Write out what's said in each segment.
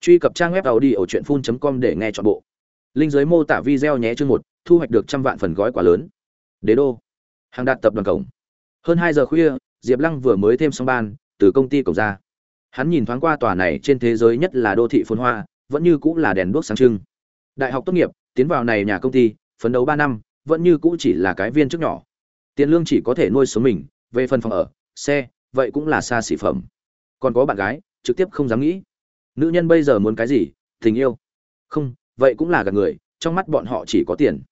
truy cập trang web tàu đi ở truyện phun com để nghe chọn bộ. Linh giới mô tả video nhé chương một, thu hoạch được trăm vạn phần gói quà lớn. Đế đô. Hàng đạt tập đoàn cổng. Hơn hai giờ khuya, diệp lăng vừa mới thêm xong ban, từ công ty cổng ra. Hắn nhìn thoáng qua tòa này trên thế giới nhất là đô thị phồn hoa, vẫn như cũng là đèn đuốc sáng trưng. Đại học tốt nghiệp, tiến vào này nhà công ty, phấn đấu ba năm, vẫn như cũ chỉ là cái viên chức nhỏ. Tiền lương chỉ có thể nuôi sống mình, về phần phòng ở, xe, vậy cũng là xa xỉ phẩm. Còn có bạn gái, trực tiếp không dám nghĩ nữ nhân bây giờ muốn cái gì? Tình yêu. Không, vậy cũng là gạt người, trong mắt bọn họ chỉ có tiền.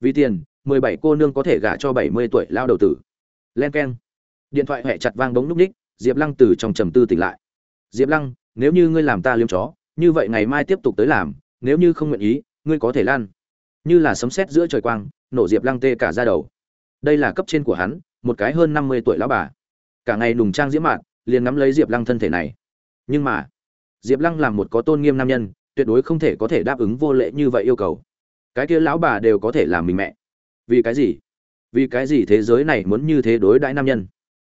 Vì tiền, mười bảy cô nương có thể gả cho bảy mươi tuổi lao đầu tử. Len k e n điện thoại hẹ chặt vang bóng núp ních, diệp lăng từ trong trầm tư tỉnh lại. Diệp lăng, nếu như ngươi làm ta liêm chó, như vậy ngày mai tiếp tục tới làm, nếu như không nguyện ý, ngươi có thể lan. Như là sấm sét giữa trời quang, nổ diệp lăng tê cả ra đầu. Đây là cấp trên của hắn, một cái hơn năm mươi tuổi lão bà. Cả ngày nùng trang diễm mạn, liền ngắm lấy diệp lăng thân thể này. Nhưng mà diệp lăng làm một có tôn nghiêm nam nhân, tuyệt đối không thể có thể đáp ứng vô lệ như vậy yêu cầu. Cái kia lão bà đều có thể làm mình mẹ. Vì cái gì? Vì cái gì thế giới này muốn như thế đối đãi nam nhân?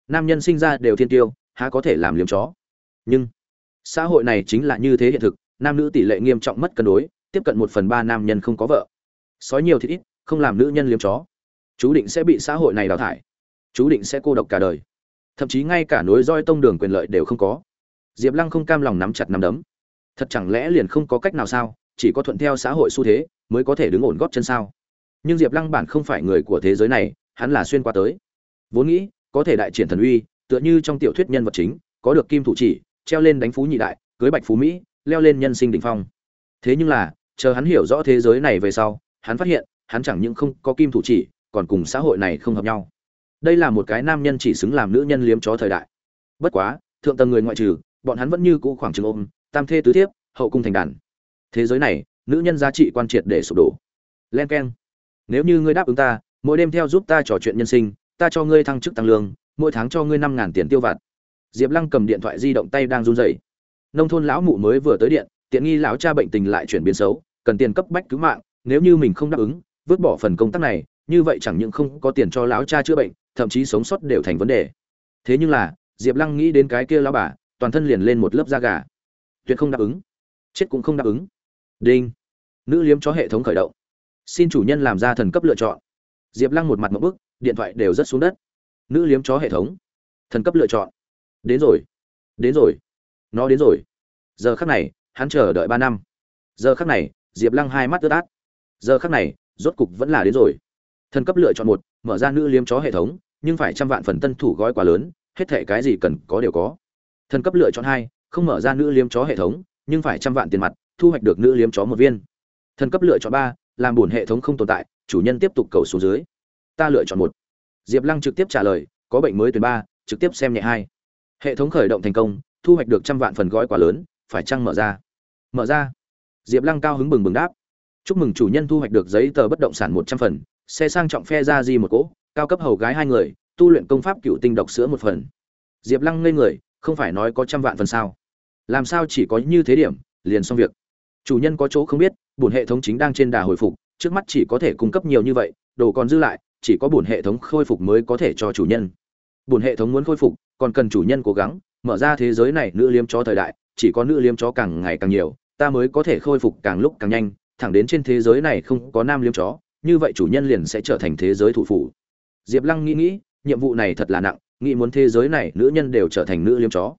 Nam nhân sinh ra đều thiên tiêu, há có thể làm liếm chó? Nhưng, xã hội này chính là như thế hiện thực, nam nữ tỷ lệ nghiêm trọng mất cân đối, tiếp cận một phần ba nam nhân không có vợ. Sói nhiều thì ít, không làm nữ nhân liếm chó. Chú định sẽ bị xã hội này đào thải. Chú định sẽ cô độc cả đời. Thậm chí ngay cả nối roi tông đường quyền lợi đều không có diệp lăng không cam lòng nắm chặt nắm đấm. Thật chẳng lẽ liền không có cách nào sao? Chỉ có thuận theo xã hội xu thế mới có thể đứng ổn góp chân sao? Nhưng diệp lăng bản không phải người của thế giới này, hắn là xuyên qua tới. Vốn nghĩ, có thể đại triển thần uy, tựa như trong tiểu thuyết nhân vật chính, có được kim thủ chỉ, treo lên đánh phú nhị đại, cưới bạch phú mỹ, leo lên nhân sinh đ ỉ n h phong. Thế nhưng là, chờ hắn hiểu rõ thế giới này về sau, hắn phát hiện, hắn chẳng những không có kim thủ chỉ, còn cùng xã hội này không hợp nhau. Đây là một cái nam nhân chỉ xứng làm nữ nhân liếm chó thời đại. Bất quá, thượng tầng người ngoại trừ bọn hắn vẫn như cũ khoảng trường ôm, tam thê tứ thiếp, hậu cung thành đàn. Thế giới này, nữ nhân giá trị quan triệt để sụp đổ. Len k e n nếu như ngươi đáp ứng ta, mỗi đêm theo giúp ta trò chuyện nhân sinh, ta cho ngươi thăng chức tăng lương, mỗi tháng cho ngươi năm ngàn tiền tiêu vặt. Diệp lăng cầm điện thoại di động tay đang run rẩy. Nông thôn lão mụ mới vừa tới điện, tiện nghi lão cha bệnh tình lại chuyển biến xấu, cần tiền cấp bách cứu mạng, nếu như mình không đáp ứng, vứt bỏ phần công tác này, như vậy chẳng những không có tiền cho lão cha chữa bệnh, thậm chí sống sót đều thành vấn đề. Thế nhưng là, diệp lăng nghĩ đến cái kia lão bà toàn thân liền lên một lớp da gà. Tuyệt không đáp ứng. Chết cũng không đáp ứng. Đinh. Nữ liếm chó hệ thống khởi động. Xin chủ nhân làm ra thần cấp lựa chọn. Diệp lăng một mặt một bức, điện thoại đều rất xuống đất. Nữ liếm chó hệ thống. Thần cấp lựa chọn. Đến rồi. Đến rồi. Nó đến rồi. Giờ khắc này, hắn chờ đợi ba năm. Giờ khắc này, diệp lăng hai mắt ướt át. Giờ khắc này, rốt cục vẫn là đến rồi. Thần cấp lựa chọn một, mở ra nữ liếm chó hệ thống, nhưng phải trăm vạn phần tân thủ gói quá lớn, hết thể cái gì cần có đều có thần cấp lựa chọn hai, không mở ra nữ liếm chó hệ thống, nhưng phải trăm vạn tiền mặt, thu hoạch được nữ liếm chó một viên. Thần cấp lựa chọn ba, làm buồn hệ thống không tồn tại, chủ nhân tiếp tục cầu xuống dưới. Ta lựa chọn một. Diệp lăng trực tiếp trả lời, có bệnh mới tuyển ba, trực tiếp xem nhẹ hai. Hệ thống khởi động thành công, thu hoạch được trăm vạn phần gói quá lớn, phải chăng mở ra? Mở ra. Diệp lăng cao hứng bừng bừng đáp. Chúc mừng chủ nhân thu hoạch được giấy tờ bất động sản một trăm phần, xe sang trọng phe ra di một cỗ, cao cấp hầu gái hai người, tu luyện công pháp cựu tinh độc sữa một phần. Diệp lăng ngây người không phải nói có trăm vạn phần sao? Làm sao chỉ có như thế điểm, liền xong việc? Chủ nhân có chỗ không biết, bổn hệ thống chính đang trên đà hồi phục, trước mắt chỉ có thể cung cấp nhiều như vậy, đồ còn dư lại, chỉ có bổn hệ thống khôi phục mới có thể cho chủ nhân. Bổn hệ thống muốn khôi phục, còn cần chủ nhân cố gắng, mở ra thế giới này nữ liếm chó thời đại, chỉ có nữ liếm chó càng ngày càng nhiều, ta mới có thể khôi phục càng lúc càng nhanh, thẳng đến trên thế giới này không có nam liếm chó, như vậy chủ nhân liền sẽ trở thành thế giới thủ phủ. Diệp lăng nghĩ nghĩ, nhiệm vụ này thật là nặng nghĩ muốn thế giới này nữ nhân đều trở thành nữ liếm chó.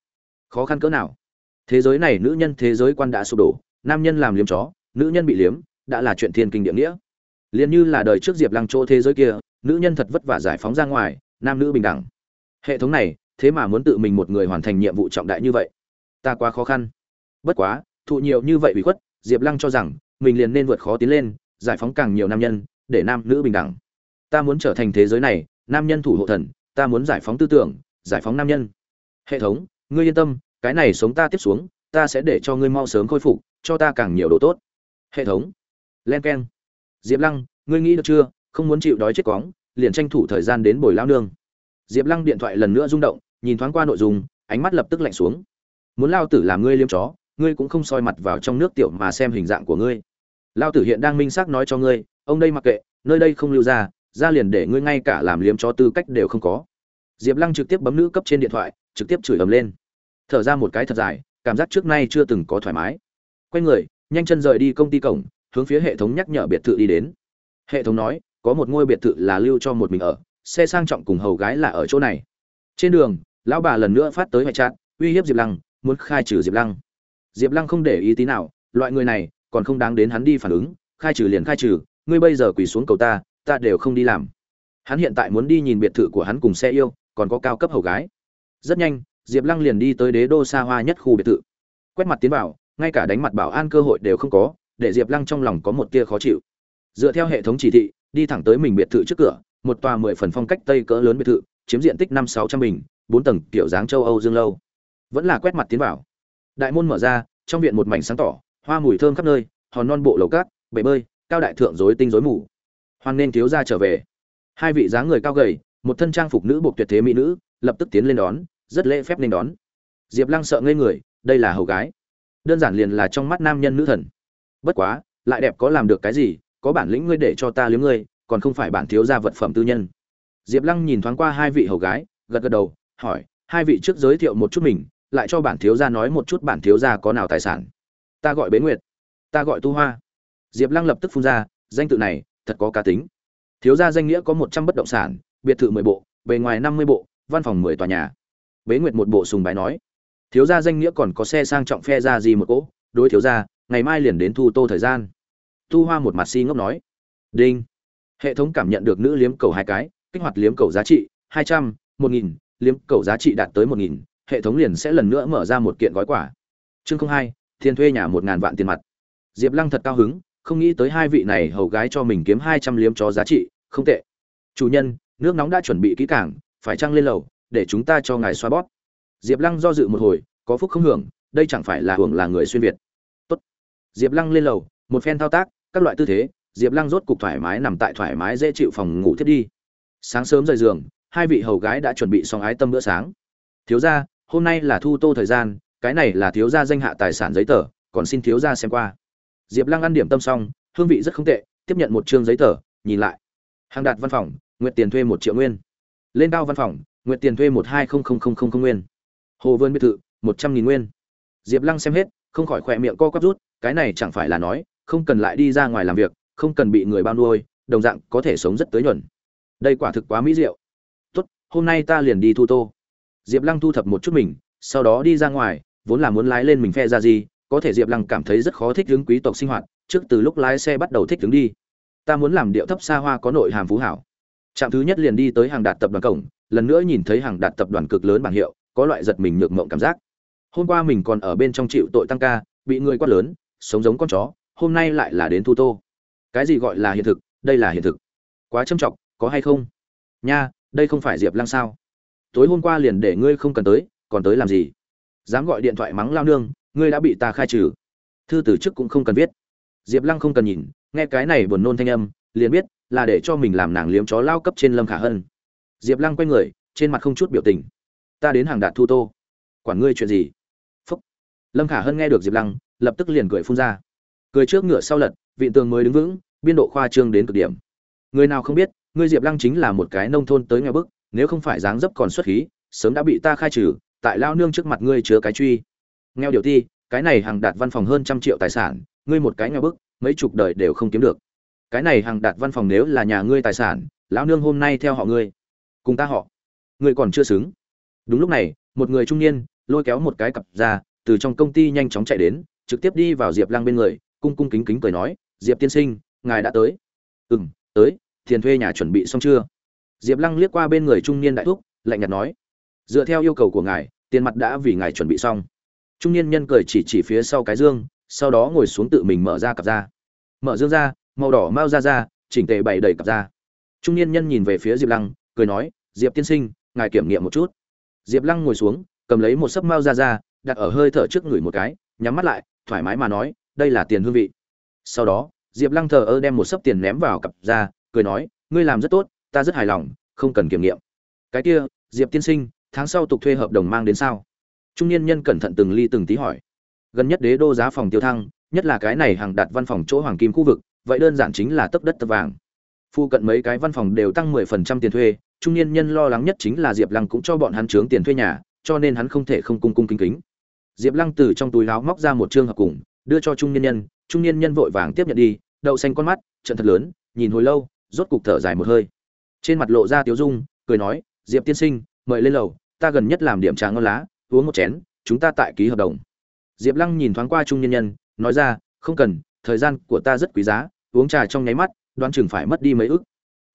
Khó khăn cỡ nào? Thế giới này nữ nhân thế giới quan đã sụp đổ, nam nhân làm liếm chó, nữ nhân bị liếm, đã là chuyện thiên kinh địa nghĩa. Liền như là đời trước diệp lăng chỗ thế giới kia, nữ nhân thật vất vả giải phóng ra ngoài, nam nữ bình đẳng. Hệ thống này, thế mà muốn tự mình một người hoàn thành nhiệm vụ trọng đại như vậy. Ta quá khó khăn. Bất quá, thụ nhiều như vậy bị khuất, diệp lăng cho rằng, mình liền nên vượt khó tiến lên, giải phóng càng nhiều nam nhân, để nam nữ bình đẳng. Ta muốn trở thành thế giới này, nam nhân thủ hộ thần ta muốn giải phóng tư tưởng, giải phóng nam nhân. Hệ thống, ngươi yên tâm, cái này sống ta tiếp xuống, ta sẽ để cho ngươi mau sớm khôi phục, cho ta càng nhiều đồ tốt. Hệ thống, len k e n diệp lăng, ngươi nghĩ được chưa, không muốn chịu đói chết cóng liền tranh thủ thời gian đến bồi lao nương. Diệp lăng điện thoại lần nữa rung động, nhìn thoáng qua nội dung, ánh mắt lập tức lạnh xuống. Muốn lao tử làm ngươi liêm chó, ngươi cũng không soi mặt vào trong nước tiểu mà xem hình dạng của ngươi. Lao tử hiện đang minh xác nói cho ngươi, ông đây mặc kệ, nơi đây không lưu ra ra liền để ngươi ngay cả làm liếm chó tư cách đều không có diệp lăng trực tiếp bấm nữ cấp trên điện thoại, trực tiếp chửi ầm lên. Thở ra một cái thật dài, cảm giác trước nay chưa từng có thoải mái. Quay người, nhanh chân rời đi công ty cổng, hướng phía hệ thống nhắc nhở biệt thự đi đến. Hệ thống nói, có một ngôi biệt thự là lưu cho một mình ở, xe sang trọng cùng hầu gái là ở chỗ này. Trên đường, lão bà lần nữa phát tới hoại trạng uy hiếp diệp lăng, muốn khai trừ diệp lăng. Diệp lăng không để ý tí nào, loại người này, còn không đáng đến hắn đi phản ứng, khai trừ liền khai trừ, ngươi bây giờ quỳ xuống cầu ta ta đều không đi làm. Hắn hiện tại muốn đi nhìn biệt thự của hắn cùng xe yêu còn có cao cấp hầu gái. Rất nhanh, diệp lăng liền đi tới đế đô xa hoa nhất khu biệt thự. Quét mặt tiến vào, ngay cả đánh mặt bảo an cơ hội đều không có, để diệp lăng trong lòng có một tia khó chịu. Dựa theo hệ thống chỉ thị, đi thẳng tới mình biệt thự trước cửa, một tòa mười phần phong cách tây cỡ lớn biệt thự, chiếm diện tích năm sáu trăm bình, bốn tầng, kiểu dáng châu âu dương lâu. Vẫn là quét mặt tiến vào. Đại môn mở ra, trong viện một mảnh sáng tỏ, hoa mùi thơm khắp nơi, hòn non bộ lầu cát, bể bơi, cao đại thượng rối tinh rối mù. Hoan nên thiếu gia trở về. Hai vị dáng người cao gầy một thân trang phục nữ buộc tuyệt thế mỹ nữ, lập tức tiến lên đón, rất lễ phép nên đón. Diệp lăng sợ ngây người, đây là hầu gái. Đơn giản liền là trong mắt nam nhân nữ thần. Bất quá, lại đẹp có làm được cái gì, có bản lĩnh ngươi để cho ta liếm ngươi, còn không phải bản thiếu gia vật phẩm tư nhân. Diệp lăng nhìn thoáng qua hai vị hầu gái, gật gật đầu, hỏi, hai vị trước giới thiệu một chút mình, lại cho bản thiếu gia nói một chút bản thiếu gia có nào tài sản. Ta gọi bế nguyệt, ta gọi tu hoa. Diệp lăng lập tức phun ra, danh tự này, thật có cá tính. Thiếu gia danh nghĩa có một trăm bất động sản biệt thự mười bộ, bề ngoài năm mươi bộ, văn phòng mười tòa nhà. Bế nguyệt một bộ sùng bái nói, thiếu gia danh nghĩa còn có xe sang trọng phe ra gì một cỗ? Đối thiếu gia, ngày mai liền đến thu tô thời gian. Tu hoa một mặt si ngốc nói, đinh. Hệ thống cảm nhận được nữ liếm cầu hai cái, kích hoạt liếm cầu giá trị hai trăm, một nghìn, liếm cầu giá trị đạt tới một nghìn, hệ thống liền sẽ lần nữa mở ra một kiện gói quả chương không hai thiên thuê nhà một ngàn vạn tiền mặt. Diệp lăng thật cao hứng, không nghĩ tới hai vị này hầu gái cho mình kiếm hai trăm liếm chó giá trị, không tệ. Chủ nhân nước nóng đã chuẩn bị kỹ càng, phải trăng lên lầu để chúng ta cho ngài xoa bót. diệp lăng do dự một hồi có phúc không hưởng đây chẳng phải là hưởng là người xuyên việt. Tốt. diệp lăng lên lầu một phen thao tác các loại tư thế diệp lăng rốt cục thoải mái nằm tại thoải mái dễ chịu phòng ngủ thiết đi. Sáng sớm rời giường hai vị hầu gái đã chuẩn bị xong ái tâm bữa sáng. Thiếu gia hôm nay là thu tô thời gian cái này là thiếu gia danh hạ tài sản giấy tờ còn xin thiếu gia xem qua. Diệp lăng ăn điểm tâm xong hương vị rất không tệ tiếp nhận một chương giấy tờ nhìn lại. Hàng đạt văn phòng nguyện tiền thuê một triệu nguyên. Lên cao văn phòng nguyện tiền thuê một hai không không không không nguyên. Hồ vươn biệt thự, một trăm nghìn nguyên. Diệp lăng xem hết, không khỏi khỏe miệng co quắp rút, cái này chẳng phải là nói, không cần lại đi ra ngoài làm việc, không cần bị người bao nuôi, đồng dạng có thể sống rất tới nhuận. Đây quả thực quá mỹ diệu. Tốt, hôm nay ta liền đi thu tô. Diệp lăng thu thập một chút mình, sau đó đi ra ngoài, vốn là muốn lái lên mình phe ra gì, có thể diệp lăng cảm thấy rất khó thích ứng quý tộc sinh hoạt, trước từ lúc lái xe bắt đầu thích ứng đi. Ta muốn làm điệu thấp xa hoa có nội hàm phú hảo trạm thứ nhất liền đi tới hàng đạt tập đoàn cổng, lần nữa nhìn thấy hàng đạt tập đoàn cực lớn bảng hiệu, có loại giật mình nhược mộng cảm giác. Hôm qua mình còn ở bên trong chịu tội tăng ca, bị người quát lớn, sống giống con chó, hôm nay lại là đến thu tô. Cái gì gọi là hiện thực, đây là hiện thực. Quá châm trọng, có hay không? Nha, đây không phải diệp lăng sao? Tối hôm qua liền để ngươi không cần tới, còn tới làm gì? Dám gọi điện thoại mắng lao nương, ngươi đã bị ta khai trừ. Thư từ chức cũng không cần viết. Diệp lăng không cần nhìn, nghe cái này buồn nôn thanh âm liền biết là để cho mình làm nàng liếm chó lao cấp trên lâm khả hân. Diệp lăng quay người, trên mặt không chút biểu tình. Ta đến hàng đạt thu tô. Quản ngươi chuyện gì? Phúc. Lâm khả hân nghe được diệp lăng, lập tức liền cười phun ra. Cười trước ngựa sau lật vị tường mới đứng vững, biên độ khoa trương đến cực điểm. Người nào không biết, ngươi diệp lăng chính là một cái nông thôn tới nghe bức, nếu không phải dáng dấp còn xuất khí, sớm đã bị ta khai trừ, tại lao nương trước mặt ngươi chứa cái truy. Nghèo điều ti, cái này hàng đạt văn phòng hơn trăm triệu tài sản, ngươi một cái nghèo bức, mấy chục đời đều không kiếm được cái này hàng đạt văn phòng nếu là nhà ngươi tài sản, lão nương hôm nay theo họ ngươi, cùng ta họ, ngươi còn chưa xứng. Đúng lúc này, một người trung niên lôi kéo một cái cặp ra, từ trong công ty nhanh chóng chạy đến, trực tiếp đi vào diệp lăng bên người, cung cung kính kính cười nói, diệp tiên sinh, ngài đã tới. Ừ m tới, tiền thuê nhà chuẩn bị xong chưa? Diệp lăng liếc qua bên người trung niên đại thúc, lạnh nhạt nói, dựa theo yêu cầu của ngài, tiền mặt đã vì ngài chuẩn bị xong. Trung niên nhân cười chỉ chỉ phía sau cái dương, sau đó ngồi xuống tự mình mở ra cặp ra. Mở dương ra màu đỏ mau ra ra, chỉnh tề bày đầy cặp ra trung niên nhân nhìn về phía diệp lăng, cười nói, diệp tiên sinh, ngài kiểm nghiệm một chút. Diệp lăng ngồi xuống, cầm lấy một sấp mao ra ra, đặt ở hơi thở trước người một cái, nhắm mắt lại, thoải mái mà nói, đây là tiền hương vị. Sau đó, diệp lăng thờ ơ đem một sấp tiền ném vào cặp ra cười nói, ngươi làm rất tốt, ta rất hài lòng, không cần kiểm nghiệm. Cái kia, diệp tiên sinh, tháng sau tục thuê hợp đồng mang đến sao? Trung niên nhân cẩn thận từng ly từng tí hỏi. Gần nhất đế đô giá phòng tiêu thăng, nhất là cái này hàng đặt văn phòng chỗ hoàng kim khu vực vậy đơn giản chính là tấp đất tấp vàng. Phu cận mấy cái văn phòng đều tăng mười phần trăm tiền thuê, trung niên nhân lo lắng nhất chính là diệp lăng cũng cho bọn hắn trướng tiền thuê nhà, cho nên hắn không thể không cung cung kính kính. Diệp lăng từ trong túi láo móc ra một chương hợp cùng, đưa cho trung niên nhân, trung niên nhân vội vàng tiếp nhận đi, đậu xanh con mắt, trận thật lớn, nhìn hồi lâu, rốt cục thở dài một hơi. Trên mặt lộ ra tiếu dung, cười nói, diệp tiên sinh, mời lên lầu, ta gần nhất làm điểm trà ngon lá, uống một chén, chúng ta tại ký hợp đồng. Diệp lăng nhìn thoáng qua trung nhân nhân, nói ra, không cần, thời gian của ta rất quý giá uống trà trong nháy mắt, đoán chừng phải mất đi mấy ức.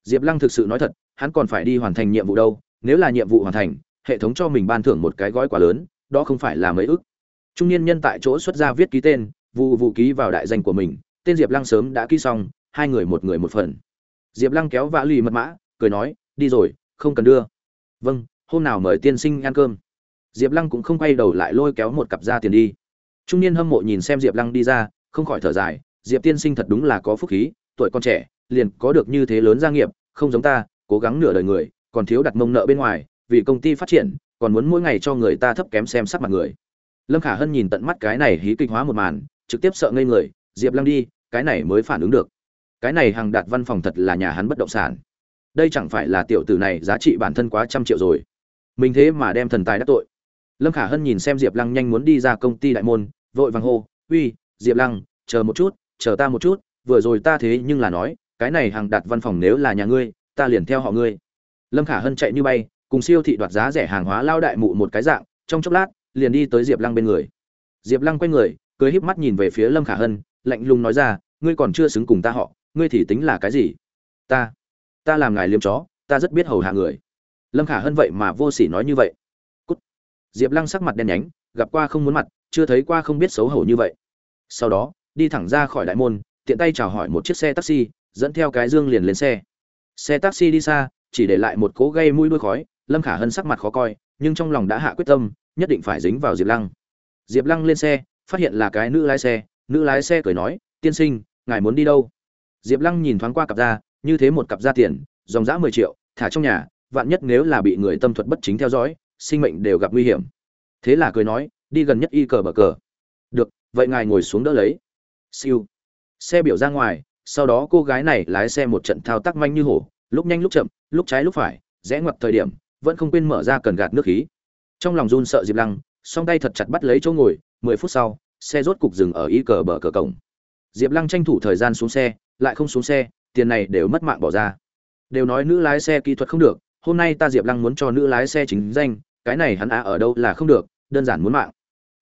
Diệp lăng thực sự nói thật, hắn còn phải đi hoàn thành nhiệm vụ đâu, nếu là nhiệm vụ hoàn thành, hệ thống cho mình ban thưởng một cái gói quá lớn, đó không phải là mấy ức. Trung niên nhân tại chỗ xuất ra viết ký tên, vụ vụ ký vào đại danh của mình, tên diệp lăng sớm đã ký xong, hai người một người một phần. Diệp lăng kéo vã lì mật mã, cười nói, đi rồi, không cần đưa. Vâng hôm nào mời tiên sinh ăn cơm. Diệp lăng cũng không quay đầu lại lôi kéo một cặp ra tiền đi. Trung niên hâm mộ nhìn xem diệp lăng đi ra, không khỏi thở dài diệp tiên sinh thật đúng là có phúc khí, tuổi con trẻ, liền có được như thế lớn gia nghiệp, không giống ta, cố gắng nửa đời người, còn thiếu đặt mông nợ bên ngoài, vì công ty phát triển, còn muốn mỗi ngày cho người ta thấp kém xem sắc mặt người. Lâm khả hân nhìn tận mắt cái này hí kịch hóa một màn, trực tiếp sợ ngây người, diệp lăng đi, cái này mới phản ứng được. Cái này hàng đạt văn phòng thật là nhà hắn bất động sản. Đây chẳng phải là tiểu tử này giá trị bản thân quá trăm triệu rồi. Mình thế mà đem thần tài đắc tội. Lâm khả hân nhìn xem diệp lăng nhanh muốn đi ra công ty đại môn, vội vàng hô, uy, diệp lăng, chờ một chút chờ ta một chút, vừa rồi ta thế nhưng là nói, cái này hàng đặt văn phòng nếu là nhà ngươi, ta liền theo họ ngươi. Lâm khả hân chạy như bay, cùng siêu thị đoạt giá rẻ hàng hóa lao đại mụ một cái dạng, trong chốc lát, liền đi tới diệp lăng bên người. Diệp lăng quay người, cười híp mắt nhìn về phía lâm khả hân, lạnh lùng nói ra, ngươi còn chưa xứng cùng ta họ, ngươi thì tính là cái gì? Ta ta làm ngài liêm chó, ta rất biết hầu hạ người. Lâm khả hân vậy mà vô s ỉ nói như vậy. Cút. diệp lăng sắc mặt đen nhánh, gặp qua không muốn mặt, chưa thấy qua không biết xấu hổ như vậy. Sau đó đi thẳng ra khỏi đại môn, tiện tay chào hỏi một chiếc xe taxi, dẫn theo cái dương liền lên xe. Xe taxi đi xa, chỉ để lại một cố gây mũi đuôi khói, lâm khả hân sắc mặt khó coi, nhưng trong lòng đã hạ quyết tâm, nhất định phải dính vào diệp lăng. Diệp lăng lên xe, phát hiện là cái nữ lái xe, nữ lái xe cười nói, tiên sinh, ngài muốn đi đâu? Diệp lăng nhìn thoáng qua cặp da, như thế một cặp da tiền, dòng giã mười triệu, thả trong nhà, vạn nhất nếu là bị người tâm thuật bất chính theo dõi, sinh mệnh đều gặp nguy hiểm. Thế là cười nói, đi gần nhất y cờ bờ cờ. Được, vậy ngài ngồi xuống đỡ lấy siêu. Xe biểu ra ngoài, sau đó cô gái này lái xe một trận thao tác manh như hổ, lúc nhanh lúc chậm, lúc trái lúc phải, rẽ ngoặt thời điểm, vẫn không quên mở ra cần gạt nước khí. Trong lòng run sợ diệp lăng, song tay thật chặt bắt lấy chỗ ngồi, mười phút sau, xe rốt cục dừng ở y cờ bờ cờ cổng. Diệp lăng tranh thủ thời gian xuống xe, lại không xuống xe, tiền này đều mất mạng bỏ ra. Đều nói nữ lái xe kỹ thuật không được, hôm nay ta diệp lăng muốn cho nữ lái xe chính danh, cái này hắn á ở đâu là không được, đơn giản muốn mạng.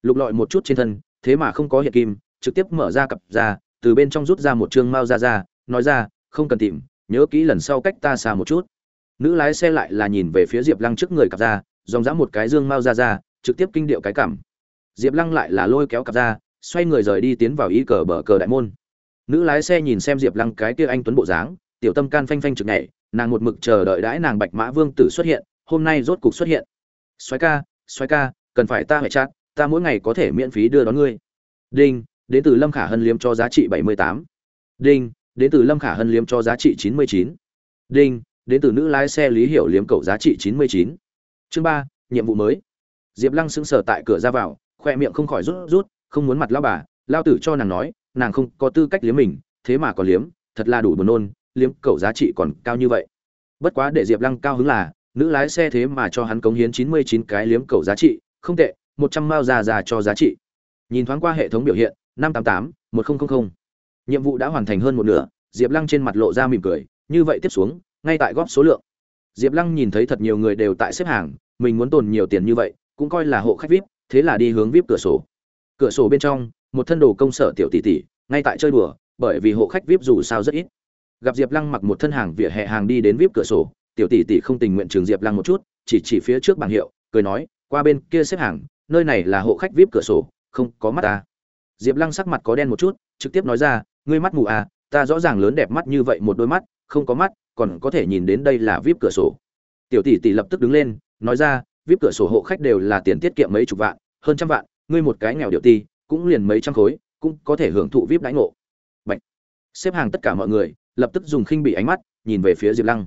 Lục lọi một chút trên thân, thế mà không có hiện kim trực tiếp mở ra cặp ra, từ bên trong rút ra một chương mao ra ra nói ra, không cần tìm, nhớ kỹ lần sau cách ta xa một chút. Nữ lái xe lại là nhìn về phía diệp lăng trước người cặp ra, dòng dã một cái dương mao ra ra trực tiếp kinh điệu cái cảm. Diệp lăng lại là lôi kéo cặp ra, xoay người rời đi tiến vào y cờ bờ cờ đại môn. Nữ lái xe nhìn xem diệp lăng cái kia anh tuấn bộ dáng, tiểu tâm can phanh phanh trực nhảy, nàng một mực chờ đợi đãi nàng bạch mã vương tử xuất hiện, hôm nay rốt cục xuất hiện. Xoáy ca xoáy ca, cần phải ta hệ chát ta mỗi ngày có thể miễn phí đưa đón ngươi. Đinh đến từ lâm khả hân liếm cho giá trị bảy mươi tám. Đinh, đến từ lâm khả hân liếm cho giá trị chín mươi chín. Đinh, đến từ nữ lái xe lý hiểu liếm cầu giá trị chín mươi chín. Chương ba, nhiệm vụ mới. Diệp lăng sững sờ tại cửa ra vào, khoe miệng không khỏi rút rút, không muốn mặt lao bà, lao tử cho nàng nói, nàng không có tư cách liếm mình, thế mà còn liếm, thật là đủ buồn nôn, liếm cầu giá trị còn cao như vậy. Bất quá để diệp lăng cao hứng là, nữ lái xe thế mà cho hắn cống hiến chín mươi chín cái liếm cầu giá trị, không tệ, một trăm mao già già cho giá trị. Nhìn thoáng qua hệ thống biểu hiện năm tám tám, một nghìn nhiệm vụ đã hoàn thành hơn một nửa, diệp lăng trên mặt lộ ra mỉm cười, như vậy tiếp xuống, ngay tại góp số lượng. Diệp lăng nhìn thấy thật nhiều người đều tại xếp hàng, mình muốn tồn nhiều tiền như vậy, cũng coi là hộ khách vip, thế là đi hướng vip cửa sổ. Cửa sổ bên trong, một thân đồ công sở tiểu tỷ tỷ, ngay tại chơi đùa, bởi vì hộ khách vip dù sao rất ít. Gặp diệp lăng mặc một thân hàng vỉa hè hàng đi đến vip cửa sổ, tiểu tỷ tỷ không tình nguyện trường diệp lăng một chút, chỉ chỉ phía trước bảng hiệu, cười nói, qua bên kia xếp hàng, nơi này là hộ khách vip cửa sổ, không có mắt ta diệp lăng sắc mặt có đen một chút, trực tiếp nói ra, ngươi mắt mù à ta rõ ràng lớn đẹp mắt như vậy một đôi mắt, không có mắt, còn có thể nhìn đến đây là vip cửa sổ. Tiểu tỷ tỷ lập tức đứng lên, nói ra, vip cửa sổ hộ khách đều là tiền tiết kiệm mấy chục vạn, hơn trăm vạn, ngươi một cái nghèo điệu ti, cũng liền mấy trăm khối, cũng có thể hưởng thụ vip đãi ngộ. Bạch. xếp hàng tất cả mọi người, lập tức dùng khinh bị ánh mắt, nhìn về phía diệp lăng.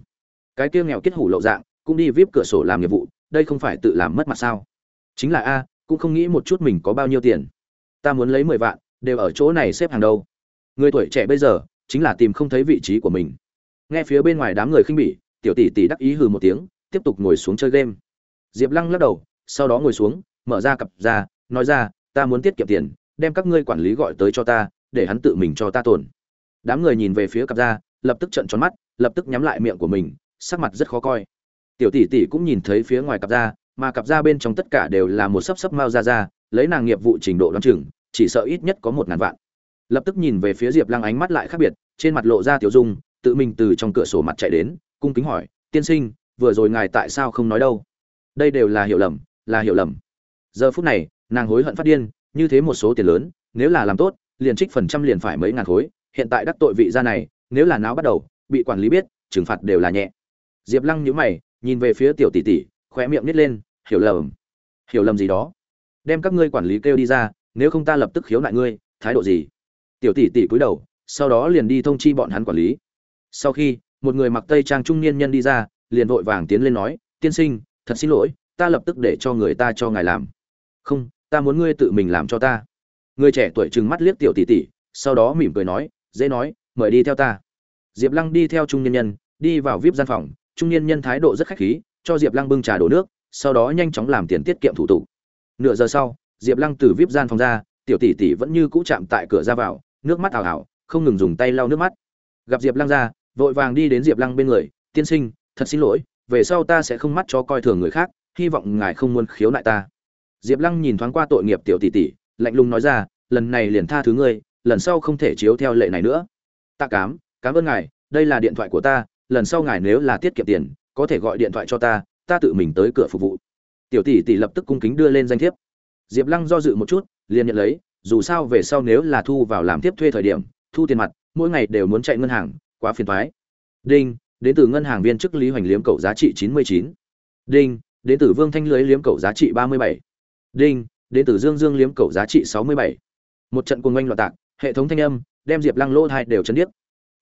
Cái kia nghèo kết hủ lậu dạng, cũng đi vip cửa sổ làm nghiệp vụ, đây không phải tự làm mất mặt sao? Chính là a, cũng không nghĩ một chút mình có bao nhiêu tiền ta muốn lấy mười vạn, đều ở chỗ này xếp hàng đâu. Người tuổi trẻ bây giờ, chính là tìm không thấy vị trí của mình. Nghe phía bên ngoài đám người khinh bỉ, tiểu tỷ tỷ đắc ý hừ một tiếng, tiếp tục ngồi xuống chơi game. Diệp lăng lắc đầu, sau đó ngồi xuống, mở ra cặp ra, nói ra, ta muốn tiết kiệm tiền, đem các ngươi quản lý gọi tới cho ta, để hắn tự mình cho ta tổn đám người nhìn về phía cặp ra, lập tức trợn tròn mắt, lập tức nhắm lại miệng của mình, sắc mặt rất khó coi. Tiểu tỷ tỷ cũng nhìn thấy phía ngoài cặp ra, mà cặp ra bên trong tất cả đều là một sấp sấp mao ra ra lấy nàng nghiệp vụ trình độ đoán chừng chỉ sợ ít nhất có một ngàn vạn. Lập tức nhìn về phía diệp lăng ánh mắt lại khác biệt, trên mặt lộ ra tiểu dung, tự mình từ trong cửa sổ mặt chạy đến, cung kính hỏi, tiên sinh, vừa rồi ngài tại sao không nói đâu? Đây đều là hiểu lầm, là hiểu lầm. Giờ phút này, nàng hối hận phát điên, như thế một số tiền lớn, nếu là làm tốt, liền trích phần trăm liền phải mấy ngàn khối, hiện tại đắc tội vị gia này, nếu là não bắt đầu, bị quản lý biết, trừng phạt đều là nhẹ. Diệp lăng nhíu mày, nhìn về phía tiểu tỷ tỷ, khóe miệng nít lên, hiểu lầm. Hiểu lầm gì đó? Đem các ngươi quản lý kêu đi ra nếu không ta lập tức khiếu nại ngươi, thái độ gì? Tiểu tỷ tỷ cúi đầu, sau đó liền đi thông chi bọn hắn quản lý. Sau khi, một người mặc tây trang trung niên nhân đi ra, liền vội vàng tiến lên nói, tiên sinh, thật xin lỗi, ta lập tức để cho người ta cho ngài làm. Không, ta muốn ngươi tự mình làm cho ta. Người trẻ tuổi trừng mắt liếc tiểu tỷ tỷ, sau đó mỉm cười nói, dễ nói, mời đi theo ta. Diệp lăng đi theo trung niên nhân, đi vào vip gian phòng, trung niên nhân thái độ rất khách khí, cho diệp lăng bưng trà đổ nước, sau đó nhanh chóng làm tiền tiết kiệm thủ tục. Nửa giờ sau diệp lăng từ vip gian phòng ra, tiểu tỷ tỷ vẫn như cũ chạm tại cửa ra vào, nước mắt ảo ảo, không ngừng dùng tay lau nước mắt. Gặp diệp lăng ra, vội vàng đi đến diệp lăng bên người, tiên sinh, thật xin lỗi, về sau ta sẽ không mắt cho coi thường người khác, hy vọng ngài không muốn khiếu nại ta. Diệp lăng nhìn thoáng qua tội nghiệp tiểu tỷ tỷ, lạnh lùng nói ra, lần này liền tha thứ ngươi, lần sau không thể chiếu theo lệ này nữa. Tạ cám, cảm ơn ngài, đây là điện thoại của ta, lần sau ngài nếu là tiết kiệm tiền, có thể gọi điện thoại cho ta ta tự mình tới cửa phục vụ. Tiểu tỷ tỷ lập tức cung kính đưa lên danh thiếp diệp lăng do dự một chút, liền nhận lấy, dù sao về sau nếu là thu vào làm tiếp thuê thời điểm, thu tiền mặt, mỗi ngày đều muốn chạy ngân hàng, quá phiền toái. đinh, đến từ ngân hàng viên chức lý hoành liếm cầu giá trị chín mươi chín. Đinh, đến từ vương thanh lưới liếm cầu giá trị ba mươi bảy. Đinh, đến từ dương dương liếm cầu giá trị sáu mươi bảy. Một trận cuồng oanh loạn tạc, hệ thống thanh âm đem diệp lăng lỗ thai đều chấn điếc.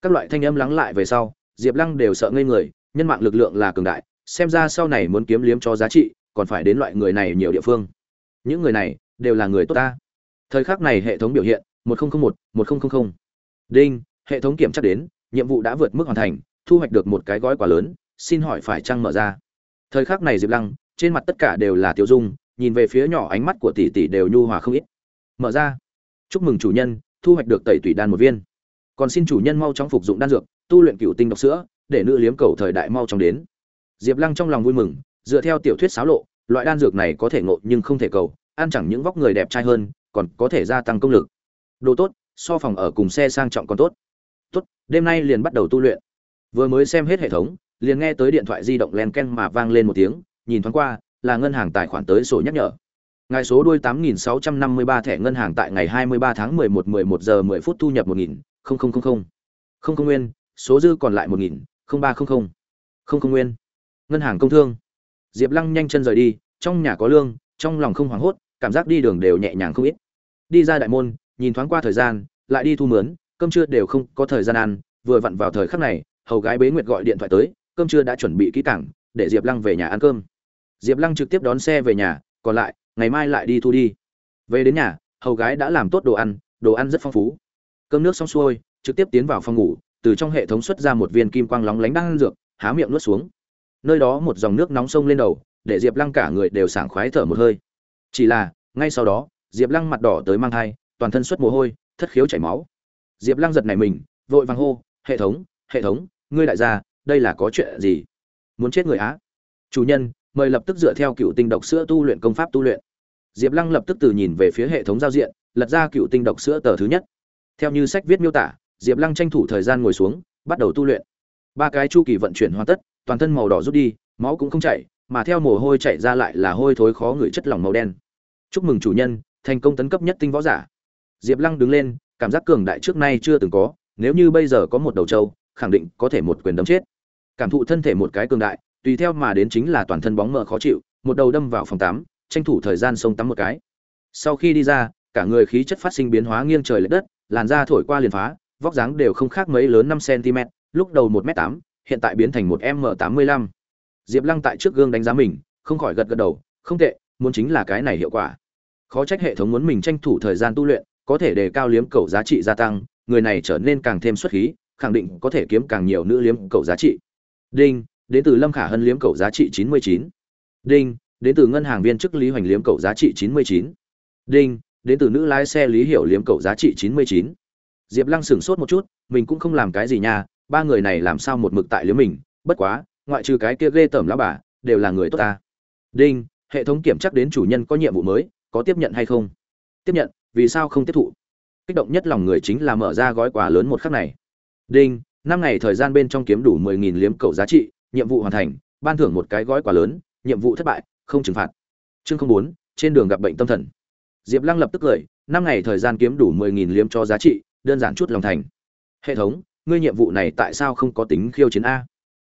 Các loại thanh âm lắng lại về sau, diệp lăng đều sợ ngây người, nhân mạng lực lượng là cường đại, xem ra sau này muốn kiếm liếm cho giá trị, còn phải đến loại người này nhiều địa phương những người này đều là người tốt ta. Thời khắc này hệ thống biểu hiện, một nghìn một một nghìn đinh, hệ thống kiểm tra đến, nhiệm vụ đã vượt mức hoàn thành, thu hoạch được một cái gói quà lớn, xin hỏi phải trăng mở ra? Thời khắc này diệp lăng, trên mặt tất cả đều là tiêu dung, nhìn về phía nhỏ ánh mắt của tỷ tỷ đều nhu hòa không ít. Mở ra. Chúc mừng chủ nhân, thu hoạch được tẩy tủy đan một viên. Còn xin chủ nhân mau chóng phục dụng đan dược, tu luyện cựu tinh độc sữa, để nữ liếm cầu thời đại mau chóng đến. Diệp lăng trong lòng vui mừng, dựa theo tiểu thuyết xáo lộ loại đan dược này có thể ngộ nhưng không thể cầu ăn chẳng những vóc người đẹp trai hơn còn có thể gia tăng công lực đồ tốt so phòng ở cùng xe sang trọng còn tốt tốt đêm nay liền bắt đầu tu luyện vừa mới xem hết hệ thống liền nghe tới điện thoại di động len ken mà vang lên một tiếng nhìn thoáng qua là ngân hàng tài khoản tới sổ nhắc nhở ngài số đuôi 8653 thẻ ngân hàng tại ngày 23 tháng 11 11 giờ 10 phút thu nhập 1000, 0000. Không không nguyên, số dư còn lại 1000, 0300. Không không nguyên. Ngân hàng công thương. Diệp Lăng nhanh chân rời đi, trong nhà có lương, trong lòng không hoảng hốt, cảm giác đi đường đều nhẹ nhàng không ít. Đi ra đại môn, nhìn thoáng qua thời gian, lại đi thu mướn, cơm trưa đều không có thời gian ăn, vừa vặn vào thời khắc này, hầu gái Bế Nguyệt gọi điện thoại tới, cơm trưa đã chuẩn bị kỹ càng, để Diệp Lăng về nhà ăn cơm. Diệp Lăng trực tiếp đón xe về nhà, còn lại, ngày mai lại đi thu đi. Về đến nhà, hầu gái đã làm tốt đồ ăn, đồ ăn rất phong phú. Cơm nước xong xuôi, trực tiếp tiến vào phòng ngủ, từ trong hệ thống xuất ra một viên kim quang lóng lánh đang dược, há miệng nuốt xuống. Nơi đó một dòng nước nóng sông lên đầu, để Diệp Lăng cả người đều sảng khoái thở một hơi. Chỉ là, ngay sau đó, Diệp Lăng mặt đỏ tới mang thai, toàn thân xuất mồ hôi, thất khiếu chảy máu. Diệp Lăng giật nảy mình, vội vàng hô, "Hệ thống, hệ thống, ngươi đại gia, đây là có chuyện gì? Muốn chết người á?" "Chủ nhân, mời lập tức dựa theo cựu tinh độc sữa tu luyện công pháp tu luyện." Diệp Lăng lập tức từ nhìn về phía hệ thống giao diện, lật ra cựu tinh độc sữa tờ thứ nhất. Theo như sách viết miêu tả, Diệp Lăng tranh thủ thời gian ngồi xuống, bắt đầu tu luyện. Ba cái chu kỳ vận chuyển hoàn tất, toàn thân màu đỏ rút đi, máu cũng không chảy, mà theo mồ hôi chảy ra lại là hôi thối khó ngửi chất lỏng màu đen. Chúc mừng chủ nhân, thành công tấn cấp nhất tinh võ giả. Diệp Lăng đứng lên, cảm giác cường đại trước nay chưa từng có, nếu như bây giờ có một đầu trâu, khẳng định có thể một quyền đấm chết. Cảm thụ thân thể một cái cường đại, tùy theo mà đến chính là toàn thân bóng mờ khó chịu, một đầu đâm vào phòng tắm, tranh thủ thời gian xông tắm một cái. Sau khi đi ra, cả người khí chất phát sinh biến hóa nghiêng trời lệch đất, làn da thổi qua liền phá, vóc dáng đều không khác mấy lớn 5 cm, lúc đầu 1m8, hiện tại biến thành một m tám mươi lăm Diệp Lăng tại trước gương đánh giá mình, không khỏi gật gật đầu, không tệ, muốn chính là cái này hiệu quả. Khó trách hệ thống muốn mình tranh thủ thời gian tu luyện, có thể đề cao liếm cầu giá trị gia tăng, người này trở nên càng thêm xuất khí, khẳng định có thể kiếm càng nhiều nữ liếm cầu giá trị. Đinh, đến từ Lâm Khả Hân liếm cầu giá trị 99. Đinh, đến từ ngân hàng viên chức Lý Hoành liếm cầu giá trị 99. Đinh, đến từ nữ lái xe lý hiểu liếm cầu giá trị chín mươi chín diệp lăng sửng sốt một chút mình cũng không làm cái gì nha ba người này làm sao một mực tại liếm mình, bất quá, ngoại trừ cái kia ghê tởm lão bà, đều là người tốt ta. Đinh, hệ thống kiểm chắc đến chủ nhân có nhiệm vụ mới, có tiếp nhận hay không? Tiếp nhận, vì sao không tiếp thụ? Kích động nhất lòng người chính là mở ra gói quà lớn một khắc này. Đinh, năm ngày thời gian bên trong kiếm đủ mười nghìn liếm cầu giá trị, nhiệm vụ hoàn thành, ban thưởng một cái gói quà lớn, nhiệm vụ thất bại, không trừng phạt. Chương không bốn, trên đường gặp bệnh tâm thần. Diệp lăng lập tức cười, năm ngày thời gian kiếm đủ mười nghìn liếm cho giá trị, đơn giản chút lòng thành. Hệ thống ngươi nhiệm vụ này tại sao không có tính khiêu chiến a?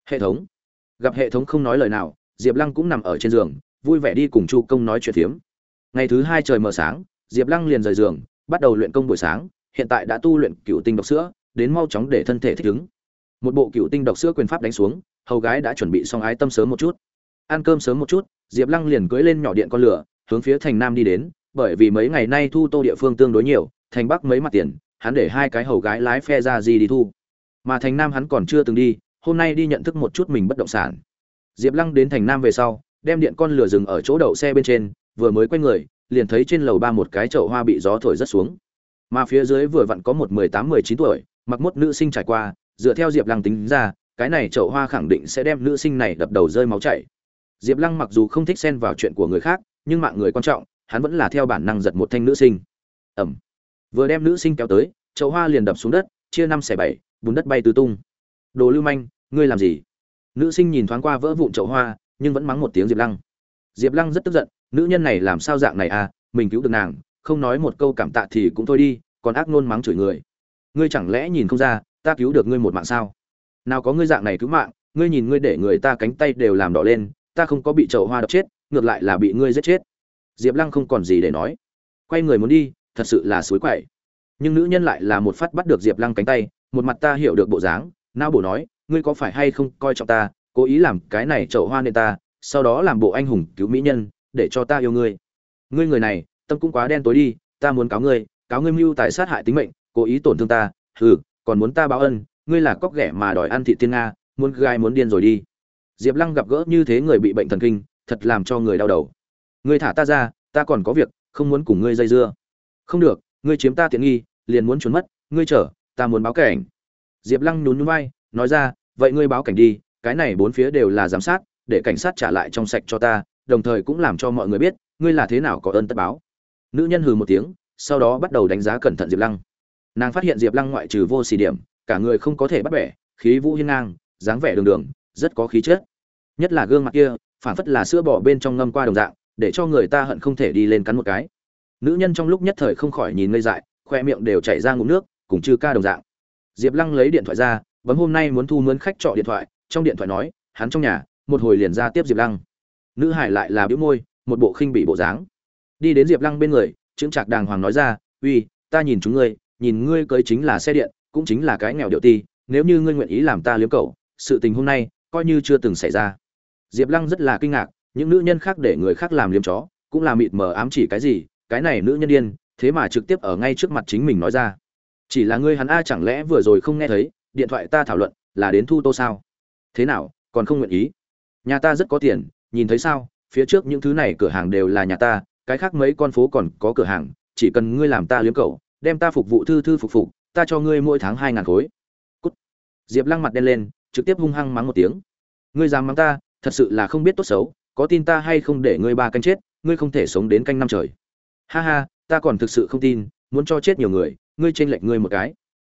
Hệ thống. Gặp hệ thống không nói lời nào, diệp lăng cũng nằm ở trên giường, vui vẻ đi cùng chu công nói chuyện phiếm. Ngày thứ hai trời mờ sáng, diệp lăng liền rời giường, bắt đầu luyện công buổi sáng, hiện tại đã tu luyện cựu tinh độc sữa, đến mau chóng để thân thể thích ứng. Một bộ cựu tinh độc sữa quyền pháp đánh xuống, hầu gái đã chuẩn bị xong ái tâm sớm một chút. Ăn cơm sớm một chút, diệp lăng liền cưỡi lên nhỏ điện con lửa, hướng phía thành nam đi đến, bởi vì mấy ngày nay thu tô địa phương tương đối nhiều, thành bắc mấy mặt tiền, hắn để hai cái hầu gái lái phe ra gì đi thu mà thành nam hắn còn chưa từng đi, hôm nay đi nhận thức một chút mình bất động sản. Diệp lăng đến thành nam về sau, đem điện con lửa dừng ở chỗ đậu xe bên trên, vừa mới quay người, liền thấy trên lầu ba một cái chậu hoa bị gió thổi rất xuống. Mà phía dưới vừa vặn có một mười tám, mười chín tuổi, mặc mốt nữ sinh trải qua, dựa theo diệp lăng tính ra, cái này chậu hoa khẳng định sẽ đem nữ sinh này đập đầu rơi máu chảy. Diệp lăng mặc dù không thích xen vào chuyện của người khác, nhưng mạng người quan trọng, hắn vẫn là theo bản năng giật một thanh nữ sinh. Ẩm. Vừa đem nữ sinh kéo tới, chậu hoa liền đập xuống đất, chia năm xẻ bảy bùn đất bay tứ tung. Đồ lưu manh, ngươi làm gì? Nữ sinh nhìn thoáng qua vỡ vụn chậu hoa, nhưng vẫn mắng một tiếng diệp lăng. Diệp lăng rất tức giận, nữ nhân này làm sao dạng này à mình cứu được nàng, không nói một câu cảm tạ thì cũng thôi đi, còn ác nôn mắng chửi người. Ngươi chẳng lẽ nhìn không ra, ta cứu được ngươi một mạng sao? Nào có ngươi dạng này cứu mạng, ngươi nhìn ngươi để người ta cánh tay đều làm đỏ lên, ta không có bị chậu hoa đập chết, ngược lại là bị ngươi giết chết. Diệp lăng không còn gì để nói. Quay người muốn đi, thật sự là suối quậy. Nhưng nữ nhân lại là một phát bắt được diệp lăng cánh tay một mặt ta hiểu được bộ dáng nao bổ nói, ngươi có phải hay không coi trọng ta, cố ý làm cái này chậu hoa nên ta, sau đó làm bộ anh hùng cứu mỹ nhân, để cho ta yêu ngươi. Ngươi người này, tâm cũng quá đen tối đi, ta muốn cáo ngươi cáo ngươi mưu tài sát hại tính mệnh, cố ý tổn thương ta, hừ, còn muốn ta báo ân, ngươi là cóc ghẻ mà đòi ăn thị tiên nga, muốn gai muốn điên rồi đi. Diệp lăng gặp gỡ như thế người bị bệnh thần kinh, thật làm cho người đau đầu. Ngươi thả ta ra, ta còn có việc, không muốn cùng ngươi dây dưa. Không được, ngươi chiếm ta tiện nghi, liền muốn trốn mất, ngươi chở ta muốn báo cảnh. Diệp lăng nhún nhún vai, nói ra, vậy ngươi báo cảnh đi, cái này bốn phía đều là giám sát, để cảnh sát trả lại trong sạch cho ta, đồng thời cũng làm cho mọi người biết, ngươi là thế nào có ơn tất báo. Nữ nhân hừ một tiếng, sau đó bắt đầu đánh giá cẩn thận diệp lăng. Nàng phát hiện diệp lăng ngoại trừ vô xì điểm, cả người không có thể bắt bẻ, khí vũ hiên ngang, dáng vẻ đường đường, rất có khí chất. Nhất là gương mặt kia phản phất là sữa bỏ bên trong ngâm qua đồng dạng, để cho người ta hận không thể đi lên cắn một cái. Nữ nhân trong lúc nhất thời không khỏi nhìn ngây dại, khoe miệng đều chảy ra ngụm nước cùng chư ca đồng dạng. Diệp lăng lấy điện thoại ra, bấm hôm nay muốn thu mướn khách trọ điện thoại. Trong điện thoại nói, hắn trong nhà, một hồi liền ra tiếp diệp lăng. Nữ hải lại là bĩu môi, một bộ khinh bị bộ dáng. Đi đến diệp lăng bên người, chững chạc đàng hoàng nói ra, uy, ta nhìn chúng ngươi, nhìn ngươi cưới chính là xe điện, cũng chính là cái nghèo điệu ti, nếu như ngươi nguyện ý làm ta liếm cầu sự tình hôm nay coi như chưa từng xảy ra. Diệp lăng rất là kinh ngạc, những nữ nhân khác để người khác làm liếm chó, cũng là mịt mờ ám chỉ cái gì, cái này nữ nhân điên, thế mà trực tiếp ở ngay trước mặt chính mình nói ra chỉ là ngươi hắn a chẳng lẽ vừa rồi không nghe thấy, điện thoại ta thảo luận, là đến thu tô sao? Thế nào, còn không nguyện ý? Nhà ta rất có tiền, nhìn thấy sao, phía trước những thứ này cửa hàng đều là nhà ta, cái khác mấy con phố còn có cửa hàng, chỉ cần ngươi làm ta liếm cậu, đem ta phục vụ thư thư phục phục, ta cho ngươi mỗi tháng hai ngàn khối. Cút. diệp lăng mặt đen lên, trực tiếp hung hăng mắng một tiếng. Ngươi dám mắng ta, thật sự là không biết tốt xấu, có tin ta hay không để ngươi ba canh chết, ngươi không thể sống đến canh năm trời. Ha ha, ta còn thực sự không tin, muốn cho chết nhiều người ngươi chênh lệch ngươi một cái.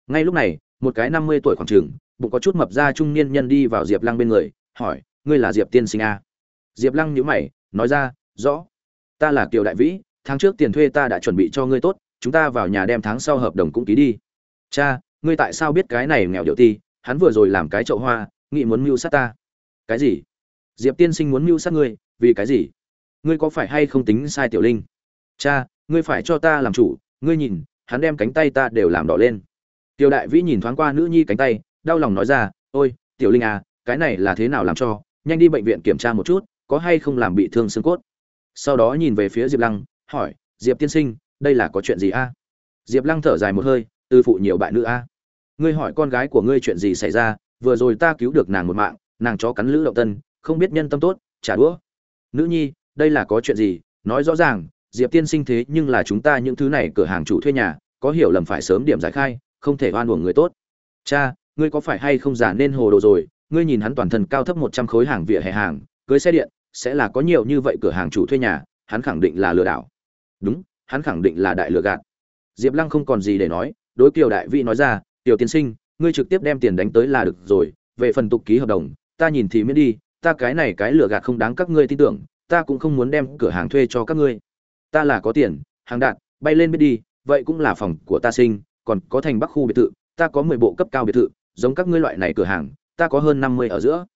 Ngay lúc này, một cái năm mươi tuổi khoảng trường, bụng có chút mập ra trung niên nhân đi vào diệp lăng bên người, hỏi, ngươi là diệp tiên sinh a diệp lăng nhíu mày, nói ra, rõ. Ta là kiều đại vĩ, tháng trước tiền thuê ta đã chuẩn bị cho ngươi tốt, chúng ta vào nhà đem tháng sau hợp đồng cũng ký đi. Cha, ngươi tại sao biết cái này nghèo điệu ti? Hắn vừa rồi làm cái chậu hoa, nghĩ muốn mưu sát ta. Cái gì? Diệp tiên sinh muốn mưu sát ngươi, vì cái gì? Ngươi có phải hay không tính sai tiểu linh? Cha, ngươi phải cho ta làm chủ, ngươi nhìn hắn đem cánh tay ta đều làm đỏ lên. Tiểu đại vĩ nhìn thoáng qua nữ nhi cánh tay, đau lòng nói ra, ôi, tiểu linh à cái này là thế nào làm cho? Nhanh đi bệnh viện kiểm tra một chút, có hay không làm bị thương xương cốt? Sau đó nhìn về phía diệp lăng, hỏi, diệp tiên sinh, đây là có chuyện gì a? Diệp lăng thở dài một hơi tư phụ nhiều bại nữ a. Ngươi hỏi con gái của ngươi chuyện gì xảy ra, vừa rồi ta cứu được nàng một mạng, nàng chó cắn lữ động tân, không biết nhân tâm tốt trả đũa. Nữ nhi, đây là có chuyện gì? Nói rõ ràng diệp tiên sinh thế nhưng là chúng ta những thứ này cửa hàng chủ thuê nhà, có hiểu lầm phải sớm điểm giải khai, không thể oan uổng người tốt. Cha, ngươi có phải hay không giả nên hồ đồ rồi? Ngươi nhìn hắn toàn thân cao thấp một trăm khối hàng vỉa hè hàng, cưới xe điện, sẽ là có nhiều như vậy cửa hàng chủ thuê nhà, hắn khẳng định là lừa đảo. Đúng, hắn khẳng định là đại lừa gạt. Diệp lăng không còn gì để nói, đối kiều đại vị nói ra, tiểu tiên sinh, ngươi trực tiếp đem tiền đánh tới là được rồi, về phần tục ký hợp đồng, ta nhìn thì miễn đi, ta cái này cái lừa gạt không đáng các ngươi tin tưởng, ta cũng không muốn đem cửa hàng thuê cho các ngươi ta là có tiền, hàng đạn, bay lên biết đi, vậy cũng là phòng của ta sinh, còn có thành bắc khu biệt thự, ta có mười bộ cấp cao biệt thự, giống các ngươi loại này cửa hàng, ta có hơn năm mươi ở giữa.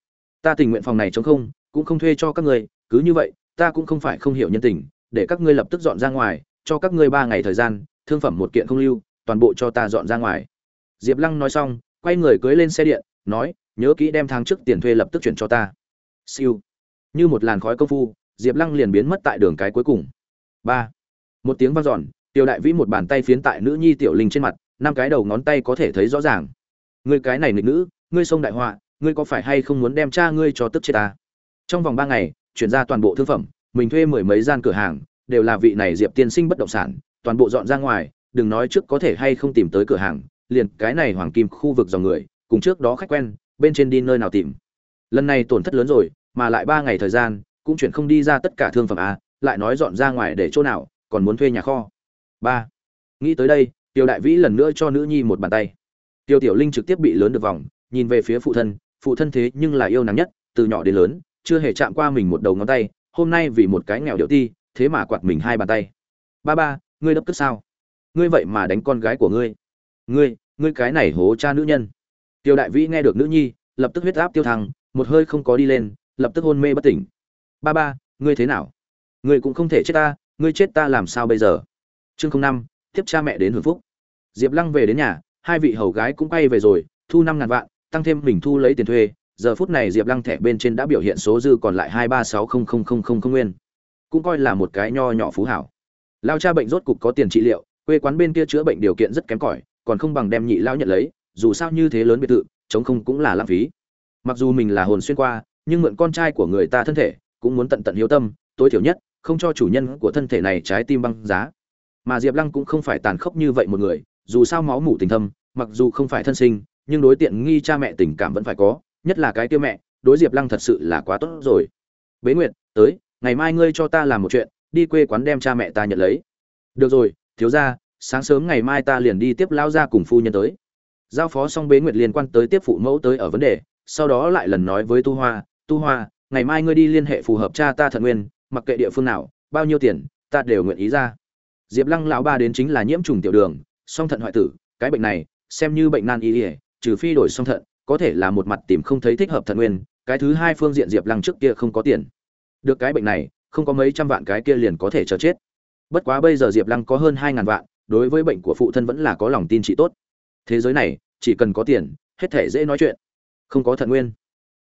Ta tình nguyện phòng này chống không, cũng không thuê cho các ngươi, cứ như vậy, ta cũng không phải không hiểu nhân tình, để các ngươi lập tức dọn ra ngoài, cho các ngươi ba ngày thời gian, thương phẩm một kiện không lưu, toàn bộ cho ta dọn ra ngoài. Diệp lăng nói xong, quay người cưới lên xe điện, nói, nhớ kỹ đem tháng trước tiền thuê lập tức chuyển cho ta. Siêu. Như một làn khói công phu, diệp lăng liền biến mất tại đường cái cuối cùng ba. Một tiếng vang giòn tiểu đại vĩ một bàn tay phiến tại nữ nhi tiểu linh trên mặt, năm cái đầu ngón tay có thể thấy rõ ràng. Ngươi cái này nghịch nữ, ngươi sông đại họa, ngươi có phải hay không muốn đem cha ngươi cho tức chết ta? Trong vòng ba ngày, chuyển ra toàn bộ thương phẩm, mình thuê mười mấy gian cửa hàng, đều là vị này diệp tiên sinh bất động sản, toàn bộ dọn ra ngoài, đừng nói trước có thể hay không tìm tới cửa hàng, liền cái này hoàng kim khu vực dòng người, cùng trước đó khách quen, bên trên đi nơi nào tìm. Lần này tổn thất lớn rồi, mà lại ba ngày thời gian, cũng chuyển không đi ra tất cả thương phẩm a lại nói dọn ra ngoài để chỗ nào, còn muốn thuê nhà kho. Ba, nghĩ tới đây, tiêu đại vĩ lần nữa cho nữ nhi một bàn tay. Tiêu tiểu linh trực tiếp bị lớn được vòng, nhìn về phía phụ thân phụ thân thế nhưng là yêu nàng nhất, từ nhỏ đến lớn, chưa hề chạm qua mình một đầu ngón tay, hôm nay vì một cái nghèo điệu ti, thế mà quạt mình hai bàn tay. Ba ba, ngươi đấp tức sao? Ngươi vậy mà đánh con gái của ngươi. Ngươi ngươi cái này hố cha nữ nhân. Tiêu đại vĩ nghe được nữ nhi, lập tức huyết áp tiêu thăng, một hơi không có đi lên, lập tức hôn mê bất tỉnh. Ba ba, ngươi thế nào? Ngươi cũng không thể chết ta, ngươi chết ta làm sao bây giờ? Chương không năm, tiếp cha mẹ đến hưởng phúc. Diệp lăng về đến nhà, hai vị hầu gái cũng bay về rồi, thu năm ngàn vạn, tăng thêm mình thu lấy tiền thuê. Giờ phút này diệp lăng thẻ bên trên đã biểu hiện số dư còn lại hai ba sáu không không không không không nguyên. Cũng coi là một cái nho nhỏ phú hảo. Lao cha bệnh rốt cục có tiền trị liệu, quê quán bên kia chữa bệnh điều kiện rất kém cỏi, còn không bằng đem nhị lao nhận lấy, dù sao như thế lớn biệt thự, chống không cũng là lãng phí. Mặc dù mình là hồn xuyên qua, nhưng mượn con trai của người ta thân thể, cũng muốn tận tận hiếu tâm, tối thiểu nhất không cho chủ nhân của thân thể này trái tim băng giá. Mà diệp lăng cũng không phải tàn khốc như vậy một người, dù sao máu mủ tình thâm, mặc dù không phải thân sinh, nhưng đối tiện nghi cha mẹ tình cảm vẫn phải có, nhất là cái tiêu mẹ, đối diệp lăng thật sự là quá tốt rồi. Bế nguyệt, tới, ngày mai ngươi cho ta làm một chuyện, đi quê quán đem cha mẹ ta nhận lấy. Được rồi, thiếu ra sáng sớm ngày mai ta liền đi tiếp lao ra cùng phu nhân tới. Giao phó xong bế nguyệt liên quan tới tiếp phụ mẫu tới ở vấn đề, sau đó lại lần nói với tu hoa tu hoa, ngày mai ngươi đi liên hệ phù hợp cha ta thận nguyên mặc kệ địa phương nào, bao nhiêu tiền, ta đều nguyện ý ra. Diệp lăng lão ba đến chính là nhiễm trùng tiểu đường, song thận hoại tử, cái bệnh này, xem như bệnh nan y ỉa trừ phi đổi song thận, có thể là một mặt tìm không thấy thích hợp thận nguyên, cái thứ hai phương diện diệp lăng trước kia không có tiền. Được cái bệnh này, không có mấy trăm vạn cái kia liền có thể chờ chết. Bất quá bây giờ diệp lăng có hơn hai ngàn vạn, đối với bệnh của phụ thân vẫn là có lòng tin trị tốt. Thế giới này, chỉ cần có tiền, hết thể dễ nói chuyện. Không có thận nguyên.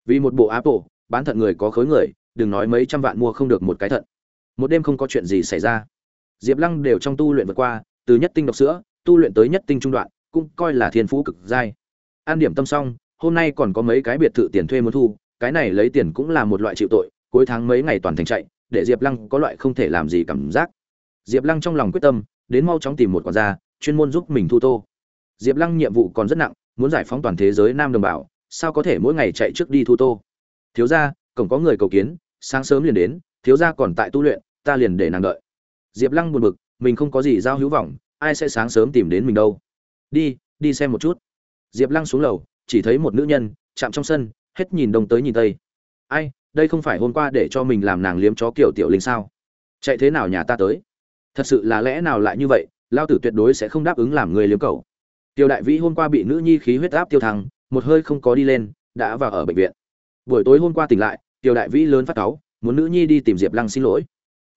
Vì một bộ áp bộ bán thận người có khối người đừng nói mấy trăm vạn mua không được một cái thận. Một đêm không có chuyện gì xảy ra. Diệp lăng đều trong tu luyện vượt qua, từ nhất tinh độc sữa, tu luyện tới nhất tinh trung đoạn, cũng coi là thiên phú cực giai an điểm tâm xong, hôm nay còn có mấy cái biệt thự tiền thuê muốn thu, cái này lấy tiền cũng là một loại chịu tội, cuối tháng mấy ngày toàn thành chạy, để diệp lăng có loại không thể làm gì cảm giác. Diệp lăng trong lòng quyết tâm, đến mau chóng tìm một quản gia, chuyên môn giúp mình thu tô. Diệp lăng nhiệm vụ còn rất nặng, muốn giải phóng toàn thế giới nam đồng bào, sao có thể mỗi ngày chạy trước đi thu tô? Thiếu ra cổng có người cầu kiến sáng sớm liền đến, thiếu gia còn tại tu luyện, ta liền để nàng đợi. Diệp lăng buồn bực, mình không có gì giao hữu vọng, ai sẽ sáng sớm tìm đến mình đâu. Đi đi xem một chút. Diệp lăng xuống lầu, chỉ thấy một nữ nhân, chạm trong sân, hết nhìn đông tới nhìn tây. Ai, đây không phải hôm qua để cho mình làm nàng liếm chó kiểu tiểu linh sao? Chạy thế nào nhà ta tới? Thật sự là lẽ nào lại như vậy, lao tử tuyệt đối sẽ không đáp ứng làm người liếm cầu tiểu đại vĩ hôm qua bị nữ nhi khí huyết áp tiêu thăng, một hơi không có đi lên, đã vào ở bệnh viện. Buổi tối hôm qua tỉnh lại tiểu đại vĩ lớn phát cáu, muốn nữ nhi đi tìm diệp lăng xin lỗi.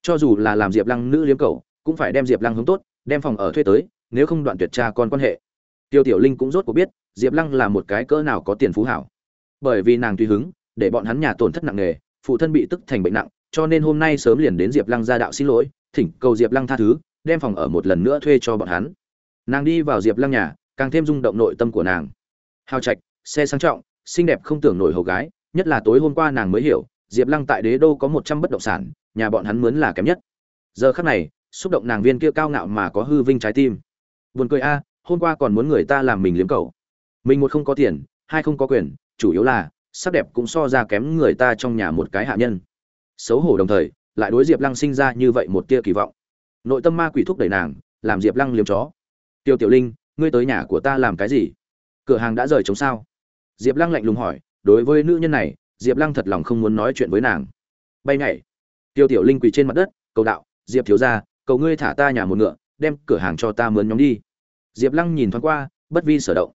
Cho dù là làm diệp lăng nữ liếm cầu cũng phải đem diệp lăng hướng tốt, đem phòng ở thuê tới, nếu không đoạn tuyệt cha con quan hệ. Tiêu tiểu linh cũng rốt cuộc biết, diệp lăng là một cái cỡ nào có tiền phú hảo. Bởi vì nàng tùy hứng, để bọn hắn nhà tổn thất nặng nề, phụ thân bị tức thành bệnh nặng, cho nên hôm nay sớm liền đến diệp lăng ra đạo xin lỗi, thỉnh cầu diệp lăng tha thứ, đem phòng ở một lần nữa thuê cho bọn hắn. Nàng đi vào diệp lăng nhà, càng thêm rung động nội tâm của nàng. Hào trạch, xe sang trọng, xinh đẹp không tưởng nổi hầu gái nhất là tối hôm qua nàng mới hiểu, diệp lăng tại đế đô có một trăm bất động sản, nhà bọn hắn mướn là kém nhất. Giờ khắc này, xúc động nàng viên kia cao ngạo mà có hư vinh trái tim. Buồn cười a, hôm qua còn muốn người ta làm mình liếm cầu mình một không có tiền, hai không có quyền, chủ yếu là, sắc đẹp cũng so ra kém người ta trong nhà một cái hạ nhân. Xấu hổ đồng thời, lại đối diệp lăng sinh ra như vậy một tia kỳ vọng. Nội tâm ma quỷ thúc đẩy nàng, làm diệp lăng liếm chó. Tiêu tiểu linh, ngươi tới nhà của ta làm cái gì? Cửa hàng đã rời chống sao? Diệp lăng lạnh lùng hỏi đối với nữ nhân này, diệp lăng thật lòng không muốn nói chuyện với nàng. Bay nhảy. Tiêu tiểu linh quỳ trên mặt đất, cầu đạo, diệp thiếu ra cầu ngươi thả ta nhà một ngựa, đem cửa hàng cho ta mướn nhóm đi. Diệp lăng nhìn thoáng qua, bất vi sở động.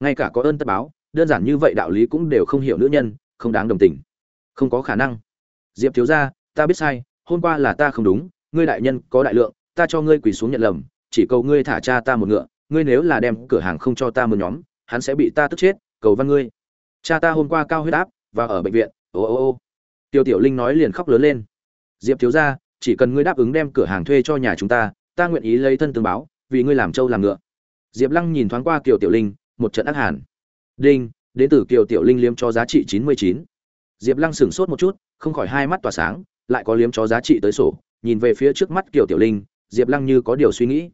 Ngay cả có ơn tất báo, đơn giản như vậy đạo lý cũng đều không hiểu nữ nhân, không đáng đồng tình. Không có khả năng. Diệp thiếu ra ta biết sai, hôm qua là ta không đúng, ngươi đại nhân có đại lượng, ta cho ngươi quỳ xuống nhận lầm, chỉ cầu ngươi thả cha ta một ngựa, ngươi nếu là đem cửa hàng không cho ta một nhóm, hắn sẽ bị ta tức chết, cầu văn ngươi cha ta hôm qua cao huyết áp, và ở bệnh viện. Ô ô ô. Tiêu tiểu linh nói liền khóc lớn lên. Diệp thiếu ra chỉ cần ngươi đáp ứng đem cửa hàng thuê cho nhà chúng ta ta nguyện ý lấy thân tương báo, vì ngươi làm trâu làm ngựa. Diệp lăng nhìn thoáng qua kiều tiểu linh, một trận ác hàn. Đinh, đến từ kiều tiểu linh liếm cho giá trị chín mươi chín. Diệp lăng sửng sốt một chút, không khỏi hai mắt tỏa sáng, lại có liếm cho giá trị tới sổ. Nhìn về phía trước mắt kiều tiểu linh, diệp lăng như có điều suy nghĩ.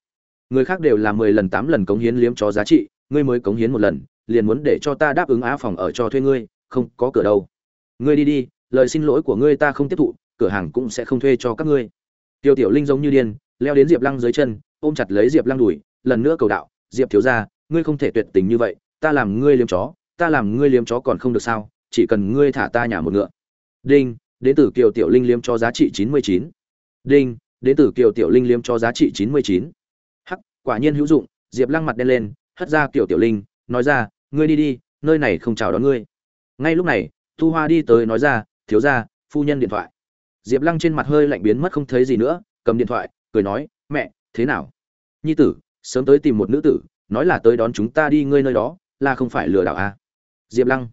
Người khác đều là mười lần tám lần cống hiến liếm cho giá trị, ngươi mới cống hiến một lần liền muốn để cho ta đáp ứng á phòng ở cho thuê ngươi, không có cửa đâu. Ngươi đi đi, lời xin lỗi của ngươi ta không tiếp thụ, cửa hàng cũng sẽ không thuê cho các ngươi. Tiêu tiểu linh giống như điên, leo đến diệp lăng dưới chân, ôm chặt lấy diệp lăng đùi, lần nữa cầu đạo, diệp thiếu ra ngươi không thể tuyệt tình như vậy, ta làm ngươi liếm chó, ta làm ngươi liếm chó còn không được sao, chỉ cần ngươi thả ta nhà một ngựa. Đinh, đến từ kiều tiểu linh liếm cho giá trị chín mươi chín. Đinh, đến từ kiều tiểu linh liếm cho giá trị chín mươi chín. Hắc, quả nhiên hữu dụng, diệp lăng mặt đen lên, hất ra kiều tiểu linh, nói ra ngươi đi đi, nơi này không chào đón ngươi. Ngay lúc này, thu hoa đi tới nói ra, thiếu ra phu nhân điện thoại. Diệp lăng trên mặt hơi lạnh biến mất không thấy gì nữa, cầm điện thoại, cười nói, mẹ, thế nào? Nhi tử, sớm tới tìm một nữ tử, nói là tới đón chúng ta đi ngươi nơi đó, là không phải lừa đảo à. diệp lăng,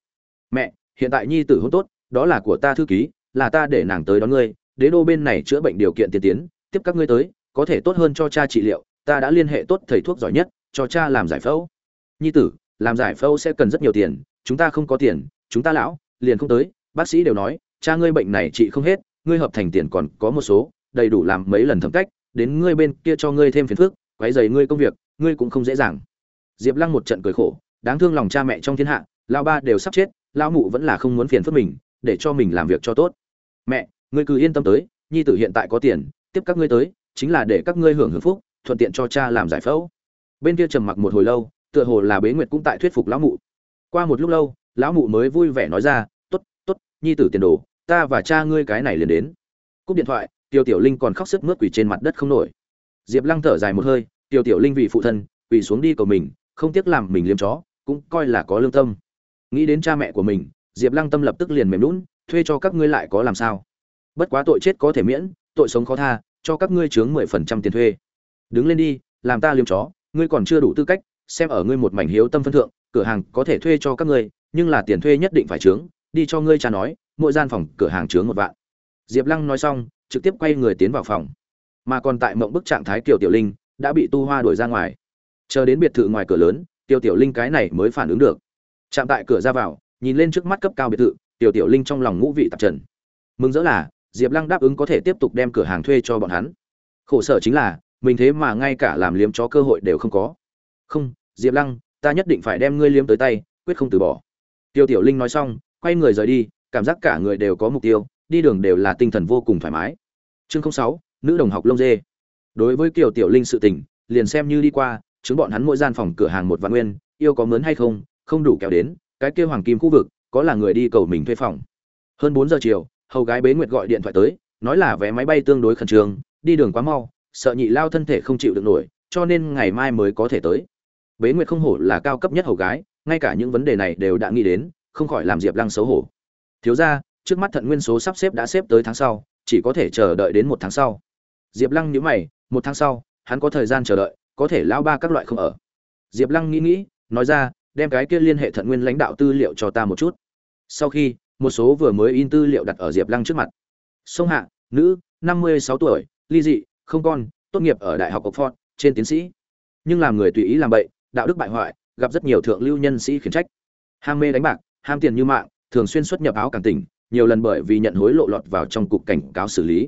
mẹ, hiện tại nhi tử hôn tốt, đó là của ta thư ký, là ta để nàng tới đón ngươi, đế đô bên này chữa bệnh điều kiện tiên tiến, tiếp các ngươi tới, có thể tốt hơn cho cha trị liệu, ta đã liên hệ tốt thầy thuốc giỏi nhất, cho cha làm giải phẫu. Nhi tử làm giải phẫu sẽ cần rất nhiều tiền, chúng ta không có tiền, chúng ta lão, liền không tới. Bác sĩ đều nói, cha ngươi bệnh này trị không hết, ngươi hợp thành tiền còn có một số, đầy đủ làm mấy lần thẩm cách, đến ngươi bên kia cho ngươi thêm phiền phức, quấy dày ngươi công việc, ngươi cũng không dễ dàng. Diệp lăng một trận cười khổ, đáng thương lòng cha mẹ trong thiên hạ, lão ba đều sắp chết, lão mụ vẫn là không muốn phiền phức mình, để cho mình làm việc cho tốt. Mẹ, ngươi cứ yên tâm tới, nhi tử hiện tại có tiền, tiếp các ngươi tới, chính là để các ngươi hưởng hưởng phúc, thuận tiện cho cha làm giải phẫu. Bên kia trầm mặc một hồi lâu tựa hồ là bế nguyệt cũng tại thuyết phục lão mụ. Qua một lúc lâu, lão mụ mới vui vẻ nói ra, tốt tốt, nhi tử tiền đồ, ta và cha ngươi cái này liền đến. Cúp điện thoại, tiêu tiểu linh còn khóc sức mướt quỳ trên mặt đất không nổi. Diệp lăng thở dài một hơi, tiêu tiểu linh vì phụ thân, quỳ xuống đi cầu mình, không tiếc làm mình liếm chó, cũng coi là có lương tâm. Nghĩ đến cha mẹ của mình, diệp lăng tâm lập tức liền mềm lún thuê cho các ngươi lại có làm sao? Bất quá tội chết có thể miễn, tội sống khó tha, cho các ngươi chướng mười phần trăm tiền thuê. Đứng lên đi, làm ta liếm chó, ngươi còn chưa đủ tư cách xem ở ngươi một mảnh hiếu tâm phân thượng, cửa hàng có thể thuê cho các ngươi, nhưng là tiền thuê nhất định phải chướng, đi cho ngươi cha nói, mỗi gian phòng cửa hàng chướng một vạn. Diệp lăng nói xong, trực tiếp quay người tiến vào phòng. Mà còn tại mộng bức trạng thái kiều tiểu linh, đã bị tu hoa đuổi ra ngoài. Chờ đến biệt thự ngoài cửa lớn, kiều tiểu linh cái này mới phản ứng được. Chạm tại cửa ra vào, nhìn lên trước mắt cấp cao biệt thự tiểu tiểu linh trong lòng ngũ vị tạp trần. Mừng rỡ là, diệp lăng đáp ứng có thể tiếp tục đem cửa hàng thuê cho bọn hắn. Khổ sở chính là, mình thế mà ngay cả làm liếm chó cơ hội đều không có không, diệp lăng, ta nhất định phải đem ngươi liếm tới tay, quyết không từ bỏ. Tiêu tiểu linh nói xong, quay người rời đi, cảm giác cả người đều có mục tiêu, đi đường đều là tinh thần vô cùng thoải mái. Chương sáu, nữ đồng học lông dê. Đối với kiều tiểu linh sự tình, liền xem như đi qua, chứng bọn hắn mỗi gian phòng cửa hàng một vạn nguyên, yêu có mướn hay không không đủ kéo đến, cái kêu hoàng kim khu vực, có là người đi cầu mình thuê phòng. Hơn bốn giờ chiều, hầu gái bế nguyệt gọi điện thoại tới, nói là vé máy bay tương đối khẩn trương, đi đường quá mau, sợ nhị lao thân thể không chịu được nổi, cho nên ngày mai mới có thể tới bế nguyệt không hổ là cao cấp nhất hầu gái, ngay cả những vấn đề này đều đã nghĩ đến, không khỏi làm diệp lăng xấu hổ. Thiếu ra trước mắt thận nguyên số sắp xếp đã xếp tới tháng sau, chỉ có thể chờ đợi đến một tháng sau. Diệp lăng nhíu mày, một tháng sau, hắn có thời gian chờ đợi, có thể lao ba các loại không ở. Diệp lăng nghĩ nghĩ, nói ra, đem cái kia liên hệ thận nguyên lãnh đạo tư liệu cho ta một chút. Sau khi, một số vừa mới in tư liệu đặt ở diệp lăng trước mặt. Sông hạ, nữ, năm mươi sáu tuổi, ly dị, không con, tốt nghiệp ở đại học oxford, trên tiến sĩ. Nhưng làm người tùy ý làm bậy đạo đức bại hoại, gặp rất nhiều thượng lưu nhân sĩ khiển trách. Ham mê đánh bạc, ham tiền như mạng, thường xuyên xuất nhập áo càng tỉnh, nhiều lần bởi vì nhận hối lộ lọt vào trong cục cảnh cáo xử lý.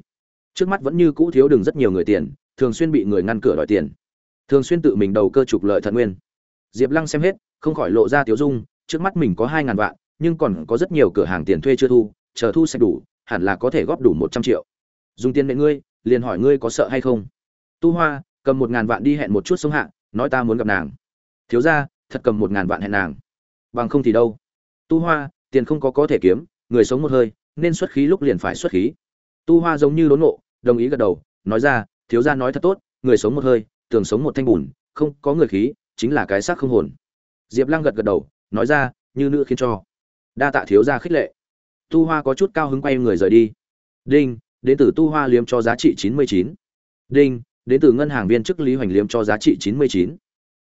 Trước mắt vẫn như cũ thiếu đường rất nhiều người tiền, thường xuyên bị người ngăn cửa đòi tiền. Thường xuyên tự mình đầu cơ trục lợi thận nguyên. Diệp lăng xem hết, không khỏi lộ ra tiếu dung, trước mắt mình có hai ngàn vạn, nhưng còn có rất nhiều cửa hàng tiền thuê chưa thu, chờ thu sạch đủ, hẳn là có thể góp đủ một trăm triệu. Dùng tiền mẹ ngươi, liền hỏi ngươi có sợ hay không? Tu hoa, cầm một ngàn vạn đi hẹn một chút sống hạ, nói ta muốn gặp nàng thiếu ra thật cầm một ngàn vạn hẹn nàng. Bằng không thì đâu. Tu hoa, tiền không có có thể kiếm, người sống một hơi, nên xuất khí lúc liền phải xuất khí. Tu hoa giống như đốn ngộ, đồng ý gật đầu, nói ra, thiếu gia nói thật tốt, người sống một hơi, tưởng sống một thanh bùn, không có người khí, chính là cái xác không hồn. Diệp lăng gật gật đầu, nói ra, như nữ khiến cho. Đa tạ thiếu gia khích lệ. Tu hoa có chút cao hứng quay người rời đi. Đinh, đến từ tu hoa liếm cho giá trị chín mươi chín. Đinh, đến từ ngân hàng viên chức lý hoành liếm cho giá trị chín mươi chín.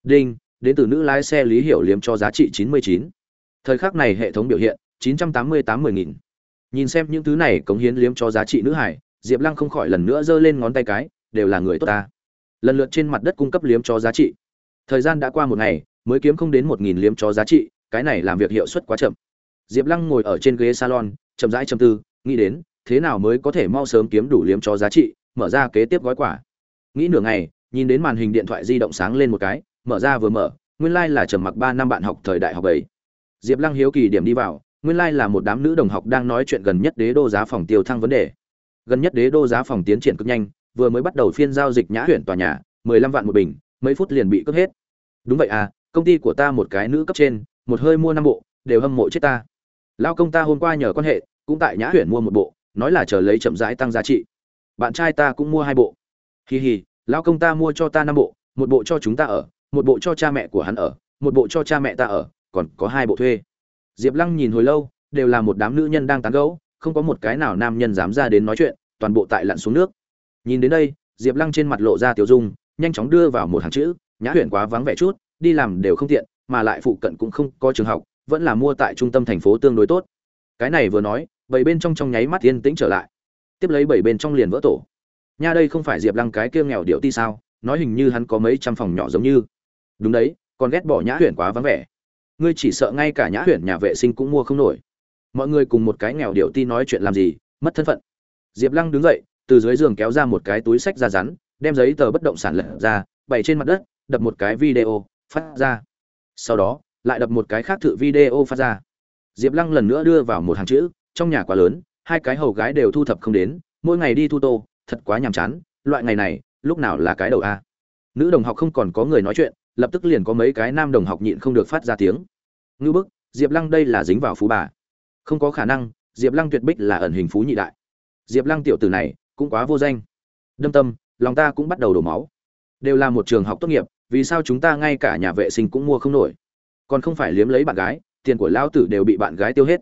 Đinh đến từ nữ lái xe lý hiểu liếm cho giá trị chín mươi chín. Thời khắc này hệ thống biểu hiện, chín trăm tám mươi tám mươi nghìn. Nhìn xem những thứ này cống hiến liếm cho giá trị nữ hải, diệp lăng không khỏi lần nữa giơ lên ngón tay cái, đều là người tốt ta. Lần lượt trên mặt đất cung cấp liếm cho giá trị. Thời gian đã qua một ngày, mới kiếm không đến một nghìn liếm cho giá trị, cái này làm việc hiệu suất quá chậm. Diệp lăng ngồi ở trên ghế salon, chậm rãi trầm tư, nghĩ đến, thế nào mới có thể mau sớm kiếm đủ liếm cho giá trị, mở ra kế tiếp gói quả nghĩ nửa ngày, nhìn đến màn hình điện thoại di động sáng lên một cái mở ra vừa mở, nguyên lai、like、là trầm mặc ba năm bạn học thời đại học bảy diệp lăng hiếu kỳ điểm đi vào, nguyên lai、like、là một đám nữ đồng học đang nói chuyện gần nhất đế đô giá phòng tiêu thăng vấn đề. Gần nhất đế đô giá phòng tiến triển cực nhanh, vừa mới bắt đầu phiên giao dịch nhã huyện tòa nhà, mười lăm vạn một bình, mấy phút liền bị cướp hết. Đúng vậy à công ty của ta một cái nữ cấp trên, một hơi mua năm bộ, đều hâm mộ chết ta. Lao công ta hôm qua nhờ quan hệ, cũng tại nhã huyện mua một bộ, nói là chờ lấy chậm rãi tăng giá trị. Bạn trai ta cũng mua hai bộ. Hì hì lao công ta mua cho ta năm bộ, một bộ cho chúng ta ở một bộ cho cha mẹ của hắn ở, một bộ cho cha mẹ ta ở, còn có hai bộ thuê. Diệp lăng nhìn hồi lâu, đều là một đám nữ nhân đang tán gẫu, không có một cái nào nam nhân dám ra đến nói chuyện, toàn bộ tại lặn xuống nước. Nhìn đến đây, diệp lăng trên mặt lộ ra tiểu dung, nhanh chóng đưa vào một hàng chữ, nhã huyện quá vắng vẻ chút, đi làm đều không tiện, mà lại phụ cận cũng không có trường học, vẫn là mua tại trung tâm thành phố tương đối tốt. Cái này vừa nói, bảy bên trong trong nháy mắt yên tĩnh trở lại. Tiếp lấy bảy bên trong liền vỡ tổ. Nha đây không phải diệp lăng cái kia nghèo điệu ti sao, nói hình như hắn có mấy trăm phòng nhỏ giống như đúng đấy còn ghét bỏ nhã huyền quá vắng vẻ. Ngươi chỉ sợ ngay cả nhã huyền nhà vệ sinh cũng mua không nổi. Mọi người cùng một cái nghèo điệu ti nói chuyện làm gì, mất thân phận. Diệp lăng đứng dậy, từ dưới giường kéo ra một cái túi sách ra rắn, đem giấy tờ bất động sản lật ra, bày trên mặt đất, đập một cái video, phát ra. Sau đó, lại đập một cái khác thự video phát ra. Diệp lăng lần nữa đưa vào một hàng chữ, trong nhà quá lớn, hai cái hầu gái đều thu thập không đến, mỗi ngày đi thu tô, thật quá nhàm chán, loại ngày này, lúc nào là cái đầu a? Nữ đồng học không còn có người nói chuyện lập tức liền có mấy cái nam đồng học nhịn không được phát ra tiếng. Ngư bức, diệp lăng đây là dính vào phú bà. Không có khả năng, diệp lăng tuyệt bích là ẩn hình phú nhị đại. Diệp lăng tiểu tử này, cũng quá vô danh. Đâm tâm, lòng ta cũng bắt đầu đổ máu. Đều là một trường học tốt nghiệp, vì sao chúng ta ngay cả nhà vệ sinh cũng mua không nổi? Còn không phải liếm lấy bạn gái, tiền của lão tử đều bị bạn gái tiêu hết.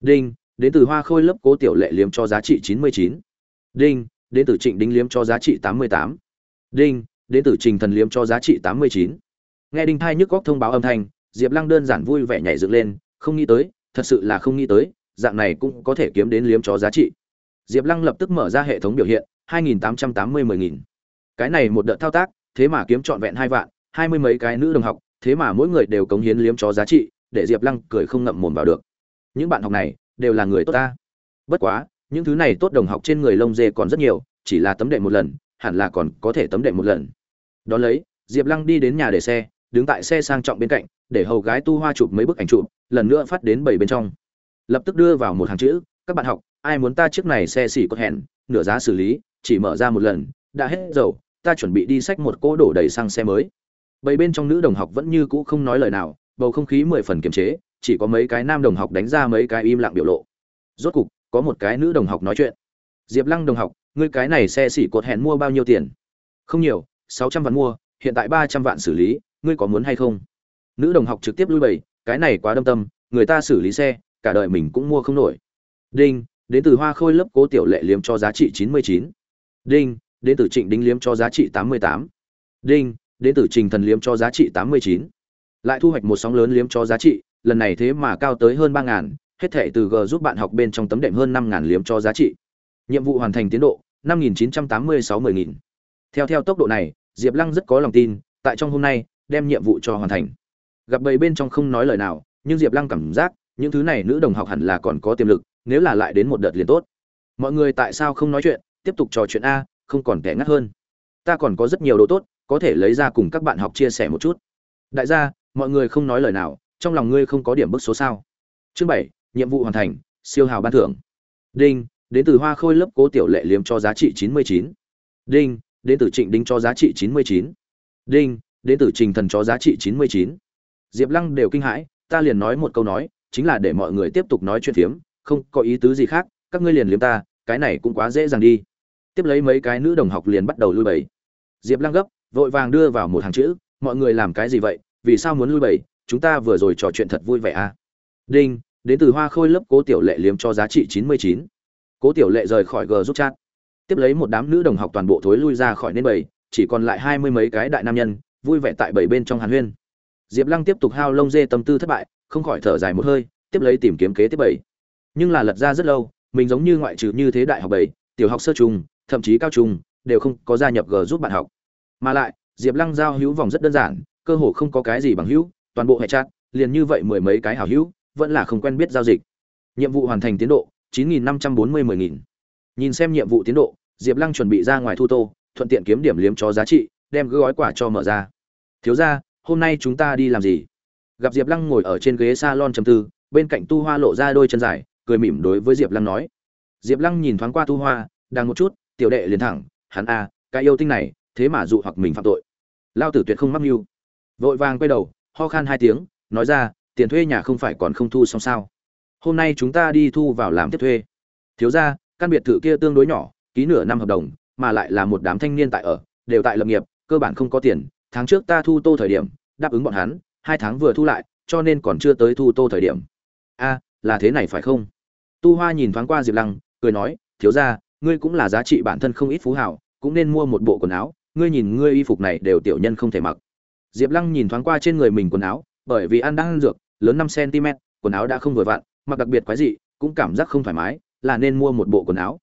Đinh, đến từ hoa khôi lớp cố tiểu lệ liếm cho giá trị chín mươi chín. Đinh, đến từ trịnh đính liếm cho giá trị tám mươi tám. Đinh, đến từ trình thần liếm cho giá trị tám mươi chín nghe đinh thai nhức góc thông báo âm thanh, diệp lăng đơn giản vui vẻ nhảy dựng lên, không nghĩ tới, thật sự là không nghĩ tới, dạng này cũng có thể kiếm đến liếm chó giá trị. Diệp lăng lập tức mở ra hệ thống biểu hiện, hai nghìn tám trăm tám mươi mười nghìn. Cái này một đợt thao tác, thế mà kiếm trọn vẹn hai vạn, hai mươi mấy cái nữ đồng học, thế mà mỗi người đều cống hiến liếm chó giá trị, để diệp lăng cười không ngậm mồm vào được. Những bạn học này, đều là người tốt ta. Bất quá, những thứ này tốt đồng học trên người lông dê còn rất nhiều, chỉ là tấm đệm một lần, hẳn là còn có thể tấm đệm một lần. Đón lấy, diệp lăng đi đến nhà để xe đứng tại xe sang trọng bên cạnh, để hầu gái tu hoa chụp mấy bức ảnh chụp, lần nữa phát đến bảy bên trong. Lập tức đưa vào một hàng chữ, các bạn học, ai muốn ta chiếc này xe xỉ có hẹn, nửa giá xử lý, chỉ mở ra một lần, đã hết dầu, ta chuẩn bị đi xách một cỗ đổ đầy xăng xe mới. Bảy bên trong nữ đồng học vẫn như cũ không nói lời nào, bầu không khí mười phần kiềm chế, chỉ có mấy cái nam đồng học đánh ra mấy cái im lặng biểu lộ. Rốt cục, có một cái nữ đồng học nói chuyện. Diệp lăng đồng học, ngươi cái này xe xỉ cột hẹn mua bao nhiêu tiền? Không nhiều, sáu trăm vạn mua, hiện tại ba trăm vạn xử lý ngươi có muốn hay không? Nữ đồng học trực tiếp lui bày cái này quá đâm tâm, người ta xử lý xe, cả đời mình cũng mua không nổi. Đinh, đến từ hoa khôi lớp cố tiểu lệ liếm cho giá trị chín mươi chín. Đinh, đến từ trịnh đinh liếm cho giá trị tám mươi tám. Đinh, đến từ trình thần liếm cho giá trị tám mươi chín. Lại thu hoạch một sóng lớn liếm cho giá trị, lần này thế mà cao tới hơn ba ngàn, hết thể từ g giúp bạn học bên trong tấm đệm hơn năm ngàn liếm cho giá trị. Nhiệm vụ hoàn thành tiến độ, năm nghìn chín trăm tám mươi sáu mươi nghìn. Theo theo tốc độ này, diệp lăng rất có lòng tin, tại trong hôm nay đem nhiệm vụ cho hoàn thành. Gặp bầy bên trong không nói lời nào, nhưng diệp lăng cảm giác, những thứ này nữ đồng học hẳn là còn có tiềm lực, nếu là lại đến một đợt liền tốt. Mọi người tại sao không nói chuyện? Tiếp tục trò chuyện a, không còn kẻ ngắt hơn. Ta còn có rất nhiều đồ tốt, có thể lấy ra cùng các bạn học chia sẻ một chút. Đại gia, mọi người không nói lời nào, trong lòng ngươi không có điểm bức số sao? Chương bảy, nhiệm vụ hoàn thành, siêu hào ban thưởng. Đinh, đến từ hoa khôi lớp cố tiểu lệ liếm cho giá trị chín mươi chín. Đinh, đến từ trịnh đinh cho giá trị chín mươi chín. Đinh đến từ trình thần cho giá trị chín mươi chín. Diệp lăng đều kinh hãi, ta liền nói một câu nói, chính là để mọi người tiếp tục nói chuyện phiếm, không có ý tứ gì khác, các ngươi liền liếm ta, cái này cũng quá dễ dàng đi. Tiếp lấy mấy cái nữ đồng học liền bắt đầu lui bẩy diệp lăng gấp, vội vàng đưa vào một hàng chữ, mọi người làm cái gì vậy, vì sao muốn lui bẩy chúng ta vừa rồi trò chuyện thật vui vẻ à? Đinh, đến từ hoa khôi lớp cố tiểu lệ liếm cho giá trị chín mươi chín. Cố tiểu lệ rời khỏi g giúp chat. Tiếp lấy một đám nữ đồng học toàn bộ thối lui ra khỏi nên bầy, chỉ còn lại hai mươi mấy cái đại nam nhân vui vẻ tại bảy bên trong hàn huyên. Diệp lăng tiếp tục hao lông dê tâm tư thất bại, không khỏi thở dài một hơi, tiếp lấy tìm kiếm kế tiếp bảy. Nhưng là lật ra rất lâu, mình giống như ngoại trừ như thế đại học bảy, tiểu học sơ trung, thậm chí cao trung, đều không có gia nhập g giúp bạn học. Mà lại, diệp lăng giao hữu vòng rất đơn giản, cơ hồ không có cái gì bằng hữu, toàn bộ hệ chát liền như vậy mười mấy cái hảo hữu, vẫn là không quen biết giao dịch. Nhiệm vụ hoàn thành tiến độ, chín nghìn năm trăm bốn mươi mười nghìn. Nhìn xem nhiệm vụ tiến độ, diệp lăng chuẩn bị ra ngoài thu tô, thuận tiện kiếm điểm liếm cho giá trị đem gói quả cho mở ra. Thiếu ra hôm nay chúng ta đi làm gì? Gặp diệp lăng ngồi ở trên ghế s a lon chầm tư, bên cạnh tu hoa lộ ra đôi chân dài, cười mỉm đối với diệp lăng nói. Diệp lăng nhìn thoáng qua tu hoa đang một chút, tiểu đệ liền thẳng, hắn a, cái yêu tinh này, thế mà dụ hoặc mình phạm tội. Lao tử tuyệt không mắc mưu. Vội vàng quay đầu, ho khan hai tiếng, nói ra, tiền thuê nhà không phải còn không thu xong sao? Hôm nay chúng ta đi thu vào làm tiếp thuê. Thiếu ra căn biệt thự kia tương đối nhỏ, ký nửa năm hợp đồng, mà lại là một đám thanh niên tại ở, đều tại lập nghiệp cơ bản không có tiền, tháng trước ta thu tô thời điểm, đáp ứng bọn hắn, hai tháng vừa thu lại, cho nên còn chưa tới thu tô thời điểm. A, là thế này phải không? Tu hoa nhìn thoáng qua diệp lăng, cười nói, thiếu ra ngươi cũng là giá trị bản thân không ít phú hảo, cũng nên mua một bộ quần áo, ngươi nhìn ngươi y phục này đều tiểu nhân không thể mặc. Diệp lăng nhìn thoáng qua trên người mình quần áo, bởi vì ăn đang ăn dược, lớn năm cm quần áo đã không vừa vặn, mặc đặc biệt quái dị, cũng cảm giác không thoải mái, là nên mua một bộ quần áo.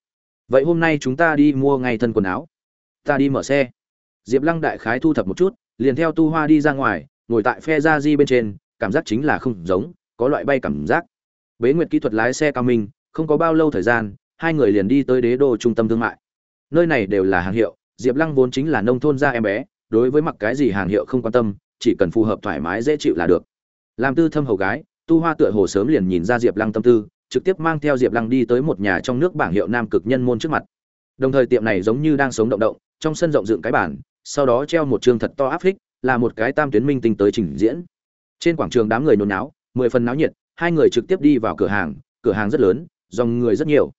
Vậy hôm nay chúng ta đi mua ngay thân quần áo. Ta đi mở xe diệp lăng đại khái thu thập một chút liền theo tu hoa đi ra ngoài ngồi tại phe ra di bên trên cảm giác chính là không giống có loại bay cảm giác. Bế nguyệt kỹ thuật lái xe cao minh không có bao lâu thời gian hai người liền đi tới đế đô trung tâm thương mại. Nơi này đều là hàng hiệu diệp lăng vốn chính là nông thôn gia em bé đối với mặc cái gì hàng hiệu không quan tâm chỉ cần phù hợp thoải mái dễ chịu là được. Làm tư thâm hầu gái tu hoa tựa hồ sớm liền nhìn ra diệp lăng tâm tư trực tiếp mang theo diệp lăng đi tới một nhà trong nước bảng hiệu nam cực nhân môn trước mặt. Đồng thời tiệm này giống như đang sống động động trong sân rộng dựng cái bàn, sau đó treo một chương thật to áp phích, là một cái tam tuyến minh tinh tới trình diễn. Trên quảng trường đám người nôn náo, mười phần náo nhiệt, hai người trực tiếp đi vào cửa hàng cửa hàng rất lớn, dòng người rất nhiều.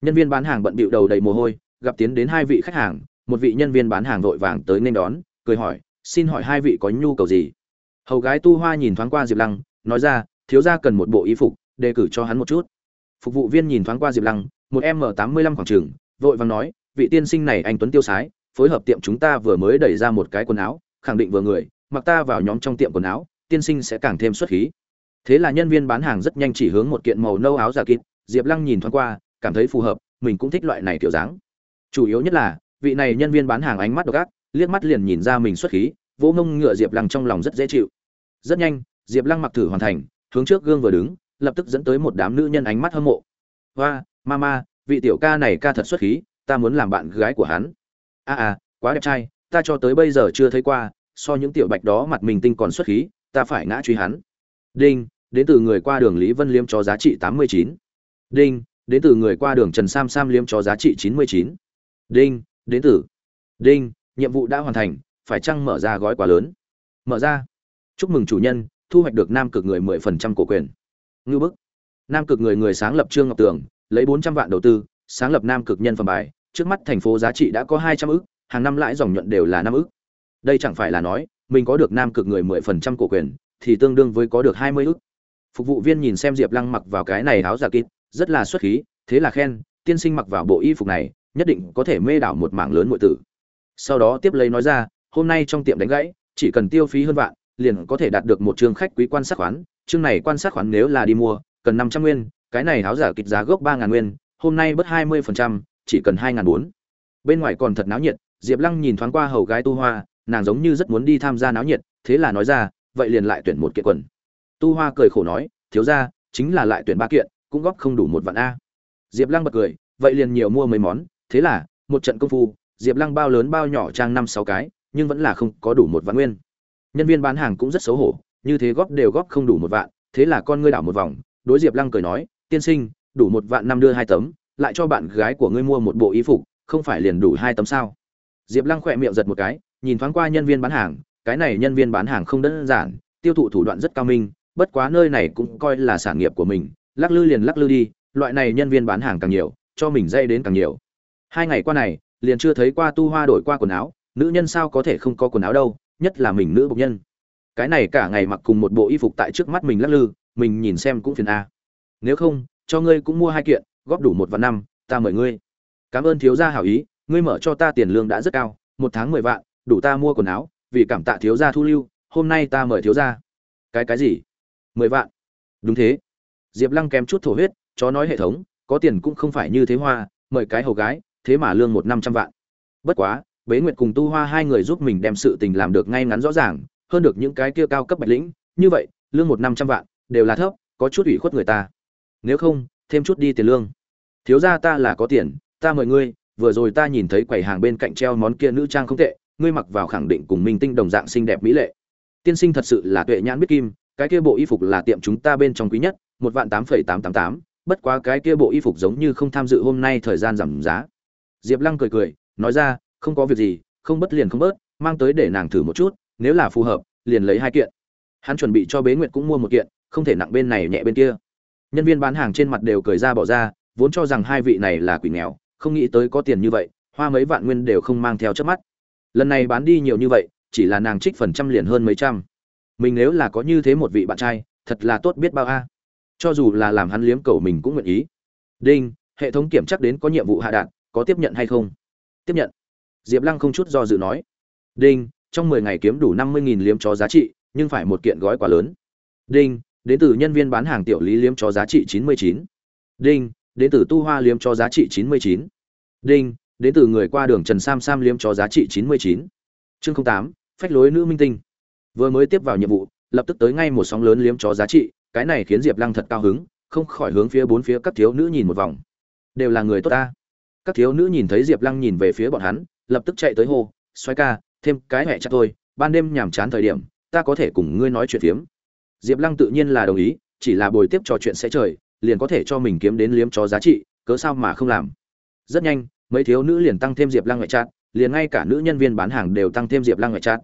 Nhân viên bán hàng bận bịu đầu đầy mồ hôi, gặp tiến đến hai vị khách hàng, một vị nhân viên bán hàng vội vàng tới nên đón, cười hỏi, xin hỏi hai vị có nhu cầu gì? Hầu gái tu hoa nhìn thoáng qua diệp lăng, nói ra, thiếu gia cần một bộ y phục, đề cử cho hắn một chút. Phục vụ viên nhìn thoáng qua diệp lăng, một m tám mươi lăm khoảng trường, vội vàng nói, vị tiên sinh này anh tuấn tiêu sái phối hợp tiệm chúng ta vừa mới đẩy ra một cái quần áo, khẳng định vừa người, mặc ta vào nhóm trong tiệm quần áo, tiên sinh sẽ càng thêm xuất khí. Thế là nhân viên bán hàng rất nhanh chỉ hướng một kiện màu nâu áo giả kịp, diệp lăng nhìn thoáng qua, cảm thấy phù hợp, mình cũng thích loại này kiểu dáng. Chủ yếu nhất là, vị này nhân viên bán hàng ánh mắt độc ác, liếc mắt liền nhìn ra mình xuất khí, vỗ ngông ngựa diệp lăng trong lòng rất dễ chịu. Rất nhanh, diệp lăng mặc thử hoàn thành, hướng trước gương vừa đứng, lập tức dẫn tới một đám nữ nhân ánh mắt hâm mộ. Hoa mama, vị tiểu ca này ca thật xuất khí, ta muốn làm bạn gái của hắn a à, à quá đẹp trai ta cho tới bây giờ chưa thấy qua so những tiểu bạch đó mặt mình tinh còn xuất khí ta phải ngã truy hắn. Đinh đến từ người qua đường lý vân liêm cho giá trị tám mươi chín. Đinh đến từ người qua đường trần sam sam liêm cho giá trị chín mươi chín. Đinh đến từ. Đinh nhiệm vụ đã hoàn thành phải chăng mở ra gói quà lớn? Mở ra. Chúc mừng chủ nhân thu hoạch được nam cực người mười phần trăm cổ quyền. Ngư bức. Nam cực người người sáng lập trương ngọc tường lấy bốn trăm vạn đầu tư sáng lập nam cực nhân phẩm bài trước mắt thành phố giá trị đã có hai trăm ức hàng năm lãi dòng nhuận đều là năm ức. Đây chẳng phải là nói mình có được nam cực người mười phần trăm cổ quyền thì tương đương với có được hai mươi ức. Phục vụ viên nhìn xem diệp lăng mặc vào cái này áo giả kịt, rất là xuất khí thế là khen tiên sinh mặc vào bộ y phục này nhất định có thể mê đảo một mảng lớn muội tử. Sau đó tiếp lấy nói ra hôm nay trong tiệm đánh gãy chỉ cần tiêu phí hơn vạn liền có thể đạt được một chương khách quý quan sát khoán chương này quan sát khoán nếu là đi mua cần năm trăm nguyên cái này áo giả kịch giá gốc ba ngàn nguyên hôm nay bớt hai mươi phần trăm chỉ cần hai ngàn bốn. Bên ngoài còn thật náo nhiệt, diệp lăng nhìn thoáng qua hầu gái tu hoa, nàng giống như rất muốn đi tham gia náo nhiệt, thế là nói ra, vậy liền lại tuyển một kiện quần. Tu hoa cười khổ nói, thiếu ra chính là lại tuyển ba kiện, cũng góp không đủ một vạn a. Diệp lăng bật cười, vậy liền nhiều mua mấy món, thế là, một trận công phu, diệp lăng bao lớn bao nhỏ trang năm sáu cái, nhưng vẫn là không có đủ một vạn nguyên. Nhân viên bán hàng cũng rất xấu hổ, như thế góp đều góp không đủ một vạn, thế là con ngươi đảo một vòng, đối diệp lăng cười nói, tiên sinh, đủ một vạn năm đưa hai tấm lại cho bạn gái của ngươi mua một bộ y phục, không phải liền đủ hai tấm sao? Diệp lăng khỏe miệng giật một cái, nhìn thoáng qua nhân viên bán hàng, cái này nhân viên bán hàng không đơn giản, tiêu thụ thủ đoạn rất cao minh, bất quá nơi này cũng coi là sản nghiệp của mình, lắc lư liền lắc lư đi, loại này nhân viên bán hàng càng nhiều, cho mình dây đến càng nhiều. Hai ngày qua này, liền chưa thấy qua tu hoa đổi qua quần áo, nữ nhân sao có thể không có quần áo đâu, nhất là mình nữ bộc nhân. Cái này cả ngày mặc cùng một bộ y phục tại trước mắt mình lắc lư, mình nhìn xem cũng phiền a. Nếu không, cho ngươi cũng mua hai kiện góp đủ một vạn năm, ta mời ngươi. Cảm ơn thiếu gia hảo ý, ngươi mở cho ta tiền lương đã rất cao, một tháng mười vạn, đủ ta mua quần áo, vì cảm tạ thiếu gia thu lưu, hôm nay ta mời thiếu gia. Cái cái gì? Mười vạn. Đúng thế. Diệp lăng kém chút thổ huyết, chó nói hệ thống, có tiền cũng không phải như thế hoa, mời cái hầu gái, thế mà lương một năm trăm vạn. Bất quá, bế nguyệt cùng tu hoa hai người giúp mình đem sự tình làm được ngay ngắn rõ ràng, hơn được những cái kia cao cấp bạch lĩnh, như vậy, lương một năm trăm vạn, đều là thấp, có chút ủy khuất người ta. Nếu không thêm chút đi tiền lương. Thiếu gia ta là có tiền, ta mời ngươi, vừa rồi ta nhìn thấy quầy hàng bên cạnh treo món kia nữ trang không tệ, ngươi mặc vào khẳng định cùng minh tinh đồng dạng xinh đẹp mỹ lệ. Tiên sinh thật sự là tuệ nhãn biết kim, cái kia bộ y phục là tiệm chúng ta bên trong quý nhất, một vạn tám phẩy tám tám tám, bất quá cái kia bộ y phục giống như không tham dự hôm nay thời gian giảm giá. Diệp lăng cười cười, nói ra, không có việc gì, không bất liền không bớt, mang tới để nàng thử một chút, nếu là phù hợp, liền lấy hai kiện. Hắn chuẩn bị cho bế nguyệt cũng mua một kiện, không thể nặng bên này nhẹ bên kia nhân viên bán hàng trên mặt đều cười ra bỏ ra, vốn cho rằng hai vị này là quỷ nghèo, không nghĩ tới có tiền như vậy, hoa mấy vạn nguyên đều không mang theo trước mắt. Lần này bán đi nhiều như vậy, chỉ là nàng trích phần trăm liền hơn mấy trăm. Mình nếu là có như thế một vị bạn trai, thật là tốt biết bao a. Cho dù là làm hắn liếm cầu mình cũng nguyện ý. Đinh, hệ thống kiểm chắc đến có nhiệm vụ hạ đạn có tiếp nhận hay không? Tiếp nhận. Diệp lăng không chút do dự nói. Đinh, trong mười ngày kiếm đủ năm mươi nghìn liếm chó giá trị, nhưng phải một kiện gói quá lớn. Đinh đến từ nhân viên bán hàng tiểu lý liếm chó giá trị chín mươi chín. Đinh, đến từ tu hoa liếm chó giá trị chín mươi chín. Đinh, đến từ người qua đường trần sam sam liếm chó giá trị chín mươi chín. Chương tám, phách lối nữ minh tinh. Vừa mới tiếp vào nhiệm vụ, lập tức tới ngay một sóng lớn liếm chó giá trị, cái này khiến diệp lăng thật cao hứng, không khỏi hướng phía bốn phía các thiếu nữ nhìn một vòng. Đều là người tốt ta. Các thiếu nữ nhìn thấy diệp lăng nhìn về phía bọn hắn, lập tức chạy tới hô, "Soái ca, thêm cái mẹ chặt tôi, ban đêm nhàm chán thời điểm, ta có thể cùng ngươi nói chuyện phiếm diệp lăng tự nhiên là đồng ý, chỉ là buổi tiếp trò chuyện sẽ trời, liền có thể cho mình kiếm đến liếm chó giá trị, cớ sao mà không làm. Rất nhanh, mấy thiếu nữ liền tăng thêm diệp lăng ngoại trát liền ngay cả nữ nhân viên bán hàng đều tăng thêm diệp lăng ngoại trát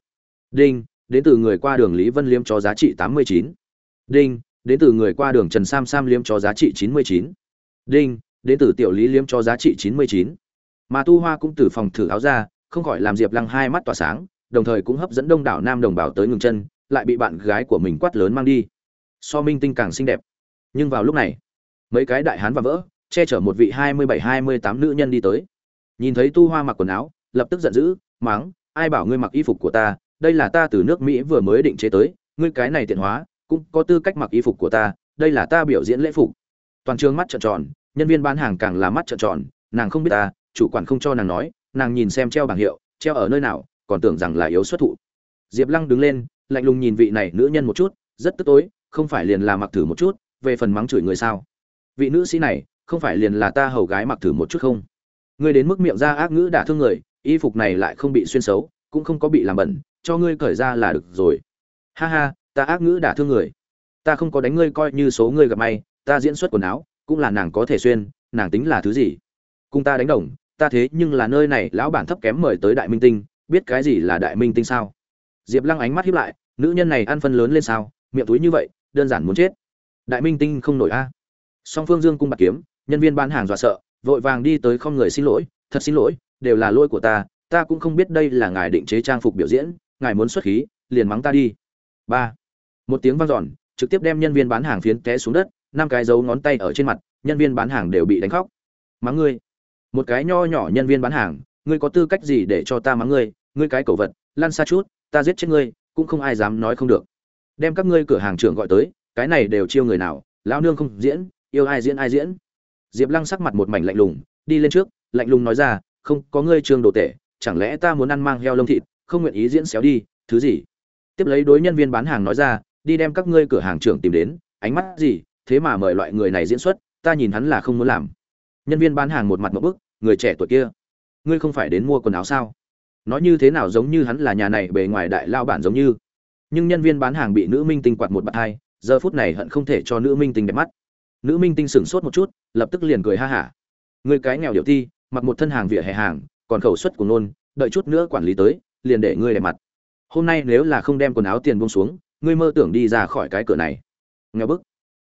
đinh, đến từ người qua đường lý vân liếm chó giá trị tám mươi chín. Đinh, đến từ người qua đường trần sam sam liếm chó giá trị chín mươi chín. Đinh, đến từ tiểu lý liếm chó giá trị chín mươi chín. Mà tu hoa cũng từ phòng thử áo ra, không khỏi làm diệp lăng hai mắt tỏa sáng, đồng thời cũng hấp dẫn đông đảo nam đồng bào tới ngừng chân lại bị bạn gái của mình quát lớn mang đi. So minh tinh càng xinh đẹp. Nhưng vào lúc này, mấy cái đại hán và vỡ, che chở một vị hai mươi bảy, hai mươi tám nữ nhân đi tới. Nhìn thấy tu hoa mặc quần áo, lập tức giận dữ mắng ai bảo ngươi mặc y phục của ta? Đây là ta từ nước mỹ vừa mới định chế tới, ngươi cái này tiện hóa, cũng có tư cách mặc y phục của ta, đây là ta biểu diễn lễ phục. Toàn trường mắt trợn tròn, nhân viên bán hàng càng là mắt trợn tròn, nàng không biết ta, chủ quản không cho nàng nói, nàng nhìn xem treo bảng hiệu, treo ở nơi nào, còn tưởng rằng là yếu xuất thụ. Diệp lăng đứng lên lạnh lùng nhìn vị này nữ nhân một chút, rất tức tối, không phải liền là mặc thử một chút, về phần mắng chửi người sao? Vị nữ sĩ này, không phải liền là ta hầu gái mặc thử một chút không? Ngươi đến mức miệng ra ác ngữ đả thương người, y phục này lại không bị xuyên xấu, cũng không có bị làm bẩn, cho ngươi cởi ra là được rồi. Ha ha, ta ác ngữ đả thương người. Ta không có đánh ngươi coi như số ngươi gặp may, ta diễn xuất quần áo, cũng là nàng có thể xuyên, nàng tính là thứ gì? Cùng ta đánh đồng, ta thế nhưng là nơi này, lão bản thấp kém mời tới đại minh tinh, biết cái gì là đại minh tinh sao? Diệp lăng ánh mắt hiếp lại, nữ nhân này ăn phân lớn lên sao, miệng túi như vậy, đơn giản muốn chết. Đại minh tinh không nổi a. Song phương dương cung bạc kiếm, nhân viên bán hàng dọa sợ, vội vàng đi tới không người xin lỗi, thật xin lỗi, đều là lỗi của ta ta cũng không biết đây là ngài định chế trang phục biểu diễn, ngài muốn xuất khí, liền mắng ta đi. Ba. Một tiếng vang dọn, trực tiếp đem nhân viên bán hàng phiến té xuống đất, năm cái dấu ngón tay ở trên mặt, nhân viên bán hàng đều bị đánh khóc. Mắng ngươi. Một cái nho nhỏ nhân viên bán hàng, ngươi có tư cách gì để cho ta mắng ngươi? Ngươi cái cổ vật, lăn xa chút ta giết chết ngươi, cũng không ai dám nói không được. Đem các ngươi cửa hàng trưởng gọi tới, cái này đều chiêu người nào, lão nương không diễn, yêu ai diễn ai diễn. Diệp lăng sắc mặt một mảnh lạnh lùng, đi lên trước, lạnh lùng nói ra, không, có ngươi trương đồ tệ chẳng lẽ ta muốn ăn mang heo lông thịt, không nguyện ý diễn xéo đi, thứ gì? Tiếp lấy đối nhân viên bán hàng nói ra, đi đem các ngươi cửa hàng trưởng tìm đến, ánh mắt gì, thế mà mời loại người này diễn xuất, ta nhìn hắn là không muốn làm. Nhân viên bán hàng một mặt một bức, người trẻ tuổi kia, ngươi không phải đến mua quần áo sao? Nói như thế nào giống như hắn là nhà này bề ngoài đại lao bản giống như. Nhưng nhân viên bán hàng bị nữ minh tinh quạt một bạt hai, giờ phút này hận không thể cho nữ minh tinh đẹp mắt. Nữ minh tinh sửng sốt một chút, lập tức liền cười ha hả. Người cái nghèo điệu thi mặc một thân hàng vỉa hè hàng, còn khẩu suất của nôn, đợi chút nữa quản lý tới, liền để ngươi đẹp mặt. Hôm nay nếu là không đem quần áo tiền buông xuống, ngươi mơ tưởng đi ra khỏi cái cửa này. Nghèo bức.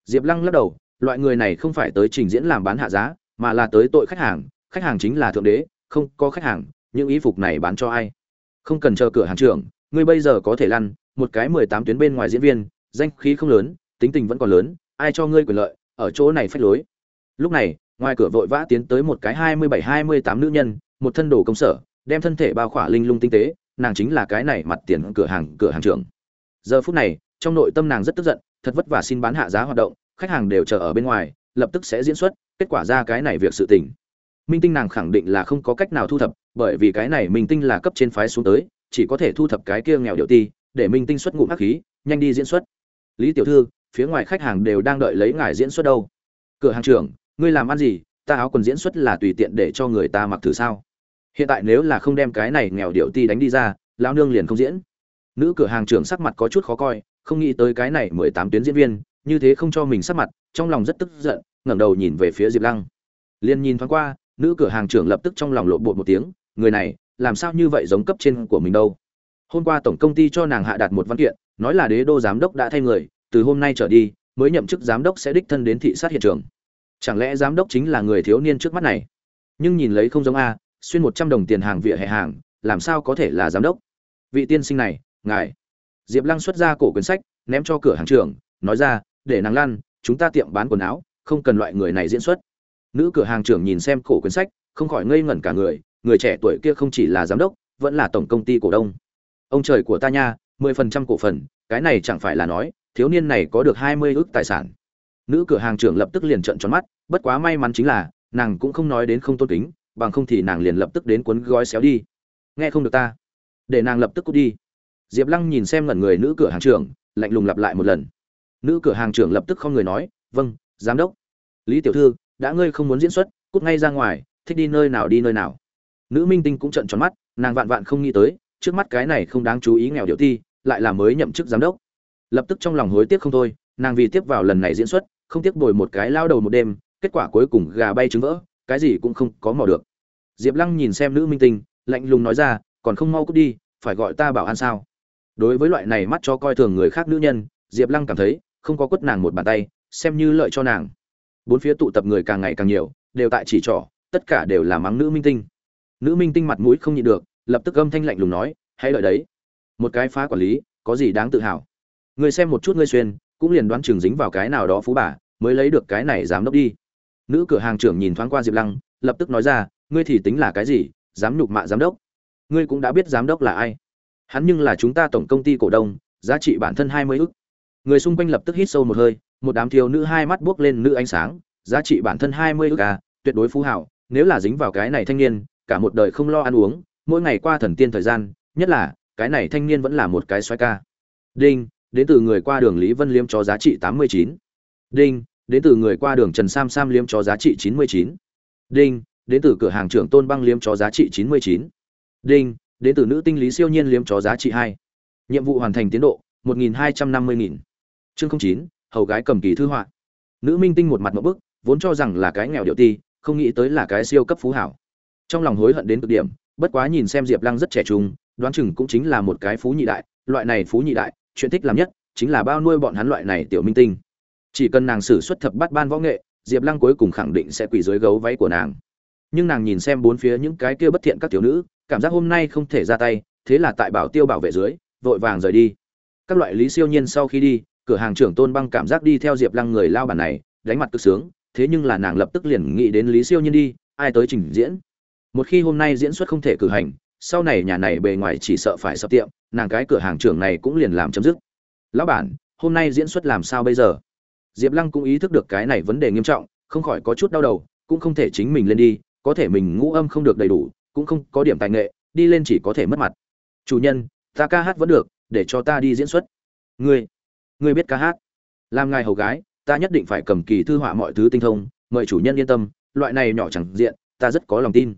Diệp lăng lắc đầu, loại người này không phải tới trình diễn làm bán hạ giá, mà là tới tội khách hàng khách hàng chính là thượng đế, không có khách hàng những y phục này bán cho ai? Không cần chờ cửa hàng trưởng, ngươi bây giờ có thể lăn, một cái mười tám tuyến bên ngoài diễn viên, danh khí không lớn, tính tình vẫn còn lớn, ai cho ngươi quyền lợi, ở chỗ này phách lối. Lúc này, ngoài cửa vội vã tiến tới một cái hai mươi bảy, hai mươi tám nữ nhân, một thân đồ công sở, đem thân thể bao khỏa linh lung tinh tế, nàng chính là cái này mặt tiền cửa hàng cửa hàng trưởng. Giờ phút này, trong nội tâm nàng rất tức giận, thật vất vả xin bán hạ giá hoạt động, khách hàng đều chờ ở bên ngoài, lập tức sẽ diễn xuất, kết quả ra cái này việc sự tình minh tinh nàng khẳng định là không có cách nào thu thập, bởi vì cái này minh tinh là cấp trên phái xuống tới, chỉ có thể thu thập cái kia nghèo điệu ti, để minh tinh xuất ngụm hắc khí, nhanh đi diễn xuất. Lý tiểu thư, phía ngoài khách hàng đều đang đợi lấy ngài diễn xuất đâu. Cửa hàng trưởng, ngươi làm ăn gì? Ta áo quần diễn xuất là tùy tiện để cho người ta mặc thử sao? Hiện tại nếu là không đem cái này nghèo điệu ti đánh đi ra, lão nương liền không diễn. Nữ cửa hàng trưởng sắc mặt có chút khó coi, không nghĩ tới cái này mười tám tuyến diễn viên, như thế không cho mình sắc mặt, trong lòng rất tức giận, ngẩng đầu nhìn về phía diệp lăng. Liền nhìn thoáng qua nữ cửa hàng trưởng lập tức trong lòng lộ bột một tiếng, người này, làm sao như vậy giống cấp trên của mình đâu? Hôm qua tổng công ty cho nàng hạ đạt một văn kiện, nói là đế đô giám đốc đã thay người, từ hôm nay trở đi, mới nhậm chức giám đốc sẽ đích thân đến thị sát hiện trường. Chẳng lẽ giám đốc chính là người thiếu niên trước mắt này? Nhưng nhìn lấy không giống a, xuyên một trăm đồng tiền hàng vỉa hè hàng, làm sao có thể là giám đốc? Vị tiên sinh này, ngài. Diệp lăng xuất ra cổ quyển sách, ném cho cửa hàng trưởng, nói ra, để nàng lăn, chúng ta tiệm bán quần áo, không cần loại người này diễn xuất nữ cửa hàng trưởng nhìn xem cổ quyển sách, không khỏi ngây ngẩn cả người người trẻ tuổi kia không chỉ là giám đốc, vẫn là tổng công ty cổ đông. Ông trời của ta nha, mười phần trăm cổ phần, cái này chẳng phải là nói, thiếu niên này có được hai mươi ước tài sản. Nữ cửa hàng trưởng lập tức liền trợn tròn mắt, bất quá may mắn chính là, nàng cũng không nói đến không tôn kính, bằng không thì nàng liền lập tức đến cuốn gói xéo đi. Nghe không được ta. Để nàng lập tức cút đi. Diệp lăng nhìn xem ngẩn người nữ cửa hàng trưởng, lạnh lùng lặp lại một lần. Nữ cửa hàng trưởng lập tức không người nói vâng giám đốc. Lý tiểu thư đã ngươi không muốn diễn xuất cút ngay ra ngoài thích đi nơi nào đi nơi nào. Nữ minh tinh cũng trận tròn mắt nàng vạn vạn không nghĩ tới trước mắt cái này không đáng chú ý nghèo điệu thi, lại là mới nhậm chức giám đốc. Lập tức trong lòng hối tiếc không thôi nàng vì tiếp vào lần này diễn xuất không tiếc bồi một cái lao đầu một đêm kết quả cuối cùng gà bay trứng vỡ cái gì cũng không có mò được. Diệp lăng nhìn xem nữ minh tinh lạnh lùng nói ra còn không mau cút đi phải gọi ta bảo an sao? Đối với loại này mắt cho coi thường người khác nữ nhân diệp lăng cảm thấy không có quất nàng một bàn tay xem như lợi cho nàng bốn phía tụ tập người càng ngày càng nhiều, đều tại chỉ trỏ, tất cả đều là mắng nữ minh tinh. Nữ minh tinh mặt mũi không nhịn được, lập tức âm thanh lạnh lùng nói, hãy lợi đấy. Một cái phá quản lý, có gì đáng tự hào? Người xem một chút ngươi xuyên, cũng liền đoán chừng dính vào cái nào đó phú bà, mới lấy được cái này giám đốc đi. Nữ cửa hàng trưởng nhìn thoáng qua diệp lăng, lập tức nói ra, ngươi thì tính là cái gì? Dám nhục mạ giám đốc. Ngươi cũng đã biết giám đốc là ai. Hắn nhưng là chúng ta tổng công ty cổ đông, giá trị bản thân hai mươi ức. Người xung quanh lập tức hít sâu một hơi một đám thiếu nữ hai mắt buốc lên nữ ánh sáng, giá trị bản thân hai mươi ức à tuyệt đối phú hảo, nếu là dính vào cái này thanh niên, cả một đời không lo ăn uống, mỗi ngày qua thần tiên thời gian, nhất là, cái này thanh niên vẫn là một cái xoay ca. Đinh, đến từ người qua đường lý vân liêm cho giá trị tám mươi chín. Đinh, đến từ người qua đường trần sam sam liêm cho giá trị chín mươi chín. Đinh, đến từ cửa hàng trưởng tôn băng liêm cho giá trị chín mươi chín. Đinh, đến từ nữ tinh lý siêu nhiên liêm cho giá trị hai. Nhiệm vụ hoàn thành tiến độ, một nghìn hai trăm năm mươi nghìn. Chương chín hầu gái cầm kỳ thư họa. Nữ minh tinh một mặt một bức, vốn cho rằng là cái nghèo điệu ti, không nghĩ tới là cái siêu cấp phú hảo. Trong lòng hối hận đến cực điểm, bất quá nhìn xem diệp lăng rất trẻ trung, đoán chừng cũng chính là một cái phú nhị đại, loại này phú nhị đại, chuyện thích làm nhất, chính là bao nuôi bọn hắn loại này tiểu minh tinh. Chỉ cần nàng xử xuất thập bắt ban võ nghệ, diệp lăng cuối cùng khẳng định sẽ quỳ dưới gấu váy của nàng. Nhưng nàng nhìn xem bốn phía những cái kia bất thiện các tiểu nữ, cảm giác hôm nay không thể ra tay, thế là tại bảo tiêu bảo vệ dưới, vội vàng rời đi. Các loại lý siêu nhiên sau khi đi cửa hàng trưởng tôn băng cảm giác đi theo diệp lăng người lao bản này, đánh mặt cực sướng, thế nhưng là nàng lập tức liền nghĩ đến lý siêu nhiên đi, ai tới trình diễn? Một khi hôm nay diễn xuất không thể cử hành, sau này nhà này bề ngoài chỉ sợ phải sập tiệm, nàng cái cửa hàng trưởng này cũng liền làm chấm dứt. Lão bản, hôm nay diễn xuất làm sao bây giờ? Diệp lăng cũng ý thức được cái này vấn đề nghiêm trọng, không khỏi có chút đau đầu, cũng không thể chính mình lên đi, có thể mình ngũ âm không được đầy đủ, cũng không có điểm tài nghệ, đi lên chỉ có thể mất mặt. Chủ nhân, ta ca hát vẫn được, để cho ta đi diễn xuất. Ngươi ngươi biết ca hát. Làm ngài hầu gái, ta nhất định phải cầm kỳ thư họa mọi thứ tinh thông, mời chủ nhân yên tâm, loại này nhỏ chẳng diện, ta rất có lòng tin.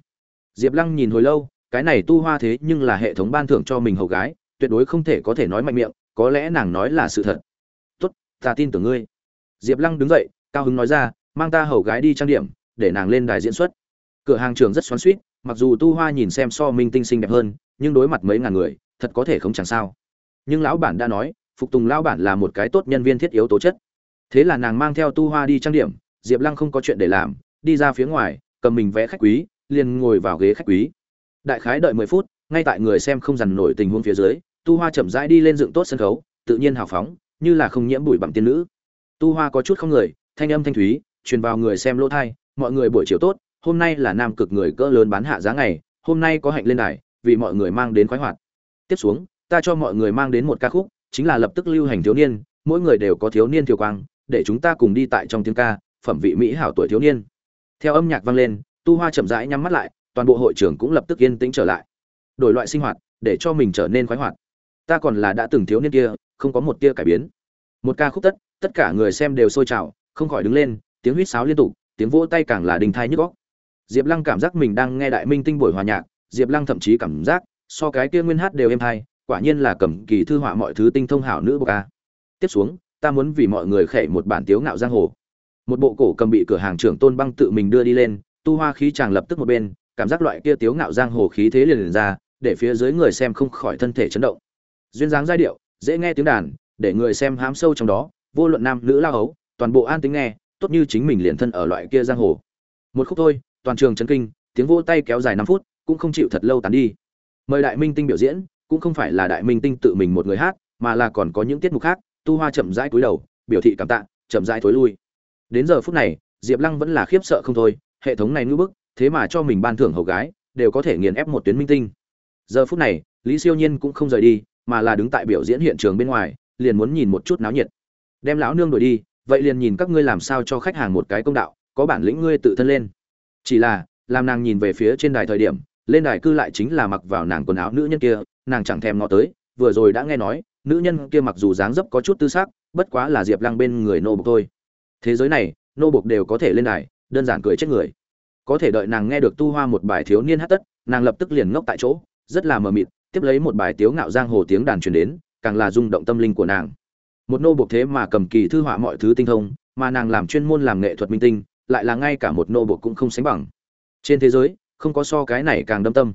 Diệp lăng nhìn hồi lâu, cái này tu hoa thế nhưng là hệ thống ban thưởng cho mình hầu gái, tuyệt đối không thể có thể nói mạnh miệng, có lẽ nàng nói là sự thật. Tốt, ta tin tưởng ngươi. Diệp lăng đứng dậy, cao hứng nói ra, mang ta hầu gái đi trang điểm, để nàng lên đài diễn xuất. Cửa hàng trường rất xoắn suýt mặc dù tu hoa nhìn xem so minh tinh xinh đẹp hơn, nhưng đối mặt mấy ngàn người, thật có thể không chẳng sao. Nhưng lão bản đã nói phục tùng lão bản là một cái tốt nhân viên thiết yếu tố chất. Thế là nàng mang theo tu hoa đi trang điểm, diệp lăng không có chuyện để làm, đi ra phía ngoài, cầm mình vẽ khách quý, liền ngồi vào ghế khách quý. Đại khái đợi mười phút, ngay tại người xem không dằn nổi tình huống phía dưới, tu hoa chậm rãi đi lên dựng tốt sân khấu, tự nhiên hào phóng, như là không nhiễm bụi bằng tiên nữ. Tu hoa có chút không người, thanh âm thanh thúy, truyền vào người xem lỗ thai mọi người buổi chiều tốt, hôm nay là nam cực người cỡ lớn bán hạ giá ngày, hôm nay có hạnh lên đài, vì mọi người mang đến khoái hoạt. Tiếp xuống, ta cho mọi người mang đến một ca khúc chính là lập tức lưu hành thiếu niên, mỗi người đều có thiếu niên thiều quang, để chúng ta cùng đi tại trong tiếng ca, phẩm vị mỹ hảo tuổi thiếu niên. Theo âm nhạc vang lên, tu hoa chậm rãi nhắm mắt lại, toàn bộ hội trưởng cũng lập tức yên tĩnh trở lại. Đổi loại sinh hoạt, để cho mình trở nên khoái hoạt. Ta còn là đã từng thiếu niên kia, không có một tia cải biến. Một ca khúc tất tất cả người xem đều sôi trào, không khỏi đứng lên, tiếng huýt sáo liên tục, tiếng vỗ tay càng là đình thai nhức góc diệp lăng cảm giác mình đang nghe đại minh tinh buổi hòa nhạc, diệp lăng thậm chí cảm giác, so cái kia nguyên hát đều êm hay quả nhiên là cầm kỳ thư họa mọi thứ tinh thông hảo nữ bậc ca tiếp xuống ta muốn vì mọi người khệ một bản tiếu ngạo giang hồ. Một bộ cổ cầm bị cửa hàng trưởng tôn băng tự mình đưa đi lên tu hoa khí chàng lập tức một bên cảm giác loại kia tiếu ngạo giang hồ khí thế liền, liền ra để phía dưới người xem không khỏi thân thể chấn động. Duyên dáng giai điệu dễ nghe tiếng đàn để người xem hám sâu trong đó vô luận nam nữ lao hấu toàn bộ an tính nghe tốt như chính mình liền thân ở loại kia giang hồ. Một khúc thôi toàn trường chấn kinh tiếng vô tay kéo dài năm phút cũng không chịu thật lâu tán đi. Mời đại minh tinh biểu diễn cũng không phải là đại minh tinh tự mình một người hát, mà là còn có những tiết mục khác, tu hoa chậm rãi cúi đầu, biểu thị cảm tạ, chậm rãi thối lui. Đến giờ phút này, diệp lăng vẫn là khiếp sợ không thôi, hệ thống này ngưỡng bức, thế mà cho mình ban thưởng hầu gái, đều có thể nghiền ép một tuyến minh tinh. Giờ phút này, lý siêu nhiên cũng không rời đi, mà là đứng tại biểu diễn hiện trường bên ngoài, liền muốn nhìn một chút náo nhiệt. Đem lão nương đuổi đi, vậy liền nhìn các ngươi làm sao cho khách hàng một cái công đạo, có bản lĩnh ngươi tự thân lên. Chỉ là, làm nàng nhìn về phía trên đài thời điểm, lên đài cư lại chính là mặc vào nàng quần áo nữ nhân kia nàng chẳng thèm ngó tới, vừa rồi đã nghe nói, nữ nhân kia mặc dù dáng dấp có chút tư xác bất quá là diệp lăng bên người nô bộc thôi. Thế giới này, nô bộc đều có thể lên đài, đơn giản cười chết người. Có thể đợi nàng nghe được tu hoa một bài thiếu niên hát tất, nàng lập tức liền ngốc tại chỗ, rất là mờ mịt, tiếp lấy một bài tiếu ngạo giang hồ tiếng đàn truyền đến, càng là rung động tâm linh của nàng. Một nô bộc thế mà cầm kỳ thư họa mọi thứ tinh thông, mà nàng làm chuyên môn làm nghệ thuật minh tinh, lại là ngay cả một nô bộc cũng không sánh bằng. Trên thế giới, không có so cái này càng đâm tâm.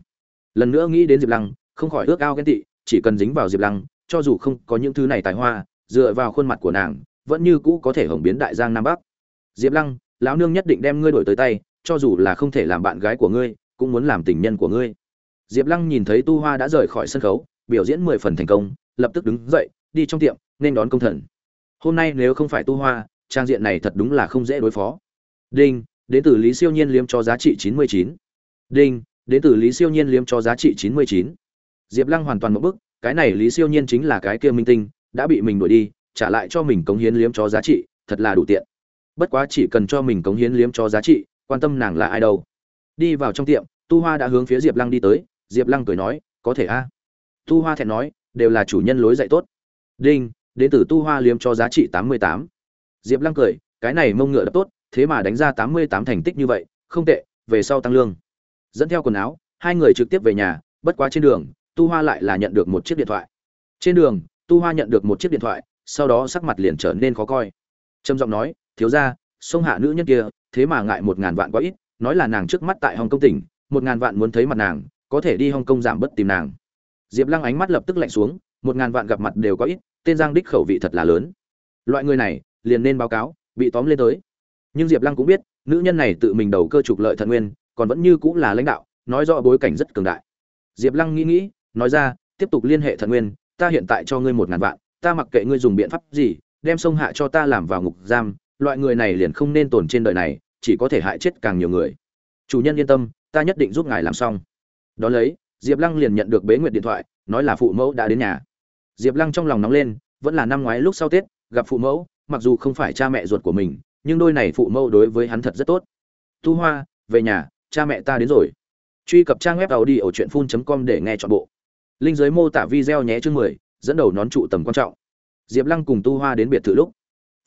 Lần nữa nghĩ đến diệp lăng không khỏi ước ao ghen tị, chỉ cần dính vào diệp lăng, cho dù không có những thứ này tài hoa, dựa vào khuôn mặt của nàng, vẫn như cũ có thể hồng biến đại giang nam bắc. Diệp lăng, lão nương nhất định đem ngươi đổi tới tay, cho dù là không thể làm bạn gái của ngươi, cũng muốn làm tình nhân của ngươi. Diệp lăng nhìn thấy tu hoa đã rời khỏi sân khấu, biểu diễn mười phần thành công, lập tức đứng dậy, đi trong tiệm, nên đón công thần. Hôm nay nếu không phải tu hoa, trang diện này thật đúng là không dễ đối phó. Đinh, đến từ lý siêu nhiên liếm cho giá trị chín mươi chín. Đinh, đến từ lý siêu nhiên liếm cho giá trị chín mươi chín diệp lăng hoàn toàn một bức cái này lý siêu nhiên chính là cái kia minh tinh, đã bị mình đuổi đi, trả lại cho mình cống hiến liếm cho giá trị, thật là đủ tiện. Bất quá chỉ cần cho mình cống hiến liếm cho giá trị, quan tâm nàng là ai đâu. Đi vào trong tiệm, tu hoa đã hướng phía diệp lăng đi tới, diệp lăng cười nói, có thể a. Tu hoa thẹn nói, đều là chủ nhân lối dạy tốt. Đinh, đến từ tu hoa liếm cho giá trị tám mươi tám. Diệp lăng cười, cái này mông ngựa đập tốt, thế mà đánh ra tám mươi tám thành tích như vậy, không tệ, về sau tăng lương. Dẫn theo quần áo, hai người trực tiếp về nhà, bất quá trên đường tu hoa lại là nhận được một chiếc điện thoại. Trên đường, tu hoa nhận được một chiếc điện thoại, sau đó sắc mặt liền trở nên khó coi. Trầm giọng nói, thiếu ra sông hạ nữ nhân kia, thế mà ngại một ngàn vạn quá ít, nói là nàng trước mắt tại hồng kông tỉnh, một ngàn vạn muốn thấy mặt nàng, có thể đi hồng kông giảm bớt tìm nàng. Diệp lăng ánh mắt lập tức lạnh xuống, một ngàn vạn gặp mặt đều có ít, tên giang đích khẩu vị thật là lớn. Loại người này, liền nên báo cáo, bị tóm lên tới. Nhưng diệp lăng cũng biết, nữ nhân này tự mình đầu cơ trục lợi thận nguyên, còn vẫn như cũng là lãnh đạo, nói rõ bối cảnh rất cường đại. Diệp lăng nghĩ nghĩ nói ra, tiếp tục liên hệ thận nguyên, ta hiện tại cho ngươi một ngàn vạn, ta mặc kệ ngươi dùng biện pháp gì, đem sông hạ cho ta làm vào ngục giam, loại người này liền không nên tồn trên đời này, chỉ có thể hại chết càng nhiều người. Chủ nhân yên tâm, ta nhất định giúp ngài làm xong. Đón lấy, diệp lăng liền nhận được bế nguyệt điện thoại, nói là phụ mẫu đã đến nhà. Diệp lăng trong lòng nóng lên, vẫn là năm ngoái lúc sau tết, gặp phụ mẫu, mặc dù không phải cha mẹ ruột của mình, nhưng đôi này phụ mẫu đối với hắn thật rất tốt. Tu hoa, về nhà, cha mẹ ta đến rồi. Truy cập trang web tàu đi ở truyện phun com để nghe chọn bộ linh giới mô tả video nhé chương mười, dẫn đầu nón trụ tầm quan trọng. Diệp lăng cùng tu hoa đến biệt thự lúc,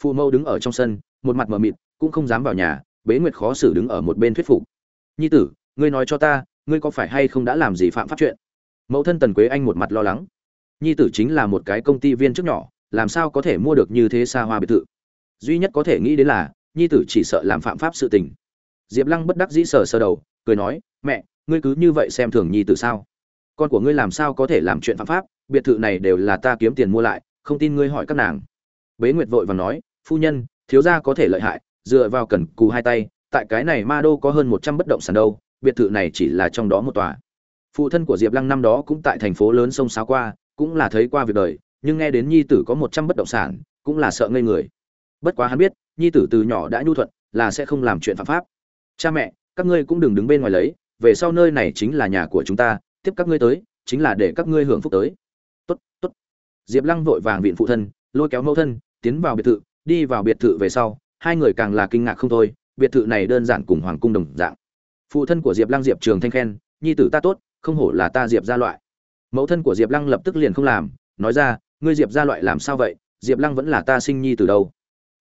phụ mẫu đứng ở trong sân, một mặt mờ mịt, cũng không dám vào nhà, bế nguyệt khó xử đứng ở một bên thuyết phục. Nhi tử, ngươi nói cho ta, ngươi có phải hay không đã làm gì phạm pháp chuyện? Mẫu thân tần quế anh một mặt lo lắng. Nhi tử chính là một cái công ty viên chức nhỏ, làm sao có thể mua được như thế xa hoa biệt thự? Duy nhất có thể nghĩ đến là, nhi tử chỉ sợ làm phạm pháp sự tình. Diệp lăng bất đắc dĩ sờ sờ đầu, cười nói, mẹ, ngươi cứ như vậy xem thường nhi tử sao? Con của ngươi làm sao có thể làm chuyện phạm pháp, biệt thự này đều là ta kiếm tiền mua lại, không tin ngươi hỏi các nàng. Bế nguyệt vội và nói, phu nhân, thiếu gia có thể lợi hại, dựa vào cần cù hai tay, tại cái này ma đô có hơn một trăm bất động sản đâu, biệt thự này chỉ là trong đó một tòa. Phụ thân của diệp lăng năm đó cũng tại thành phố lớn sông sáo qua, cũng là thấy qua việc đời, nhưng nghe đến nhi tử có một trăm bất động sản, cũng là sợ ngây người. Bất quá hắn biết, nhi tử từ nhỏ đã nhu thuận, là sẽ không làm chuyện phạm pháp. Cha mẹ, các ngươi cũng đừng đứng bên ngoài lấy, về sau nơi này chính là nhà của chúng ta tiếp các ngươi tới, chính là để các ngươi hưởng phúc tới. Tốt tốt. Diệp lăng vội vàng viện phụ thân, lôi kéo mẫu thân, tiến vào biệt thự. Đi vào biệt thự về sau, hai người càng là kinh ngạc không thôi. Biệt thự này đơn giản cùng hoàng cung đồng dạng. Phụ thân của diệp lăng diệp trường thanh khen, nhi tử ta tốt, không hổ là ta diệp ra loại. Mẫu thân của diệp lăng lập tức liền không làm, nói ra, ngươi diệp ra loại làm sao vậy? Diệp lăng vẫn là ta sinh nhi từ đâu?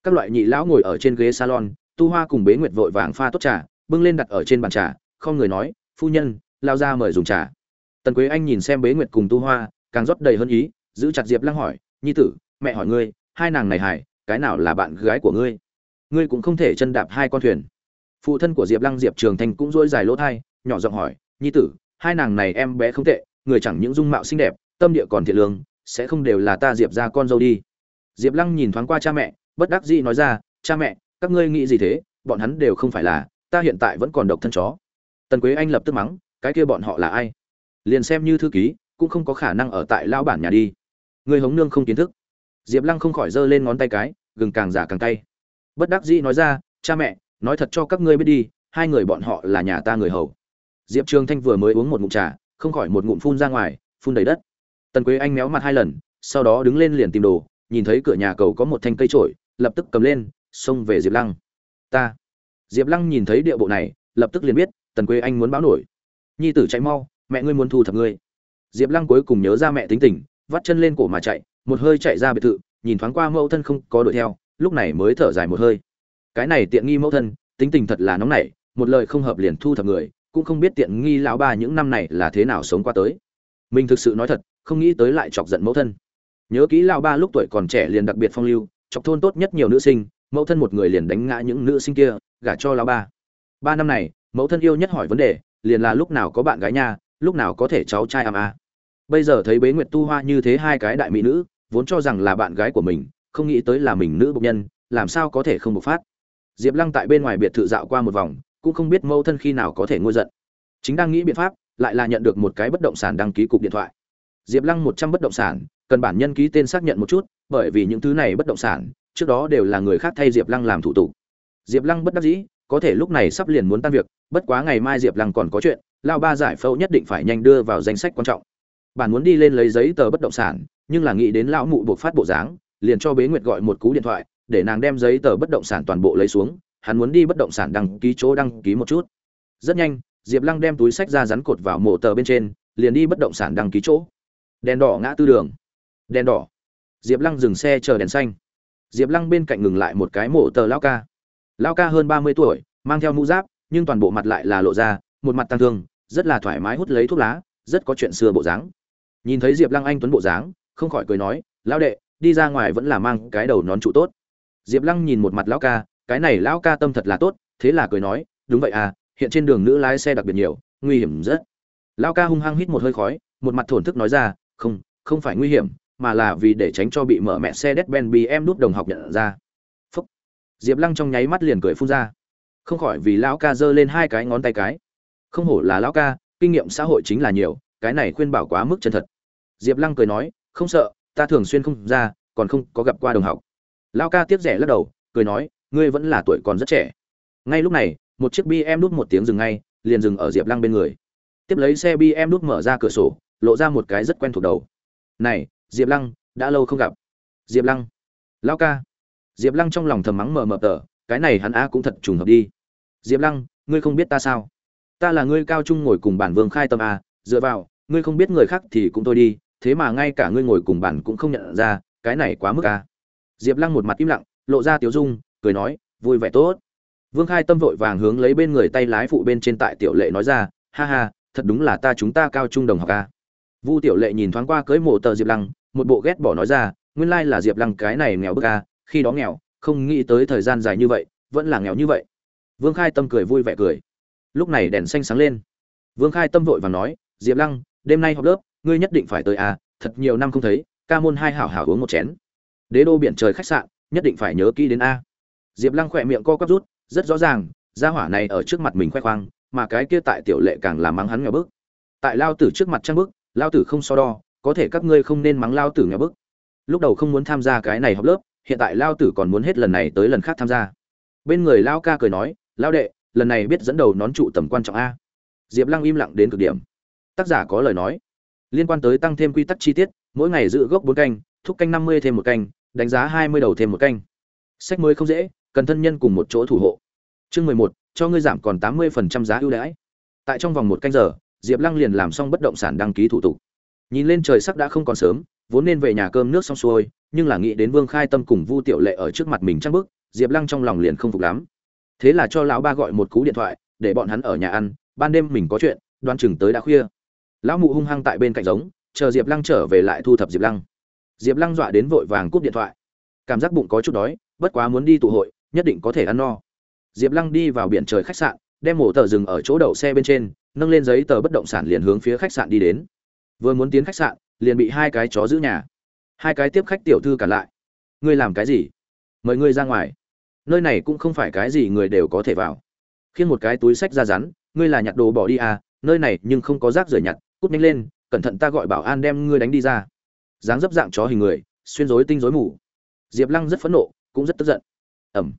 Các loại nhị lão ngồi ở trên ghế salon, tu hoa cùng bế nguyệt vội vàng pha tốt trà, bưng lên đặt ở trên bàn trà, không người nói, phu nhân, lao ra mời dùng trà tần quế anh nhìn xem bế nguyệt cùng tu hoa, càng rót đầy hơn ý, giữ chặt diệp lăng hỏi, nhi tử, mẹ hỏi ngươi, hai nàng này hải cái nào là bạn gái của ngươi? Ngươi cũng không thể chân đạp hai con thuyền. Phụ thân của diệp lăng diệp trường thanh cũng dỗi dài lỗ thai, nhỏ giọng hỏi, nhi tử, hai nàng này em bé không tệ, người chẳng những dung mạo xinh đẹp, tâm địa còn thiện lương, sẽ không đều là ta diệp ra con dâu đi. Diệp lăng nhìn thoáng qua cha mẹ, bất đắc dĩ nói ra, cha mẹ, các ngươi nghĩ gì thế? Bọn hắn đều không phải là, ta hiện tại vẫn còn độc thân chó. Tần quế anh lập tức mắng, cái kia bọn họ là ai? Liền xem như thư ký, cũng không có khả năng ở tại lao bản nhà đi. Người hống nương không kiến thức. Diệp lăng không khỏi giơ lên ngón tay cái, gừng càng giả càng tay bất đắc dĩ nói ra, cha mẹ, nói thật cho các ngươi biết đi, hai người bọn họ là nhà ta người hầu. Diệp trường thanh vừa mới uống một ngụm trà, không khỏi một ngụm phun ra ngoài, phun đầy đất. Tần quế anh méo mặt hai lần, sau đó đứng lên liền tìm đồ, nhìn thấy cửa nhà cầu có một thanh cây trổi, lập tức cầm lên, xông về diệp lăng. Ta. Diệp lăng nhìn thấy địa bộ này, lập tức liền biết, tần quế anh muốn báo nổi. Nhi tử chạy mau mẹ ngươi muốn thu thập ngươi. Diệp lăng cuối cùng nhớ ra mẹ tính tình, vắt chân lên cổ mà chạy, một hơi chạy ra biệt thự, nhìn thoáng qua mẫu thân không có đuổi theo, lúc này mới thở dài một hơi. Cái này tiện nghi mẫu thân, tính tình thật là nóng nảy, một lời không hợp liền thu thập người, cũng không biết tiện nghi lão ba những năm này là thế nào sống qua tới. Mình thực sự nói thật, không nghĩ tới lại chọc giận mẫu thân. Nhớ kỹ lão ba lúc tuổi còn trẻ liền đặc biệt phong lưu, chọc thôn tốt nhất nhiều nữ sinh, mẫu thân một người liền đánh ngã những nữ sinh kia, gả cho lão ba. Ba năm này, mẫu thân yêu nhất hỏi vấn đề, liền là lúc nào có bạn gái nha lúc nào có thể cháu trai am a. Bây giờ thấy bế nguyệt tu hoa như thế hai cái đại mỹ nữ, vốn cho rằng là bạn gái của mình, không nghĩ tới là mình nữ bộc nhân, làm sao có thể không bộc phát. Diệp lăng tại bên ngoài biệt thự dạo qua một vòng, cũng không biết mâu thân khi nào có thể ngôi giận. Chính đang nghĩ biện pháp, lại là nhận được một cái bất động sản đăng ký cục điện thoại. Diệp lăng một trăm bất động sản, cần bản nhân ký tên xác nhận một chút, bởi vì những thứ này bất động sản, trước đó đều là người khác thay diệp lăng làm thủ tục. Diệp lăng bất đắc dĩ có thể lúc này sắp liền muốn tan việc, bất quá ngày mai diệp lăng còn có chuyện lao ba giải phẫu nhất định phải nhanh đưa vào danh sách quan trọng. Bản muốn đi lên lấy giấy tờ bất động sản, nhưng là nghĩ đến lão mụ buộc phát bộ dáng, liền cho bế nguyệt gọi một cú điện thoại, để nàng đem giấy tờ bất động sản toàn bộ lấy xuống, hắn muốn đi bất động sản đăng ký chỗ đăng ký một chút. Rất nhanh, diệp lăng đem túi sách ra rắn cột vào mộ tờ bên trên, liền đi bất động sản đăng ký chỗ. Đèn đỏ ngã tư đường. Đèn đỏ. Diệp lăng dừng xe chờ đèn xanh. Diệp lăng bên cạnh ngừng lại một cái mộ tờ lao ca lao ca hơn ba mươi tuổi, mang theo mũ giáp, nhưng toàn bộ mặt lại là lộ ra, một mặt tăng thương, rất là thoải mái hút lấy thuốc lá, rất có chuyện xưa bộ dáng. Nhìn thấy diệp lăng anh tuấn bộ dáng, không khỏi cười nói, lão đệ, đi ra ngoài vẫn là mang cái đầu nón trụ tốt. Diệp lăng nhìn một mặt lão ca, cái này lão ca tâm thật là tốt, thế là cười nói, đúng vậy à hiện trên đường nữ lái xe đặc biệt nhiều, nguy hiểm rất. Lão ca hung hăng hít một hơi khói, một mặt thổn thức nói ra, không không phải nguy hiểm, mà là vì để tránh cho bị mở mẹ xe đét ben em đút đồng học nhận ra diệp lăng trong nháy mắt liền cười phun ra. Không khỏi vì lão ca giơ lên hai cái ngón tay cái. Không hổ là lão ca, kinh nghiệm xã hội chính là nhiều, cái này khuyên bảo quá mức chân thật. Diệp lăng cười nói, không sợ, ta thường xuyên không ra, còn không có gặp qua đồng học. Lão ca tiếc rẻ lắc đầu, cười nói, ngươi vẫn là tuổi còn rất trẻ. Ngay lúc này, một chiếc bm đút một tiếng dừng ngay, liền dừng ở diệp lăng bên người. Tiếp lấy xe bm đút mở ra cửa sổ, lộ ra một cái rất quen thuộc đầu. Này, diệp lăng, đã lâu không gặp. Diệp lăng, lão ca diệp lăng trong lòng thầm mắng mờ mờ tờ, cái này hắn á cũng thật trùng hợp đi. Diệp lăng, ngươi không biết ta sao? Ta là ngươi cao trung ngồi cùng bản vương khai tâm a, dựa vào, ngươi không biết người khác thì cũng thôi đi, thế mà ngay cả ngươi ngồi cùng bản cũng không nhận ra, cái này quá mức a. Diệp lăng một mặt im lặng, lộ ra tiếu dung, cười nói, vui vẻ tốt. Vương khai tâm vội vàng hướng lấy bên người tay lái phụ bên trên tại tiểu lệ nói ra, ha ha, thật đúng là ta chúng ta cao trung đồng học a. Vu tiểu lệ nhìn thoáng qua cưới mộ tờ diệp lăng, một bộ ghét bỏ nói ra, nguyên lai là diệp lăng cái này nghèo bức a khi đó nghèo, không nghĩ tới thời gian dài như vậy, vẫn là nghèo như vậy. Vương khai tâm cười vui vẻ cười. Lúc này đèn xanh sáng lên. Vương khai tâm vội và nói, diệp lăng, đêm nay học lớp, ngươi nhất định phải tới a thật nhiều năm không thấy, ca môn hai hảo hảo uống một chén. Đế đô biển trời khách sạn, nhất định phải nhớ kỹ đến a. Diệp lăng khỏe miệng co quắp rút, rất rõ ràng, gia hỏa này ở trước mặt mình khoe khoang, mà cái kia tại tiểu lệ càng làm mắng hắn nghèo bức. Tại lao tử trước mặt trang bức, lao tử không so đo, có thể các ngươi không nên mắng lao tử nghèo bức lúc đầu không muốn tham gia cái này học lớp, hiện tại lao tử còn muốn hết lần này tới lần khác tham gia. Bên người lao ca cười nói, lao đệ, lần này biết dẫn đầu nón trụ tầm quan trọng a. Diệp lăng im lặng đến cực điểm. Tác giả có lời nói. Liên quan tới tăng thêm quy tắc chi tiết, mỗi ngày giữ gốc bốn canh, thúc canh năm mươi thêm một canh, đánh giá hai mươi đầu thêm một canh. Sách mới không dễ, cần thân nhân cùng một chỗ thủ hộ. Chương mười một, cho ngươi giảm còn tám mươi phần trăm giá ưu đãi. Tại trong vòng một canh giờ, diệp lăng liền làm xong bất động sản đăng ký thủ tục. Nhìn lên trời sắc đã không còn sớm vốn nên về nhà cơm nước xong xuôi, nhưng là nghĩ đến vương khai tâm cùng vu tiểu lệ ở trước mặt mình trăng bức diệp lăng trong lòng liền không phục lắm. Thế là cho lão ba gọi một cú điện thoại, để bọn hắn ở nhà ăn, ban đêm mình có chuyện, đoan chừng tới đã khuya. Lão mụ hung hăng tại bên cạnh giống, chờ diệp lăng trở về lại thu thập diệp lăng. Diệp lăng dọa đến vội vàng cúp điện thoại. Cảm giác bụng có chút đói, bất quá muốn đi tụ hội, nhất định có thể ăn no. Diệp lăng đi vào biển trời khách sạn, đem mổ tờ rừng ở chỗ đậu xe bên trên, nâng lên giấy tờ bất động sản liền hướng phía khách sạn đi đến. Vừa muốn tiến khách sạn liền bị hai cái chó giữ nhà. Hai cái tiếp khách tiểu thư cản lại. Ngươi làm cái gì? Mời ngươi ra ngoài. Nơi này cũng không phải cái gì người đều có thể vào. Khiến một cái túi sách ra rắn, ngươi là nhặt đồ bỏ đi à nơi này nhưng không có rác rưởi nhặt, cút nhanh lên, cẩn thận ta gọi bảo an đem ngươi đánh đi ra. Dáng dấp dạng chó hình người, xuyên rối tinh rối mù. Diệp lăng rất phẫn nộ, cũng rất tức giận. Ẩm.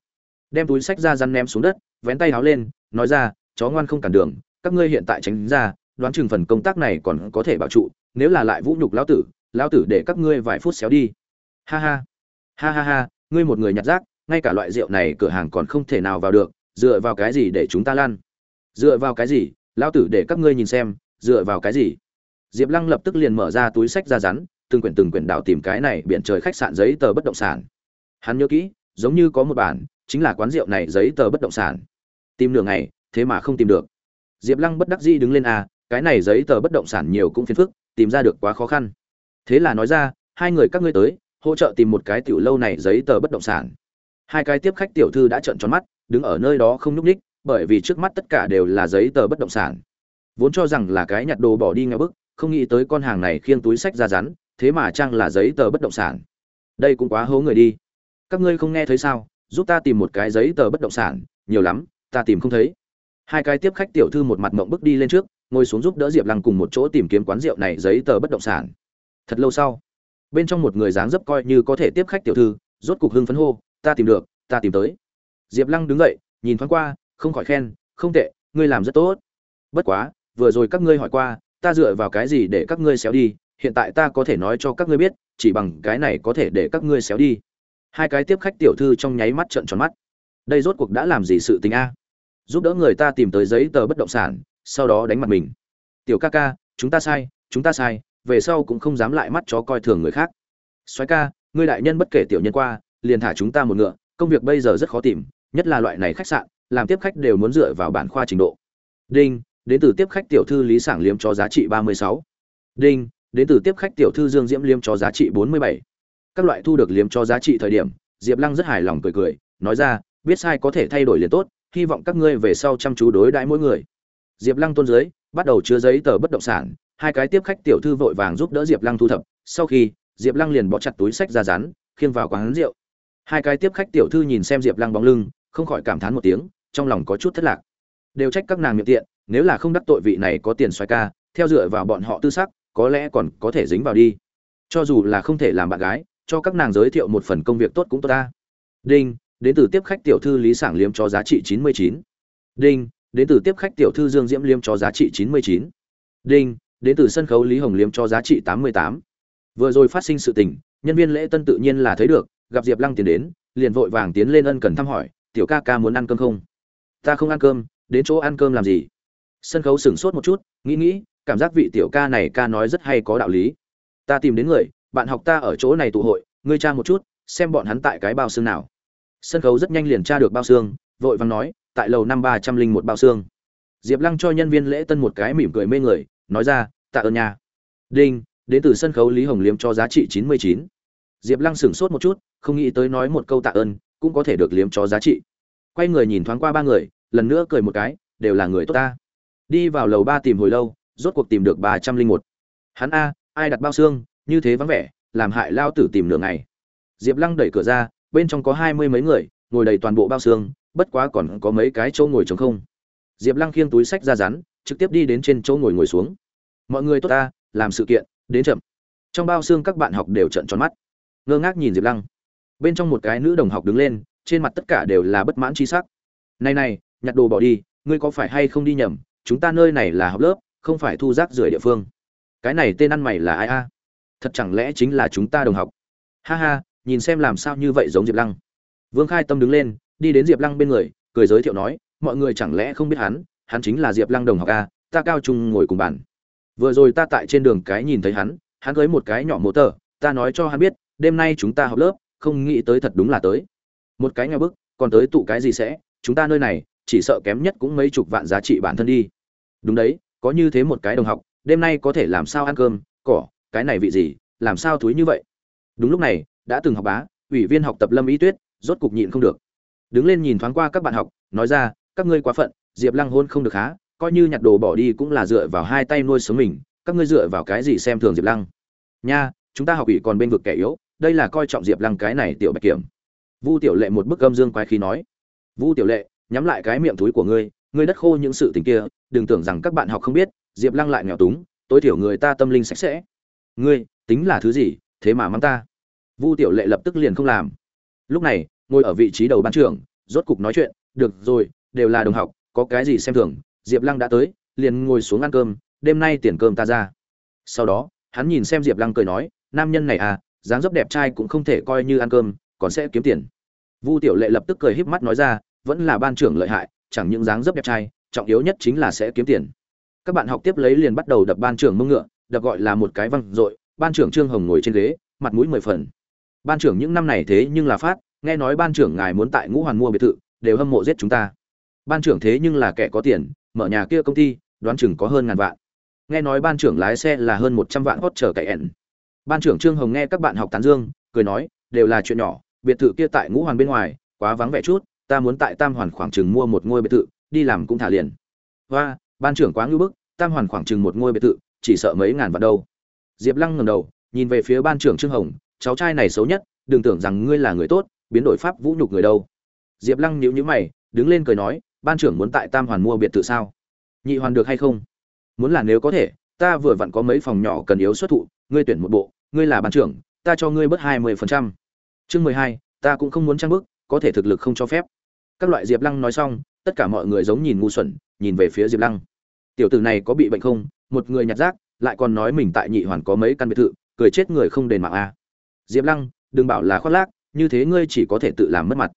Đem túi sách ra rắn ném xuống đất, vén tay háo lên, nói ra, chó ngoan không cản đường, các ngươi hiện tại tránh ra, đoán chừng phần công tác này còn có thể bảo trụ nếu là lại vũ nhục lão tử lão tử để các ngươi vài phút xéo đi. Ha ha. Ha ha ha ngươi một người nhặt rác ngay cả loại rượu này cửa hàng còn không thể nào vào được dựa vào cái gì để chúng ta lan dựa vào cái gì? Lão tử để các ngươi nhìn xem dựa vào cái gì? Diệp lăng lập tức liền mở ra túi sách ra rắn từng quyển từng quyển đảo tìm cái này biển trời khách sạn giấy tờ bất động sản. Hắn nhớ kỹ giống như có một bản chính là quán rượu này giấy tờ bất động sản. Tìm nửa ngày thế mà không tìm được. Diệp lăng bất đắc dĩ đứng lên a à, cái này giấy tờ bất động sản nhiều cũng phiền phức tìm ra được quá khó khăn. Thế là nói ra, hai người các ngươi tới, hỗ trợ tìm một cái tiểu lâu này giấy tờ bất động sản. Hai cái tiếp khách tiểu thư đã trợn tròn mắt, đứng ở nơi đó không nhúc ních bởi vì trước mắt tất cả đều là giấy tờ bất động sản. Vốn cho rằng là cái nhặt đồ bỏ đi ngay bức, không nghĩ tới con hàng này khiêng túi sách ra rắn, thế mà trang là giấy tờ bất động sản. Đây cũng quá hố người đi. Các ngươi không nghe thấy sao? Giúp ta tìm một cái giấy tờ bất động sản, nhiều lắm, ta tìm không thấy. Hai cái tiếp khách tiểu thư một mặt mộng bước đi lên trước ngồi xuống giúp đỡ diệp lăng cùng một chỗ tìm kiếm quán rượu này giấy tờ bất động sản. Thật lâu sau, bên trong một người dáng dấp coi như có thể tiếp khách tiểu thư, rốt cục hưng phấn hô, ta tìm được, ta tìm tới. Diệp lăng đứng dậy, nhìn thoáng qua, không khỏi khen, không tệ, ngươi làm rất tốt. Bất quá, vừa rồi các ngươi hỏi qua, ta dựa vào cái gì để các ngươi xéo đi, hiện tại ta có thể nói cho các ngươi biết, chỉ bằng cái này có thể để các ngươi xéo đi. Hai cái tiếp khách tiểu thư trong nháy mắt trợn tròn mắt. Đây rốt cuộc đã làm gì sự tình a? Giúp đỡ người ta tìm tới giấy tờ bất động sản sau đó đánh mặt mình. Tiểu ca ca, chúng ta sai, chúng ta sai, về sau cũng không dám lại mắt chó coi thường người khác. Soái ca, ngươi đại nhân bất kể tiểu nhân qua, liền thả chúng ta một ngựa, công việc bây giờ rất khó tìm, nhất là loại này khách sạn, làm tiếp khách đều muốn dựa vào bản khoa trình độ. Đinh, đến từ tiếp khách tiểu thư lý sảng liếm cho giá trị ba mươi sáu. Đinh, đến từ tiếp khách tiểu thư dương diễm liếm cho giá trị bốn mươi bảy. Các loại thu được liếm cho giá trị thời điểm, diệp lăng rất hài lòng cười cười, nói ra, biết sai có thể thay đổi liền tốt, hy vọng các ngươi về sau chăm chú đối đãi mỗi người diệp lăng tôn dưới, bắt đầu chứa giấy tờ bất động sản, hai cái tiếp khách tiểu thư vội vàng giúp đỡ diệp lăng thu thập. Sau khi, diệp lăng liền bỏ chặt túi sách ra rán, khiêng vào quán rượu. Hai cái tiếp khách tiểu thư nhìn xem diệp lăng bóng lưng, không khỏi cảm thán một tiếng, trong lòng có chút thất lạc. Đều trách các nàng miệng tiện, nếu là không đắc tội vị này có tiền xoay ca, theo dựa vào bọn họ tư sắc, có lẽ còn có thể dính vào đi. Cho dù là không thể làm bạn gái, cho các nàng giới thiệu một phần công việc tốt cũng tốt ta. Đinh, đến từ tiếp khách tiểu thư lý sảng liêm cho giá trị chín mươi chín. Đinh đến từ tiếp khách tiểu thư dương diễm liêm cho giá trị chín mươi chín. Đinh, đến từ sân khấu lý hồng liêm cho giá trị tám mươi tám. Vừa rồi phát sinh sự tình, nhân viên lễ tân tự nhiên là thấy được, gặp diệp lăng tiến đến, liền vội vàng tiến lên ân cần thăm hỏi, tiểu ca ca muốn ăn cơm không? Ta không ăn cơm, đến chỗ ăn cơm làm gì? Sân khấu sửng sốt một chút, nghĩ nghĩ, cảm giác vị tiểu ca này ca nói rất hay có đạo lý. Ta tìm đến người, bạn học ta ở chỗ này tụ hội, ngươi tra một chút, xem bọn hắn tại cái bao xương nào. Sân khấu rất nhanh liền tra được bao xương, vội vàng nói tại lầu năm ba trăm linh một bao xương. Diệp lăng cho nhân viên lễ tân một cái mỉm cười mê người, nói ra, tạ ơn nhà đinh, đến từ sân khấu lý hồng liếm cho giá trị chín mươi chín. Diệp lăng sửng sốt một chút, không nghĩ tới nói một câu tạ ơn, cũng có thể được liếm cho giá trị. Quay người nhìn thoáng qua ba người, lần nữa cười một cái, đều là người tốt ta. Đi vào lầu ba tìm hồi lâu, rốt cuộc tìm được ba trăm linh một. Hắn a, ai đặt bao xương, như thế vắng vẻ, làm hại lao tử tìm nửa ngày. Diệp lăng đẩy cửa ra, bên trong có hai mươi mấy người, ngồi đầy toàn bộ bao xương bất quá còn có mấy cái chỗ ngồi trống không. Diệp lăng khiêng túi sách ra rắn, trực tiếp đi đến trên chỗ ngồi ngồi xuống. Mọi người tốt ta, làm sự kiện, đến chậm. Trong bao xương các bạn học đều trợn tròn mắt. Ngơ ngác nhìn diệp lăng. Bên trong một cái nữ đồng học đứng lên, trên mặt tất cả đều là bất mãn c h i sắc. Này này, nhặt đồ bỏ đi, ngươi có phải hay không đi nhầm? Chúng ta nơi này là học lớp, không phải thu rác rưởi địa phương. Cái này tên ăn mày là ai a? Thật chẳng lẽ chính là chúng ta đồng học? Ha ha, nhìn xem làm sao như vậy giống diệp lăng. Vương khai tâm đứng lên đi đến diệp lăng bên người, cười giới thiệu nói, mọi người chẳng lẽ không biết hắn? Hắn chính là diệp lăng đồng học a, ta cao trung ngồi cùng bàn vừa rồi ta tại trên đường cái nhìn thấy hắn hắn cưới một cái nhỏ mô tờ, ta nói cho hắn biết, đêm nay chúng ta học lớp, không nghĩ tới thật đúng là tới. Một cái nhà bức, còn tới tụ cái gì sẽ? Chúng ta nơi này, chỉ sợ kém nhất cũng mấy chục vạn giá trị bản thân đi. Đúng đấy, có như thế một cái đồng học, đêm nay có thể làm sao ăn cơm, cỏ, cái này vị gì, làm sao thúi như vậy? Đúng lúc này, đã từng học bá, ủy viên học tập lâm ý tuyết, rốt cục nhịn không được đứng lên nhìn thoáng qua các bạn học, nói ra, các ngươi quá phận, diệp lăng hôn không được há coi như nhặt đồ bỏ đi cũng là dựa vào hai tay nuôi sống mình, các ngươi dựa vào cái gì xem thường diệp lăng? Nha, chúng ta học ủy còn bên vực kẻ yếu, đây là coi trọng diệp lăng cái này tiểu bạch kiểm. Vu tiểu lệ một bức âm dương quái khí nói, vu tiểu lệ, nhắm lại cái miệng túi của ngươi ngươi đất khô những sự tình kia, đừng tưởng rằng các bạn học không biết, diệp lăng lại nghèo túng, tối thiểu người ta tâm linh sạch sẽ. Ngươi, tính là thứ gì, thế mà mắng ta. Vu tiểu lệ lập tức liền không làm. Lúc này ngồi ở vị trí đầu ban trưởng rốt cục nói chuyện được rồi đều là đồng học có cái gì xem thường diệp lăng đã tới liền ngồi xuống ăn cơm đêm nay tiền cơm ta ra. Sau đó hắn nhìn xem diệp lăng cười nói nam nhân này à dáng dấp đẹp trai cũng không thể coi như ăn cơm còn sẽ kiếm tiền. Vu tiểu lệ lập tức cười híp mắt nói ra vẫn là ban trưởng lợi hại chẳng những dáng dấp đẹp trai trọng yếu nhất chính là sẽ kiếm tiền. Các bạn học tiếp lấy liền bắt đầu đập ban trưởng mông ngựa đập gọi là một cái văng rọi, ban trưởng trương hồng ngồi trên ghế mặt mũi mười phần. Ban trưởng những năm này thế nhưng là phát nghe nói ban trưởng ngài muốn tại ngũ hoàn mua biệt thự, đều hâm mộ giết chúng ta. Ban trưởng thế nhưng là kẻ có tiền, mở nhà kia công ty, đoán chừng có hơn ngàn vạn. Nghe nói ban trưởng lái xe là hơn một trăm vạn hot chờ cậy ẻn. Ban trưởng trương hồng nghe các bạn học tán dương, cười nói, đều là chuyện nhỏ, biệt thự kia tại ngũ hoàn bên ngoài, quá vắng vẻ chút, ta muốn tại tam hoàn khoảng chừng mua một ngôi biệt thự, đi làm cũng thả liền. Và ban trưởng quá ngưỡng bức, tam hoàn khoảng chừng một ngôi biệt thự, chỉ sợ mấy ngàn vạn đâu. Diệp lăng ngầm đầu, nhìn về phía ban trưởng trương hồng, cháu trai này xấu nhất, đừng tưởng rằng ngươi là người tốt biến đổi pháp vũ nhục người đâu? Diệp lăng nhíu nhíu mày, đứng lên cười nói, ban trưởng muốn tại tam hoàn mua biệt thự sao? Nhị hoàn được hay không? Muốn là nếu có thể, ta vừa vặn có mấy phòng nhỏ cần yếu xuất thụ, ngươi tuyển một bộ, ngươi là ban trưởng, ta cho ngươi bớt hai mươi phần trăm. Chương mười hai, ta cũng không muốn trang bức có thể thực lực không cho phép. Các loại diệp lăng nói xong, tất cả mọi người giống nhìn ngu xuẩn, nhìn về phía diệp lăng. Tiểu tử này có bị bệnh không? Một người nhặt rác, lại còn nói mình tại nhị hoàn có mấy căn biệt thự, cười chết người không đền mạng a diệp lăng, đừng bảo là khoác lác như thế ngươi chỉ có thể tự làm mất mặt.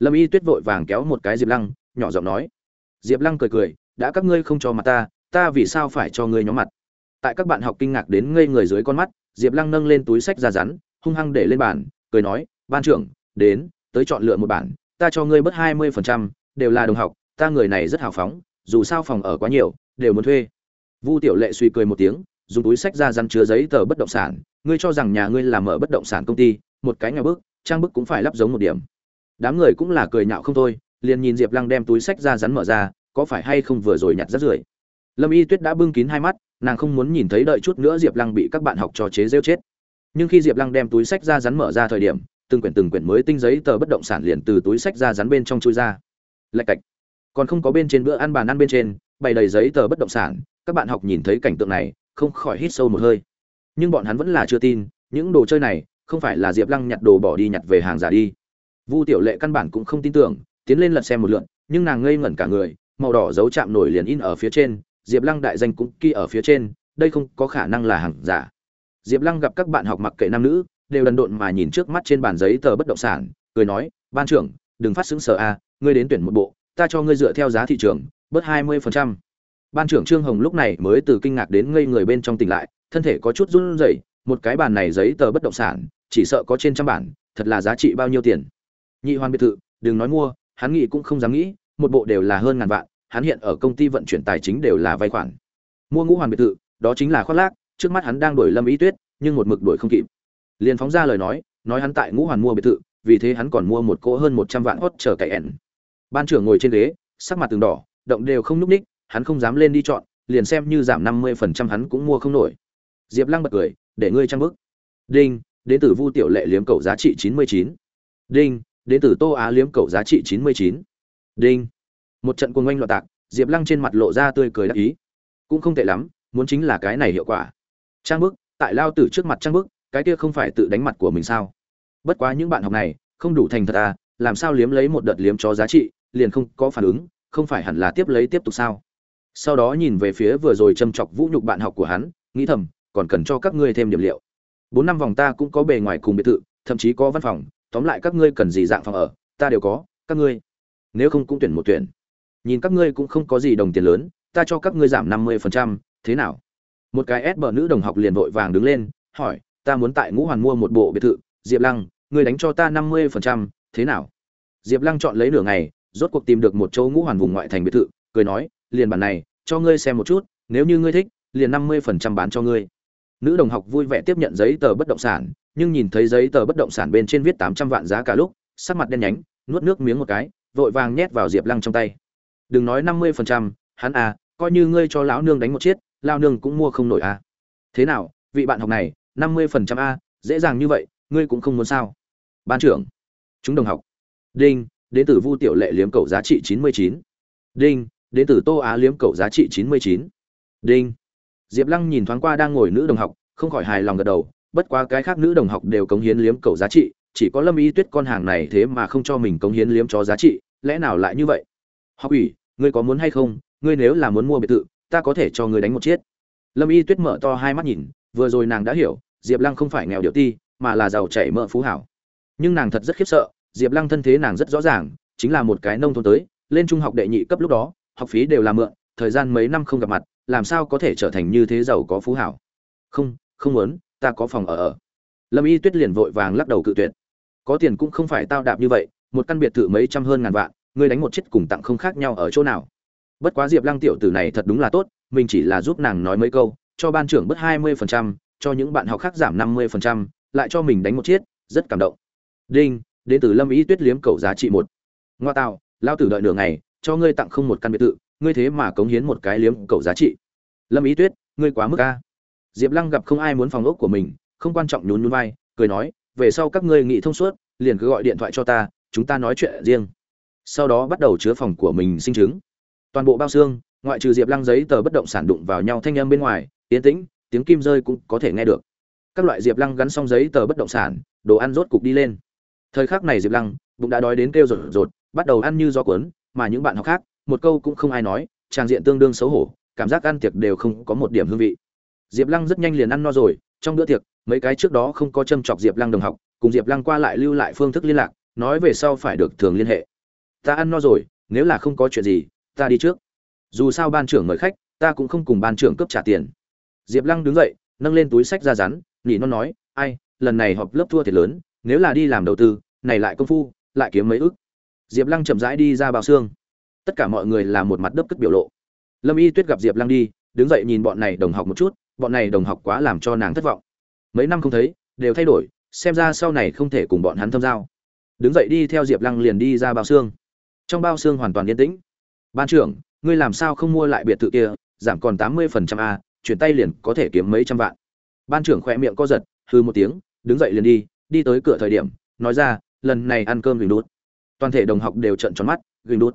Lâm y tuyết vội vàng kéo một cái diệp lăng, nhỏ giọng nói. Diệp lăng cười cười, đã các ngươi không cho mặt ta ta vì sao phải cho ngươi nhóm mặt? Tại các bạn học kinh ngạc đến ngây người dưới con mắt, diệp lăng nâng lên túi sách ra rắn, hung hăng để lên bàn, cười nói, ban trưởng, đến, tới chọn lựa một bản, ta cho ngươi bớt hai mươi phần trăm, đều là đồng học, ta người này rất hào phóng, dù sao phòng ở quá nhiều, đều muốn thuê. Vu tiểu lệ suy cười một tiếng, dùng túi sách ra rắn chứa giấy tờ bất động sản, ngươi cho rằng nhà ngươi làm ở bất động sản công ty, một cái nhà bước trang bức cũng phải lắp giống một điểm. Đám người cũng là cười nhạo không thôi, liền nhìn diệp lăng đem túi sách ra rắn mở ra, có phải hay không vừa rồi nhặt rắt rưởi. Lâm y tuyết đã bưng kín hai mắt, nàng không muốn nhìn thấy đợi chút nữa diệp lăng bị các bạn học trò chế rêu chết. Nhưng khi diệp lăng đem túi sách ra rắn mở ra thời điểm, từng quyển từng quyển mới tinh giấy tờ bất động sản liền từ túi sách ra rắn bên trong chui ra. Lạch cạch. Còn không có bên trên bữa ăn bàn ăn bên trên, bày đầy giấy tờ bất động sản, các bạn học nhìn thấy cảnh tượng này, không khỏi hít sâu một hơi. Nhưng bọn hắn vẫn là chưa tin, những đồ chơi này không phải là diệp lăng nhặt đồ bỏ đi nhặt về hàng giả đi. Vu tiểu lệ căn bản cũng không tin tưởng, tiến lên lật xem một lượn, nhưng nàng ngây ngẩn cả người, màu đỏ dấu chạm nổi liền in ở phía trên, diệp lăng đại danh cũng ghi ở phía trên, đây không có khả năng là hàng giả. Diệp lăng gặp các bạn học mặc kệ nam nữ, đều đần độn mà nhìn trước mắt trên bàn giấy tờ bất động sản, cười nói, ban trưởng, đừng phát xứng sở a, ngươi đến tuyển một bộ, ta cho ngươi dựa theo giá thị trường, bớt hai mươi phần trăm. Ban trưởng trương hồng lúc này mới từ kinh ngạc đến ngây người bên trong tỉnh lại, thân thể có chút run rẩy, một cái bàn này giấy tờ bất động sản chỉ sợ có trên trăm bản, thật là giá trị bao nhiêu tiền. Nhị hoàn biệt thự, đừng nói mua, hắn nghĩ cũng không dám nghĩ, một bộ đều là hơn ngàn vạn, hắn hiện ở công ty vận chuyển tài chính đều là vay khoản. Mua ngũ hoàn biệt thự, đó chính là khoác lác, trước mắt hắn đang đuổi lâm ý tuyết, nhưng một mực đuổi không kịp. Liền phóng ra lời nói nói hắn tại ngũ hoàn mua biệt thự, vì thế hắn còn mua một cỗ hơn một trăm vạn hot chờ cậy ẻn ban trưởng ngồi trên ghế, sắc mặt từng đỏ, động đều không nhúc ních hắn không dám lên đi chọn, liền xem như giảm năm mươi phần trăm hắn cũng mua không nổi. Diệp lăng bật cười, để ngươi trang bức. Đinh đến từ vu tiểu lệ liếm cầu giá trị chín mươi chín. Đinh, đến từ tô á liếm cầu giá trị chín mươi chín. Đinh. Một trận cuồng oanh loạn tạc, diệp lăng trên mặt lộ ra tươi cười đắc ý. Cũng không tệ lắm, muốn chính là cái này hiệu quả. Trang bức, tại lao tử trước mặt trang bức, cái kia không phải tự đánh mặt của mình sao? Bất quá những bạn học này, không đủ thành thật à làm sao liếm lấy một đợt liếm cho giá trị, liền không có phản ứng, không phải hẳn là tiếp lấy tiếp tục sao? Sau đó nhìn về phía vừa rồi châm chọc vũ nhục bạn học của hắn, nghĩ thầm, còn cần cho các ngươi thêm điểm liệu bốn năm vòng ta cũng có bề ngoài cùng biệt thự, thậm chí có văn phòng, tóm lại các ngươi cần gì dạng phòng ở, ta đều có, các ngươi. Nếu không cũng tuyển một tuyển. Nhìn các ngươi cũng không có gì đồng tiền lớn, ta cho các ngươi giảm năm mươi phần trăm, thế nào? Một cái ép bờ nữ đồng học liền vội vàng đứng lên, hỏi, ta muốn tại ngũ hoàn mua một bộ biệt thự, diệp lăng, ngươi đánh cho ta năm mươi phần trăm, thế nào? Diệp lăng chọn lấy nửa ngày, rốt cuộc tìm được một chỗ ngũ hoàn vùng ngoại thành biệt thự, cười nói, liền bản này, cho ngươi xem một chút, nếu như ngươi thích, liền năm mươi phần trăm bán cho ngươi nữ đồng học vui vẻ tiếp nhận giấy tờ bất động sản, nhưng nhìn thấy giấy tờ bất động sản bên trên viết tám trăm vạn giá cả lúc, sắc mặt đen nhánh, nuốt nước miếng một cái, vội vàng nhét vào diệp lăng trong tay. Đừng nói năm mươi phần trăm, hắn à coi như ngươi cho lão nương đánh một chiếc lao nương cũng mua không nổi à. Thế nào, vị bạn học này, năm mươi phần trăm a, dễ dàng như vậy, ngươi cũng không muốn sao? Ban trưởng. Chúng đồng học. Đinh đến từ vu tiểu lệ liếm cầu giá trị chín mươi chín. Đinh đến từ tô á liếm cầu giá trị chín mươi chín. Đinh diệp lăng nhìn thoáng qua đang ngồi nữ đồng học, không khỏi hài lòng gật đầu, bất quá cái khác nữ đồng học đều cống hiến liếm cầu giá trị, chỉ có lâm y tuyết con hàng này thế mà không cho mình cống hiến liếm cho giá trị, lẽ nào lại như vậy? Học ủy, ngươi có muốn hay không? Ngươi nếu là muốn mua biệt thự, ta có thể cho ngươi đánh một chiết lâm y tuyết mở to hai mắt nhìn, vừa rồi nàng đã hiểu, diệp lăng không phải nghèo điệu ti, mà là giàu chảy mỡ phú hảo. Nhưng nàng thật rất khiếp sợ, diệp lăng thân thế nàng rất rõ ràng, chính là một cái nông thôn tới, lên trung học đệ nhị cấp lúc đó, học phí đều là mượn, thời gian mấy năm không gặp mặt làm sao có thể trở thành như thế giàu có phú hảo? Không không muốn, ta có phòng ở ở. Lâm y tuyết liền vội vàng lắc đầu cự tuyệt. Có tiền cũng không phải tao đạp như vậy, một căn biệt thự mấy trăm hơn ngàn vạn, ngươi đánh một chiếc cùng tặng không khác nhau ở chỗ nào. Bất quá diệp lăng tiểu tử này thật đúng là tốt, mình chỉ là giúp nàng nói mấy câu, cho ban trưởng bớt hai mươi phần trăm, cho những bạn học khác giảm năm mươi phần trăm, lại cho mình đánh một chiếc, rất cảm động. Đinh, đến từ lâm ý tuyết liếm cầu giá trị một. Ngoa tạo lao tử đợi nửa ngày, cho ngươi tặng không một căn biệt thự ngươi thế mà cống hiến một cái liếm cầu giá trị. Lâm ý tuyết, ngươi quá mức ca diệp lăng gặp không ai muốn phòng ốc của mình, không quan trọng nhún nhún vai, cười nói, về sau các ngươi nghĩ thông suốt, liền cứ gọi điện thoại cho ta, chúng ta nói chuyện riêng. Sau đó bắt đầu chứa phòng của mình sinh chứng toàn bộ bao xương, ngoại trừ diệp lăng giấy tờ bất động sản đụng vào nhau thanh âm bên ngoài, yên tĩnh, tiếng kim rơi cũng có thể nghe được. Các loại diệp lăng gắn xong giấy tờ bất động sản, đồ ăn rốt cục đi lên. Thời khắc này diệp lăng bụng đã đói đến kêu rột rột, bắt đầu ăn như gió cuốn, mà những bạn học khác một câu cũng không ai nói trang diện tương đương xấu hổ, cảm giác ăn tiệc đều không có một điểm hương vị. Diệp lăng rất nhanh liền ăn no rồi, trong bữa tiệc, mấy cái trước đó không có châm chọc diệp lăng đồng học, cùng diệp lăng qua lại lưu lại phương thức liên lạc, nói về sau phải được thường liên hệ. Ta ăn no rồi, nếu là không có chuyện gì, ta đi trước. Dù sao ban trưởng mời khách, ta cũng không cùng ban trưởng cấp trả tiền. Diệp lăng đứng dậy, nâng lên túi sách ra rắn nhỉ non nói, ai, lần này họp lớp thua thiệt lớn, nếu là đi làm đầu tư, này lại công phu, lại kiếm mấy ức. Diệp lăng chậm rãi đi ra bao xương tất cả mọi người là một mặt đớp cất biểu lộ. Lâm y tuyết gặp diệp lăng đi, đứng dậy nhìn bọn này đồng học một chút, bọn này đồng học quá làm cho nàng thất vọng. Mấy năm không thấy, đều thay đổi, xem ra sau này không thể cùng bọn hắn thâm giao. Đứng dậy đi theo diệp lăng liền đi ra bao xương. Trong bao xương hoàn toàn yên tĩnh. Ban trưởng, ngươi làm sao không mua lại biệt thự kia, giảm còn tám mươi phần trăm a, chuyển tay liền có thể kiếm mấy trăm vạn. Ban trưởng khỏe miệng co giật hư một tiếng, đứng dậy liền đi đi tới cửa thời điểm, nói ra, lần này ăn cơm gừng đút. Toàn thể đồng học đều trận tròn mắt, gừng đút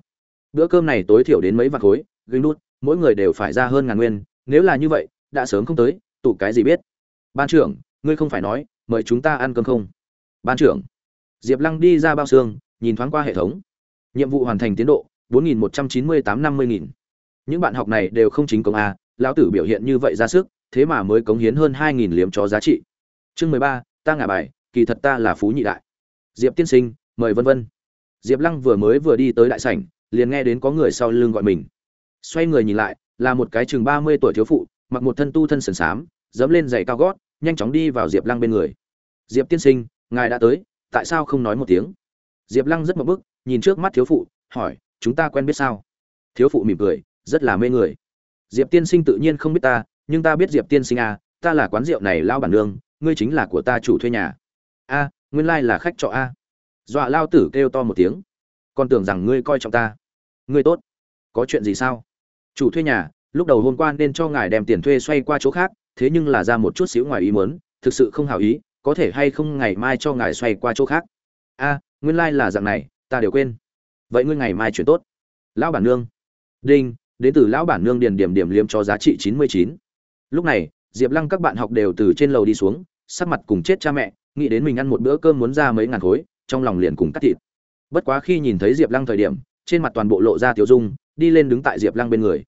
bữa cơm này tối thiểu đến mấy vạn khối, gừng đút, mỗi người đều phải ra hơn ngàn nguyên, nếu là như vậy, đã sớm không tới, tụ cái gì biết? Ban trưởng, ngươi không phải nói, mời chúng ta ăn cơm không? Ban trưởng, diệp lăng đi ra bao xương, nhìn thoáng qua hệ thống. Nhiệm vụ hoàn thành tiến độ, bốn nghìn một trăm chín mươi tám năm mươi nghìn. Những bạn học này đều không chính công a, lão tử biểu hiện như vậy ra sức, thế mà mới cống hiến hơn hai nghìn liếm cho giá trị. Chương mười ba, ta ngả bài, kỳ thật ta là phú nhị đại. Diệp tiên sinh, mời vân vân. Diệp lăng vừa mới vừa đi tới đại sảnh liền nghe đến có người sau lưng gọi mình. Xoay người nhìn lại, là một cái chừng ba mươi tuổi thiếu phụ, mặc một thân tu thân sần sám, dẫm lên giày cao gót, nhanh chóng đi vào diệp lăng bên người. Diệp tiên sinh, ngài đã tới, tại sao không nói một tiếng? Diệp lăng rất mập bức, nhìn trước mắt thiếu phụ, hỏi, chúng ta quen biết sao? Thiếu phụ mỉm cười, rất là mê người. Diệp tiên sinh tự nhiên không biết ta, nhưng ta biết diệp tiên sinh à ta là quán rượu này lao bản nương, ngươi chính là của ta chủ thuê nhà. A, nguyên lai là khách trọ a. Dọa lao tử kêu to một tiếng con tưởng rằng ngươi coi trọng ta. Ngươi tốt. Có chuyện gì sao? Chủ thuê nhà, lúc đầu hôm qua nên cho ngài đem tiền thuê xoay qua chỗ khác, thế nhưng là ra một chút xíu ngoài ý muốn, thực sự không hào ý, có thể hay không ngày mai cho ngài xoay qua chỗ khác? A, nguyên lai、like、là dạng này, ta đều quên. Vậy ngươi ngày mai chuyển tốt. Lão bản nương. Đinh, đến từ lão bản nương điền điểm điểm liếm cho giá trị chín mươi chín. Lúc này, diệp lăng các bạn học đều từ trên lầu đi xuống, sắc mặt cùng chết cha mẹ, nghĩ đến mình ăn một bữa cơm muốn ra mấy ngàn khối, trong lòng liền cùng cắt thịt bất quá khi nhìn thấy diệp lăng thời điểm, trên mặt toàn bộ lộ ra tiểu dung, đi lên đứng tại diệp lăng bên người.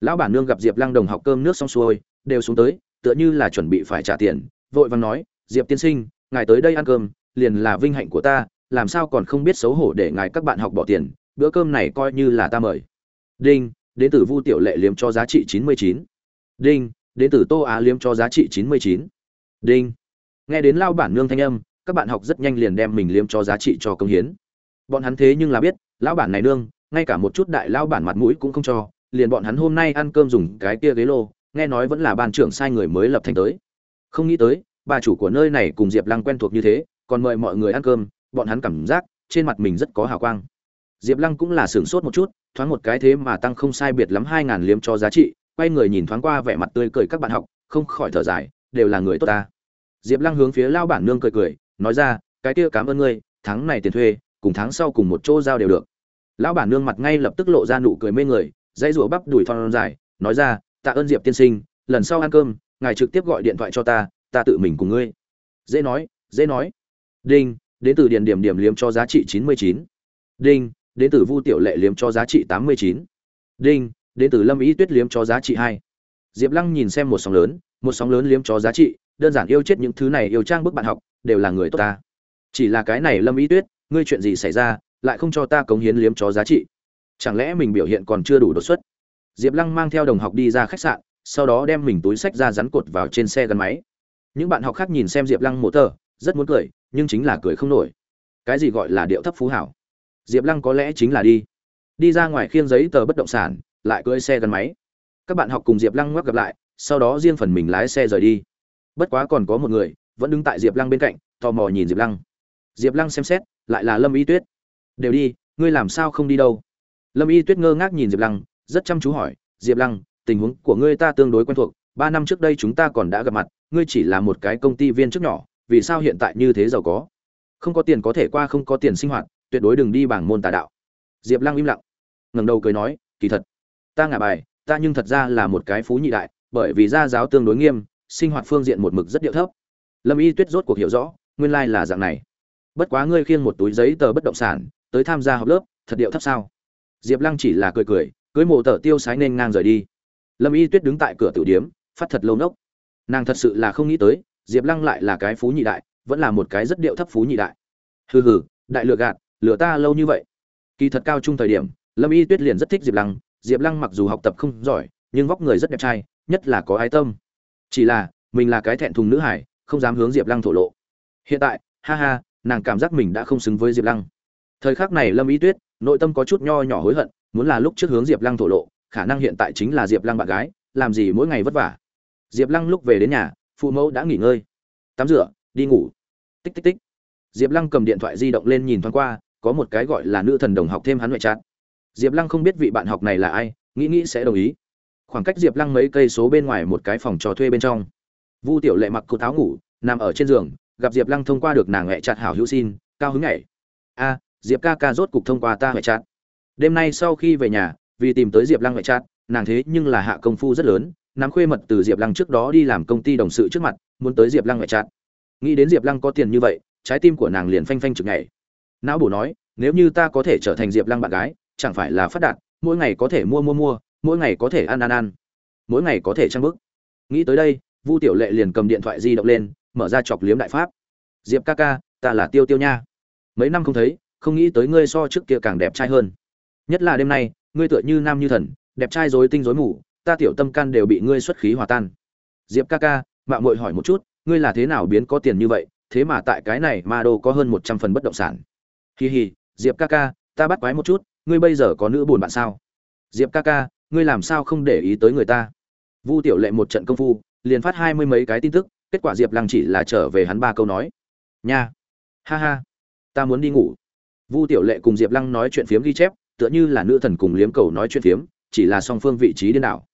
Lão bản nương gặp diệp lăng đồng học cơm nước xong xuôi, đều xuống tới, tựa như là chuẩn bị phải trả tiền, vội vàng nói, diệp tiên sinh, ngài tới đây ăn cơm, liền là vinh hạnh của ta, làm sao còn không biết xấu hổ để ngài các bạn học bỏ tiền, bữa cơm này coi như là ta mời. Đinh, đến từ vu tiểu lệ liếm cho giá trị chín mươi chín. Đinh, đến từ tô á liếm cho giá trị chín mươi chín. Đinh. Nghe đến lao bản nương thanh âm, các bạn học rất nhanh liền đem mình liếm cho giá trị cho công hiến bọn hắn thế nhưng là biết, lão bản này nương, ngay cả một chút đại lão bản mặt mũi cũng không cho, liền bọn hắn hôm nay ăn cơm dùng cái kia ghế lô, nghe nói vẫn là ban trưởng sai người mới lập thành tới. Không nghĩ tới, bà chủ của nơi này cùng diệp lăng quen thuộc như thế, còn mời mọi người ăn cơm, bọn hắn cảm giác, trên mặt mình rất có hào quang. Diệp lăng cũng là sửng sốt một chút, thoáng một cái thế mà tăng không sai biệt lắm hai ngàn liếm cho giá trị, quay người nhìn thoáng qua vẻ mặt tươi cười các bạn học, không khỏi thở dài, đều là người tốt ta. Diệp lăng hướng phía lao bản nương cười cười, nói ra, cái kia cảm ơn ngươi, tháng này tiền thuê cùng tháng sau cùng một chỗ giao đều được. Lão bản nương mặt ngay lập tức lộ ra nụ cười mê người, dãy rủa bắp đùi thon dài, nói ra, tạ ơn diệp tiên sinh, lần sau ăn cơm, ngài trực tiếp gọi điện thoại cho ta ta tự mình cùng ngươi. Dễ nói dễ nói. Đinh, đến từ điền điểm điểm liếm cho giá trị chín mươi chín. Đinh, đến từ vu tiểu lệ liếm cho giá trị tám mươi chín. Đinh, đến từ lâm ý tuyết liếm cho giá trị hai. Diệp lăng nhìn xem một sóng lớn, một sóng lớn liếm cho giá trị, đơn giản yêu chết những thứ này yêu trang bức bạn học, đều là người tốt ta. Chỉ là cái này lâm ý tuyết ngươi chuyện gì xảy ra, lại không cho ta cống hiến liếm chó giá trị? Chẳng lẽ mình biểu hiện còn chưa đủ đột xuất? Diệp lăng mang theo đồng học đi ra khách sạn, sau đó đem mình túi sách ra rắn cột vào trên xe gắn máy. Những bạn học khác nhìn xem diệp lăng mộ tờ, rất muốn cười, nhưng chính là cười không nổi. Cái gì gọi là điệu thấp phú hảo? Diệp lăng có lẽ chính là đi. Đi ra ngoài khiêng giấy tờ bất động sản, lại cưỡi xe gắn máy. Các bạn học cùng diệp lăng ngoắc gặp lại, sau đó riêng phần mình lái xe rời đi. Bất quá còn có một người, vẫn đứng tại diệp lăng bên cạnh, tò mò nhìn diệp lăng. Diệp lăng xem xét lại là lâm y tuyết. Đều đi, ngươi làm sao không đi đâu? Lâm y tuyết ngơ ngác nhìn diệp lăng, rất chăm chú hỏi, diệp lăng, tình huống của ngươi ta tương đối quen thuộc, ba năm trước đây chúng ta còn đã gặp mặt, ngươi chỉ là một cái công ty viên chức nhỏ, vì sao hiện tại như thế giàu có? Không có tiền có thể qua, không có tiền sinh hoạt, tuyệt đối đừng đi bảng môn tà đạo. Diệp lăng im lặng, ngẩng đầu cười nói, kỳ thật, ta ngả bài, ta nhưng thật ra là một cái phú nhị đại, bởi vì gia giáo tương đối nghiêm, sinh hoạt phương diện một mực rất điệu thấp. Lâm y tuyết rốt cuộc hiểu rõ, nguyên lai là dạng này bất quá ngươi khiêng một túi giấy tờ bất động sản, tới tham gia học lớp, thật điệu thấp sao? Diệp lăng chỉ là cười cười, cưới mộ tờ tiêu sái nên ngang rời đi. Lâm y tuyết đứng tại cửa tử điếm, phát thật lâu nốc. Nàng thật sự là không nghĩ tới, diệp lăng lại là cái phú nhị đại, vẫn là một cái rất điệu thấp phú nhị đại. Hừ hừ, đại lừa gạt lừa ta lâu như vậy. Kỳ thật cao trung thời điểm, lâm y tuyết liền rất thích diệp lăng diệp lăng mặc dù học tập không giỏi, nhưng vóc người rất đẹp trai, nhất là có ái tâm. Chỉ là, mình là cái thẹn thùng nữ hải, không dám hướng diệp lăng thổ lộ. Hiện tại, ha ha nàng cảm giác mình đã không xứng với diệp lăng. Thời khắc này lâm y tuyết, nội tâm có chút nho nhỏ hối hận, muốn là lúc trước hướng diệp lăng thổ lộ, khả năng hiện tại chính là diệp lăng bạn gái, làm gì mỗi ngày vất vả. Diệp lăng lúc về đến nhà, phụ mẫu đã nghỉ ngơi. Tắm rửa, đi ngủ. Tích tích tích. Diệp lăng cầm điện thoại di động lên nhìn thoáng qua, có một cái gọi là nữ thần đồng học thêm hắn ngoại trát. Diệp lăng không biết vị bạn học này là ai, nghĩ nghĩ sẽ đồng ý. Khoảng cách diệp lăng mấy cây số bên ngoài một cái phòng trò thuê bên trong. Vu tiểu lệ mặc cô tháo ngủ, nằm ở trên giường gặp diệp lăng thông qua được nàng hẹ chặt hảo hữu xin, cao hứng nhảy. A, diệp ca ca rốt cục thông qua ta hẹ chặt. Đêm nay sau khi về nhà, vì tìm tới diệp lăng hẹ chặt, nàng thế nhưng là hạ công phu rất lớn, nắm khuê mật từ diệp lăng trước đó đi làm công ty đồng sự trước mặt, muốn tới diệp lăng hẹ chặt. Nghĩ đến diệp lăng có tiền như vậy, trái tim của nàng liền phanh phanh chực nhảy. Não bổ nói, nếu như ta có thể trở thành diệp lăng bạn gái, chẳng phải là phát đạt, mỗi ngày có thể mua mua mua, mỗi ngày có thể ăn ăn ăn, mỗi ngày có thể trang bức nghĩ tới đây, vu tiểu lệ liền cầm điện thoại di động lên mở ra chọc liếm đại pháp. Diệp ca ca, ta là tiêu tiêu nha. Mấy năm không thấy, không nghĩ tới ngươi so trước kia càng đẹp trai hơn. Nhất là đêm nay, ngươi tựa như nam như thần, đẹp trai rối tinh rối mù, ta tiểu tâm can đều bị ngươi xuất khí hòa tan. Diệp ca ca mạng mội hỏi một chút, ngươi là thế nào biến có tiền như vậy, thế mà tại cái này ma đô có hơn một trăm phần bất động sản. Hì hì diệp ca ca, ta bắt quái một chút, ngươi bây giờ có nữ buồn bạn sao? Diệp ca ca, ngươi làm sao không để ý tới người ta? Vu tiểu lệ một trận công phu, liền phát hai mươi mấy cái tin tức kết quả diệp lăng chỉ là trở về hắn ba câu nói. Nha. Ha ha. Ta muốn đi ngủ. Vu tiểu lệ cùng diệp lăng nói chuyện phiếm ghi chép, tựa như là nữ thần cùng liếm cầu nói chuyện phiếm, chỉ là song phương vị trí điên đảo.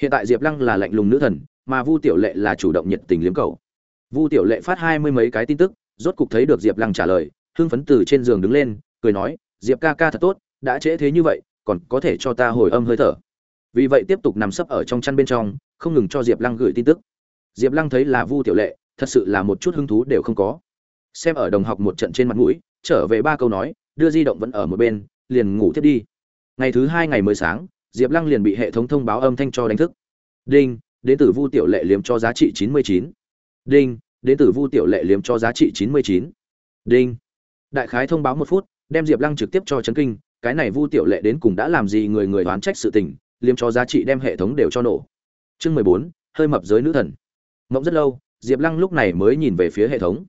Hiện tại diệp lăng là lạnh lùng nữ thần, mà vu tiểu lệ là chủ động nhiệt tình liếm cầu. Vu tiểu lệ phát hai mươi mấy cái tin tức, rốt cục thấy được diệp lăng trả lời, hưng phấn từ trên giường đứng lên, cười nói, diệp ca ca thật tốt, đã trễ thế như vậy, còn có thể cho ta hồi âm hơi thở. Vì vậy tiếp tục nằm sấp ở trong chăn bên trong, không ngừng cho diệp lăng gửi tin tức diệp lăng thấy là vu tiểu lệ, thật sự là một chút hứng thú đều không có. Xem ở đồng học một trận trên mặt mũi, trở về ba câu nói, đưa di động vẫn ở một bên, liền ngủ tiếp đi. Ngày thứ hai ngày mới sáng, diệp lăng liền bị hệ thống thông báo âm thanh cho đánh thức. Đinh, đến từ vu tiểu lệ liếm cho giá trị chín mươi chín. Đinh, đến từ vu tiểu lệ liếm cho giá trị chín mươi chín. Đinh. Đại khái thông báo một phút, đem diệp lăng trực tiếp cho chấn kinh, cái này vu tiểu lệ đến cùng đã làm gì người người đoán trách sự tình, liếm cho giá trị đem hệ thống đều cho nổ. Chương mười bốn, hơi mập giới nữ thần mộng rất lâu, diệp lăng lúc này mới nhìn về phía hệ thống.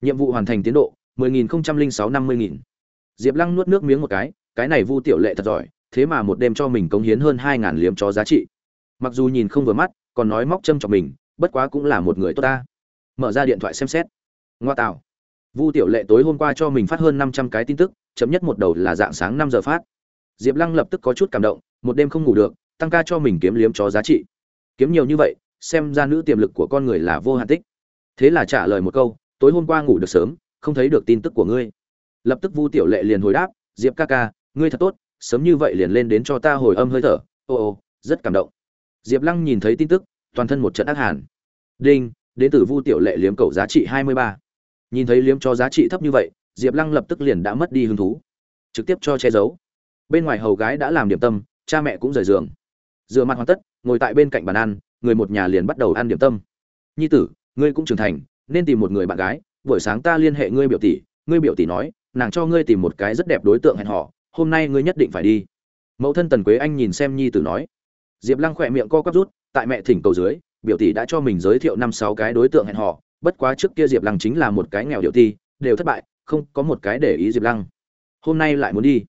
Nhiệm vụ hoàn thành tiến độ, mười nghìn không trăm linh sáu năm mươi nghìn. Diệp lăng nuốt nước miếng một cái cái này vu tiểu lệ thật giỏi, thế mà một đêm cho mình cống hiến hơn hai ngàn liếm cho giá trị. Mặc dù nhìn không vừa mắt, còn nói móc châm chọc mình, bất quá cũng là một người tốt ta. Mở ra điện thoại xem xét. Ngoa tạo. Vu tiểu lệ tối hôm qua cho mình phát hơn năm trăm cái tin tức, chấm nhất một đầu là dạng sáng năm giờ phát. Diệp lăng lập tức có chút cảm động, một đêm không ngủ được, tăng ca cho mình kiếm liếm chó giá trị. Kiếm nhiều như vậy xem ra nữ tiềm lực của con người là vô hạn tích. Thế là trả lời một câu, tối hôm qua ngủ được sớm, không thấy được tin tức của ngươi. Lập tức vu tiểu lệ liền hồi đáp, diệp ca ca, ngươi thật tốt, sớm như vậy liền lên đến cho ta hồi âm hơi thở. Ô ô, rất cảm động. Diệp lăng nhìn thấy tin tức, toàn thân một trận ác hàn. Đinh, đến từ vu tiểu lệ liếm cầu giá trị hai mươi ba. Nhìn thấy liếm cho giá trị thấp như vậy, diệp lăng lập tức liền đã mất đi hứng thú. Trực tiếp cho che giấu. Bên ngoài hầu gái đã làm điểm tâm, cha mẹ cũng rời giường. Rửa mặt hoàn tất, ngồi tại bên cạnh bàn ăn người một nhà liền bắt đầu ăn điểm tâm. Nhi tử, ngươi cũng trưởng thành, nên tìm một người bạn gái, buổi sáng ta liên hệ ngươi biểu tỷ, ngươi biểu tỷ nói, nàng cho ngươi tìm một cái rất đẹp đối tượng hẹn hò, hôm nay ngươi nhất định phải đi. Mẫu thân tần quế anh nhìn xem nhi tử nói. Diệp lăng khỏe miệng co quắp rút, tại mẹ thỉnh cầu dưới, biểu tỷ đã cho mình giới thiệu năm sáu cái đối tượng hẹn hò, bất quá trước kia diệp lăng chính là một cái nghèo điệu ti đều thất bại, không có một cái để ý diệp lăng. Hôm nay lại muốn đi.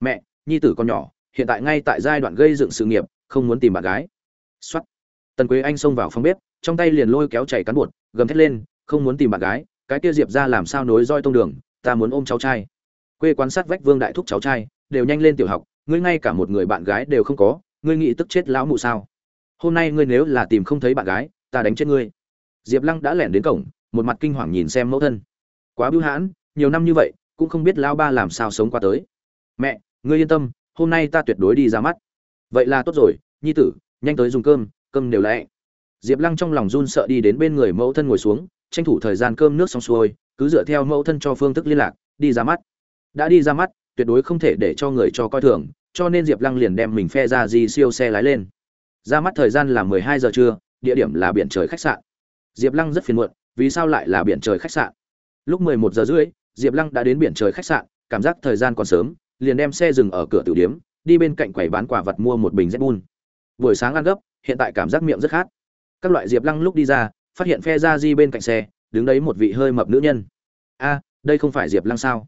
Mẹ, nhi tử con nhỏ, hiện tại ngay tại giai đoạn gây dựng sự nghiệp, không muốn tìm bạn gái. Xuất tần quế anh xông vào phòng bếp, trong tay liền lôi kéo chảy cán bột, gầm thét lên, không muốn tìm bạn gái, cái kia diệp ra làm sao nối roi tông đường, ta muốn ôm cháu trai. Quê quan sát vách vương đại thúc cháu trai, đều nhanh lên tiểu học, ngươi ngay cả một người bạn gái đều không có, ngươi nghĩ tức chết lão mụ sao? Hôm nay ngươi nếu là tìm không thấy bạn gái, ta đánh chết ngươi. Diệp lăng đã lẻn đến cổng, một mặt kinh hoàng nhìn xem mẫu thân. Quá bưu hãn, nhiều năm như vậy, cũng không biết lão ba làm sao sống qua tới. Mẹ, ngươi yên tâm, hôm nay ta tuyệt đối đi ra mắt. Vậy là tốt rồi, nhi tử, nhanh tới dùng cơm cơm đều lẽ diệp lăng trong lòng run sợ đi đến bên người mẫu thân ngồi xuống, tranh thủ thời gian cơm nước xong xuôi, cứ dựa theo mẫu thân cho phương thức liên lạc, đi ra mắt. Đã đi ra mắt, tuyệt đối không thể để cho người cho coi thường, cho nên diệp lăng liền đem mình phe ra di siêu xe lái lên. Ra mắt thời gian là mười hai giờ trưa, địa điểm là biển trời khách sạn. Diệp lăng rất phiền muộn, vì sao lại là biển trời khách sạn? Lúc mười một giờ rưỡi, diệp lăng đã đến biển trời khách sạn, cảm giác thời gian còn sớm, liền đem xe dừng ở cửa tử điếm đi bên cạnh quầy bán quả vật mua một bình z bun buổi sáng ăn gấp hiện tại cảm giác miệng rất khát. Các loại diệp lăng lúc đi ra, phát hiện phe ra di bên cạnh xe, đứng đấy một vị hơi mập nữ nhân. A, đây không phải diệp lăng sao?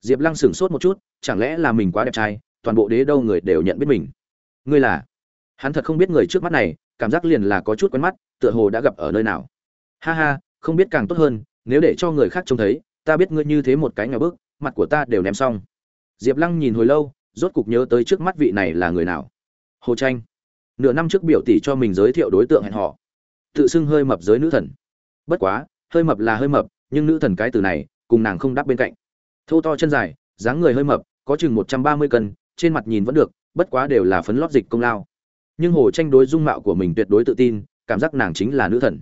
Diệp lăng sửng sốt một chút, chẳng lẽ là mình quá đẹp trai, toàn bộ đế đâu người đều nhận biết mình. Ngươi là? Hắn thật không biết người trước mắt này, cảm giác liền là có chút quen mắt, tựa hồ đã gặp ở nơi nào. Ha ha, không biết càng tốt hơn, nếu để cho người khác trông thấy, ta biết ngươi như thế một cái nhà bước mặt của ta đều ném xong. Diệp lăng nhìn hồi lâu, rốt cục nhớ tới trước mắt vị này là người nào. Hồ tranh nửa năm trước biểu tỷ cho mình giới thiệu đối tượng hẹn họ tự xưng hơi mập giới nữ thần. Bất quá, hơi mập là hơi mập, nhưng nữ thần cái từ này, cùng nàng không đáp bên cạnh. Thô to chân dài, dáng người hơi mập, có chừng một trăm ba mươi cân, trên mặt nhìn vẫn được, bất quá đều là phấn lót dịch công lao. Nhưng hồ tranh đối dung mạo của mình tuyệt đối tự tin, cảm giác nàng chính là nữ thần.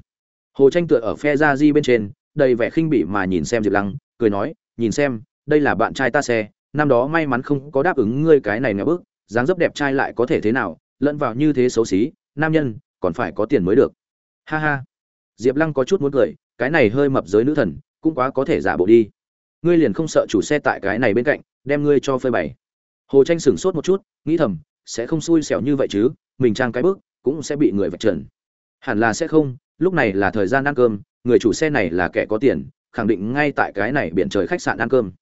Hồ tranh tựa ở phe ra di bên trên, đầy vẻ khinh bỉ mà nhìn xem diệp lăng, cười nói, nhìn xem, đây là bạn trai ta xe, năm đó may mắn không có đáp ứng ngươi cái này ngã bước, dáng dấp đẹp trai lại có thể thế nào lẫn vào như thế xấu xí, nam nhân, còn phải có tiền mới được. Ha ha. Diệp lăng có chút muốn cười, cái này hơi mập giới nữ thần, cũng quá có thể giả bộ đi. Ngươi liền không sợ chủ xe tại cái này bên cạnh, đem ngươi cho phơi bày. Hồ tranh sửng sốt một chút, nghĩ thầm, sẽ không xui xẻo như vậy chứ, mình trang cái bước, cũng sẽ bị người vạch trần. Hẳn là sẽ không, lúc này là thời gian ăn cơm, người chủ xe này là kẻ có tiền, khẳng định ngay tại cái này biển trời khách sạn ăn cơm.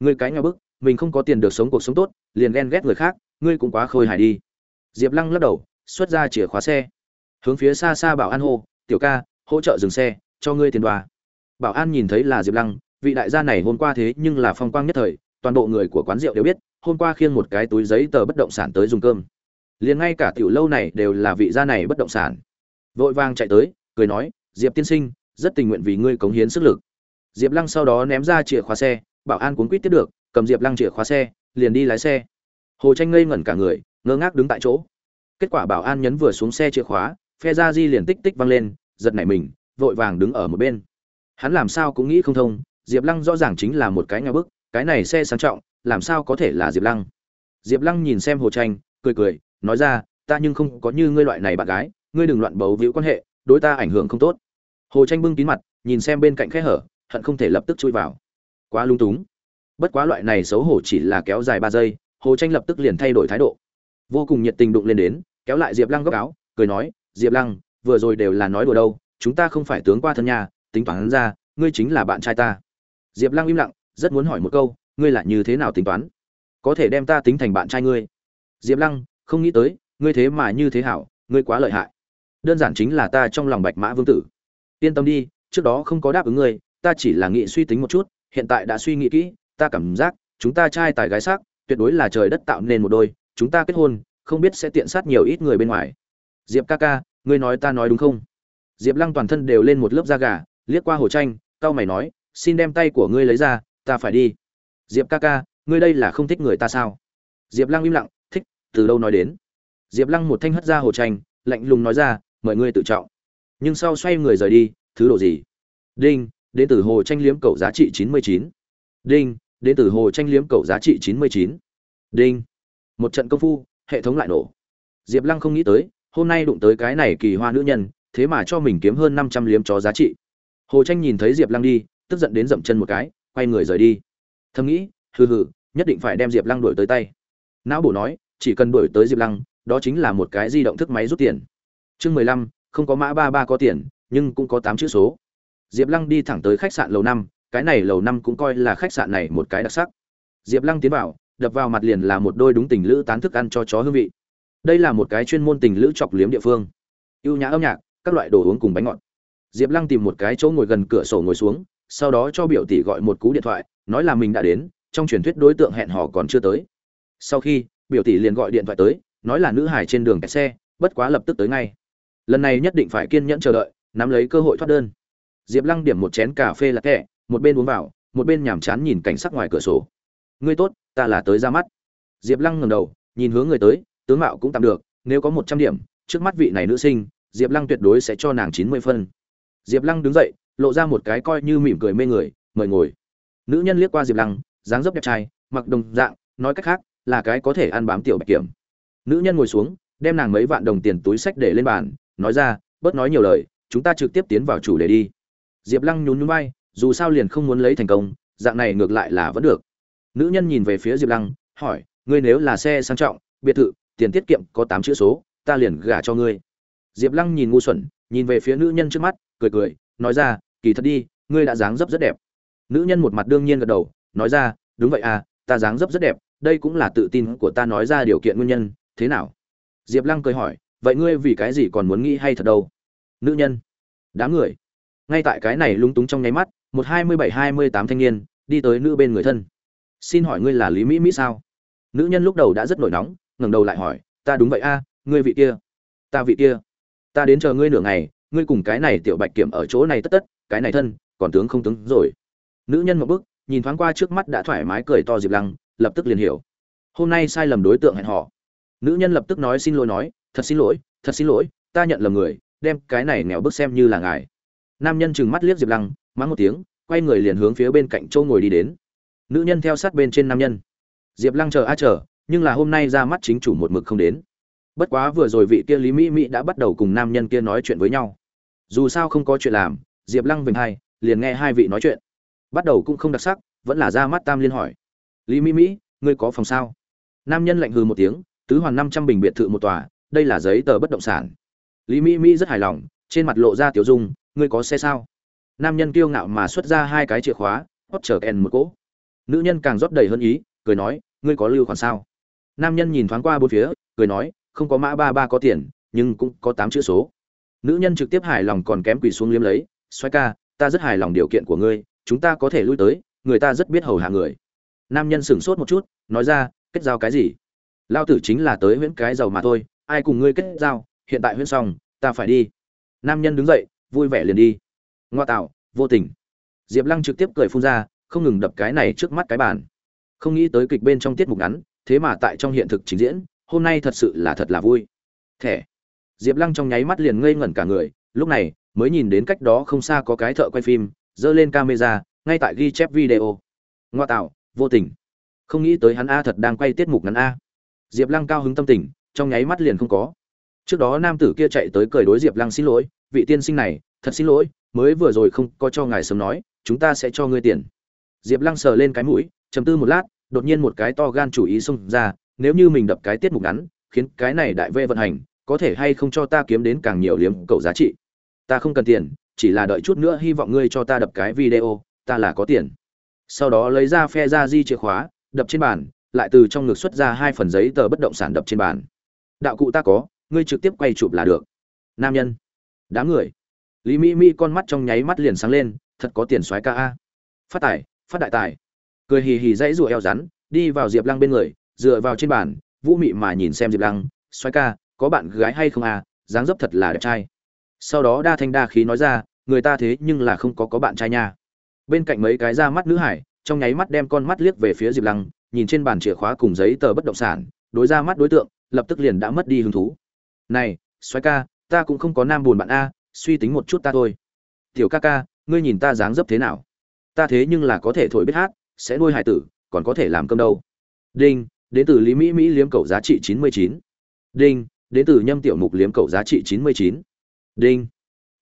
Ngươi cái nhau bức, mình không có tiền được sống cuộc sống tốt, liền ghen ghét người khác, ngươi cũng quá khôi hài đi diệp lăng lắc đầu, xuất ra chìa khóa xe. Hướng phía xa xa bảo an hô, tiểu ca, hỗ trợ dừng xe, cho ngươi tiền đoà. Bảo an nhìn thấy là diệp lăng, vị đại gia này hôm qua thế nhưng là phong quang nhất thời, toàn bộ người của quán rượu đều biết, hôm qua khiêng một cái túi giấy tờ bất động sản tới dùng cơm. Liền ngay cả tiểu lâu này đều là vị gia này bất động sản. Vội vàng chạy tới, cười nói, diệp tiên sinh, rất tình nguyện vì ngươi cống hiến sức lực. Diệp lăng sau đó ném ra chìa khóa xe, bảo an cuốn quýt tiếp được, cầm diệp lăng chìa khóa xe, liền đi lái xe. Hồ tranh ngây ngẩn cả người ngơ ngác đứng tại chỗ. Kết quả bảo an nhấn vừa xuống xe chìa khóa, phe ra di liền tích tích văng lên, giật nảy mình, vội vàng đứng ở một bên. Hắn làm sao cũng nghĩ không thông, diệp lăng rõ ràng chính là một cái nhà bức, cái này xe sang trọng, làm sao có thể là diệp lăng? Diệp lăng nhìn xem hồ tranh, cười cười, nói ra, ta nhưng không có như ngươi loại này bạn gái, ngươi đừng loạn bấu víu quan hệ, đối ta ảnh hưởng không tốt. Hồ tranh bưng kín mặt, nhìn xem bên cạnh khe hở, hận không thể lập tức chui vào. Quá lung túng. Bất quá loại này xấu hổ chỉ là kéo dài ba giây, hồ tranh lập tức liền thay đổi thái độ vô cùng nhiệt tình đụng lên đến, kéo lại diệp lăng góc áo, cười nói, diệp lăng, vừa rồi đều là nói đùa đâu, chúng ta không phải tướng qua thân nhà tính toán ra, ngươi chính là bạn trai ta. Diệp lăng im lặng, rất muốn hỏi một câu, ngươi là như thế nào tính toán? Có thể đem ta tính thành bạn trai ngươi? Diệp lăng, không nghĩ tới, ngươi thế mà như thế hảo, ngươi quá lợi hại. Đơn giản chính là ta trong lòng bạch mã vương tử. Yên tâm đi, trước đó không có đáp ứng ngươi, ta chỉ là nghĩ suy tính một chút, hiện tại đã suy nghĩ kỹ, ta cảm giác, chúng ta trai tài gái sắc, tuyệt đối là trời đất tạo nên một đôi chúng ta kết hôn, không biết sẽ tiện sát nhiều ít người bên ngoài. Diệp ca ca, ngươi nói ta nói đúng không? Diệp lăng toàn thân đều lên một lớp da gà, liếc qua hồ tranh cau mày nói, xin đem tay của ngươi lấy ra, ta phải đi. Diệp ca ca, ngươi đây là không thích người ta sao? Diệp lăng im lặng, thích, từ đâu nói đến? Diệp lăng một thanh hất ra hồ tranh lạnh lùng nói ra, mời ngươi tự trọng. Nhưng sau xoay người rời đi, thứ đồ gì? Đinh, đến từ hồ tranh liếm cầu giá trị chín mươi chín. Đinh, đến từ hồ tranh liếm cầu giá trị chín mươi chín. Đinh một trận công phu, hệ thống lại nổ. Diệp lăng không nghĩ tới, hôm nay đụng tới cái này kỳ hoa nữ nhân, thế mà cho mình kiếm hơn năm trăm liếm chó giá trị. Hồ tranh nhìn thấy diệp lăng đi, tức giận đến dậm chân một cái, quay người rời đi. Thầm nghĩ, hừ hừ, nhất định phải đem diệp lăng đuổi tới tay. Não bổ nói, chỉ cần đuổi tới diệp lăng, đó chính là một cái di động thức máy rút tiền. Chương mười lăm, không có mã ba ba có tiền, nhưng cũng có tám chữ số. Diệp lăng đi thẳng tới khách sạn lầu năm, cái này lầu năm cũng coi là khách sạn này một cái đặc sắc. Diệp lăng tiến vào đập vào mặt liền là một đôi đúng tình lữ tán thức ăn cho chó hương vị. Đây là một cái chuyên môn tình lữ chọc liếm địa phương. Ưu nhã âm nhạc, các loại đồ uống cùng bánh ngọt. Diệp lăng tìm một cái chỗ ngồi gần cửa sổ ngồi xuống, sau đó cho biểu tỷ gọi một cú điện thoại, nói là mình đã đến, trong truyền thuyết đối tượng hẹn hò còn chưa tới. Sau khi, biểu tỷ liền gọi điện thoại tới, nói là nữ hải trên đường kẹt xe, bất quá lập tức tới ngay. Lần này nhất định phải kiên nhẫn chờ đợi, nắm lấy cơ hội thoát đơn. Diệp lăng điểm một chén cà phê là kẹ một bên uống vào, một bên nhàm chán nhìn cảnh sắc ngoài cửa sổ ngươi tốt, ta là tới ra mắt. Diệp lăng ngầm đầu, nhìn hướng người tới, tướng mạo cũng tạm được, nếu có một trăm điểm, trước mắt vị này nữ sinh, diệp lăng tuyệt đối sẽ cho nàng chín mươi phân. Diệp lăng đứng dậy, lộ ra một cái coi như mỉm cười mê người, mời ngồi. Nữ nhân liếc qua diệp lăng, dáng dấp đẹp trai, mặc đồng dạng, nói cách khác, là cái có thể ăn bám tiểu bạch kiểm. Nữ nhân ngồi xuống, đem nàng mấy vạn đồng tiền túi sách để lên bàn, nói ra, bớt nói nhiều lời, chúng ta trực tiếp tiến vào chủ đề đi. Diệp lăng nhún nhún vai, dù sao liền không muốn lấy thành công, dạng này ngược lại là vẫn được nữ nhân nhìn về phía diệp lăng, hỏi, ngươi nếu là xe sang trọng, biệt thự, tiền tiết kiệm có tám chữ số, ta liền gả cho ngươi. Diệp lăng nhìn ngu xuẩn, nhìn về phía nữ nhân trước mắt, cười cười, nói ra, kỳ thật đi, ngươi đã dáng dấp rất đẹp. Nữ nhân một mặt đương nhiên gật đầu, nói ra, đúng vậy à ta dáng dấp rất đẹp, đây cũng là tự tin của ta nói ra điều kiện nguyên nhân, thế nào? Diệp lăng cười hỏi, vậy ngươi vì cái gì còn muốn nghĩ hay thật đâu? Nữ nhân, đám người. Ngay tại cái này lúng túng trong nháy mắt, một hai mươi bảy hai mươi tám thanh niên đi tới nữ bên người thân xin hỏi ngươi là lý mỹ mỹ sao? Nữ nhân lúc đầu đã rất nổi nóng, ngẩng đầu lại hỏi, ta đúng vậy a, ngươi vị kia. Ta vị kia. Ta đến chờ ngươi nửa ngày, ngươi cùng cái này tiểu bạch kiểm ở chỗ này tất tất, cái này thân, còn tướng không tướng rồi. Nữ nhân một bức nhìn thoáng qua trước mắt đã thoải mái cười to diệp lăng, lập tức liền hiểu. Hôm nay sai lầm đối tượng hẹn họ nữ nhân lập tức nói xin lỗi nói, thật xin lỗi, thật xin lỗi, ta nhận lầm người, đem cái này nghèo bức xem như là ngài. Nam nhân chừng mắt liếc diệp lăng, mắng một tiếng, quay người liền hướng phía bên cạnh châu ngồi đi đến nữ nhân theo sát bên trên nam nhân. Diệp lăng chờ a chờ, nhưng là hôm nay ra mắt chính chủ một mực không đến. Bất quá vừa rồi vị kia lý mỹ mỹ đã bắt đầu cùng nam nhân kia nói chuyện với nhau. Dù sao không có chuyện làm, diệp lăng vềnh hai, liền nghe hai vị nói chuyện. Bắt đầu cũng không đặc sắc, vẫn là ra mắt tam liên hỏi. Lý mỹ mỹ, ngươi có phòng sao? Nam nhân lạnh hừ một tiếng, tứ hoàn năm trăm bình biệt thự một tòa, đây là giấy tờ bất động sản. Lý mỹ mỹ rất hài lòng, trên mặt lộ ra tiểu dung, ngươi có xe sao? Nam nhân kiêu ngạo mà xuất ra hai cái chìa khóa hót chở kèn một cỗ nữ nhân càng rót đầy hơn ý, cười nói, ngươi có lưu khoản sao? Nam nhân nhìn thoáng qua bốn phía, cười nói, không có mã ba ba có tiền, nhưng cũng có tám chữ số. Nữ nhân trực tiếp hài lòng còn kém quỳ xuống liếm lấy xoay ca, ta rất hài lòng điều kiện của ngươi, chúng ta có thể lui tới, người ta rất biết hầu hạ người. Nam nhân sửng sốt một chút, nói ra, kết giao cái gì? Lao tử chính là tới huyễn cái giàu mà thôi, ai cùng ngươi kết giao, hiện tại huyễn xong, ta phải đi. Nam nhân đứng dậy, vui vẻ liền đi. Ngoa tạo, vô tình. Diệp lăng trực tiếp cười phun ra không ngừng đập cái này trước mắt cái bàn. Không nghĩ tới kịch bên trong tiết mục ngắn, thế mà tại trong hiện thực trình diễn, hôm nay thật sự là thật là vui. Thẻ. Diệp lăng trong nháy mắt liền ngây ngẩn cả người, lúc này mới nhìn đến cách đó không xa có cái thợ quay phim, giơ lên camera, ngay tại ghi chép video. Ngoa tạo, vô tình. Không nghĩ tới hắn a thật đang quay tiết mục ngắn a. Diệp lăng cao hứng tâm tình, trong nháy mắt liền không có. Trước đó nam tử kia chạy tới cười đối diệp lăng xin lỗi, vị tiên sinh này, thật xin lỗi, mới vừa rồi không có cho ngài sớm nói, chúng ta sẽ cho ngươi tiền diệp lăng sờ lên cái mũi chầm tư một lát, đột nhiên một cái to gan chủ ý xông ra, nếu như mình đập cái tiết mục ngắn, khiến cái này đại vê vận hành, có thể hay không cho ta kiếm đến càng nhiều liếm cầu giá trị? Ta không cần tiền, chỉ là đợi chút nữa hy vọng ngươi cho ta đập cái video, ta là có tiền. Sau đó lấy ra phe ra di chìa khóa, đập trên bàn, lại từ trong ngực xuất ra hai phần giấy tờ bất động sản đập trên bàn. Đạo cụ ta có, ngươi trực tiếp quay chụp là được. Nam nhân. Đám người. Lý mỹ mỹ con mắt trong nháy mắt liền sáng lên, thật có tiền soái ca a. Phát tài phát đại tài. Cười hì hì dãy rụa eo rắn, đi vào diệp lăng bên người, dựa vào trên bàn, vũ mị mà nhìn xem diệp lăng Xoáy ca, có bạn gái hay không à? Dáng dấp thật là đẹp trai. Sau đó đa thanh đa khí nói ra, người ta thế nhưng là không có có bạn trai nha. Bên cạnh mấy cái ra mắt nữ hải, trong nháy mắt đem con mắt liếc về phía diệp lăng, nhìn trên bàn chìa khóa cùng giấy tờ bất động sản, đối ra mắt đối tượng, lập tức liền đã mất đi hứng thú. Này xoáy ca, ta cũng không có nam buồn bạn a, suy tính một chút ta thôi. Tiểu ca ca, ngươi nhìn ta dáng dấp thế nào? Ta thế nhưng là có thể thổi biết hát, sẽ nuôi hải tử, còn có thể làm cơm đâu. Đinh, đến từ lý mỹ mỹ liếm cầu giá trị chín mươi chín. Đinh, đến từ nhâm tiểu mục liếm cầu giá trị chín mươi chín. Đinh.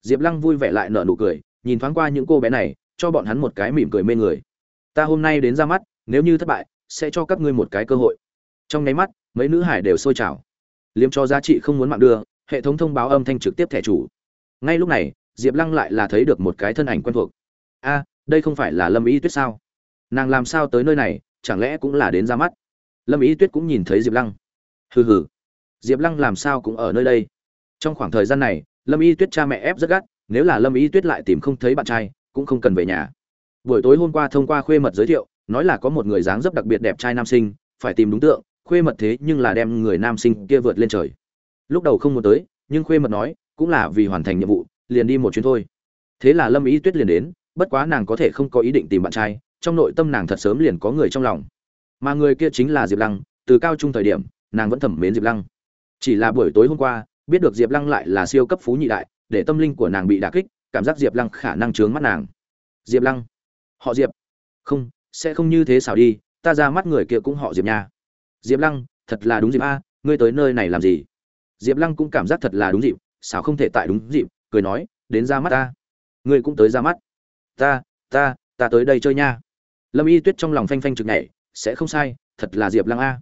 Diệp lăng vui vẻ lại nở nụ cười, nhìn thoáng qua những cô bé này, cho bọn hắn một cái mỉm cười mê người. Ta hôm nay đến ra mắt, nếu như thất bại, sẽ cho các ngươi một cái cơ hội. Trong nháy mắt, mấy nữ hải đều sôi trào. Liếm cho giá trị không muốn mạng đưa, hệ thống thông báo âm thanh trực tiếp thẻ chủ. Ngay lúc này, diệp lăng lại là thấy được một cái thân ảnh quen thuộc. A đây không phải là lâm ý tuyết sao? Nàng làm sao tới nơi này, chẳng lẽ cũng là đến ra mắt? Lâm ý tuyết cũng nhìn thấy diệp lăng. Hừ hừ, diệp lăng làm sao cũng ở nơi đây? Trong khoảng thời gian này, lâm y tuyết cha mẹ ép rất gắt, nếu là lâm y tuyết lại tìm không thấy bạn trai, cũng không cần về nhà. Buổi tối hôm qua thông qua khuê mật giới thiệu, nói là có một người dáng dấp đặc biệt đẹp trai nam sinh, phải tìm đúng tượng, khuê mật thế nhưng là đem người nam sinh kia vượt lên trời. Lúc đầu không muốn tới, nhưng khuê mật nói, cũng là vì hoàn thành nhiệm vụ, liền đi một chuyến thôi. Thế là lâm ý tuyết liền đến bất quá nàng có thể không có ý định tìm bạn trai, trong nội tâm nàng thật sớm liền có người trong lòng. Mà người kia chính là diệp lăng, từ cao trung thời điểm, nàng vẫn thẩm mến diệp lăng. Chỉ là buổi tối hôm qua, biết được diệp lăng lại là siêu cấp phú nhị đại, để tâm linh của nàng bị đà kích, cảm giác diệp lăng khả năng chướng mắt nàng. Diệp lăng. Họ diệp. Không, sẽ không như thế xảo đi, ta ra mắt người kia cũng họ diệp nha. Diệp lăng, thật là đúng dịp a, ngươi tới nơi này làm gì? Diệp lăng cũng cảm giác thật là đúng dịp, xảo không thể tại đúng dịp, cười nói, đến ra mắt ta. Ngươi cũng tới ra mắt ta ta ta tới đây chơi nha. Lâm y tuyết trong lòng phanh phanh chực nhảy, sẽ không sai, thật là diệp lăng a.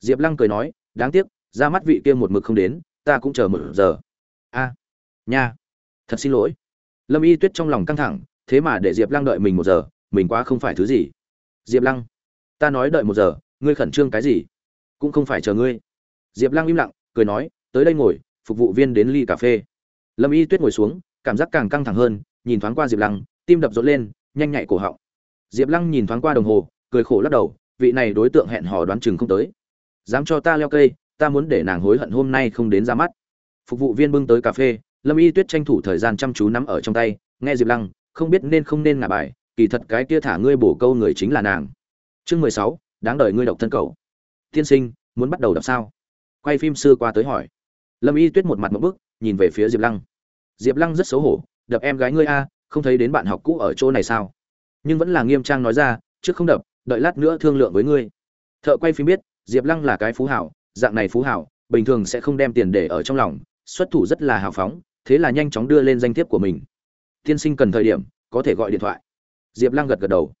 Diệp lăng cười nói, đáng tiếc, ra mắt vị kia một mực không đến, ta cũng chờ một giờ. A, nha, thật xin lỗi. Lâm y tuyết trong lòng căng thẳng, thế mà để diệp lăng đợi mình một giờ, mình quá không phải thứ gì. Diệp lăng, ta nói đợi một giờ, ngươi khẩn trương cái gì? Cũng không phải chờ ngươi. Diệp lăng im lặng, cười nói, tới đây ngồi, phục vụ viên đến ly cà phê. Lâm y tuyết ngồi xuống, cảm giác càng căng thẳng hơn, nhìn thoáng qua diệp lăng tim đập rộn lên, nhanh nhạy cổ họng. Diệp lăng nhìn thoáng qua đồng hồ, cười khổ lắc đầu, vị này đối tượng hẹn hò đoán chừng không tới. Dám cho ta leo cây, ta muốn để nàng hối hận hôm nay không đến ra mắt. Phục vụ viên bưng tới cà phê, lâm y tuyết tranh thủ thời gian chăm chú nắm ở trong tay, nghe diệp lăng, không biết nên không nên ngả bài, kỳ thật cái kia thả ngươi bổ câu người chính là nàng. Chương mười sáu, đáng đời ngươi độc thân cầu tiên sinh, muốn bắt đầu đọc sao? Quay phim xưa qua tới hỏi. Lâm y tuyết một mặt một bức, nhìn về phía diệp lăng. Diệp lăng rất xấu hổ, đập em gái ngươi a không thấy đến bạn học cũ ở chỗ này sao? Nhưng vẫn là nghiêm trang nói ra, trước không đập, đợi lát nữa thương lượng với ngươi. Thợ quay phim biết, diệp lăng là cái phú hảo, dạng này phú hảo, bình thường sẽ không đem tiền để ở trong lòng, xuất thủ rất là hào phóng, thế là nhanh chóng đưa lên danh thiếp của mình. Tiên sinh cần thời điểm, có thể gọi điện thoại. Diệp lăng gật gật đầu.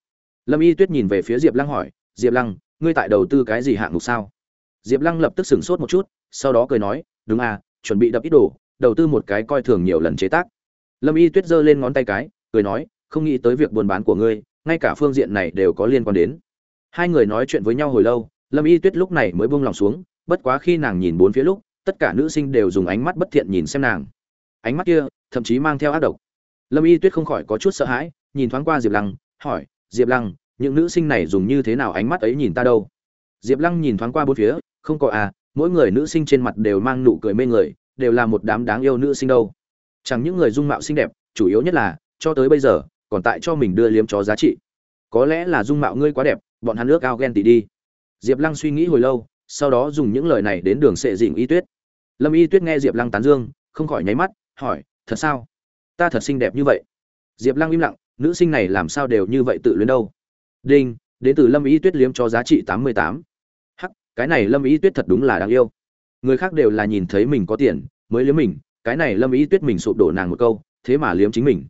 Lâm y tuyết nhìn về phía diệp lăng hỏi, diệp lăng, ngươi tại đầu tư cái gì hạng mục sao? Diệp lăng lập tức sửng sốt một chút, sau đó cười nói, đúng à chuẩn bị đập ít đồ, đầu tư một cái coi thường nhiều lần chế tác lâm y tuyết giơ lên ngón tay cái, cười nói, không nghĩ tới việc buôn bán của ngươi, ngay cả phương diện này đều có liên quan đến. Hai người nói chuyện với nhau hồi lâu, lâm y tuyết lúc này mới buông lòng xuống, bất quá khi nàng nhìn bốn phía lúc, tất cả nữ sinh đều dùng ánh mắt bất thiện nhìn xem nàng. Ánh mắt kia, thậm chí mang theo ác độc. Lâm y tuyết không khỏi có chút sợ hãi, nhìn thoáng qua diệp lăng, hỏi, diệp lăng, những nữ sinh này dùng như thế nào ánh mắt ấy nhìn ta đâu? Diệp lăng nhìn thoáng qua bốn phía, không có à mỗi người nữ sinh trên mặt đều mang nụ cười mê người, đều là một đám đáng yêu nữ sinh đâu chẳng những người dung mạo xinh đẹp, chủ yếu nhất là, cho tới bây giờ, còn tại cho mình đưa liếm chó giá trị. Có lẽ là dung mạo ngươi quá đẹp, bọn hắn nước ao ghen tị đi. Diệp lăng suy nghĩ hồi lâu, sau đó dùng những lời này đến đường sệ dịnh y tuyết. Lâm y tuyết nghe diệp lăng tán dương, không khỏi nháy mắt, hỏi, thật sao? Ta thật xinh đẹp như vậy. Diệp lăng im lặng, nữ sinh này làm sao đều như vậy tự luyến đâu? Đinh, đến từ lâm y tuyết liếm cho giá trị tám mươi tám. Hắc, cái này lâm y tuyết thật đúng là đáng yêu. Người khác đều là nhìn thấy mình có tiền, mới liếm mình cái này lâm ý tuyết mình sụp đổ nàng một câu, thế mà liếm chính mình.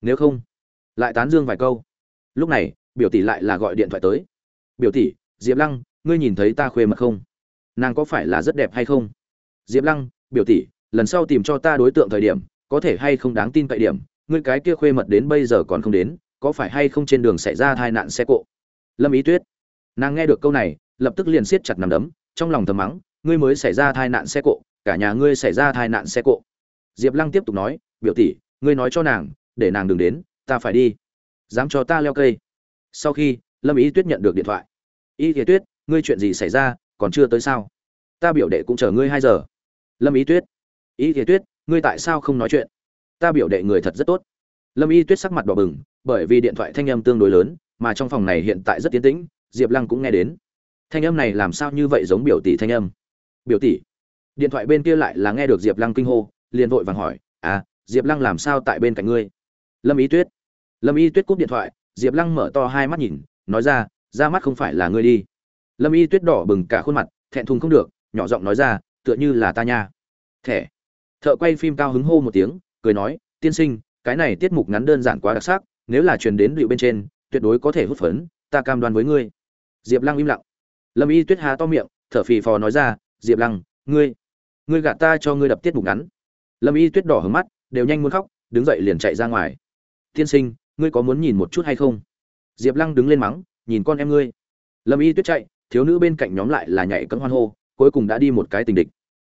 Nếu không, lại tán dương vài câu. Lúc này, biểu tỷ lại là gọi điện thoại tới. Biểu tỷ, diệp lăng, ngươi nhìn thấy ta khuê mật không? Nàng có phải là rất đẹp hay không? Diệp lăng, biểu tỷ, lần sau tìm cho ta đối tượng thời điểm, có thể hay không đáng tin cậy điểm, ngươi cái kia khuê mật đến bây giờ còn không đến, có phải hay không trên đường xảy ra tai nạn xe cộ? Lâm ý tuyết, nàng nghe được câu này, lập tức liền siết chặt nằm đấm, trong lòng thầm mắng, ngươi mới xảy ra tai nạn xe cộ, cả nhà ngươi xảy ra tai nạn xe cộ diệp lăng tiếp tục nói, biểu tỷ, ngươi nói cho nàng, để nàng đừng đến, ta phải đi. Dám cho ta leo cây. Sau khi, lâm ý tuyết nhận được điện thoại. Y thế tuyết, ngươi chuyện gì xảy ra, còn chưa tới sao? Ta biểu đệ cũng chờ ngươi hai giờ. Lâm ý tuyết y thế tuyết, ngươi tại sao không nói chuyện? Ta biểu đệ người thật rất tốt. Lâm y tuyết sắc mặt đỏ bừng, bởi vì điện thoại thanh âm tương đối lớn, mà trong phòng này hiện tại rất tiến tĩnh, diệp lăng cũng nghe đến. Thanh âm này làm sao như vậy giống biểu tỷ thanh âm? Biểu tỷ. Điện thoại bên kia lại là nghe được diệp lăng kinh hô liền vội vàng hỏi à diệp lăng làm sao tại bên cạnh ngươi? Lâm y tuyết, lâm y tuyết cúp điện thoại, diệp lăng mở to hai mắt nhìn, nói ra ra mắt không phải là ngươi đi. Lâm y tuyết đỏ bừng cả khuôn mặt, thẹn thùng không được, nhỏ giọng nói ra, tựa như là ta nha. Thẻ. Thợ quay phim cao hứng hô một tiếng, cười nói, tiên sinh, cái này tiết mục ngắn đơn giản quá đặc sắc, nếu là truyền đến điệu bên trên, tuyệt đối có thể hút phấn, ta cam đoan với ngươi. Diệp lăng im lặng. Lâm y tuyết há to miệng, thở phì phò nói ra, diệp lăng, ngươi ngươi gạt ta cho ngươi đập tiết mục ngắn lâm y tuyết đỏ hứng mắt đều nhanh muốn khóc đứng dậy liền chạy ra ngoài. Tiên sinh ngươi có muốn nhìn một chút hay không? Diệp lăng đứng lên mắng nhìn con em ngươi. Lâm y tuyết chạy thiếu nữ bên cạnh nhóm lại là nhảy cấm hoan hô cuối cùng đã đi một cái tình địch.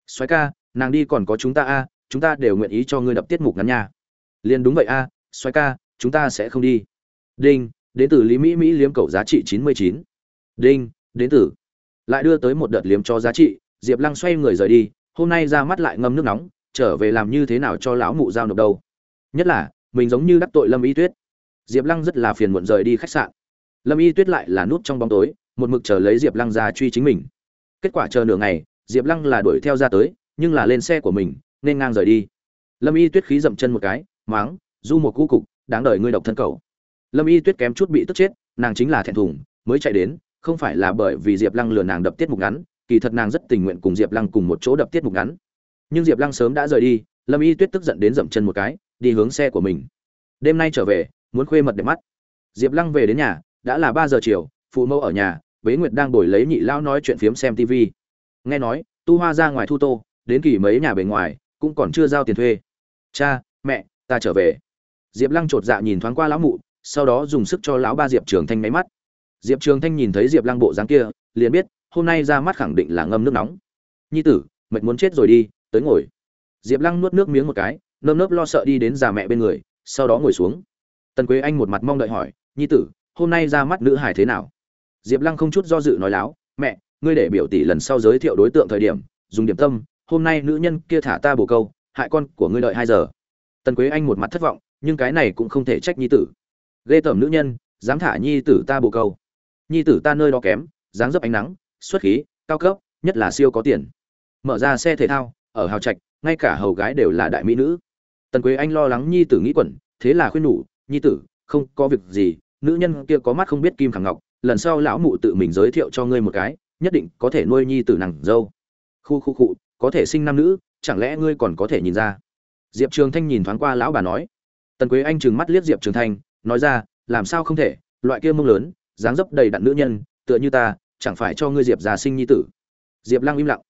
Xoáy ca nàng đi còn có chúng ta a chúng ta đều nguyện ý cho ngươi đập tiết mục ngắn nha. Liền đúng vậy a à, xoáy ca chúng ta sẽ không đi. Đinh đến từ lý mỹ mỹ liếm cầu giá trị chín mươi chín. Đinh đến từ. Lại đưa tới một đợt liếm cho giá trị diệp lăng xoay người rời đi hôm nay ra mắt lại ngâm nước nóng trở về làm như thế nào cho lão mụ giao nộp đâu. Nhất là, mình giống như đắc tội lâm y tuyết. Diệp lăng rất là phiền muộn rời đi khách sạn. Lâm y tuyết lại là nút trong bóng tối, một mực chờ lấy diệp lăng ra truy chính mình. Kết quả chờ nửa ngày, diệp lăng là đuổi theo ra tới, nhưng là lên xe của mình, nên ngang rời đi. Lâm y tuyết khí dậm chân một cái, máng, du một cú cục, đáng đợi ngươi độc thân cầu. Lâm y tuyết kém chút bị tức chết, nàng chính là thẹn thùng, mới chạy đến, không phải là bởi vì diệp lăng lừa nàng đập tiết mục ngắn, kỳ thật nàng rất tình nguyện cùng diệp lăng cùng một chỗ đập tiết mục ngắn nhưng diệp lăng sớm đã rời đi, lâm y tuyết tức giận đến dậm chân một cái, đi hướng xe của mình. Đêm nay trở về, muốn khuê mật đẹp mắt. Diệp lăng về đến nhà, đã là ba giờ chiều, phụ mẫu ở nhà, bế nguyệt đang đổi lấy nhị lão nói chuyện phiếm xem tv nghe nói, tu hoa ra ngoài thu tô, đến kỳ mấy nhà bề ngoài, cũng còn chưa giao tiền thuê. Cha, mẹ, ta trở về. Diệp lăng chột dạ nhìn thoáng qua lão mụ, sau đó dùng sức cho lão ba diệp trường thanh máy mắt. Diệp trường thanh nhìn thấy diệp lăng bộ dáng kia, liền biết, hôm nay ra mắt khẳng định là ngâm nước nóng. Nhi tử, mệt muốn chết rồi đi tới ngồi. Diệp lăng nuốt nước miếng một cái, nơm nớp lo sợ đi đến già mẹ bên người, sau đó ngồi xuống. Tần quế anh một mặt mong đợi hỏi, nhi tử, hôm nay ra mắt nữ hải thế nào? Diệp lăng không chút do dự nói láo, mẹ, ngươi để biểu tỷ lần sau giới thiệu đối tượng thời điểm, dùng điểm tâm, hôm nay nữ nhân kia thả ta bồ câu, hại con của ngươi đợi hai giờ. Tần quế anh một mặt thất vọng, nhưng cái này cũng không thể trách nhi tử. Ghê tởm nữ nhân, dám thả nhi tử ta bồ câu. Nhi tử ta nơi đó kém, dáng dấp ánh nắng, xuất khí, cao cấp, nhất là siêu có tiền. Mở ra xe thể thao ở hào trạch, ngay cả hầu gái đều là đại mỹ nữ. Tần quế anh lo lắng nhi tử nghĩ quẩn, thế là khuyên nhủ, nhi tử, không có việc gì, nữ nhân kia có mắt không biết kim khẳng ngọc, lần sau lão mụ tự mình giới thiệu cho ngươi một cái, nhất định có thể nuôi nhi tử nàng dâu. Khu khu khu, có thể sinh nam nữ, chẳng lẽ ngươi còn có thể nhìn ra? Diệp trường thanh nhìn thoáng qua lão bà nói. Tần quế anh trừng mắt liếc diệp trường thanh, nói ra, làm sao không thể, loại kia mông lớn, dáng dấp đầy đặn nữ nhân, tựa như ta, chẳng phải cho ngươi diệp già sinh nhi tử? Diệp lăng im lặng.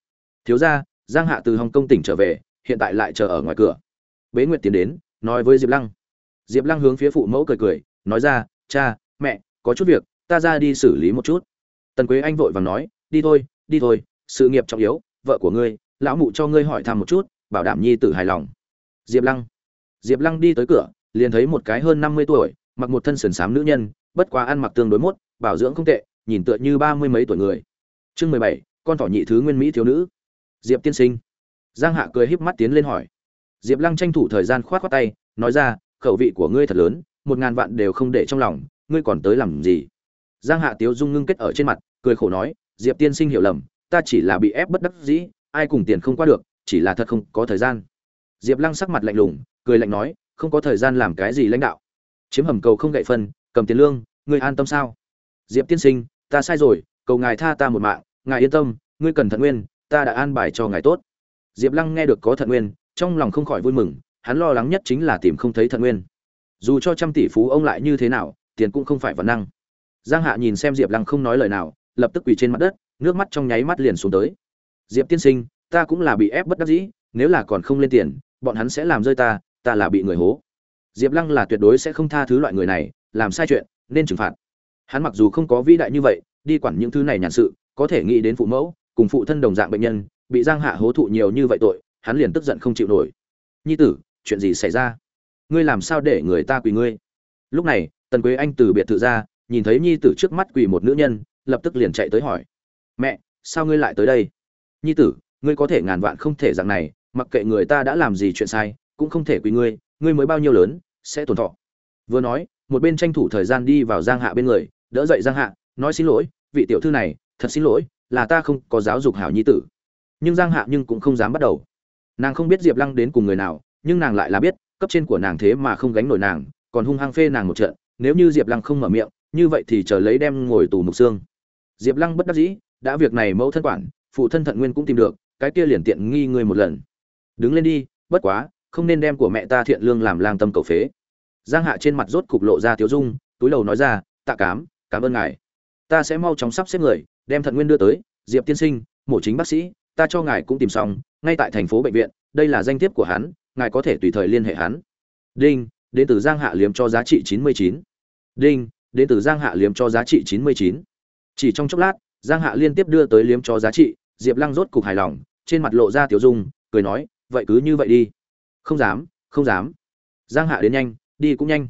Thiếu ra giang hạ từ hồng kông tỉnh trở về, hiện tại lại chờ ở ngoài cửa. Bế nguyệt tiến đến, nói với diệp lăng. Diệp lăng hướng phía phụ mẫu cười cười, nói ra, cha, mẹ, có chút việc, ta ra đi xử lý một chút. Tần quế anh vội vàng nói, đi thôi đi thôi, sự nghiệp trọng yếu, vợ của ngươi, lão mụ cho ngươi hỏi thăm một chút, bảo đảm nhi tử hài lòng. Diệp lăng. Diệp lăng đi tới cửa, liền thấy một cái hơn năm mươi tuổi, mặc một thân sườn xám nữ nhân, bất quá ăn mặc tương đối mốt, bảo dưỡng không tệ, nhìn tựa như ba mươi mấy tuổi người. Chương mười bảy, con thỏ nhị thứ nguyên mỹ thiếu nữ diệp tiên sinh. Giang hạ cười híp mắt tiến lên hỏi. Diệp lăng tranh thủ thời gian khoát khoát tay, nói ra, khẩu vị của ngươi thật lớn, một ngàn vạn đều không để trong lòng, ngươi còn tới làm gì? Giang hạ tiếu dung ngưng kết ở trên mặt, cười khổ nói, diệp tiên sinh hiểu lầm, ta chỉ là bị ép bất đắc dĩ, ai cùng tiền không qua được, chỉ là thật không có thời gian. Diệp lăng sắc mặt lạnh lùng, cười lạnh nói, không có thời gian làm cái gì lãnh đạo. Chiếm hầm cầu không gậy phân, cầm tiền lương, ngươi an tâm sao? Diệp tiên sinh, ta sai rồi, cầu ngài tha ta một mạng, ngài yên tâm, ngươi cần thận nguyên ta đã an bài cho ngài tốt. Diệp lăng nghe được có thận nguyên, trong lòng không khỏi vui mừng, hắn lo lắng nhất chính là tìm không thấy thận nguyên. Dù cho trăm tỷ phú ông lại như thế nào, tiền cũng không phải vấn năng. Giang hạ nhìn xem diệp lăng không nói lời nào, lập tức quỳ trên mặt đất, nước mắt trong nháy mắt liền xuống tới. Diệp tiên sinh, ta cũng là bị ép bất đắc dĩ, nếu là còn không lên tiền, bọn hắn sẽ làm rơi ta ta là bị người hố. Diệp lăng là tuyệt đối sẽ không tha thứ loại người này, làm sai chuyện, nên trừng phạt. Hắn mặc dù không có vĩ đại như vậy, đi quản những thứ này nhàn sự, có thể nghĩ đến phụ mẫu cùng phụ thân đồng dạng bệnh nhân, bị giang hạ hố thụ nhiều như vậy tội, hắn liền tức giận không chịu nổi. Nhi tử, chuyện gì xảy ra? Ngươi làm sao để người ta quỳ ngươi? Lúc này, tần quế anh từ biệt thự ra, nhìn thấy nhi tử trước mắt quỳ một nữ nhân, lập tức liền chạy tới hỏi, mẹ, sao ngươi lại tới đây? Nhi tử, ngươi có thể ngàn vạn không thể dạng này, mặc kệ người ta đã làm gì chuyện sai, cũng không thể quỳ ngươi ngươi mới bao nhiêu lớn, sẽ tổn thọ. Vừa nói, một bên tranh thủ thời gian đi vào giang hạ bên người, đỡ dậy giang hạ, nói, xin lỗi, vị tiểu thư này, thật xin lỗi là ta không có giáo dục hảo nhi tử. Nhưng giang hạ nhưng cũng không dám bắt đầu. Nàng không biết diệp lăng đến cùng người nào, nhưng nàng lại là biết, cấp trên của nàng thế mà không gánh nổi nàng, còn hung hăng phê nàng một trận, nếu như diệp lăng không mở miệng, như vậy thì chờ lấy đem ngồi tù mục xương. Diệp lăng bất đắc dĩ, đã việc này mẫu thân quản, phụ thân thận nguyên cũng tìm được, cái kia liền tiện nghi ngươi một lần. Đứng lên đi, bất quá, không nên đem của mẹ ta thiện lương làm lang tâm cầu phế. Giang hạ trên mặt rốt cục lộ ra tiếu dung, túi đầu nói ra, tạ cám, cảm ơn ngài. Ta sẽ mau chóng sắp xếp người đem thận nguyên đưa tới, diệp tiên sinh, mổ chính bác sĩ, ta cho ngài cũng tìm xong, ngay tại thành phố bệnh viện, đây là danh thiếp của hắn, ngài có thể tùy thời liên hệ hắn. Đinh, đến từ giang hạ liếm cho giá trị chín mươi chín. Đinh, đến từ giang hạ liếm cho giá trị chín mươi chín. Chỉ trong chốc lát, giang hạ liên tiếp đưa tới liếm cho giá trị, diệp lăng rốt cục hài lòng, trên mặt lộ ra tiểu dung, cười nói, vậy cứ như vậy đi. Không dám không dám. Giang hạ đến nhanh, đi cũng nhanh.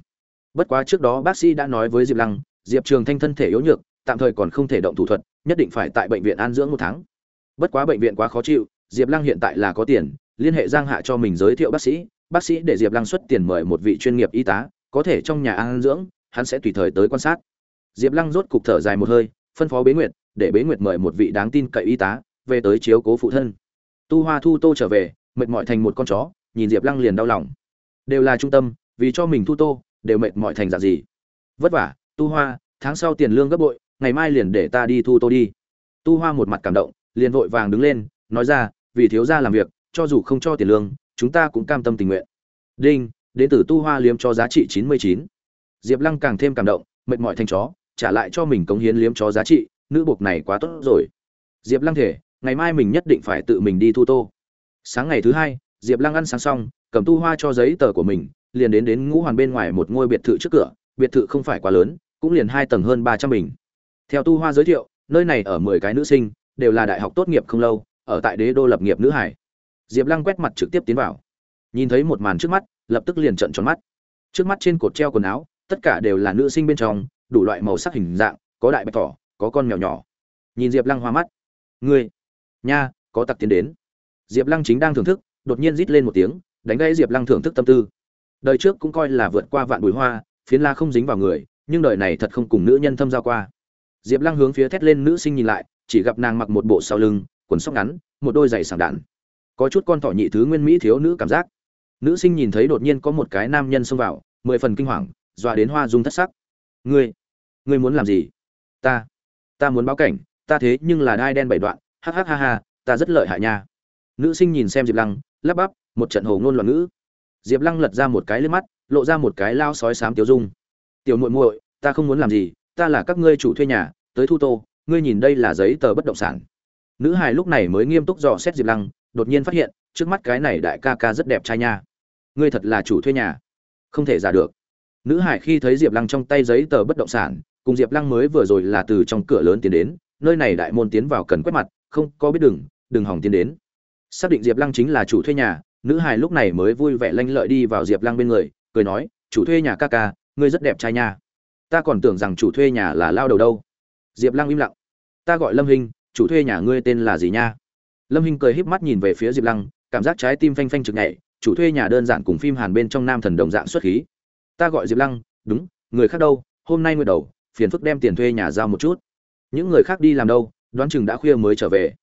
Bất quá trước đó bác sĩ đã nói với diệp lăng, diệp trường thanh thân thể yếu nhược tạm thời còn không thể động thủ thuật, nhất định phải tại bệnh viện an dưỡng một tháng. Bất quá bệnh viện quá khó chịu, diệp lăng hiện tại là có tiền, liên hệ giang hạ cho mình giới thiệu bác sĩ bác sĩ để diệp lăng xuất tiền mời một vị chuyên nghiệp y tá, có thể trong nhà an dưỡng, hắn sẽ tùy thời tới quan sát. Diệp lăng rốt cục thở dài một hơi, phân phó bế nguyệt, để bế nguyệt mời một vị đáng tin cậy y tá, về tới chiếu cố phụ thân. Tu hoa thu tô trở về, mệt mỏi thành một con chó, nhìn diệp lăng liền đau lòng. Đều là trung tâm, vì cho mình thu tô, đều mệt mỏi thành dạng gì? Vất vả, tu hoa, tháng sau tiền lương gấp bội ngày mai liền để ta đi thu tô đi. Tu hoa một mặt cảm động, liền vội vàng đứng lên, nói ra, vì thiếu gia làm việc, cho dù không cho tiền lương, chúng ta cũng cam tâm tình nguyện. Đinh đến từ tu hoa liếm cho giá trị chín mươi chín. Diệp lăng càng thêm cảm động, mệt mỏi thanh chó, trả lại cho mình cống hiến liếm cho giá trị, nữ buộc này quá tốt rồi. Diệp lăng thể ngày mai mình nhất định phải tự mình đi thu tô. Sáng ngày thứ hai, diệp lăng ăn sáng xong, cầm tu hoa cho giấy tờ của mình, liền đến đến ngũ hoàn bên ngoài một ngôi biệt thự trước cửa, biệt thự không phải quá lớn, cũng liền hai tầng hơn ba trăm bình theo tu hoa giới thiệu, nơi này ở mười cái nữ sinh, đều là đại học tốt nghiệp không lâu, ở tại đế đô lập nghiệp nữ hải. Diệp lăng quét mặt trực tiếp tiến vào. Nhìn thấy một màn trước mắt, lập tức liền trận tròn mắt. Trước mắt trên cột treo quần áo, tất cả đều là nữ sinh bên trong, đủ loại màu sắc hình dạng, có đại bạch thỏ, có con mèo nhỏ. Nhìn diệp lăng hoa mắt. Ngươi, nha, có tặc tiến đến. Diệp lăng chính đang thưởng thức, đột nhiên rít lên một tiếng, đánh gãy diệp lăng thưởng thức tâm tư. Đời trước cũng coi là vượt qua vạn bùi hoa, phiến la không dính vào người, nhưng đời này thật không cùng nữ nhân thâm giao qua diệp lăng hướng phía thét lên nữ sinh nhìn lại, chỉ gặp nàng mặc một bộ sau lưng, quần sóc ngắn, một đôi giày sảng đạn. Có chút con thỏ nhị thứ nguyên mỹ thiếu nữ cảm giác. Nữ sinh nhìn thấy đột nhiên có một cái nam nhân xông vào, mười phần kinh hoàng, dọa đến hoa dung thất sắc. Ngươi ngươi muốn làm gì? Ta ta muốn báo cảnh, ta thế nhưng là đai đen bảy đoạn hắc hắc ha ha, ta rất lợi hại nha. Nữ sinh nhìn xem diệp lăng, lắp bắp, một trận hồ ngôn loạn ngữ. Diệp lăng lật ra một cái lên mắt, lộ ra một cái lao sói sám tiêu dung. Tiểu muội muội, ta không muốn làm gì ta là các ngươi chủ thuê nhà, tới thu tô, ngươi nhìn đây là giấy tờ bất động sản. Nữ hài lúc này mới nghiêm túc dò xét diệp lăng, đột nhiên phát hiện, trước mắt cái này đại ca ca rất đẹp trai nha. Ngươi thật là chủ thuê nhà. Không thể giả được. Nữ hải khi thấy diệp lăng trong tay giấy tờ bất động sản, cùng diệp lăng mới vừa rồi là từ trong cửa lớn tiến đến, nơi này đại môn tiến vào cần quét mặt, không có biết đừng đừng hỏng tiến đến. Xác định diệp lăng chính là chủ thuê nhà, nữ hải lúc này mới vui vẻ lanh lợi đi vào diệp lăng bên người, cười nói, chủ thuê nhà ca ca, ngươi rất đẹp trai nha ta còn tưởng rằng chủ thuê nhà là lao đầu đâu. Diệp lăng im lặng. Ta gọi lâm hình chủ thuê nhà ngươi tên là gì nha? Lâm hình cười híp mắt nhìn về phía diệp lăng, cảm giác trái tim phanh phanh chực nhảy, chủ thuê nhà đơn giản cùng phim hàn bên trong nam thần đồng dạng xuất khí. Ta gọi diệp lăng, đúng, người khác đâu, hôm nay nguyên đầu, phiền phức đem tiền thuê nhà giao một chút. Những người khác đi làm đâu, đoán chừng đã khuya mới trở về.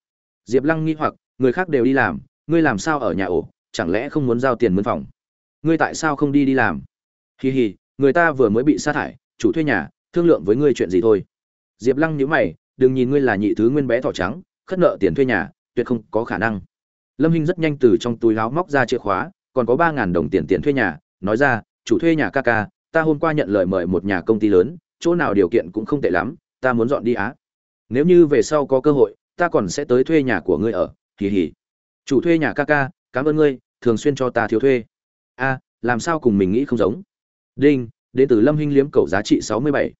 Diệp lăng nghi hoặc, người khác đều đi làm, ngươi làm sao ở nhà ổ, chẳng lẽ không muốn giao tiền mướn phòng? Ngươi tại sao không đi đi làm? Hì hì, người ta vừa mới bị sa thải chủ thuê nhà, thương lượng với ngươi chuyện gì thôi. Diệp lăng nhữ mày, đừng nhìn ngươi là nhị thứ nguyên bé thỏ trắng, khất nợ tiền thuê nhà, tuyệt không có khả năng. Lâm hinh rất nhanh từ trong túi láo móc ra chìa khóa, còn có ba ngàn đồng tiền tiền thuê nhà, nói ra, chủ thuê nhà ca ca, ta hôm qua nhận lời mời một nhà công ty lớn, chỗ nào điều kiện cũng không tệ lắm, ta muốn dọn đi á. Nếu như về sau có cơ hội, ta còn sẽ tới thuê nhà của ngươi ở, hì hì. Chủ thuê nhà ca ca, cảm ơn ngươi, thường xuyên cho ta thiếu thuê. A, làm sao cùng mình nghĩ không giống? Đinh đến từ lâm hinh liếm cầu giá trị sáu mươi bảy.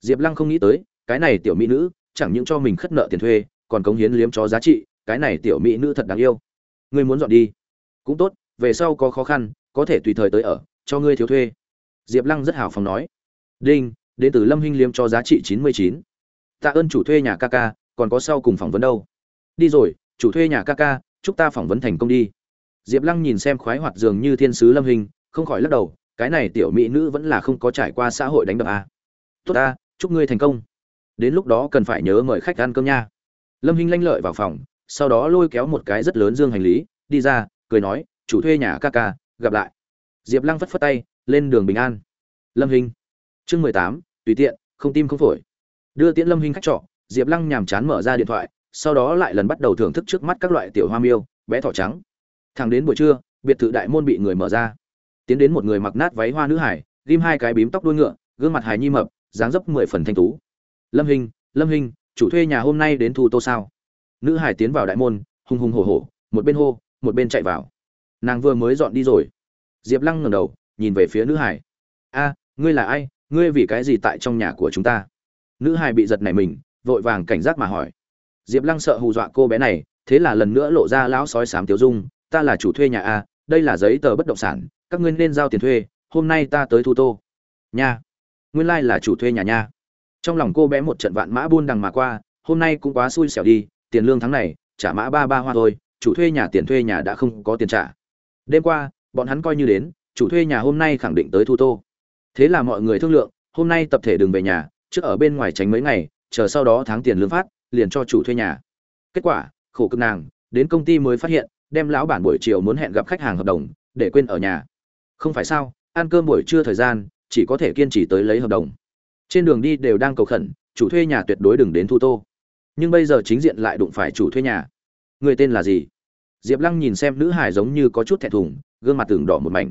Diệp lăng không nghĩ tới, cái này tiểu mỹ nữ, chẳng những cho mình khất nợ tiền thuê, còn cống hiến liếm chó giá trị, cái này tiểu mỹ nữ thật đáng yêu. Ngươi muốn dọn đi. Cũng tốt, về sau có khó khăn, có thể tùy thời tới ở, cho ngươi thiếu thuê. Diệp lăng rất hào phóng nói. Đinh, đến từ lâm hinh liếm cho giá trị chín mươi chín. Tạ ơn chủ thuê nhà ca ca, còn có sau cùng phỏng vấn đâu. Đi rồi, chủ thuê nhà ca ca, chúc ta phỏng vấn thành công đi. Diệp lăng nhìn xem khoái hoạt dường như thiên sứ lâm hình không khỏi lắc đầu cái này tiểu mỹ nữ vẫn là không có trải qua xã hội đánh đập à. tốt ta, chúc ngươi thành công. Đến lúc đó cần phải nhớ mời khách ăn cơm nha. Lâm hinh lanh lợi vào phòng, sau đó lôi kéo một cái rất lớn dương hành lý, đi ra, cười nói, chủ thuê nhà ca ca, gặp lại. Diệp lăng phất phất tay, lên đường bình an. Lâm hinh. Chương mười tám, tùy tiện, không tim không phổi. Đưa tiễn lâm hinh khách trọ, diệp lăng nhàm chán mở ra điện thoại, sau đó lại lần bắt đầu thưởng thức trước mắt các loại tiểu hoa miêu, bé thỏ trắng. Thẳng đến buổi trưa, biệt thự đại môn bị người mở ra tiến đến một người mặc nát váy hoa nữ hải, ghim hai cái bím tóc đuôi ngựa, gương mặt hài nhi mập, dáng dấp mười phần thanh tú. Lâm hình lâm hình, chủ thuê nhà hôm nay đến thu tô sao? Nữ hải tiến vào đại môn, hùng hùng hổ hổ, một bên hô, một bên chạy vào. Nàng vừa mới dọn đi rồi. Diệp lăng ngẩng đầu, nhìn về phía nữ hải. A, ngươi là ai? Ngươi vì cái gì tại trong nhà của chúng ta? Nữ hải bị giật nảy mình, vội vàng cảnh giác mà hỏi. Diệp lăng sợ hù dọa cô bé này, thế là lần nữa lộ ra lão sói sám tiêu dung. Ta là chủ thuê nhà a, đây là giấy tờ bất động sản các ngươi nên giao tiền thuê, hôm nay ta tới thu tô. Nha. Nguyên lai、like、là chủ thuê nhà nha. Trong lòng cô bé một trận vạn mã buôn đằng mà qua, hôm nay cũng quá xui xẻo đi, tiền lương tháng này, trả mã ba ba hoa thôi, chủ thuê nhà tiền thuê nhà đã không có tiền trả. Đêm qua, bọn hắn coi như đến, chủ thuê nhà hôm nay khẳng định tới thu tô. Thế là mọi người thương lượng, hôm nay tập thể đừng về nhà, trước ở bên ngoài tránh mấy ngày, chờ sau đó tháng tiền lương phát, liền cho chủ thuê nhà. Kết quả, khổ cực nàng, đến công ty mới phát hiện, đem lão bản buổi chiều muốn hẹn gặp khách hàng hợp đồng, để quên ở nhà không phải sao, ăn cơm buổi trưa thời gian, chỉ có thể kiên trì tới lấy hợp đồng. Trên đường đi đều đang cầu khẩn, chủ thuê nhà tuyệt đối đừng đến thu tô. Nhưng bây giờ chính diện lại đụng phải chủ thuê nhà. Người tên là gì? Diệp lăng nhìn xem nữ hải giống như có chút thẹn thùng, gương mặt tường đỏ một mảnh.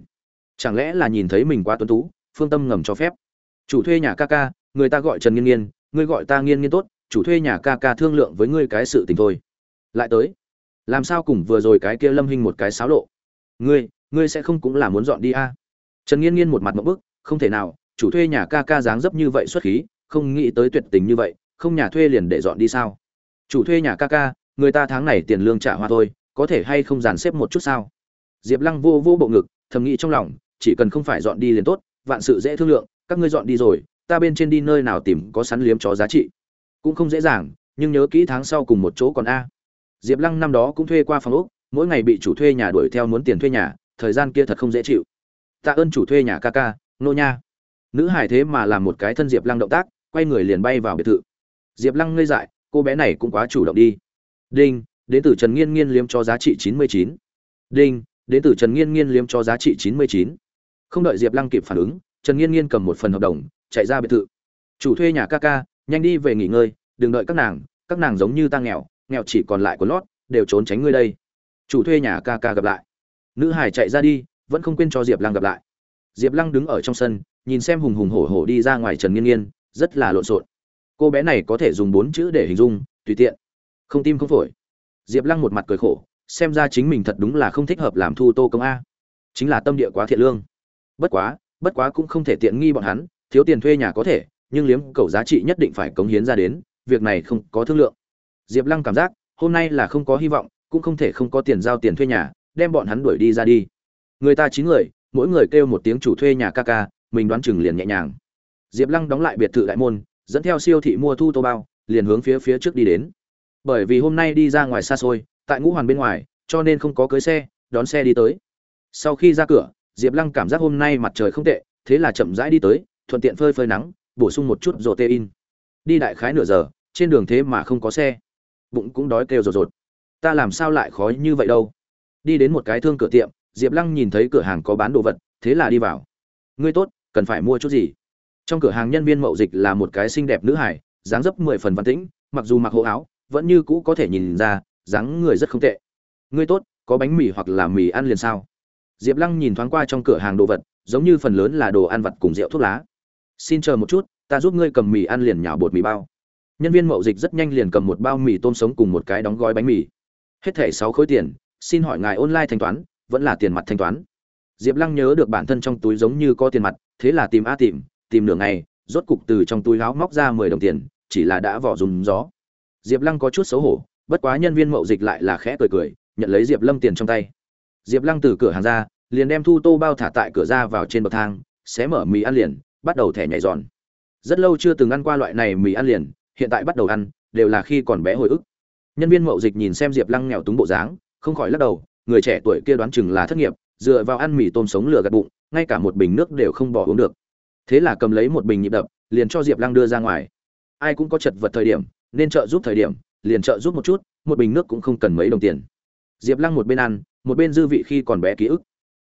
Chẳng lẽ là nhìn thấy mình quá tuấn tú, phương tâm ngầm cho phép? Chủ thuê nhà ca ca, người ta gọi trần nghiên nghiên ngươi gọi ta nghiên nghiên tốt, chủ thuê nhà ca ca thương lượng với ngươi cái sự tình thôi. Lại tới. Làm sao cùng vừa rồi cái kia lâm hình một cái xáo lộ? Ngươi ngươi sẽ không cũng là muốn dọn đi a? À? trần nghiên nghiên một mặt mẫu bức, không thể nào, chủ thuê nhà ca ca dáng dấp như vậy xuất khí, không nghĩ tới tuyệt tình như vậy, không nhà thuê liền để dọn đi sao? Chủ thuê nhà ca ca, người ta tháng này tiền lương trả hoa thôi, có thể hay không dàn xếp một chút sao? Diệp lăng vô vô bộ ngực, thầm nghĩ trong lòng, chỉ cần không phải dọn đi liền tốt, vạn sự dễ thương lượng, các ngươi dọn đi rồi, ta bên trên đi nơi nào tìm có sắn liếm chó giá trị? Cũng không dễ dàng, nhưng nhớ kỹ tháng sau cùng một chỗ còn a. Diệp lăng năm đó cũng thuê qua phòng úc mỗi ngày bị chủ thuê nhà đuổi theo muốn tiền thuê nhà thời gian kia thật không dễ chịu. Tạ ơn chủ thuê nhà ca ca, nô nha. Nữ hải thế mà làm một cái thân diệp lăng động tác, quay người liền bay vào biệt thự. Diệp lăng ngây dại, cô bé này cũng quá chủ động đi. Đinh, đến từ trần nghiên nghiên liếm cho giá trị chín mươi chín. Đinh, đến từ trần nghiên nghiên liếm cho giá trị chín mươi chín. Không đợi diệp lăng kịp phản ứng, trần nghiên nghiên cầm một phần hợp đồng, chạy ra biệt thự. Chủ thuê nhà ca ca, nhanh đi về nghỉ ngơi, đừng đợi các nàng các nàng giống như ta nghèo nghèo chỉ còn lại của lót, đều trốn tránh ngươi đây. Chủ thuê nhà ca ca gặp lại nữ hải chạy ra đi, vẫn không quên cho diệp lăng gặp lại. Diệp lăng đứng ở trong sân, nhìn xem hùng hùng hổ hổ đi ra ngoài trần nghiên nghiên, rất là lộn xộn. Cô bé này có thể dùng bốn chữ để hình dung, tùy tiện. Không tim không phổi. Diệp lăng một mặt cười khổ, xem ra chính mình thật đúng là không thích hợp làm thu tô công a. Chính là tâm địa quá thiện lương. Bất quá bất quá cũng không thể tiện nghi bọn hắn, thiếu tiền thuê nhà có thể, nhưng liếm cầu giá trị nhất định phải cống hiến ra đến, việc này không có thương lượng. Diệp lăng cảm giác, hôm nay là không có hy vọng, cũng không thể không có tiền giao tiền thuê nhà đem bọn hắn đuổi đi ra đi. Người ta chín người, mỗi người kêu một tiếng chủ thuê nhà ca ca, mình đoán chừng liền nhẹ nhàng. Diệp lăng đóng lại biệt thự đại môn, dẫn theo siêu thị mua thu tô bao, liền hướng phía phía trước đi đến. Bởi vì hôm nay đi ra ngoài xa xôi, tại ngũ hoàn bên ngoài, cho nên không có cưới xe, đón xe đi tới. Sau khi ra cửa, diệp lăng cảm giác hôm nay mặt trời không tệ, thế là chậm rãi đi tới, thuận tiện phơi phơi nắng, bổ sung một chút rổ tê in đi đại khái nửa giờ, trên đường thế mà không có xe. Bụng cũng đói kêu rột rột. Ta làm sao lại khó như vậy đâu? Đi đến một cái thương cửa tiệm, diệp lăng nhìn thấy cửa hàng có bán đồ vật, thế là đi vào. Ngươi tốt, cần phải mua chút gì? Trong cửa hàng nhân viên mậu dịch là một cái xinh đẹp nữ hải dáng dấp mười phần văn tĩnh, mặc dù mặc hộ áo, vẫn như cũ có thể nhìn ra, dáng người rất không tệ. Ngươi tốt, có bánh mì hoặc là mì ăn liền sao? Diệp lăng nhìn thoáng qua trong cửa hàng đồ vật, giống như phần lớn là đồ ăn vặt cùng rượu thuốc lá. Xin chờ một chút, ta giúp ngươi cầm mì ăn liền nhào bột mì bao. Nhân viên mậu dịch rất nhanh liền cầm một bao mì tôm sống cùng một cái đóng gói bánh mì. Hết thẻ sáu khối tiền xin hỏi ngài online thanh toán, vẫn là tiền mặt thanh toán? Diệp lăng nhớ được bản thân trong túi giống như có tiền mặt, thế là tìm a tìm tìm nửa ngày, rốt cục từ trong túi gáo móc ra mười đồng tiền, chỉ là đã vỏ dùng gió. Diệp lăng có chút xấu hổ, bất quá nhân viên mậu dịch lại là khẽ cười cười, nhận lấy diệp lâm tiền trong tay. Diệp lăng từ cửa hàng ra, liền đem thu tô bao thả tại cửa ra vào trên bậc thang, xé mở mì ăn liền, bắt đầu thẻ nhảy giòn. Rất lâu chưa từng ăn qua loại này mì ăn liền, hiện tại bắt đầu ăn, đều là khi còn bé hồi ức. Nhân viên mậu dịch nhìn xem diệp lăng nghèo túng bộ dáng không khỏi lắc đầu, người trẻ tuổi kia đoán chừng là thất nghiệp, dựa vào ăn mì tôm sống lửa gạt bụng, ngay cả một bình nước đều không bỏ uống được. Thế là cầm lấy một bình nhịp đập, liền cho diệp lăng đưa ra ngoài. Ai cũng có chật vật thời điểm, nên trợ giúp thời điểm, liền trợ giúp một chút, một bình nước cũng không cần mấy đồng tiền. Diệp lăng một bên ăn, một bên dư vị khi còn bé ký ức.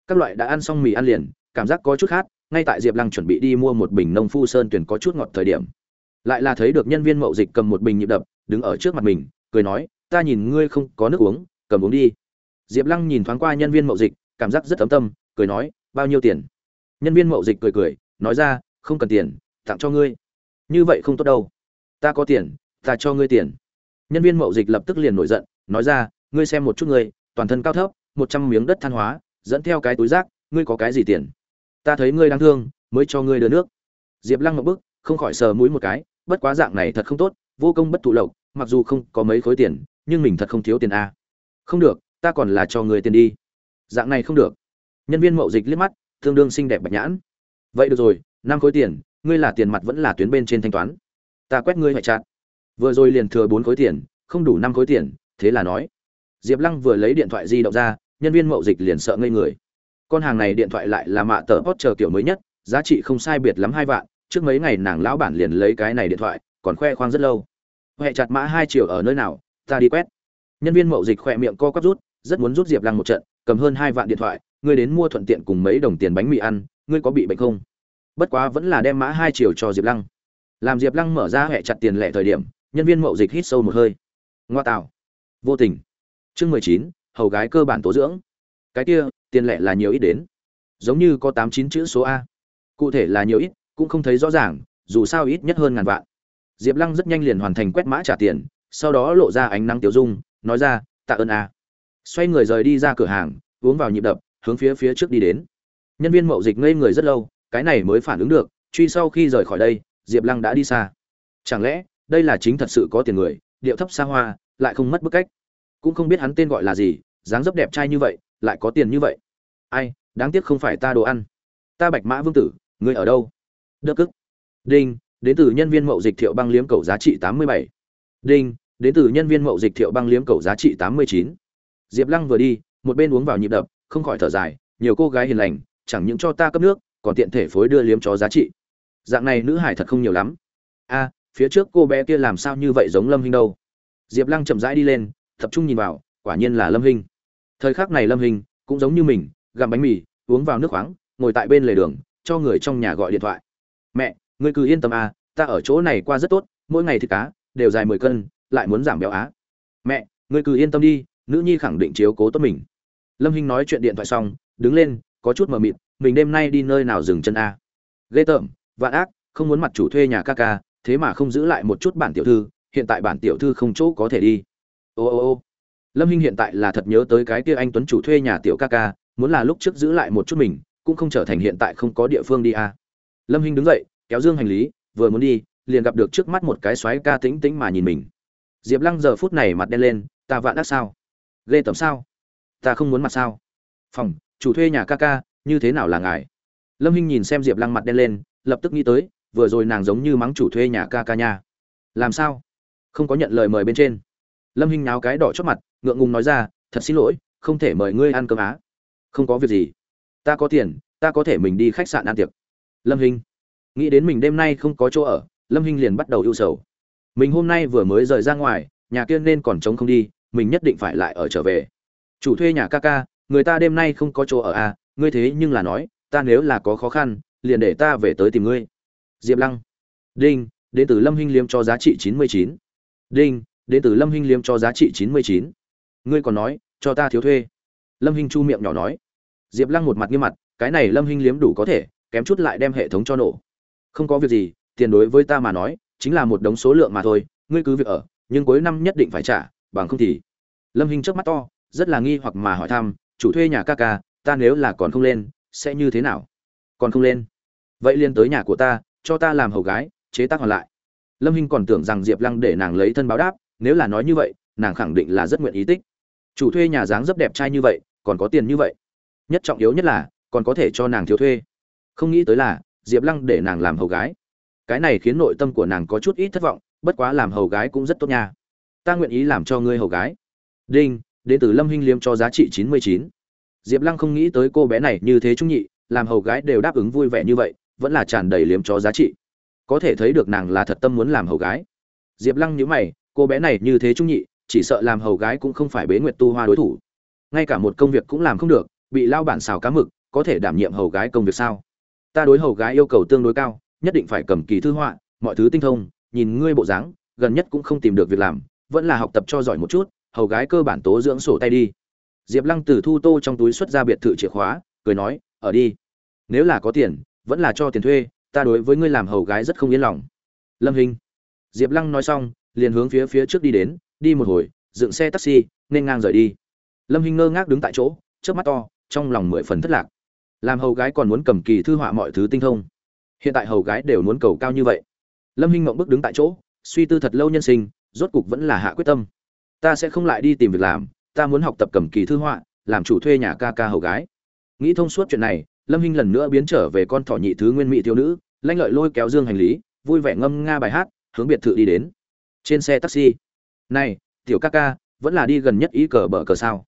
Các loại đã ăn xong mì ăn liền, cảm giác có chút khát, ngay tại diệp lăng chuẩn bị đi mua một bình nông phu sơn tuyển có chút ngọt thời điểm. Lại là thấy được nhân viên mậu dịch cầm một bình nhịp đập, đứng ở trước mặt mình, cười nói, ta nhìn ngươi không có nước uống cầm uống đi. Diệp lăng nhìn thoáng qua nhân viên mậu dịch, cảm giác rất ấm tâm, cười nói, bao nhiêu tiền? Nhân viên mậu dịch cười cười, nói ra, không cần tiền, tặng cho ngươi. Như vậy không tốt đâu. Ta có tiền, ta cho ngươi tiền. Nhân viên mậu dịch lập tức liền nổi giận, nói ra, ngươi xem một chút ngươi, toàn thân cao thấp, một trăm miếng đất than hóa, dẫn theo cái túi rác, ngươi có cái gì tiền? Ta thấy ngươi đáng thương, mới cho ngươi đưa nước. Diệp lăng ngậm bức, không khỏi sờ mũi một cái, bất quá dạng này thật không tốt, vô công bất thụ lộc, mặc dù không có mấy khối tiền, nhưng mình thật không thiếu tiền a không được, ta còn là cho người tiền đi. Dạng này không được. Nhân viên mậu dịch liếc mắt, tương đương xinh đẹp bạch nhãn. Vậy được rồi, năm khối tiền, ngươi là tiền mặt vẫn là tuyến bên trên thanh toán. Ta quét ngươi hoại chặt vừa rồi liền thừa bốn khối tiền, không đủ năm khối tiền, thế là nói. Diệp lăng vừa lấy điện thoại di động ra, nhân viên mậu dịch liền sợ ngây người. Con hàng này điện thoại lại là mạ tờ hot chờ kiểu mới nhất, giá trị không sai biệt lắm hai vạn, trước mấy ngày nàng lão bản liền lấy cái này điện thoại, còn khoe khoang rất lâu. Huệ chặt mã hai triệu ở nơi nào, ta đi quét nhân viên mậu dịch khỏe miệng co quắp rút, rất muốn rút diệp lăng một trận, cầm hơn hai vạn điện thoại, ngươi đến mua thuận tiện cùng mấy đồng tiền bánh mì ăn, ngươi có bị bệnh không? Bất quá vẫn là đem mã hai triệu cho diệp lăng. Làm diệp lăng mở ra huệ chặt tiền lẻ thời điểm, nhân viên mậu dịch hít sâu một hơi. Ngoa tạo. Vô tình. Chương mười chín, hầu gái cơ bản tố dưỡng. Cái kia, tiền lẻ là nhiều ít đến. Giống như có tám chín chữ số a. Cụ thể là nhiều ít, cũng không thấy rõ ràng, dù sao ít nhất hơn ngàn vạn. Diệp lăng rất nhanh liền hoàn thành quét mã trả tiền, sau đó lộ ra ánh nắng tiểu dung nói ra, tạ ơn a. Xoay người rời đi ra cửa hàng, uống vào nhịp đập, hướng phía phía trước đi đến. Nhân viên mậu dịch ngây người rất lâu, cái này mới phản ứng được, truy sau khi rời khỏi đây, diệp lăng đã đi xa. Chẳng lẽ, đây là chính thật sự có tiền người, điệu thấp xa hoa, lại không mất bức cách? Cũng không biết hắn tên gọi là gì, dáng dấp đẹp trai như vậy, lại có tiền như vậy. Ai, đáng tiếc không phải ta đồ ăn. Ta bạch mã vương tử, ngươi ở đâu? Đơ cức. Đinh, đến từ nhân viên mậu dịch thiệu băng liếm cầu giá trị tám mươi bảy. Đinh đến từ nhân viên mậu dịch thiệu băng liếm cầu giá trị tám mươi chín. Diệp lăng vừa đi, một bên uống vào nhịp đập, không khỏi thở dài, nhiều cô gái hiền lành, chẳng những cho ta cấp nước, còn tiện thể phối đưa liếm chó giá trị. Dạng này nữ hải thật không nhiều lắm. A, phía trước cô bé kia làm sao như vậy giống lâm hinh đâu? Diệp lăng chậm rãi đi lên, tập trung nhìn vào, quả nhiên là lâm hinh. Thời khắc này lâm hinh cũng giống như mình, gặm bánh mì, uống vào nước khoáng, ngồi tại bên lề đường, cho người trong nhà gọi điện thoại. Mẹ, ngươi cứ yên tâm à ta ở chỗ này qua rất tốt, mỗi ngày thịt cá đều dài mười cân lại muốn giảm béo á. Mẹ, ngươi cứ yên tâm đi, nữ nhi khẳng định chiếu cố tốt mình. Lâm hinh nói chuyện điện thoại xong, đứng lên, có chút mờ mịt, mình đêm nay đi nơi nào dừng chân a? Ghê tởm, vạn ác, không muốn mặt chủ thuê nhà ca ca, thế mà không giữ lại một chút bản tiểu thư, hiện tại bản tiểu thư không chỗ có thể đi. Ô ô ô. Lâm hinh hiện tại là thật nhớ tới cái kia anh tuấn chủ thuê nhà tiểu ca ca, muốn là lúc trước giữ lại một chút mình, cũng không trở thành hiện tại không có địa phương đi à. lâm hinh đứng dậy, kéo dương hành lý, vừa muốn đi, liền gặp được trước mắt một cái xoáy ca tĩnh tĩnh mà nhìn mình diệp lăng giờ phút này mặt đen lên, ta vạn ác sao? Ghê tởm sao? Ta không muốn mặt sao? Phòng, chủ thuê nhà ca ca, như thế nào là ngài? Lâm hinh nhìn xem diệp lăng mặt đen lên, lập tức nghĩ tới, vừa rồi nàng giống như mắng chủ thuê nhà ca ca nha. Làm sao? Không có nhận lời mời bên trên. Lâm hinh náo cái đỏ chót mặt, ngượng ngùng nói ra, thật xin lỗi, không thể mời ngươi ăn cơm á. Không có việc gì. Ta có tiền, ta có thể mình đi khách sạn ăn tiệc. Lâm hinh nghĩ đến mình đêm nay không có chỗ ở, lâm hinh liền bắt đầu ưu sầu mình hôm nay vừa mới rời ra ngoài, nhà kia nên còn trống không đi, mình nhất định phải lại ở trở về. Chủ thuê nhà ca ca, người ta đêm nay không có chỗ ở à ngươi thế nhưng là nói, ta nếu là có khó khăn, liền để ta về tới tìm ngươi. Diệp lăng. Đinh, đến từ lâm hinh liêm cho giá trị chín mươi chín. Đinh, đến từ lâm hinh liêm cho giá trị chín mươi chín. Ngươi còn nói, cho ta thiếu thuê. Lâm hinh chu miệng nhỏ nói. Diệp lăng một mặt nghiêm mặt, cái này lâm hinh liếm đủ có thể, kém chút lại đem hệ thống cho nổ. Không có việc gì, tiền đối với ta mà nói chính là một đống số lượng mà thôi, ngươi cứ việc ở, nhưng cuối năm nhất định phải trả, bằng không thì. Lâm hinh trước mắt to, rất là nghi hoặc mà hỏi thăm, chủ thuê nhà ca ca, ta nếu là còn không lên, sẽ như thế nào? Còn không lên? Vậy liên tới nhà của ta, cho ta làm hầu gái, chế tác hoàn lại. Lâm hinh còn tưởng rằng diệp lăng để nàng lấy thân báo đáp, nếu là nói như vậy, nàng khẳng định là rất nguyện ý tích. Chủ thuê nhà dáng rất đẹp trai như vậy, còn có tiền như vậy. Nhất trọng yếu nhất là, còn có thể cho nàng thiếu thuê. Không nghĩ tới là, diệp lăng để nàng làm hầu gái cái này khiến nội tâm của nàng có chút ít thất vọng, bất quá làm hầu gái cũng rất tốt nha. Ta nguyện ý làm cho ngươi hầu gái. Đinh, đến từ lâm hinh liêm cho giá trị chín mươi chín. Diệp lăng không nghĩ tới cô bé này như thế trung nhị, làm hầu gái đều đáp ứng vui vẻ như vậy, vẫn là tràn đầy liếm cho giá trị. Có thể thấy được nàng là thật tâm muốn làm hầu gái. Diệp lăng nhíu mày, cô bé này như thế trung nhị, chỉ sợ làm hầu gái cũng không phải bế nguyệt tu hoa đối thủ. Ngay cả một công việc cũng làm không được, bị lao bản xào cá mực, có thể đảm nhiệm hầu gái công việc sao? Ta đối hầu gái yêu cầu tương đối cao nhất định phải cầm kỳ thư họa, mọi thứ tinh thông, nhìn ngươi bộ dáng, gần nhất cũng không tìm được việc làm, vẫn là học tập cho giỏi một chút, hầu gái cơ bản tố dưỡng sổ tay đi. Diệp lăng từ thu tô trong túi xuất ra biệt thự chìa khóa, cười nói, ở đi. Nếu là có tiền, vẫn là cho tiền thuê, ta đối với ngươi làm hầu gái rất không yên lòng. Lâm hình diệp lăng nói xong, liền hướng phía phía trước đi đến, đi một hồi, dựng xe taxi, nên ngang rời đi. Lâm hình ngơ ngác đứng tại chỗ trước mắt to, trong lòng mười phần thất lạc. Làm hầu gái còn muốn cầm kỳ thư họa mọi thứ tinh thông hiện tại hầu gái đều muốn cầu cao như vậy. Lâm hinh mộng bước đứng tại chỗ, suy tư thật lâu nhân sinh, rốt cục vẫn là hạ quyết tâm. Ta sẽ không lại đi tìm việc làm, ta muốn học tập cầm kỳ thư họa, làm chủ thuê nhà ca ca hầu gái. Nghĩ thông suốt chuyện này, lâm hinh lần nữa biến trở về con thỏ nhị thứ nguyên mỹ thiếu nữ, lanh lợi lôi kéo dương hành lý, vui vẻ ngâm nga bài hát, hướng biệt thự đi đến. Trên xe taxi. Này, tiểu ca ca, vẫn là đi gần nhất ý cờ bờ cờ sao?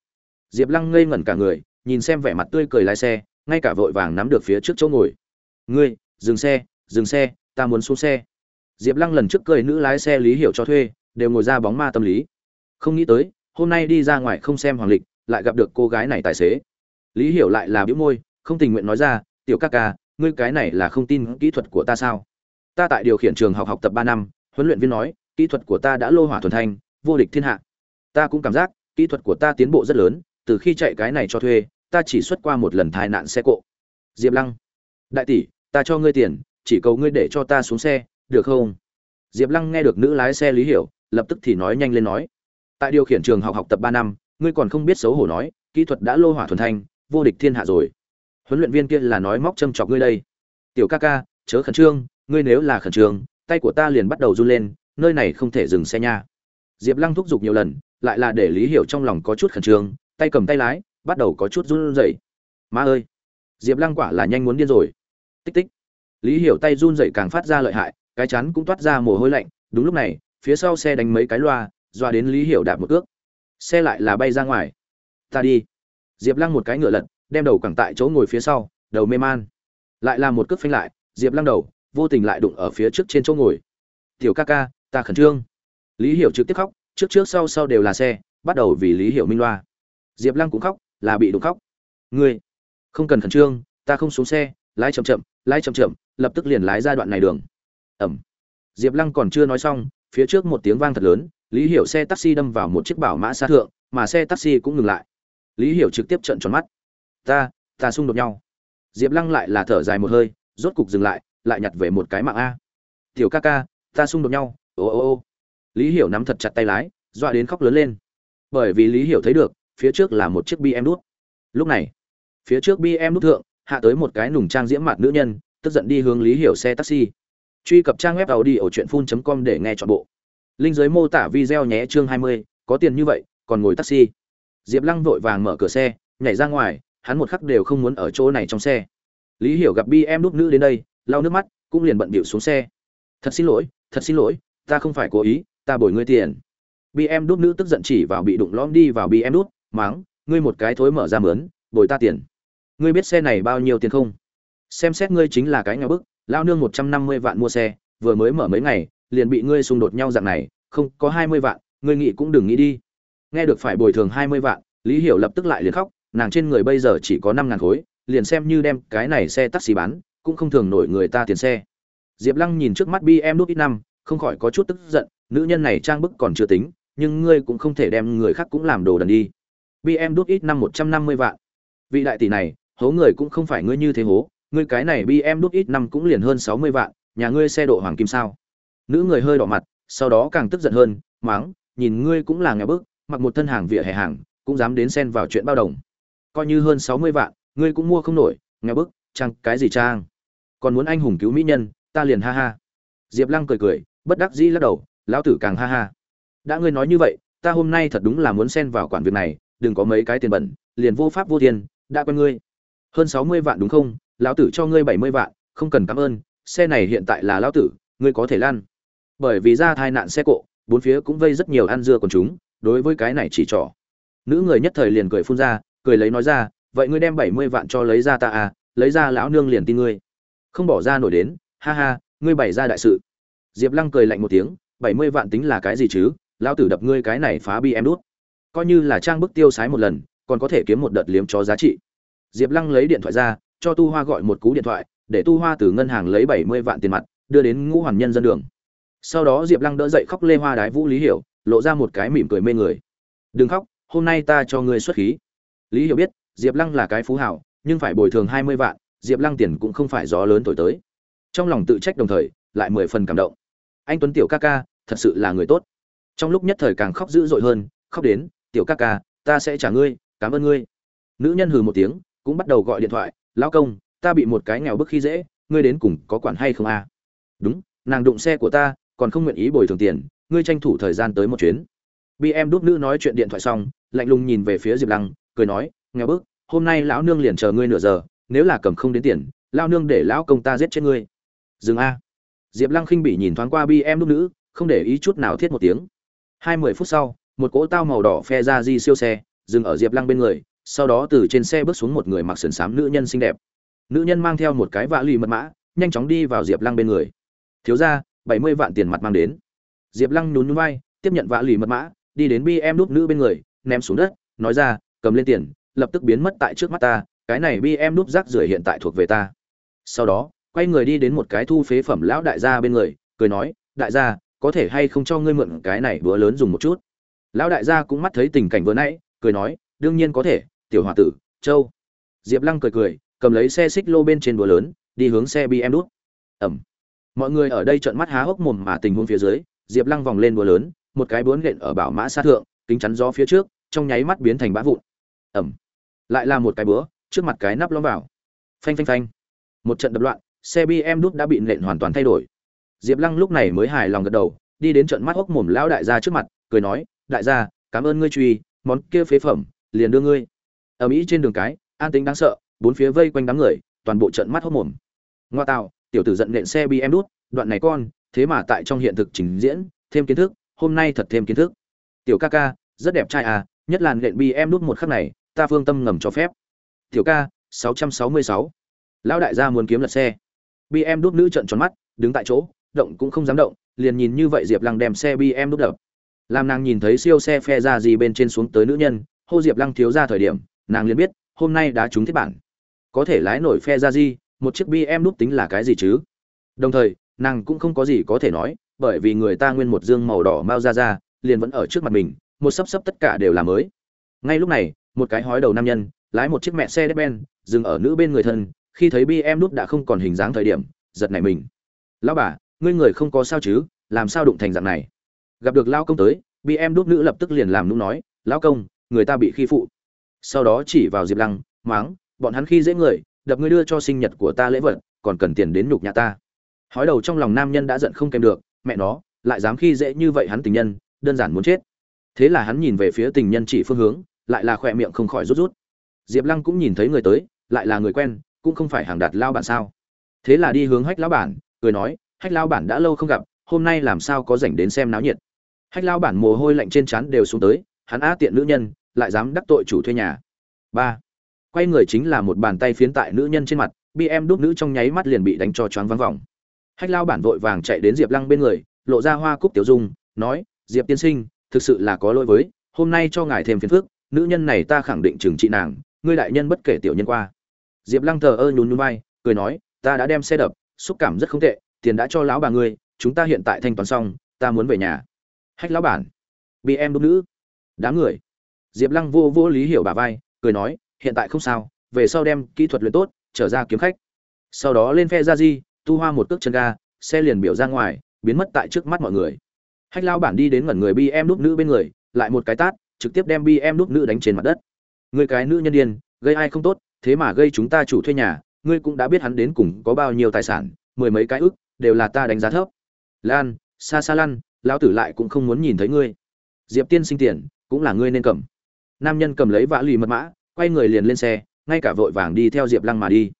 Diệp lăng ngây ngẩn cả người, nhìn xem vẻ mặt tươi cười lái xe, ngay cả vội vàng nắm được phía trước chỗ ngồi. Ngươi dừng xe dừng xe, ta muốn xuống xe. Diệp lăng lần trước cười nữ lái xe lý hiểu cho thuê, đều ngồi ra bóng ma tâm lý. Không nghĩ tới, hôm nay đi ra ngoài không xem hoàng lịch, lại gặp được cô gái này tài xế. Lý hiểu lại là bĩu môi, không tình nguyện nói ra, tiểu ca ca, ngươi cái này là không tin kỹ thuật của ta sao? Ta tại điều khiển trường học học tập ba năm, huấn luyện viên nói, kỹ thuật của ta đã lô hỏa thuần thanh, vô địch thiên hạ. Ta cũng cảm giác, kỹ thuật của ta tiến bộ rất lớn, từ khi chạy cái này cho thuê, ta chỉ xuất qua một lần tai nạn xe cộ. Diệp lăng, đại tỷ ta cho ngươi tiền, chỉ cầu ngươi để cho ta xuống xe, được không? Diệp lăng nghe được nữ lái xe lý hiểu, lập tức thì nói nhanh lên nói. Tại điều khiển trường học học tập ba năm, ngươi còn không biết xấu hổ nói, kỹ thuật đã lô hỏa thuần thanh, vô địch thiên hạ rồi. Huấn luyện viên kia là nói móc châm chọc ngươi đây. Tiểu ca ca, chớ khẩn trương, ngươi nếu là khẩn trương, tay của ta liền bắt đầu run lên, nơi này không thể dừng xe nha. Diệp lăng thúc giục nhiều lần, lại là để lý hiểu trong lòng có chút khẩn trương, tay cầm tay lái, bắt đầu có chút run rẩy. Ma ơi! Diệp lăng quả là nhanh muốn điên rồi tích tích. Lý hiểu tay run rẩy càng phát ra lợi hại, cái chắn cũng toát ra mồ hôi lạnh, đúng lúc này, phía sau xe đánh mấy cái loa, doa đến lý hiểu đạp một ước. Xe lại là bay ra ngoài. Ta đi. Diệp lăng một cái ngựa lật, đem đầu cẳng tại chỗ ngồi phía sau, đầu mê man. Lại là một cước phanh lại, diệp lăng đầu, vô tình lại đụng ở phía trước trên chỗ ngồi. Tiểu ca ca, ta khẩn trương. Lý hiểu trực tiếp khóc, trước trước sau sau đều là xe, bắt đầu vì lý hiểu minh loa. Diệp lăng cũng khóc, là bị đụng khóc. Ngươi, không cần khẩn trương, ta không xuống xe lái chậm chậm, lái chậm chậm, lập tức liền lái ra đoạn này đường. Ẩm. Diệp lăng còn chưa nói xong, phía trước một tiếng vang thật lớn, lý hiểu xe taxi đâm vào một chiếc bảo mã xa thượng, mà xe taxi cũng ngừng lại. Lý hiểu trực tiếp trận tròn mắt. Ta ta xung đột nhau. Diệp lăng lại là thở dài một hơi, rốt cục dừng lại lại nhặt về một cái mạng a. Tiểu ca ca, ta xung đột nhau. Ô ô ô. Lý hiểu nắm thật chặt tay lái, dọa đến khóc lớn lên. Bởi vì lý hiểu thấy được, phía trước là một chiếc bm đút. Lúc này, phía trước bm đút thượng hạ tới một cái nùng trang diễm mặt nữ nhân tức giận đi hướng lý hiểu xe taxi. Truy cập trang web tàu đi ở truyện phun com để nghe chọn bộ. Linh giới mô tả video nhé chương 20, có tiền như vậy còn ngồi taxi. Diệp lăng vội vàng mở cửa xe nhảy ra ngoài hắn một khắc đều không muốn ở chỗ này trong xe. Lý hiểu gặp bi em đúc nữ đến đây lau nước mắt cũng liền bận bịu xuống xe. Thật xin lỗi thật xin lỗi ta không phải cố ý ta bồi ngươi tiền. Bi em đúc nữ tức giận chỉ vào bị đụng lõm đi vào bi em đúc máng ngươi một cái thối mở ra mướn bồi ta tiền ngươi biết xe này bao nhiêu tiền không? Xem xét ngươi chính là cái nhà bức, lao nương một trăm năm mươi vạn mua xe, vừa mới mở mấy ngày, liền bị ngươi xung đột nhau dạng này, không, có hai mươi vạn, ngươi nghĩ cũng đừng nghĩ đi. Nghe được phải bồi thường hai mươi vạn, lý hiểu lập tức lại liền khóc, nàng trên người bây giờ chỉ có năm ngàn khối, liền xem như đem cái này xe taxi bán, cũng không thường nổi người ta tiền xe. Diệp lăng nhìn trước mắt bm đúc ít năm, không khỏi có chút tức giận, nữ nhân này trang bức còn chưa tính, nhưng ngươi cũng không thể đem người khác cũng làm đồ đần đi. Bm đúc ít năm một trăm năm mươi vạn. Vị đại tỷ này hố người cũng không phải ngươi như thế hố, ngươi cái này bi em đút ít năm cũng liền hơn sáu mươi vạn, nhà ngươi xe độ hoàng kim sao? Nữ người hơi đỏ mặt, sau đó càng tức giận hơn máng nhìn ngươi cũng là nghèo bức, mặc một thân hàng vỉa hè hàng, cũng dám đến xen vào chuyện bao đồng. Coi như hơn sáu mươi vạn, ngươi cũng mua không nổi nghèo bức trang cái gì trang còn muốn anh hùng cứu mỹ nhân, ta liền ha ha. Diệp lăng cười cười, bất đắc dĩ lắc đầu, lão tử càng ha ha. Đã ngươi nói như vậy, ta hôm nay thật đúng là muốn xen vào quản việc này, đừng có mấy cái tiền bẩn, liền vô pháp vô tiền đã quen ngươi hơn sáu mươi vạn đúng không? Lão tử cho ngươi bảy mươi vạn, không cần cảm ơn, xe này hiện tại là lão tử, ngươi có thể lan bởi vì ra thai nạn xe cộ, bốn phía cũng vây rất nhiều ăn dưa còn chúng, đối với cái này chỉ trỏ. Nữ người nhất thời liền cười phun ra, cười lấy nói ra, vậy ngươi đem bảy mươi vạn cho lấy ra ta à lấy ra lão nương liền tin ngươi. Không bỏ ra nổi đến, ha ha, ngươi bày ra đại sự. Diệp lăng cười lạnh một tiếng, bảy mươi vạn tính là cái gì chứ? Lão tử đập ngươi cái này phá bi em đút. Coi như là trang bức tiêu sái một lần, còn có thể kiếm một đợt liếm cho giá trị diệp lăng lấy điện thoại ra, cho tu hoa gọi một cú điện thoại, để tu hoa từ ngân hàng lấy bảy mươi vạn tiền mặt, đưa đến ngũ hoàn nhân dân đường. Sau đó diệp lăng đỡ dậy khóc lê hoa đái vũ lý hiểu, lộ ra một cái mỉm cười mê người. Đừng khóc, hôm nay ta cho ngươi xuất khí. Lý hiểu biết, diệp lăng là cái phú hảo, nhưng phải bồi thường hai mươi vạn, diệp lăng tiền cũng không phải gió lớn thổi tới. Trong lòng tự trách đồng thời, lại mười phần cảm động. Anh tuấn tiểu ca ca, thật sự là người tốt. Trong lúc nhất thời càng khóc dữ dội hơn, khóc đến, tiểu ca ca, ta sẽ trả ngươi, cảm ơn ngươi. Nữ nhân hừ một tiếng cũng bắt đầu gọi điện thoại, lão công, ta bị một cái nghèo bức khi dễ, ngươi đến cùng có quản hay không a? À? đúng, nàng đụng xe của ta, còn không nguyện ý bồi thường tiền, ngươi tranh thủ thời gian tới một chuyến. Bm đúc nữ nói chuyện điện thoại xong, lạnh lùng nhìn về phía diệp lăng, cười nói, nghèo bức, hôm nay lão nương liền chờ ngươi nửa giờ, nếu là cầm không đến tiền lao nương để lão công ta giết chết ngươi. Dừng a. Diệp lăng khinh bị nhìn thoáng qua bi em đúc nữ, không để ý chút nào thiết một tiếng. Hai mươi phút sau, một cỗ tao màu đỏ phe ra di siêu xe, dừng ở diệp lăng bên người sau đó từ trên xe bước xuống một người mặc sườn xám nữ nhân xinh đẹp. Nữ nhân mang theo một cái vạ lì mật mã, nhanh chóng đi vào diệp lăng bên người. Thiếu ra bảy mươi vạn tiền mặt mang đến. Diệp lăng nhún nhún vai, tiếp nhận vạ lì mật mã, đi đến bi em đúc nữ bên người, ném xuống đất, nói ra, cầm lên tiền, lập tức biến mất tại trước mắt ta, cái này bi em đúc rác rưởi hiện tại thuộc về ta. Sau đó, quay người đi đến một cái thu phế phẩm lão đại gia bên người, cười nói, đại gia, có thể hay không cho ngươi mượn cái này bữa lớn dùng một chút? Lão đại gia cũng mắt thấy tình cảnh vừa nãy, cười nói đương nhiên có thể, tiểu hòa tử, châu. Diệp lăng cười cười, cầm lấy xe xích lô bên trên búa lớn, đi hướng xe bm đút. Ẩm. Mọi người ở đây trợn mắt há hốc mồm mà tình huống phía dưới, diệp lăng vòng lên búa lớn, một cái bướn lện ở bảo mã sát thượng, kính chắn gió phía trước, trong nháy mắt biến thành bã vụn. Ẩm. Lại là một cái búa, trước mặt cái nắp lõm vào. Phanh phanh phanh. Một trận đập loạn, xe bm đút đã bị nện hoàn toàn thay đổi. Diệp lăng lúc này mới hài lòng gật đầu, đi đến trận mắt hốc mồm lão đại gia trước mặt, cười nói, đại gia, cảm ơn ngươi truy, món kia phế phẩm liền đưa ngươi. Ở mỹ trên đường cái, an tính đáng sợ, bốn phía vây quanh đám người, toàn bộ trận mắt hốc mồm. Ngoa tạo, tiểu tử giận nện xe bm đút, đoạn này con, thế mà tại trong hiện thực trình diễn, thêm kiến thức, hôm nay thật thêm kiến thức. Tiểu ca ca, rất đẹp trai à nhất là nện bm đút một khắc này, ta phương tâm ngầm cho phép. Tiểu ca 666. lão đại gia muốn kiếm lật xe. Bm đút nữ trận tròn mắt, đứng tại chỗ, động cũng không dám động, liền nhìn như vậy diệp lăng đem xe bm đút đập. Làm nàng nhìn thấy siêu xe phe ra gì bên trên xuống tới nữ nhân hô diệp lăng thiếu ra thời điểm, nàng liền biết, hôm nay đã trúng thiết bản. Có thể lái nổi phe ra di, một chiếc bm đúc tính là cái gì chứ? Đồng thời, nàng cũng không có gì có thể nói, bởi vì người ta nguyên một dương màu đỏ mau ra ra liền vẫn ở trước mặt mình, một sấp sấp tất cả đều là mới. Ngay lúc này, một cái hói đầu nam nhân, lái một chiếc mẹ xe đép ben, dừng ở nữ bên người thân, khi thấy bm đúc đã không còn hình dáng thời điểm, giật nảy mình. Lão bà, ngươi người không có sao chứ? Làm sao đụng thành dạng này? Gặp được lao công tới bm đúc nữ lập tức liền làm nũng nói, lão công người ta bị khi phụ. Sau đó chỉ vào diệp lăng, máng, bọn hắn khi dễ người, đập ngươi đưa cho sinh nhật của ta lễ vật, còn cần tiền đến nhục nhà ta. Hói đầu trong lòng nam nhân đã giận không kèm được, mẹ nó, lại dám khi dễ như vậy hắn tình nhân, đơn giản muốn chết. Thế là hắn nhìn về phía tình nhân chỉ phương hướng, lại là khỏe miệng không khỏi rút rút. Diệp lăng cũng nhìn thấy người tới, lại là người quen, cũng không phải hàng đạt lao bản sao. Thế là đi hướng hách lão bản, cười nói, hách lao bản đã lâu không gặp, hôm nay làm sao có rảnh đến xem náo nhiệt? Hách lao bản mồ hôi lạnh trên trán đều xuống tới, hắn á tiện nữ nhân lại dám đắc tội chủ thuê nhà. Ba. Quay người chính là một bàn tay phiến tại nữ nhân trên mặt bi em đúc nữ trong nháy mắt liền bị đánh cho choáng vắng vòng. Hách lao bản vội vàng chạy đến diệp lăng bên người, lộ ra hoa cúc tiểu dung, nói, diệp tiên sinh, thực sự là có lỗi với, hôm nay cho ngài thêm phiền phức, nữ nhân này ta khẳng định trừng trị nàng, ngươi đại nhân bất kể tiểu nhân qua. Diệp lăng thờ ơ nhún nhún vai, cười nói, ta đã đem xe đập, xúc cảm rất không tệ, tiền đã cho lão bà ngươi, chúng ta hiện tại thanh toán xong, ta muốn về nhà. Hách lão bản bị em đúc nữ, đám người diệp lăng vô vô lý hiểu bà vai, cười nói, hiện tại không sao, về sau đem kỹ thuật luyện tốt, trở ra kiếm khách. Sau đó lên phe ra di, tu hoa một cước chân ga, xe liền biểu ra ngoài, biến mất tại trước mắt mọi người. Hách lao bản đi đến ngẩn người bi em đúc nữ bên người, lại một cái tát, trực tiếp đem bi em đúc nữ đánh trên mặt đất. Người cái nữ nhân điên, gây ai không tốt, thế mà gây chúng ta chủ thuê nhà, ngươi cũng đã biết hắn đến cùng có bao nhiêu tài sản, mười mấy cái ức, đều là ta đánh giá thấp. Lan, xa xa lăn, lão tử lại cũng không muốn nhìn thấy ngươi. Diệp tiên sinh tiền, cũng là ngươi nên cầm nam nhân cầm lấy vã lì mật mã, quay người liền lên xe, ngay cả vội vàng đi theo diệp lăng mà đi.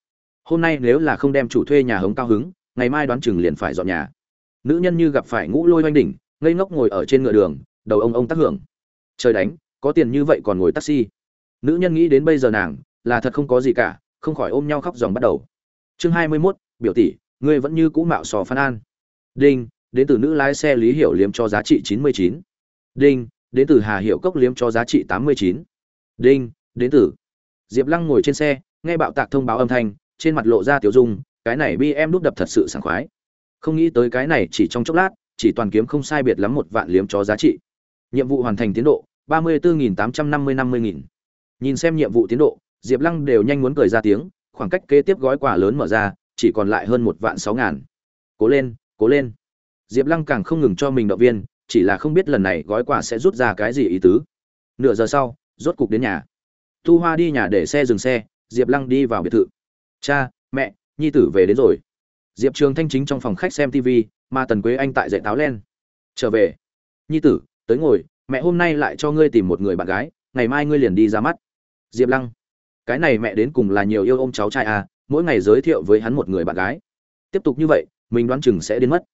Hôm nay nếu là không đem chủ thuê nhà hống cao hứng, ngày mai đoán chừng liền phải dọn nhà. Nữ nhân như gặp phải ngũ lôi oanh đỉnh, ngây ngốc ngồi ở trên ngựa đường, đầu ông ông tác hưởng. Trời đánh, có tiền như vậy còn ngồi taxi. Nữ nhân nghĩ đến bây giờ nàng, là thật không có gì cả, không khỏi ôm nhau khóc dòng bắt đầu. Chương hai mươi mốt, biểu tỷ, ngươi vẫn như cũ mạo sò phan an. Đinh, đến từ nữ lái xe lý hiểu liếm cho giá trị chín mươi chín. Đinh đến từ hà hiệu cốc liếm cho giá trị tám mươi chín. Đinh, đến từ. Diệp lăng ngồi trên xe, nghe bạo tạc thông báo âm thanh, trên mặt lộ ra tiểu dung, cái này bi em đúc đập thật sự sảng khoái. Không nghĩ tới cái này chỉ trong chốc lát, chỉ toàn kiếm không sai biệt lắm một vạn liếm cho giá trị. Nhiệm vụ hoàn thành tiến độ, ba mươi bốn tám trăm năm mươi năm mươi nghìn. Nhìn xem nhiệm vụ tiến độ, diệp lăng đều nhanh muốn cười ra tiếng, khoảng cách kế tiếp gói quà lớn mở ra, chỉ còn lại hơn một vạn sáu ngàn. Cố lên cố lên. Diệp lăng càng không ngừng cho mình động viên chỉ là không biết lần này gói quà sẽ rút ra cái gì ý tứ. Nửa giờ sau, rốt cục đến nhà. Tu hoa đi nhà để xe dừng xe, diệp lăng đi vào biệt thự. Cha, mẹ, nhi tử về đến rồi. Diệp trường thanh chính trong phòng khách xem tv mà tần quế anh tại dạy táo len. Trở về. Nhi tử, tới ngồi, mẹ hôm nay lại cho ngươi tìm một người bạn gái, ngày mai ngươi liền đi ra mắt. Diệp lăng. Cái này mẹ đến cùng là nhiều yêu ôm cháu trai à mỗi ngày giới thiệu với hắn một người bạn gái. Tiếp tục như vậy, mình đoán chừng sẽ đến mất.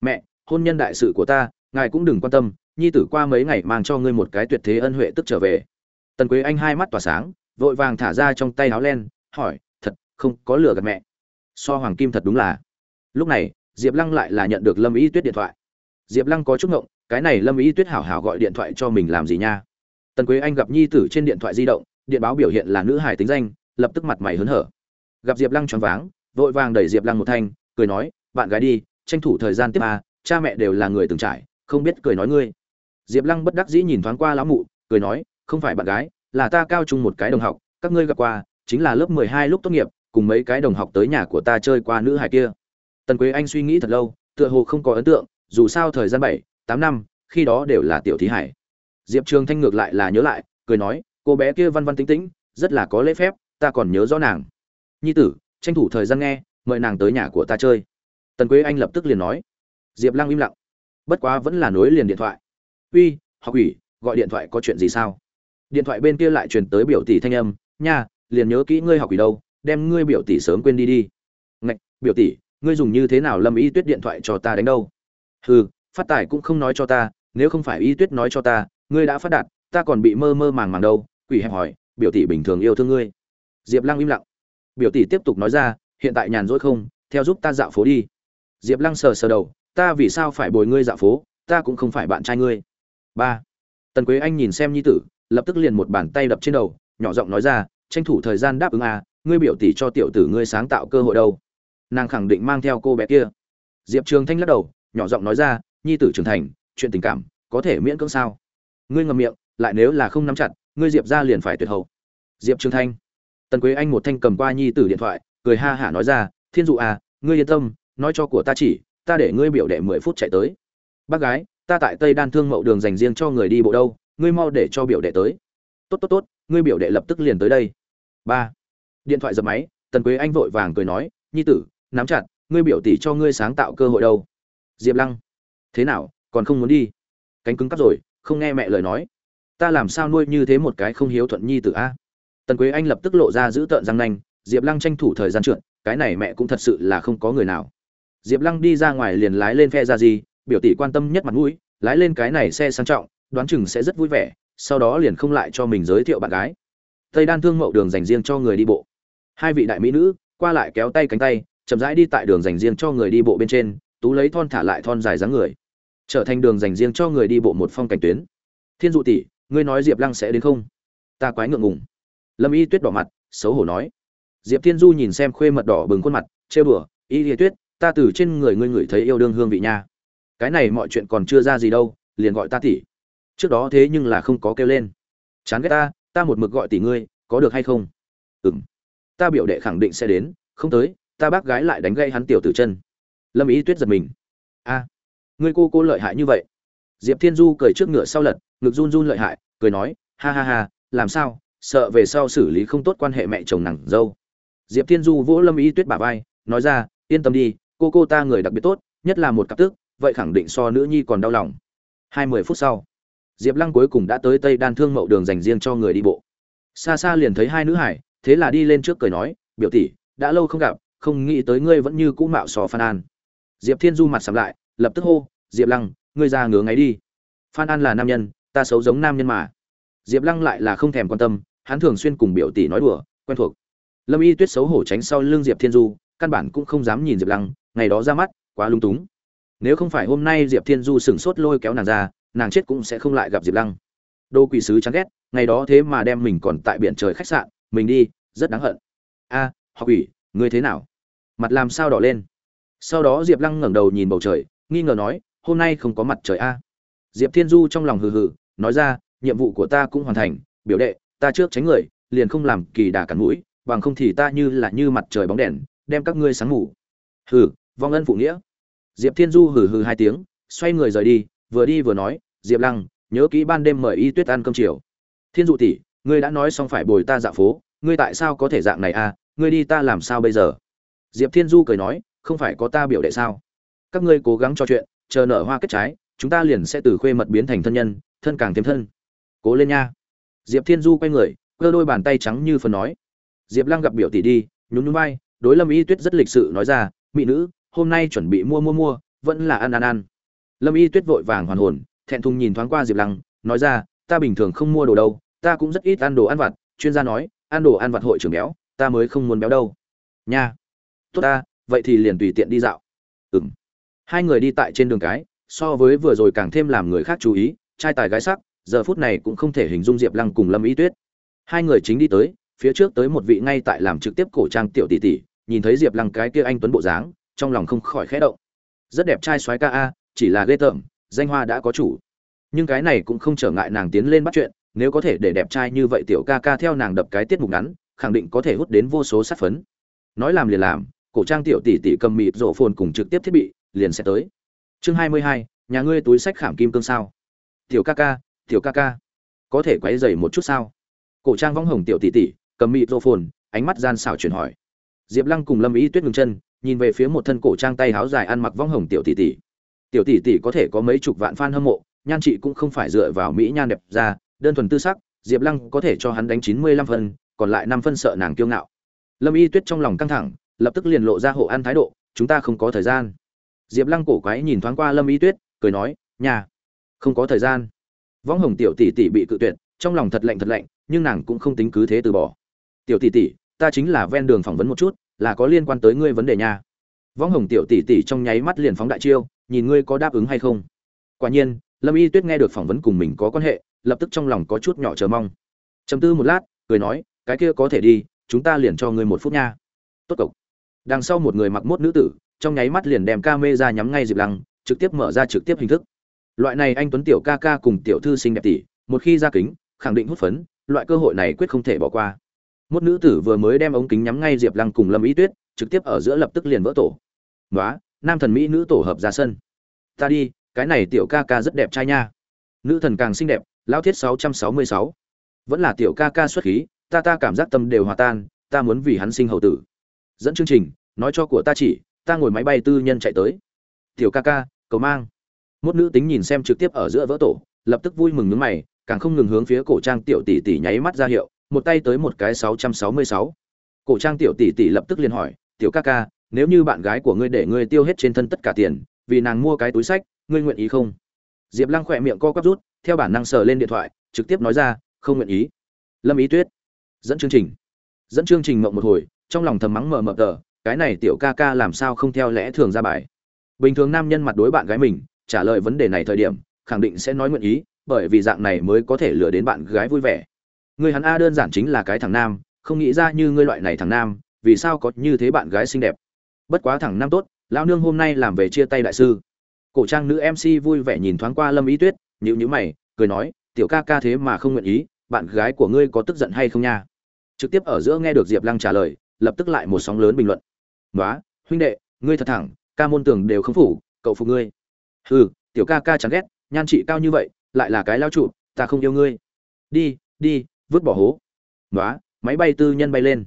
Mẹ, hôn nhân đại sự của ta ngài cũng đừng quan tâm, nhi tử qua mấy ngày mang cho ngươi một cái tuyệt thế ân huệ tức trở về. Tần quế anh hai mắt tỏa sáng, vội vàng thả ra trong tay áo len, hỏi, thật, không có lừa gạt mẹ. So hoàng kim thật đúng là. Lúc này, diệp lăng lại là nhận được lâm ý tuyết điện thoại. Diệp lăng có chút ngộng, cái này lâm ý tuyết hảo hảo gọi điện thoại cho mình làm gì nha? Tần quế anh gặp nhi tử trên điện thoại di động, điện báo biểu hiện là nữ hải tính danh, lập tức mặt mày hớn hở. Gặp diệp lăng choáng váng, vội vàng đẩy diệp lăng một thanh, cười nói, bạn gái đi, tranh thủ thời gian tiếp à? cha mẹ đều là người từng trải không biết cười nói ngươi. Diệp lăng bất đắc dĩ nhìn thoáng qua lão mụ, cười nói, không phải bạn gái, là ta cao chung một cái đồng học, các ngươi gặp qua, chính là lớp mười hai lúc tốt nghiệp, cùng mấy cái đồng học tới nhà của ta chơi qua nữ hải kia. Tần quế anh suy nghĩ thật lâu, tựa hồ không có ấn tượng, dù sao thời gian bảy, tám năm, khi đó đều là tiểu thí hải. Diệp trường thanh ngược lại là nhớ lại, cười nói, cô bé kia văn văn tính tĩnh rất là có lễ phép, ta còn nhớ rõ nàng. Nhi tử, tranh thủ thời gian nghe, mời nàng tới nhà của ta chơi. Tần quế anh lập tức liền nói. Diệp lăng im lặng bất quá vẫn là nối liền điện thoại. Uy, học ủy gọi điện thoại có chuyện gì sao? Điện thoại bên kia lại truyền tới biểu tỷ thanh âm, nha, liền nhớ kỹ ngươi học ủy đâu, đem ngươi biểu tỷ sớm quên đi đi. Ngạch, biểu tỷ, ngươi dùng như thế nào lâm y tuyết điện thoại cho ta đánh đâu? Hừ, phát tài cũng không nói cho ta, nếu không phải y tuyết nói cho ta, ngươi đã phát đạt, ta còn bị mơ mơ màng màng đâu. Quỷ hẹp hỏi, biểu tỷ bình thường yêu thương ngươi. Diệp lăng im lặng. Biểu tỷ tiếp tục nói ra, hiện tại nhàn rỗi không, theo giúp ta dạo phố đi. Diệp lăng sờ sờ đầu ta vì sao phải bồi ngươi dạo phố, ta cũng không phải bạn trai ngươi. Ba. Tần quế anh nhìn xem nhi tử, lập tức liền một bàn tay đập trên đầu, nhỏ giọng nói ra, tranh thủ thời gian đáp ứng à ngươi biểu tỷ cho tiểu tử ngươi sáng tạo cơ hội đâu. Nàng khẳng định mang theo cô bé kia. Diệp trường thanh lắc đầu, nhỏ giọng nói ra, nhi tử trưởng thành, chuyện tình cảm, có thể miễn cưỡng sao? Ngươi ngậm miệng, lại nếu là không nắm chặt, ngươi diệp ra liền phải tuyệt hậu. Diệp trường thanh. Tần quế anh một thanh cầm qua nhi tử điện thoại, cười ha hả nói ra, thiên dụ à ngươi yên tâm, nói cho của ta chỉ ta để ngươi biểu đệ mười phút chạy tới. Bác gái, ta tại tây đan thương mậu đường dành riêng cho người đi bộ đâu, ngươi mau để cho biểu đệ tới. Tốt tốt tốt, ngươi biểu đệ lập tức liền tới đây. Ba. Điện thoại dập máy, tần quế anh vội vàng cười nói, nhi tử, nắm chặt, ngươi biểu tỷ cho ngươi sáng tạo cơ hội đâu. Diệp lăng, thế nào, còn không muốn đi? Cánh cứng cắp rồi, không nghe mẹ lời nói. Ta làm sao nuôi như thế một cái không hiếu thuận nhi tử a? Tần quế anh lập tức lộ ra giữ tợn răng nanh, diệp lăng tranh thủ thời gian trượt, cái này mẹ cũng thật sự là không có người nào diệp lăng đi ra ngoài liền lái lên phe ra gì, biểu tỷ quan tâm nhất mặt mũi, lái lên cái này xe sang trọng, đoán chừng sẽ rất vui vẻ, sau đó liền không lại cho mình giới thiệu bạn gái. Tây đan thương mậu đường dành riêng cho người đi bộ. Hai vị đại mỹ nữ, qua lại kéo tay cánh tay, chậm rãi đi tại đường dành riêng cho người đi bộ bên trên, tú lấy thon thả lại thon dài dáng người. Trở thành đường dành riêng cho người đi bộ một phong cảnh tuyến. Thiên dụ tỷ, ngươi nói diệp lăng sẽ đến không? Ta quái ngượng ngùng. Lâm y tuyết đỏ mặt, xấu hổ nói. Diệp thiên du nhìn xem khuê mật đỏ bừng khuôn mặt chê bửa y y tuyết ta từ trên người ngươi ngửi thấy yêu đương hương vị nha. Cái này mọi chuyện còn chưa ra gì đâu, liền gọi ta tỷ. Trước đó thế nhưng là không có kêu lên. Chán ghét ta ta một mực gọi tỷ ngươi, có được hay không? Ừm. ta biểu đệ khẳng định sẽ đến, không tới, ta bác gái lại đánh gây hắn tiểu tử chân. Lâm ý tuyết giật mình. A, ngươi cô cô lợi hại như vậy. Diệp thiên du cười trước ngựa sau lật, ngực run run lợi hại, cười nói, ha ha ha, làm sao, sợ về sau xử lý không tốt quan hệ mẹ chồng nàng dâu. Diệp thiên du vỗ lâm ý tuyết bả vai, nói ra, yên tâm đi cô cô ta người đặc biệt tốt, nhất là một cặp tức, vậy khẳng định so nữ nhi còn đau lòng. Hai mươi phút sau, diệp lăng cuối cùng đã tới tây đan thương mậu đường dành riêng cho người đi bộ. Xa xa liền thấy hai nữ hải, thế là đi lên trước cười nói, biểu tỷ, đã lâu không gặp, không nghĩ tới ngươi vẫn như cũ mạo sò phan an. Diệp thiên du mặt sầm lại, lập tức hô, diệp lăng, ngươi ra ngứa ngáy đi. Phan an là nam nhân, ta xấu giống nam nhân mà. Diệp lăng lại là không thèm quan tâm, hắn thường xuyên cùng biểu tỷ nói đùa, quen thuộc. Lâm y tuyết xấu hổ tránh sau lưng diệp thiên du, căn bản cũng không dám nhìn diệp lăng ngày đó ra mắt quá lung túng. Nếu không phải hôm nay diệp thiên du sửng sốt lôi kéo nàng ra nàng chết cũng sẽ không lại gặp diệp lăng. Đô quỷ sứ chán ghét ngày đó thế mà đem mình còn tại biển trời khách sạn mình đi rất đáng hận. A à, học ủy ngươi thế nào? Mặt làm sao đỏ lên? Sau đó diệp lăng ngẩng đầu nhìn bầu trời nghi ngờ nói hôm nay không có mặt trời a. Diệp thiên du trong lòng hừ hừ nói ra nhiệm vụ của ta cũng hoàn thành biểu đệ ta trước tránh người liền không làm kỳ đà cắn mũi bằng không thì ta như là như mặt trời bóng đèn đem các ngươi sáng ngủ. Hừ vong ân phụ nghĩa. Diệp thiên du hừ hừ hai tiếng, xoay người rời đi, vừa đi vừa nói, diệp lăng, nhớ kỹ ban đêm mời y tuyết ăn cơm chiều. Thiên dụ tỷ, ngươi đã nói xong phải bồi ta dạo phố, ngươi tại sao có thể dạng này à ngươi đi ta làm sao bây giờ? Diệp thiên du cười nói, không phải có ta biểu đệ sao? Các ngươi cố gắng cho chuyện, chờ nở hoa kết trái, chúng ta liền sẽ từ khuê mật biến thành thân nhân, thân càng thêm thân. Cố lên nha. Diệp thiên du quay người, cơ đôi bàn tay trắng như phần nói, diệp lăng gặp biểu tỷ đi, nhún nhún vai, đối lâm y tuyết rất lịch sự nói ra, mỹ nữ hôm nay chuẩn bị mua mua mua, vẫn là ăn ăn ăn. Lâm y tuyết vội vàng hoàn hồn, thẹn thùng nhìn thoáng qua diệp lăng, nói ra, ta bình thường không mua đồ đâu, ta cũng rất ít ăn đồ ăn vặt. Chuyên gia nói, ăn đồ ăn vặt hội trưởng béo, ta mới không muốn béo đâu. Nha. Tốt ta, vậy thì liền tùy tiện đi dạo. Ừng hai người đi tại trên đường cái, so với vừa rồi càng thêm làm người khác chú ý, trai tài gái sắc, giờ phút này cũng không thể hình dung diệp lăng cùng lâm ý tuyết. Hai người chính đi tới, phía trước tới một vị ngay tại làm trực tiếp cổ trang tiểu tỷ tỷ, nhìn thấy diệp lăng cái kia anh tuấn bộ dáng trong lòng không khỏi khẽ động. Rất đẹp trai soái ca a, chỉ là ghê tởm, danh hoa đã có chủ. Nhưng cái này cũng không trở ngại nàng tiến lên bắt chuyện, nếu có thể để đẹp trai như vậy tiểu ca ca theo nàng đập cái tiết mục ngắn, khẳng định có thể hút đến vô số sát phấn. Nói làm liền làm, cổ trang tiểu tỷ tỷ cầm mịt rổ phồn cùng trực tiếp thiết bị, liền sẽ tới. Chương hai mươi hai, nhà ngươi túi sách khảm kim cương sao? Tiểu ca ca, tiểu ca ca. Có thể quấy dày một chút sao? Cổ trang võng hồng tiểu tỷ tỷ, cầm mịt rổ phồn, ánh mắt gian xảo chuyển hỏi. Diệp lăng cùng lâm ý tuyết ngừng chân nhìn về phía một thân cổ trang tay háo dài ăn mặc vong hồng tiểu tỷ tỷ. Tiểu tỷ tỷ có thể có mấy chục vạn fan hâm mộ, nhan chị cũng không phải dựa vào mỹ nhan đẹp ra, đơn thuần tư sắc, diệp lăng có thể cho hắn đánh chín mươi lăm phân, còn lại năm phân sợ nàng kiêu ngạo. Lâm y tuyết trong lòng căng thẳng, lập tức liền lộ ra hộ ăn thái độ, chúng ta không có thời gian. Diệp lăng cổ quái nhìn thoáng qua lâm y tuyết, cười nói, nhà, không có thời gian. Võng hồng tiểu tỷ tỷ bị cự tuyệt, trong lòng thật lạnh thật lạnh, nhưng nàng cũng không tính cứ thế từ bỏ. Tiểu tỷ tỷ, ta chính là ven đường phỏng vấn một chút là có liên quan tới ngươi vấn đề nha. Võng hồng tiểu tỷ tỷ trong nháy mắt liền phóng đại chiêu, nhìn ngươi có đáp ứng hay không. Quả nhiên, lâm y tuyết nghe được phỏng vấn cùng mình có quan hệ, lập tức trong lòng có chút nhỏ chờ mong. Chầm tư một lát, cười nói, cái kia có thể đi, chúng ta liền cho ngươi một phút nha. Tốt cộc đằng sau một người mặc mốt nữ tử, trong nháy mắt liền đem ca mê ra nhắm ngay diệp lăng, trực tiếp mở ra trực tiếp hình thức. Loại này anh tuấn tiểu ca ca cùng tiểu thư sinh đẹp tỷ, một khi ra kính, khẳng định hút phấn, loại cơ hội này quyết không thể bỏ qua một nữ tử vừa mới đem ống kính nhắm ngay diệp lăng cùng lâm ý tuyết, trực tiếp ở giữa lập tức liền vỡ tổ. Nói nam thần mỹ nữ tổ hợp ra sân. Ta đi, cái này tiểu ca ca rất đẹp trai nha. Nữ thần càng xinh đẹp lao thiết sáu trăm sáu mươi sáu. Vẫn là tiểu ca ca xuất khí, ta ta cảm giác tâm đều hòa tan, ta muốn vì hắn sinh hậu tử. Dẫn chương trình, nói cho của ta chỉ, ta ngồi máy bay tư nhân chạy tới. Tiểu ca ca, cầu mang. Một nữ tính nhìn xem trực tiếp ở giữa vỡ tổ, lập tức vui mừng nước mày, càng không ngừng hướng phía cổ trang tiểu tỷ tỷ nháy mắt ra hiệu một tay tới một cái 666. cổ trang tiểu tỷ tỷ lập tức liền hỏi, tiểu ca ca, nếu như bạn gái của ngươi để ngươi tiêu hết trên thân tất cả tiền, vì nàng mua cái túi sách, ngươi nguyện ý không? Diệp lăng khỏe miệng co quắp rút, theo bản năng sờ lên điện thoại, trực tiếp nói ra, không nguyện ý. Lâm ý tuyết, dẫn chương trình. Dẫn chương trình ngậm một hồi, trong lòng thầm mắng mờ mờ tờ, cái này tiểu ca ca làm sao không theo lẽ thường ra bài? Bình thường nam nhân mặt đối bạn gái mình, trả lời vấn đề này thời điểm, khẳng định sẽ nói nguyện ý, bởi vì dạng này mới có thể lừa đến bạn gái vui vẻ người hắn a đơn giản chính là cái thằng nam không nghĩ ra như ngươi loại này thằng nam vì sao có như thế bạn gái xinh đẹp. Bất quá thằng nam tốt lão nương hôm nay làm về chia tay đại sư. Cổ trang nữ mc vui vẻ nhìn thoáng qua lâm ý tuyết nhíu nhíu mày cười nói tiểu ca ca thế mà không nguyện ý bạn gái của ngươi có tức giận hay không nha? Trực tiếp ở giữa nghe được diệp lăng trả lời lập tức lại một sóng lớn bình luận. "Nóa, huynh đệ ngươi thật thẳng ca môn tưởng đều không phủ cậu phục ngươi. Hừ tiểu ca ca chẳng ghét nhan trị cao như vậy lại là cái lao trụ ta không yêu ngươi. Đi đi vứt bỏ hố. Nói máy bay tư nhân bay lên.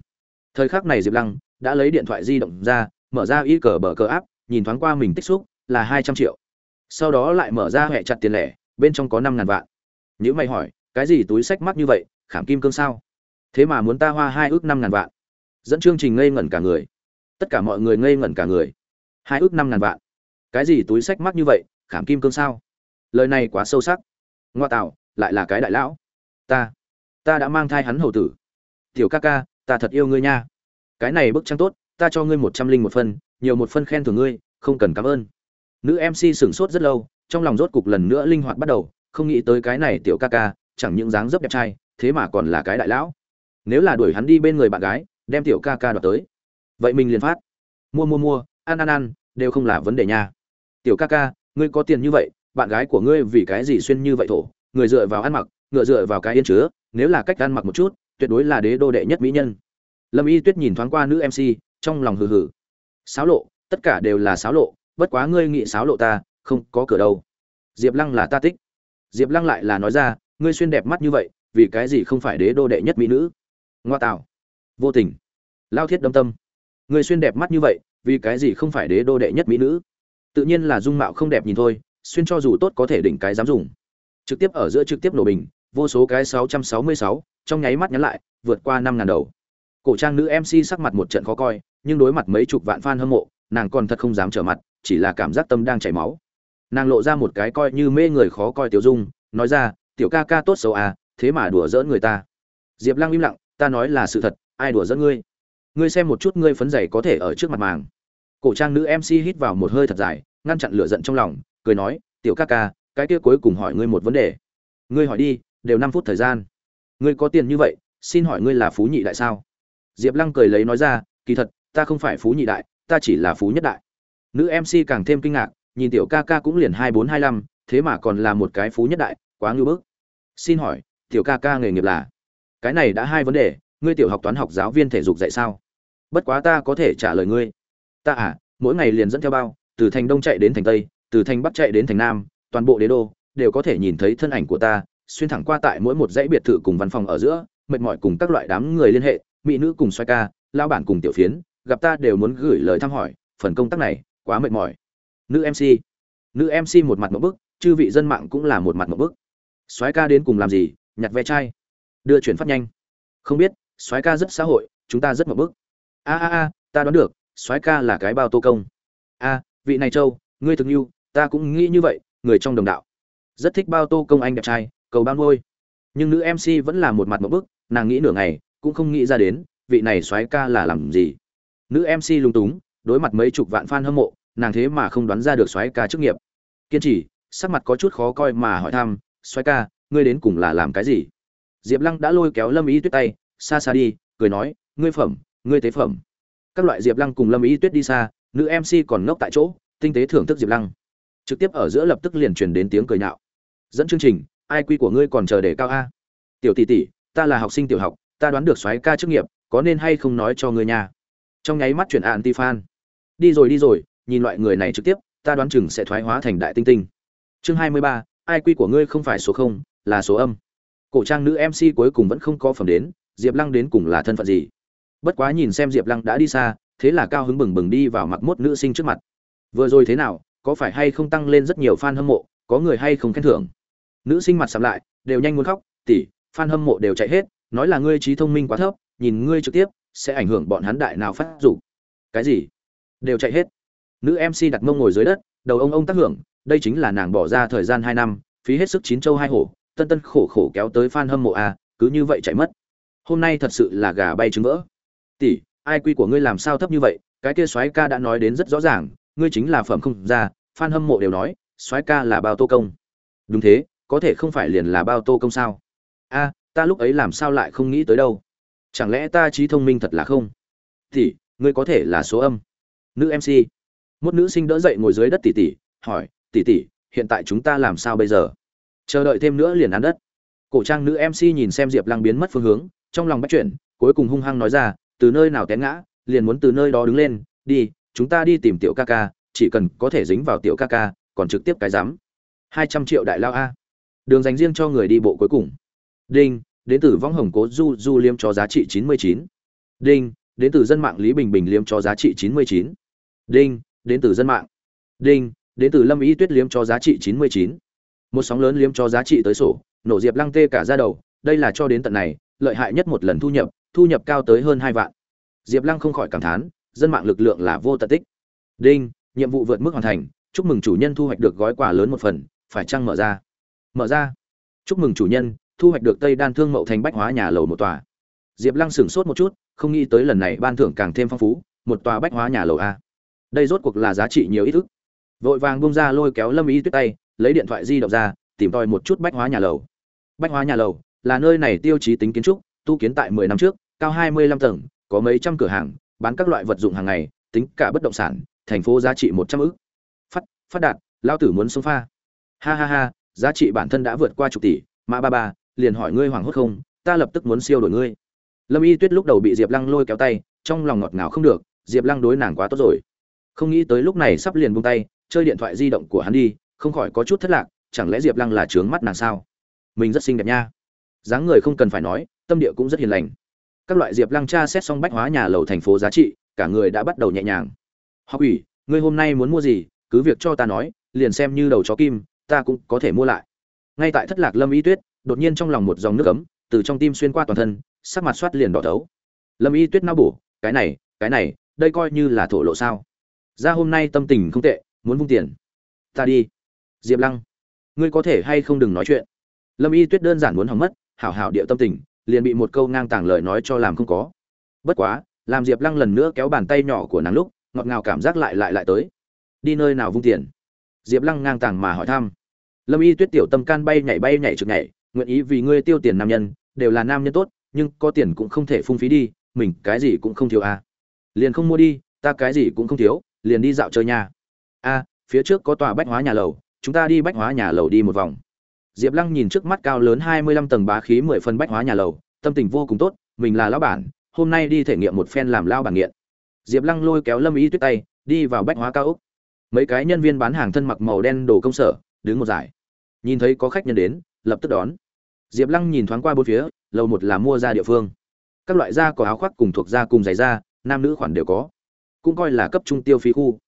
Thời khắc này diệp lăng đã lấy điện thoại di động ra, mở ra y cờ bờ cờ áp nhìn thoáng qua mình tích xúc là hai trăm triệu. Sau đó lại mở ra hệ chặt tiền lẻ, bên trong có năm ngàn vạn. Nhữ mày hỏi, cái gì túi sách mắc như vậy, khảm kim cương sao? Thế mà muốn ta hoa hai ước năm ngàn vạn. Dẫn chương trình ngây ngẩn cả người. Tất cả mọi người ngây ngẩn cả người. Hai ước năm ngàn vạn. Cái gì túi sách mắc như vậy, khảm kim cương sao? Lời này quá sâu sắc. Ngoa tạo, lại là cái đại lão. Ta ta đã mang thai hắn hầu tử. Tiểu ca ca, ta thật yêu ngươi nha. Cái này bức tranh tốt, ta cho ngươi một trăm linh một phân nhiều một phân khen thưởng ngươi, không cần cảm ơn. Nữ mc sửng sốt rất lâu, trong lòng rốt cục lần nữa linh hoạt bắt đầu, không nghĩ tới cái này tiểu ca ca, chẳng những dáng dấp đẹp trai, thế mà còn là cái đại lão. Nếu là đuổi hắn đi bên người bạn gái, đem tiểu ca ca đoạt tới. Vậy mình liền phát. Mua mua mua, ăn ăn ăn, đều không là vấn đề nha. Tiểu ca ca, ngươi có tiền như vậy, bạn gái của ngươi vì cái gì xuyên như vậy thổ, người dựa vào ăn mặc, ngựa dựa vào cái yên chứa nếu là cách ăn mặc một chút, tuyệt đối là đế đô đệ nhất mỹ nhân. Lâm y tuyết nhìn thoáng qua nữ mc trong lòng hừ hừ. Sáo lộ, tất cả đều là sáo lộ, bất quá ngươi nghĩ sáo lộ ta, không có cửa đâu. Diệp lăng là ta tích diệp lăng lại là nói ra, ngươi xuyên đẹp mắt như vậy, vì cái gì không phải đế đô đệ nhất mỹ nữ? Ngoa tạo. Vô tình. Lao thiết đâm tâm. Ngươi xuyên đẹp mắt như vậy, vì cái gì không phải đế đô đệ nhất mỹ nữ? Tự nhiên là dung mạo không đẹp nhìn thôi, xuyên cho dù tốt có thể đỉnh cái dám dùng. Trực tiếp ở giữa trực tiếp nổ bình vô số cái 666, trong nháy mắt nhắn lại vượt qua năm ngàn đầu. Cổ trang nữ mc sắc mặt một trận khó coi nhưng đối mặt mấy chục vạn fan hâm mộ nàng còn thật không dám trở mặt chỉ là cảm giác tâm đang chảy máu. Nàng lộ ra một cái coi như mê người khó coi tiểu dung nói ra tiểu ca ca tốt xấu à thế mà đùa giỡn người ta. Diệp lăng im lặng ta nói là sự thật ai đùa giỡn ngươi? Ngươi xem một chút ngươi phấn dày có thể ở trước mặt màng. Cổ trang nữ mc hít vào một hơi thật dài ngăn chặn lửa giận trong lòng cười nói tiểu ca ca cái kia cuối cùng hỏi ngươi một vấn đề. Ngươi hỏi đi đều năm phút thời gian. Ngươi có tiền như vậy, xin hỏi ngươi là phú nhị đại sao? Diệp lăng cười lấy nói ra, kỳ thật, ta không phải phú nhị đại, ta chỉ là phú nhất đại. Nữ mc càng thêm kinh ngạc, nhìn tiểu ca ca cũng liền hai bốn hai năm thế mà còn là một cái phú nhất đại, quá ngưỡng bức. Xin hỏi, tiểu ca ca nghề nghiệp là? Cái này đã hai vấn đề, ngươi tiểu học toán học giáo viên thể dục dạy sao? Bất quá ta có thể trả lời ngươi. Ta à mỗi ngày liền dẫn theo bao, từ thành đông chạy đến thành tây, từ thành bắc chạy đến thành nam, toàn bộ đế đô, đều có thể nhìn thấy thân ảnh của ta xuyên thẳng qua tại mỗi một dãy biệt thự cùng văn phòng ở giữa, mệt mỏi cùng các loại đám người liên hệ, mỹ nữ cùng xoay ca lao bản cùng tiểu phiến, gặp ta đều muốn gửi lời thăm hỏi, phần công tác này quá mệt mỏi. Nữ mc nữ mc một mặt một bức, chư vị dân mạng cũng là một mặt một bức. Soái ca đến cùng làm gì, nhặt ve chai. Đưa chuyển phát nhanh. Không biết soái ca rất xã hội, chúng ta rất một bức. A a a, ta đoán được soái ca là cái bao tô công. A, vị này châu, ngươi thực như, ta cũng nghĩ như vậy, người trong đồng đạo. Rất thích bao tô công anh đẹp trai cầu bao nuôi. Nhưng nữ mc vẫn là một mặt một bức, nàng nghĩ nửa ngày, cũng không nghĩ ra đến, vị này soái ca là làm gì. Nữ mc lung túng, đối mặt mấy chục vạn fan hâm mộ, nàng thế mà không đoán ra được soái ca chức nghiệp. Kiên trì, sắc mặt có chút khó coi mà hỏi thăm, soái ca, ngươi đến cùng là làm cái gì? Diệp lăng đã lôi kéo lâm ý tuyết tay xa xa đi, cười nói, ngươi phẩm, ngươi tế phẩm. Các loại diệp lăng cùng lâm ý tuyết đi xa, nữ mc còn ngốc tại chỗ, tinh tế thưởng thức diệp lăng. Trực tiếp ở giữa lập tức liền truyền đến tiếng cười nhạo. Dẫn chương trình ai quy của ngươi còn chờ để cao a? Tiểu tỷ tỷ, ta là học sinh tiểu học, ta đoán được xoáy ca chức nghiệp, có nên hay không nói cho ngươi nhà trong nháy mắt chuyển ạn ti fan đi rồi đi rồi, nhìn loại người này trực tiếp, ta đoán chừng sẽ thoái hóa thành đại tinh tinh. Chương hai mươi ba, ai quy của ngươi không phải số không, là số âm. Cổ trang nữ mc cuối cùng vẫn không có phẩm đến, diệp lăng đến cùng là thân phận gì? Bất quá nhìn xem diệp lăng đã đi xa, thế là cao hứng bừng bừng đi vào mặc mốt nữ sinh trước mặt. Vừa rồi thế nào, có phải hay không tăng lên rất nhiều fan hâm mộ, có người hay không khen thưởng? Nữ sinh mặt sầm lại, đều nhanh muốn khóc, tỷ, fan hâm mộ đều chạy hết, nói là ngươi trí thông minh quá thấp, nhìn ngươi trực tiếp, sẽ ảnh hưởng bọn hắn đại nào phát dục. Cái gì? Đều chạy hết. Nữ mc đặt mông ngồi dưới đất, đầu ông ông tác hưởng, đây chính là nàng bỏ ra thời gian hai năm, phí hết sức chín châu hai hổ, tân tân khổ khổ kéo tới fan hâm mộ a cứ như vậy chạy mất. Hôm nay thật sự là gà bay trứng vỡ. Tỷ, ai quy của ngươi làm sao thấp như vậy? Cái kia soái ca đã nói đến rất rõ ràng, ngươi chính là phẩm không ra, fan hâm mộ đều nói, soái ca là bao tô công. Đúng thế có thể không phải liền là bao tô công sao? A ta lúc ấy làm sao lại không nghĩ tới đâu? Chẳng lẽ ta trí thông minh thật là không? Thì, ngươi có thể là số âm. Nữ mc một nữ sinh đỡ dậy ngồi dưới đất tỷ tỷ hỏi tỷ tỷ hiện tại chúng ta làm sao bây giờ? Chờ đợi thêm nữa liền ăn đất. Cổ trang nữ mc nhìn xem diệp lăng biến mất phương hướng trong lòng bắt chuyển cuối cùng hung hăng nói ra từ nơi nào té ngã liền muốn từ nơi đó đứng lên đi chúng ta đi tìm tiểu ca ca chỉ cần có thể dính vào tiểu ca ca còn trực tiếp cái dám hai trăm triệu đại lao a đường dành riêng cho người đi bộ cuối cùng. Đinh, đến từ võng hồng cố du du liêm cho giá trị chín mươi chín. Đinh, đến từ dân mạng lý bình bình liêm cho giá trị chín mươi chín. Đinh, đến từ dân mạng. Đinh, đến từ lâm ý tuyết liêm cho giá trị chín mươi chín. Một sóng lớn liêm cho giá trị tới sổ, nổ diệp lăng tê cả ra đầu, đây là cho đến tận này, lợi hại nhất một lần thu nhập thu nhập cao tới hơn hai vạn. Diệp lăng không khỏi cảm thán, dân mạng lực lượng là vô tận tích. Đinh, nhiệm vụ vượt mức hoàn thành, chúc mừng chủ nhân thu hoạch được gói quà lớn một phần, phải chăng mở ra? Mở ra. Chúc mừng chủ nhân, thu hoạch được tây đan thương mậu thành bách hóa nhà lầu một tòa. Diệp lăng sửng sốt một chút, không nghĩ tới lần này ban thưởng càng thêm phong phú, một tòa bách hóa nhà lầu a. Đây rốt cuộc là giá trị nhiều ít ức vội vàng bung ra lôi kéo lâm ý tuyết tay, lấy điện thoại di động ra, tìm tòi một chút bách hóa nhà lầu. Bách hóa nhà lầu là nơi này tiêu chí tính kiến trúc, tu kiến tại mười năm trước, cao hai mươi lăm tầng, có mấy trăm cửa hàng, bán các loại vật dụng hàng ngày, tính cả bất động sản, thành phố giá trị một trăm ức. Phát phát đạt, lao tử muốn sống pha. Ha ha ha giá trị bản thân đã vượt qua chục tỷ mã ba ba, liền hỏi ngươi hoảng hốt không? Ta lập tức muốn siêu đổi ngươi. Lâm y tuyết lúc đầu bị diệp lăng lôi kéo tay, trong lòng ngọt ngào không được, diệp lăng đối nàng quá tốt rồi. Không nghĩ tới lúc này sắp liền buông tay, chơi điện thoại di động của hắn đi, không khỏi có chút thất lạc, chẳng lẽ diệp lăng là trướng mắt nàng sao? Mình rất xinh đẹp nha. Dáng người không cần phải nói, tâm địa cũng rất hiền lành. Các loại diệp lăng tra xét xong bách hóa nhà lầu thành phố giá trị, cả người đã bắt đầu nhẹ nhàng. Học ủy ngươi hôm nay muốn mua gì? Cứ việc cho ta nói, liền xem như đầu chó kim ta cũng có thể mua lại. Ngay tại thất lạc lâm y tuyết, đột nhiên trong lòng một dòng nước ấm, từ trong tim xuyên qua toàn thân, sắc mặt soát liền đỏ thấu. Lâm y tuyết nao bổ, cái này cái này, đây coi như là thổ lộ sao? Ra hôm nay tâm tình không tệ, muốn vung tiền. Ta đi. Diệp lăng, ngươi có thể hay không đừng nói chuyện. Lâm y tuyết đơn giản muốn hỏng mất, hảo hảo điệu tâm tình, liền bị một câu ngang tàng lời nói cho làm không có. Bất quá, làm diệp lăng lần nữa kéo bàn tay nhỏ của nàng lúc, ngọt ngào cảm giác lại lại lại tới. Đi nơi nào vung tiền? Diệp lăng ngang tàng mà hỏi thăm lâm y tuyết tiểu tâm can bay nhảy bay nhảy trực nhảy, nguyện ý vì ngươi tiêu tiền nam nhân, đều là nam nhân tốt, nhưng có tiền cũng không thể phung phí đi, mình cái gì cũng không thiếu à. liền không mua đi, ta cái gì cũng không thiếu, liền đi dạo chơi nha. A phía trước có tòa bách hóa nhà lầu, chúng ta đi bách hóa nhà lầu đi một vòng. Diệp lăng nhìn trước mắt cao lớn hai mươi lăm tầng bá khí mười phân bách hóa nhà lầu, tâm tình vô cùng tốt, mình là lão bản, hôm nay đi thể nghiệm một phen làm lao bản nghiện. Diệp lăng lôi kéo lâm y tuyết tay, đi vào bách hóa cao úc mấy cái nhân viên bán hàng thân mặc màu đen đồ công sở, đứng một giải nhìn thấy có khách nhân đến, lập tức đón. Diệp lăng nhìn thoáng qua bốn phía, lầu một là mua ra địa phương. Các loại da có áo khoác cùng thuộc da cùng giày da, nam nữ khoản đều có. Cũng coi là cấp trung tiêu phí khu.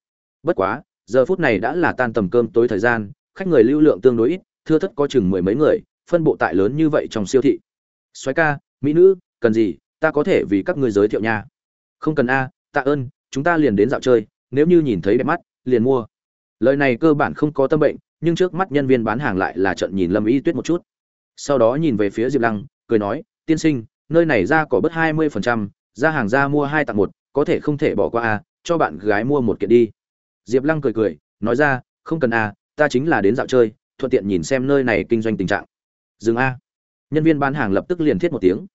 Bất quá, giờ phút này đã là tan tầm cơm tối thời gian, khách người lưu lượng tương đối ít, thưa thất có chừng mười mấy người, phân bộ tại lớn như vậy trong siêu thị. Xoáy ca, mỹ nữ, cần gì, ta có thể vì các ngươi giới thiệu nha. Không cần a, tạ ơn, chúng ta liền đến dạo chơi, nếu như nhìn thấy đẹp mắt, liền mua. Lời này cơ bản không có tâm bệnh nhưng trước mắt nhân viên bán hàng lại là trận nhìn lâm y tuyết một chút. Sau đó nhìn về phía diệp lăng, cười nói, tiên sinh, nơi này ra có bớt hai mươi phần trăm, ra hàng ra mua hai tặng một, có thể không thể bỏ qua a cho bạn gái mua một kiện đi. Diệp lăng cười cười, nói ra, không cần a ta chính là đến dạo chơi, thuận tiện nhìn xem nơi này kinh doanh tình trạng. Dừng a. Nhân viên bán hàng lập tức liền thiết một tiếng.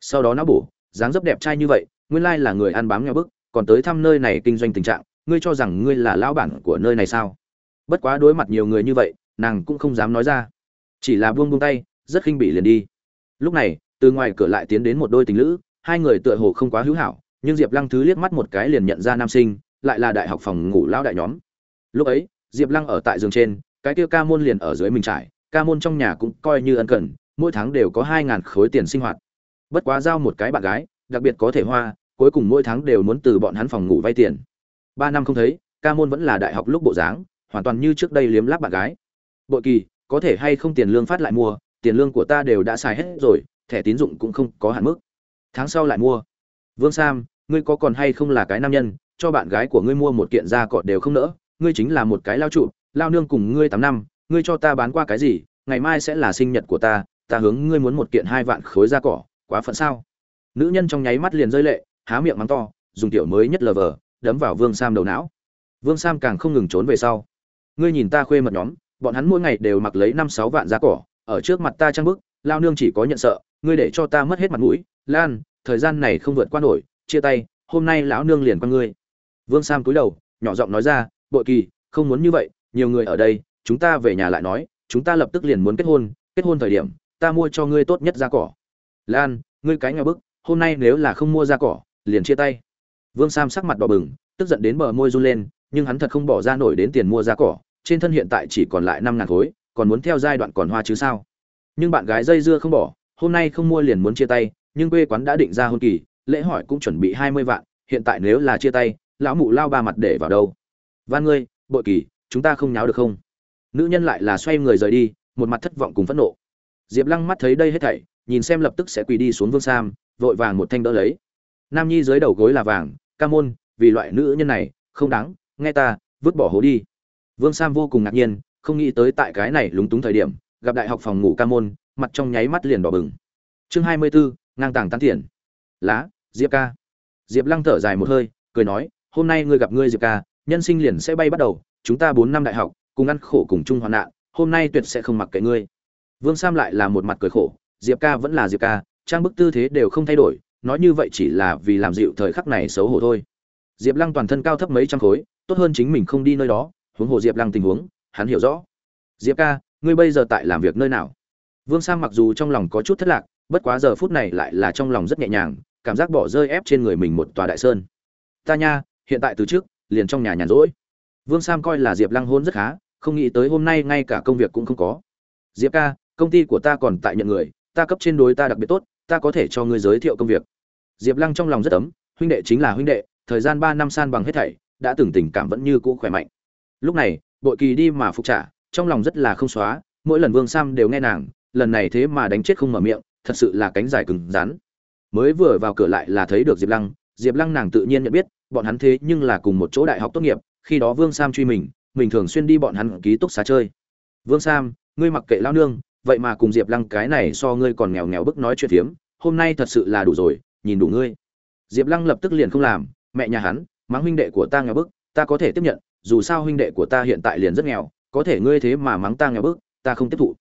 Sau đó nó bổ, dáng dấp đẹp trai như vậy, nguyên lai là người ăn bám nhau bức, còn tới thăm nơi này kinh doanh tình trạng, ngươi cho rằng ngươi là lão bản của nơi này sao? Bất quá đối mặt nhiều người như vậy, nàng cũng không dám nói ra. Chỉ là buông buông tay, rất khinh bị liền đi. Lúc này, từ ngoài cửa lại tiến đến một đôi tình lữ, hai người tựa hồ không quá hữu hảo, nhưng diệp lăng thứ liếc mắt một cái liền nhận ra nam sinh, lại là đại học phòng ngủ lão đại nhóm. Lúc ấy, diệp lăng ở tại giường trên, cái kia ca môn liền ở dưới mình trải, ca môn trong nhà cũng coi như ân cần, mỗi tháng đều có hai ngàn khối tiền sinh hoạt. Bất quá giao một cái bạn gái, đặc biệt có thể hoa, cuối cùng mỗi tháng đều muốn từ bọn hắn phòng ngủ vay tiền. Ba năm không thấy, ca môn vẫn là đại học lúc bộ dáng hoàn toàn như trước đây liếm láp bạn gái. Bội kỳ, có thể hay không tiền lương phát lại mua, tiền lương của ta đều đã xài hết rồi, thẻ tín dụng cũng không có hạn mức. Tháng sau lại mua. Vương sam, ngươi có còn hay không là cái nam nhân, cho bạn gái của ngươi mua một kiện da cọt đều không nỡ, ngươi chính là một cái lao trụ, lao nương cùng ngươi tám năm, ngươi cho ta bán qua cái gì, ngày mai sẽ là sinh nhật của ta ta hướng ngươi muốn một kiện hai vạn khối da cỏ, quá phận sao? Nữ nhân trong nháy mắt liền rơi lệ, há miệng mắng to, dùng tiểu mới nhất lờ vờ, đấm vào vương sam đầu não. Vương sam càng không ngừng trốn về sau ngươi nhìn ta khuê mật nhóm, bọn hắn mỗi ngày đều mặc lấy năm sáu vạn giá cỏ, ở trước mặt ta trang bức, lao nương chỉ có nhận sợ, ngươi để cho ta mất hết mặt mũi, lan, thời gian này không vượt qua nổi, chia tay, hôm nay lão nương liền qua ngươi. Vương sam cúi đầu, nhỏ giọng nói ra, bội kỳ, không muốn như vậy, nhiều người ở đây, chúng ta về nhà lại nói, chúng ta lập tức liền muốn kết hôn kết hôn thời điểm, ta mua cho ngươi tốt nhất da cỏ. Lan, ngươi cái nhỏ bức, hôm nay nếu là không mua da cỏ, liền chia tay. Vương sam sắc mặt đỏ bừng, tức giận đến bờ môi run lên, nhưng hắn thật không bỏ ra nổi đến tiền mua da cỏ trên thân hiện tại chỉ còn lại năm ngàn khối, còn muốn theo giai đoạn còn hoa chứ sao? Nhưng bạn gái dây dưa không bỏ, hôm nay không mua liền muốn chia tay, nhưng quê quán đã định ra hôn kỳ, lễ hỏi cũng chuẩn bị hai mươi vạn, hiện tại nếu là chia tay, lão mụ lao ba mặt để vào đâu? Van ngươi, bội kỳ, chúng ta không nháo được không? Nữ nhân lại là xoay người rời đi, một mặt thất vọng cùng phẫn nộ. Diệp lăng mắt thấy đây hết thảy, nhìn xem lập tức sẽ quỳ đi xuống vương sam, vội vàng một thanh đỡ lấy. Nam nhi dưới đầu gối là vàng, ca môn, vì loại nữ nhân này, không đáng, nghe ta, vứt bỏ hố đi vương sam vô cùng ngạc nhiên, không nghĩ tới tại cái này lúng túng thời điểm, gặp đại học phòng ngủ ca môn, mặt trong nháy mắt liền đỏ bừng. Chương hai mươi bốn, ngang tàng tán tiền. Lá, diệp ca. Diệp lăng thở dài một hơi, cười nói, hôm nay ngươi gặp ngươi, diệp ca, nhân sinh liền sẽ bay bắt đầu, chúng ta bốn năm đại học, cùng ăn khổ cùng chung hoạn nạn, hôm nay tuyệt sẽ không mặc kệ ngươi. Vương sam lại là một mặt cười khổ, diệp ca vẫn là diệp ca, trang bức tư thế đều không thay đổi, nói như vậy chỉ là vì làm dịu thời khắc này xấu hổ thôi. Diệp lăng toàn thân cao thấp mấy trăm khối, tốt hơn chính mình không đi nơi đó huống hồ diệp lăng tình huống, hắn hiểu rõ. Diệp ca, ngươi bây giờ tại làm việc nơi nào? Vương Sang mặc dù trong lòng có chút thất lạc, bất quá giờ phút này lại là trong lòng rất nhẹ nhàng, cảm giác bỏ rơi ép trên người mình một tòa đại sơn. Ta nha, hiện tại từ trước, liền trong nhà nhàn rỗi. Vương sam coi là diệp lăng hôn rất khá, không nghĩ tới hôm nay ngay cả công việc cũng không có. Diệp ca, công ty của ta còn tại nhận người, ta cấp trên đối ta đặc biệt tốt, ta có thể cho ngươi giới thiệu công việc. Diệp lăng trong lòng rất ấm, huynh đệ chính là huynh đệ, thời gian ba năm san bằng hết thảy, đã từng tình cảm vẫn như cũ khỏe mạnh lúc này, bội kỳ đi mà phục trả, trong lòng rất là không xóa, mỗi lần vương sam đều nghe nàng, lần này thế mà đánh chết không mở miệng, thật sự là cánh dài cứng rắn. Mới vừa vào cửa lại là thấy được diệp lăng diệp lăng nàng tự nhiên nhận biết, bọn hắn thế nhưng là cùng một chỗ đại học tốt nghiệp, khi đó vương sam truy mình mình thường xuyên đi bọn hắn ký túc xá chơi. Vương sam, ngươi mặc kệ lao nương, vậy mà cùng diệp lăng cái này so ngươi còn nghèo nghèo bức nói chuyện phiếm, hôm nay thật sự là đủ rồi, nhìn đủ ngươi. Diệp lăng lập tức liền không làm, mẹ nhà hắn, mắng huynh đệ của ta nghèo bức, ta có thể tiếp nhận dù sao huynh đệ của ta hiện tại liền rất nghèo, có thể ngươi thế mà mắng ta nghèo bức, ta không tiếp thụ.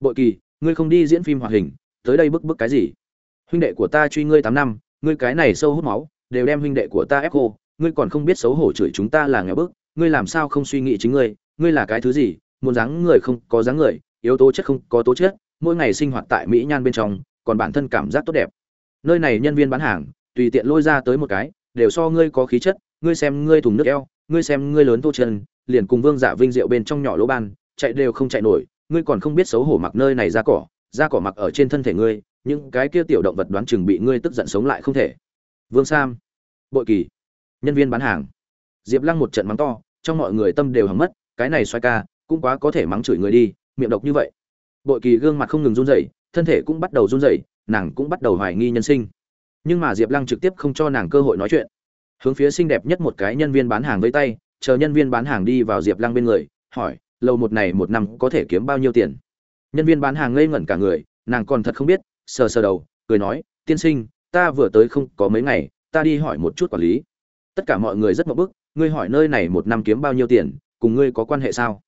Bội kỳ, ngươi không đi diễn phim hoạt hình, tới đây bức bức cái gì? Huynh đệ của ta truy ngươi tám năm, ngươi cái này sâu hút máu, đều đem huynh đệ của ta ép khô, ngươi còn không biết xấu hổ chửi chúng ta là nghèo bức, ngươi làm sao không suy nghĩ chính ngươi ngươi là cái thứ gì, muốn dáng người không có dáng người, yếu tố chất không có tố chất, mỗi ngày sinh hoạt tại mỹ nhan bên trong, còn bản thân cảm giác tốt đẹp. Nơi này nhân viên bán hàng, tùy tiện lôi ra tới một cái, đều so ngươi có khí chất, ngươi xem ngươi thùng nước eo ngươi xem ngươi lớn tô chân, liền cùng vương giả vinh diệu bên trong nhỏ lỗ ban, chạy đều không chạy nổi, ngươi còn không biết xấu hổ mặc nơi này ra cỏ ra cỏ mặc ở trên thân thể ngươi, những cái kia tiểu động vật đoán chừng bị ngươi tức giận sống lại không thể. Vương sam, bội kỳ, nhân viên bán hàng. Diệp lăng một trận mắng to, trong mọi người tâm đều hầm mất, cái này xoay ca, cũng quá có thể mắng chửi người đi, miệng độc như vậy. Bội kỳ gương mặt không ngừng run rẩy, thân thể cũng bắt đầu run rẩy, nàng cũng bắt đầu hoài nghi nhân sinh. Nhưng mà diệp lăng trực tiếp không cho nàng cơ hội nói chuyện hướng phía xinh đẹp nhất một cái nhân viên bán hàng với tay, chờ nhân viên bán hàng đi vào diệp lăng bên người, hỏi lầu một này một năm có thể kiếm bao nhiêu tiền? Nhân viên bán hàng ngây ngẩn cả người, nàng còn thật không biết, sờ sờ đầu, cười nói, tiên sinh, ta vừa tới không có mấy ngày, ta đi hỏi một chút quản lý. Tất cả mọi người rất mậu bức, ngươi hỏi nơi này một năm kiếm bao nhiêu tiền, cùng ngươi có quan hệ sao?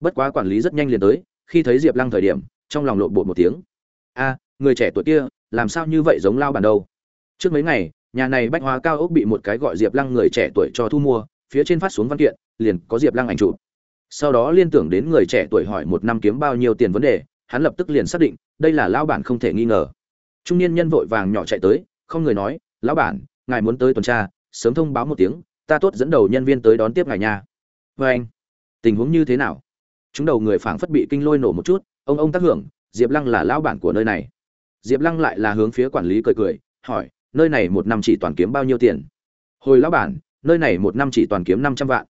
Bất quá quản lý rất nhanh liền tới, khi thấy diệp lăng thời điểm, trong lòng lộn bột một tiếng. A, người trẻ tuổi kia, làm sao như vậy giống lao bản đâu? Trước mấy ngày nhà này bách hóa cao ốc bị một cái gọi diệp lăng người trẻ tuổi cho thu mua, phía trên phát xuống văn kiện, liền có diệp lăng ảnh chụp. Sau đó liên tưởng đến người trẻ tuổi hỏi một năm kiếm bao nhiêu tiền vấn đề, hắn lập tức liền xác định, đây là lao bản không thể nghi ngờ. Trung niên nhân vội vàng nhỏ chạy tới, không người nói, lão bản, ngài muốn tới tuần tra, sớm thông báo một tiếng, ta tốt dẫn đầu nhân viên tới đón tiếp ngài nha. Vê anh, tình huống như thế nào? Chúng đầu người phảng phất bị kinh lôi nổ một chút, ông ông tác hưởng, diệp lăng là lão bản của nơi này. Diệp lăng lại là hướng phía quản lý cười cười, hỏi nơi này một năm chỉ toàn kiếm bao nhiêu tiền? Hồi lão bản, nơi này một năm chỉ toàn kiếm năm trăm vạn.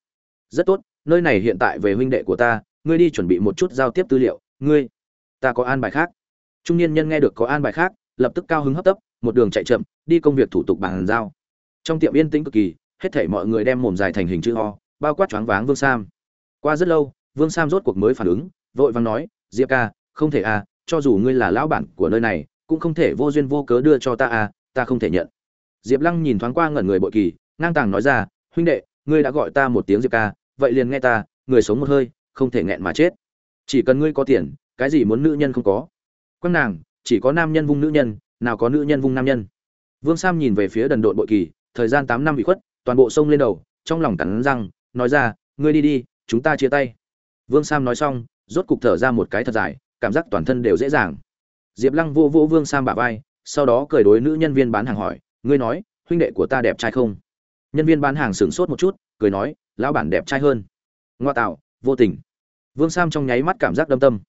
Rất tốt, nơi này hiện tại về huynh đệ của ta, ngươi đi chuẩn bị một chút giao tiếp tư liệu, ngươi, ta có an bài khác. Trung niên nhân nghe được có an bài khác, lập tức cao hứng hấp tấp, một đường chạy chậm, đi công việc thủ tục bàn giao. Trong tiệm yên tĩnh cực kỳ, hết thảy mọi người đem mồm dài thành hình chữ o, bao quát choáng váng vương sam. Qua rất lâu, vương sam rốt cuộc mới phản ứng, vội vàng nói, diệp ca, không thể à cho dù ngươi là lão bản của nơi này, cũng không thể vô duyên vô cớ đưa cho ta à ta không thể nhận. Diệp lăng nhìn thoáng qua ngẩn người bội kỳ, ngang tàng nói ra, huynh đệ, ngươi đã gọi ta một tiếng diệp ca, vậy liền nghe ta, người sống một hơi, không thể nghẹn mà chết. Chỉ cần ngươi có tiền, cái gì muốn nữ nhân không có. Quăng nàng, chỉ có nam nhân vung nữ nhân, nào có nữ nhân vung nam nhân. Vương sam nhìn về phía đần độn bội kỳ, thời gian tám năm bị khuất, toàn bộ sông lên đầu, trong lòng cắn răng, nói ra, ngươi đi đi, chúng ta chia tay. Vương sam nói xong, rốt cục thở ra một cái thật dài, cảm giác toàn thân đều dễ dàng. Diệp lăng vô vỗ vương sam bả vai sau đó cười đối nữ nhân viên bán hàng hỏi, ngươi nói, huynh đệ của ta đẹp trai không? Nhân viên bán hàng sửng sốt một chút, cười nói, lão bản đẹp trai hơn. Ngoa tạo, vô tình. Vương sam trong nháy mắt cảm giác đâm tâm.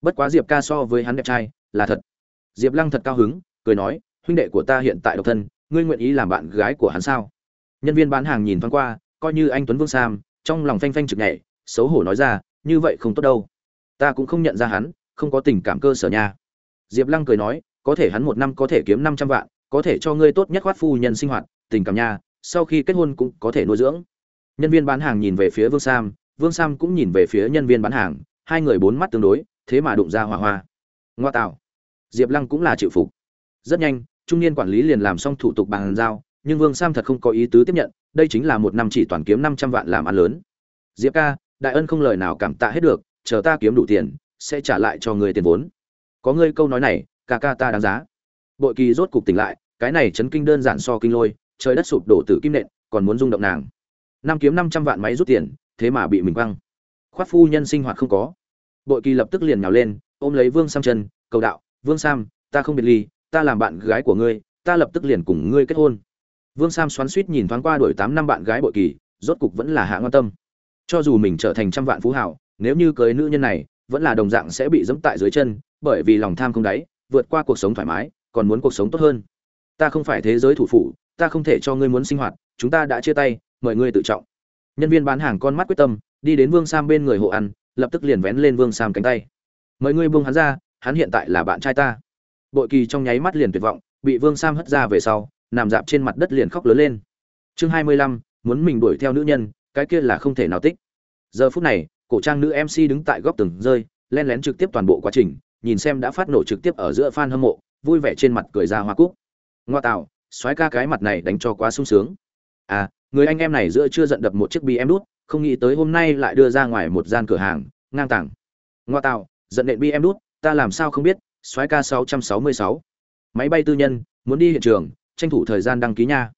Bất quá diệp ca so với hắn đẹp trai, là thật. Diệp lăng thật cao hứng, cười nói, huynh đệ của ta hiện tại độc thân, ngươi nguyện ý làm bạn gái của hắn sao? Nhân viên bán hàng nhìn thoáng qua, coi như anh tuấn vương sam, trong lòng phanh phanh chực nhảy, xấu hổ nói ra, như vậy không tốt đâu. Ta cũng không nhận ra hắn, không có tình cảm cơ sở nha. Diệp lăng cười nói có thể hắn một năm có thể kiếm năm trăm vạn, có thể cho ngươi tốt nhất khoát phu nhân sinh hoạt, tình cảm nha, sau khi kết hôn cũng có thể nuôi dưỡng. Nhân viên bán hàng nhìn về phía vương sam vương sam cũng nhìn về phía nhân viên bán hàng, hai người bốn mắt tương đối, thế mà đụng ra hỏa hoa. Ngoa tạo. Diệp lăng cũng là chịu phục. Rất nhanh, trung niên quản lý liền làm xong thủ tục bàn giao, nhưng vương sam thật không có ý tứ tiếp nhận, đây chính là một năm chỉ toàn kiếm năm trăm vạn làm ăn lớn. Diệp ca, đại ân không lời nào cảm tạ hết được, chờ ta kiếm đủ tiền, sẽ trả lại cho người tiền vốn. Có ngươi câu nói này ca ca ta đáng giá. Bội kỳ rốt cục tỉnh lại, cái này chấn kinh đơn giản so kinh lôi, trời đất sụp đổ từ kim nện, còn muốn rung động nàng. Năm kiếm năm trăm vạn máy rút tiền, thế mà bị mình quăng. Khoát phu nhân sinh hoạt không có. Bội kỳ lập tức liền nhào lên, ôm lấy vương sam chân, cầu đạo, vương sam, ta không biệt ly, ta làm bạn gái của ngươi, ta lập tức liền cùng ngươi kết hôn. Vương sam xoắn suýt nhìn thoáng qua đổi tám năm bạn gái bội kỳ, rốt cục vẫn là hạ ngon tâm. Cho dù mình trở thành trăm vạn phú hảo, nếu như cưới nữ nhân này, vẫn là đồng dạng sẽ bị dẫm tại dưới chân, bởi vì lòng tham không đáy vượt qua cuộc sống thoải mái, còn muốn cuộc sống tốt hơn. Ta không phải thế giới thủ phủ, ta không thể cho ngươi muốn sinh hoạt, chúng ta đã chia tay, mời ngươi tự trọng. Nhân viên bán hàng con mắt quyết tâm, đi đến vương sam bên người hộ ăn, lập tức liền vén lên vương sam cánh tay. Mời ngươi buông hắn ra, hắn hiện tại là bạn trai ta. Bội kỳ trong nháy mắt liền tuyệt vọng, bị vương sam hất ra về sau, nằm dạp trên mặt đất liền khóc lớn lên. Chương hai mươi lăm, muốn mình đuổi theo nữ nhân, cái kia là không thể nào tích. Giờ phút này, cổ trang nữ mc đứng tại góc tường rơi, len lén trực tiếp toàn bộ quá trình nhìn xem đã phát nổ trực tiếp ở giữa fan hâm mộ, vui vẻ trên mặt cười ra hoa cúc. Ngoa tạo, xoái ca cái mặt này đánh cho quá sung sướng. À người anh em này giữa chưa giận đập một chiếc bi em đút, không nghĩ tới hôm nay lại đưa ra ngoài một gian cửa hàng, ngang tàng. Ngoa tạo, giận nện bi em đút, ta làm sao không biết, xoái ca 666. máy bay tư nhân, muốn đi hiện trường, tranh thủ thời gian đăng ký nha.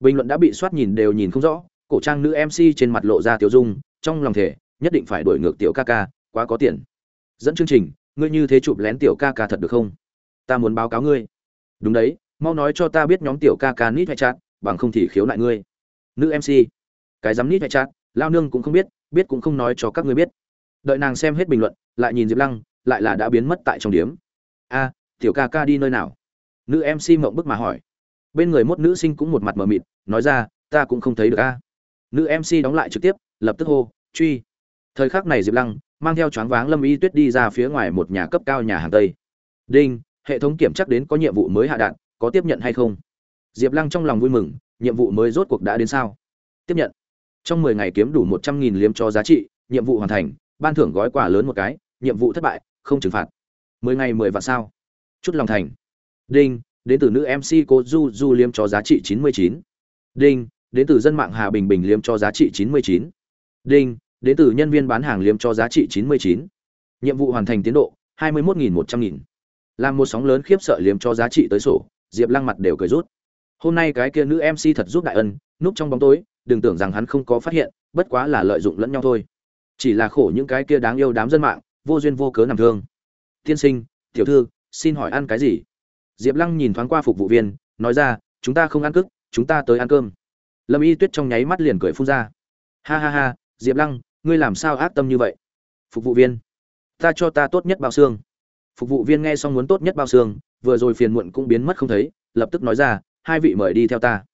Bình luận đã bị soát nhìn đều nhìn không rõ, cổ trang nữ mc trên mặt lộ ra tiểu dung, trong lòng thể nhất định phải đổi ngược tiểu ca ca, quá có tiền. Dẫn chương trình ngươi như thế chụp lén tiểu ca ca thật được không? Ta muốn báo cáo ngươi. Đúng đấy, mau nói cho ta biết nhóm tiểu ca ca nít hay chat bằng không thì khiếu nại ngươi. Nữ mc cái dám nít hay chat lao nương cũng không biết biết cũng không nói cho các ngươi biết. Đợi nàng xem hết bình luận, lại nhìn diệp lăng, lại là đã biến mất tại trong điếm. A, tiểu ca ca đi nơi nào? Nữ mc mộng bức mà hỏi. Bên người mốt nữ sinh cũng một mặt mờ mịt, nói ra, ta cũng không thấy được a. Nữ mc đóng lại trực tiếp, lập tức hô, truy thời khắc này diệp lăng mang theo choáng váng lâm y tuyết đi ra phía ngoài một nhà cấp cao nhà hàng tây. Đinh, hệ thống kiểm chắc đến có nhiệm vụ mới hạ đạn, có tiếp nhận hay không? Diệp lăng trong lòng vui mừng, nhiệm vụ mới rốt cuộc đã đến sao? Tiếp nhận. Trong mười ngày kiếm đủ một trăm nghìn liếm cho giá trị, nhiệm vụ hoàn thành, ban thưởng gói quà lớn một cái, nhiệm vụ thất bại, không trừng phạt. Mười ngày mười vạn sao? Chút lòng thành. Đinh, đến từ nữ mc cô du du liếm cho giá trị chín mươi chín. Đinh, đến từ dân mạng hà bình bình liếm cho giá trị chín mươi chín. Đinh đến từ nhân viên bán hàng liếm cho giá trị chín mươi chín. Nhiệm vụ hoàn thành tiến độ, hai mươi một một trăm nghìn. Làm một sóng lớn khiếp sợ liếm cho giá trị tới sổ, diệp lăng mặt đều cười rút. Hôm nay cái kia nữ mc thật giúp đại ân, núp trong bóng tối, đừng tưởng rằng hắn không có phát hiện, bất quá là lợi dụng lẫn nhau thôi. Chỉ là khổ những cái kia đáng yêu đám dân mạng, vô duyên vô cớ nằm thương. Tiên sinh, tiểu thư, xin hỏi ăn cái gì? Diệp lăng nhìn thoáng qua phục vụ viên, nói ra, chúng ta không ăn cức, chúng ta tới ăn cơm. Lâm y tuyết trong nháy mắt liền cười phun ra. Ha ha ha, diệp lăng ngươi làm sao ác tâm như vậy? Phục vụ viên, ta cho ta tốt nhất bao xương. Phục vụ viên nghe xong muốn tốt nhất bao xương, vừa rồi phiền muộn cũng biến mất không thấy, lập tức nói ra, hai vị mời đi theo ta.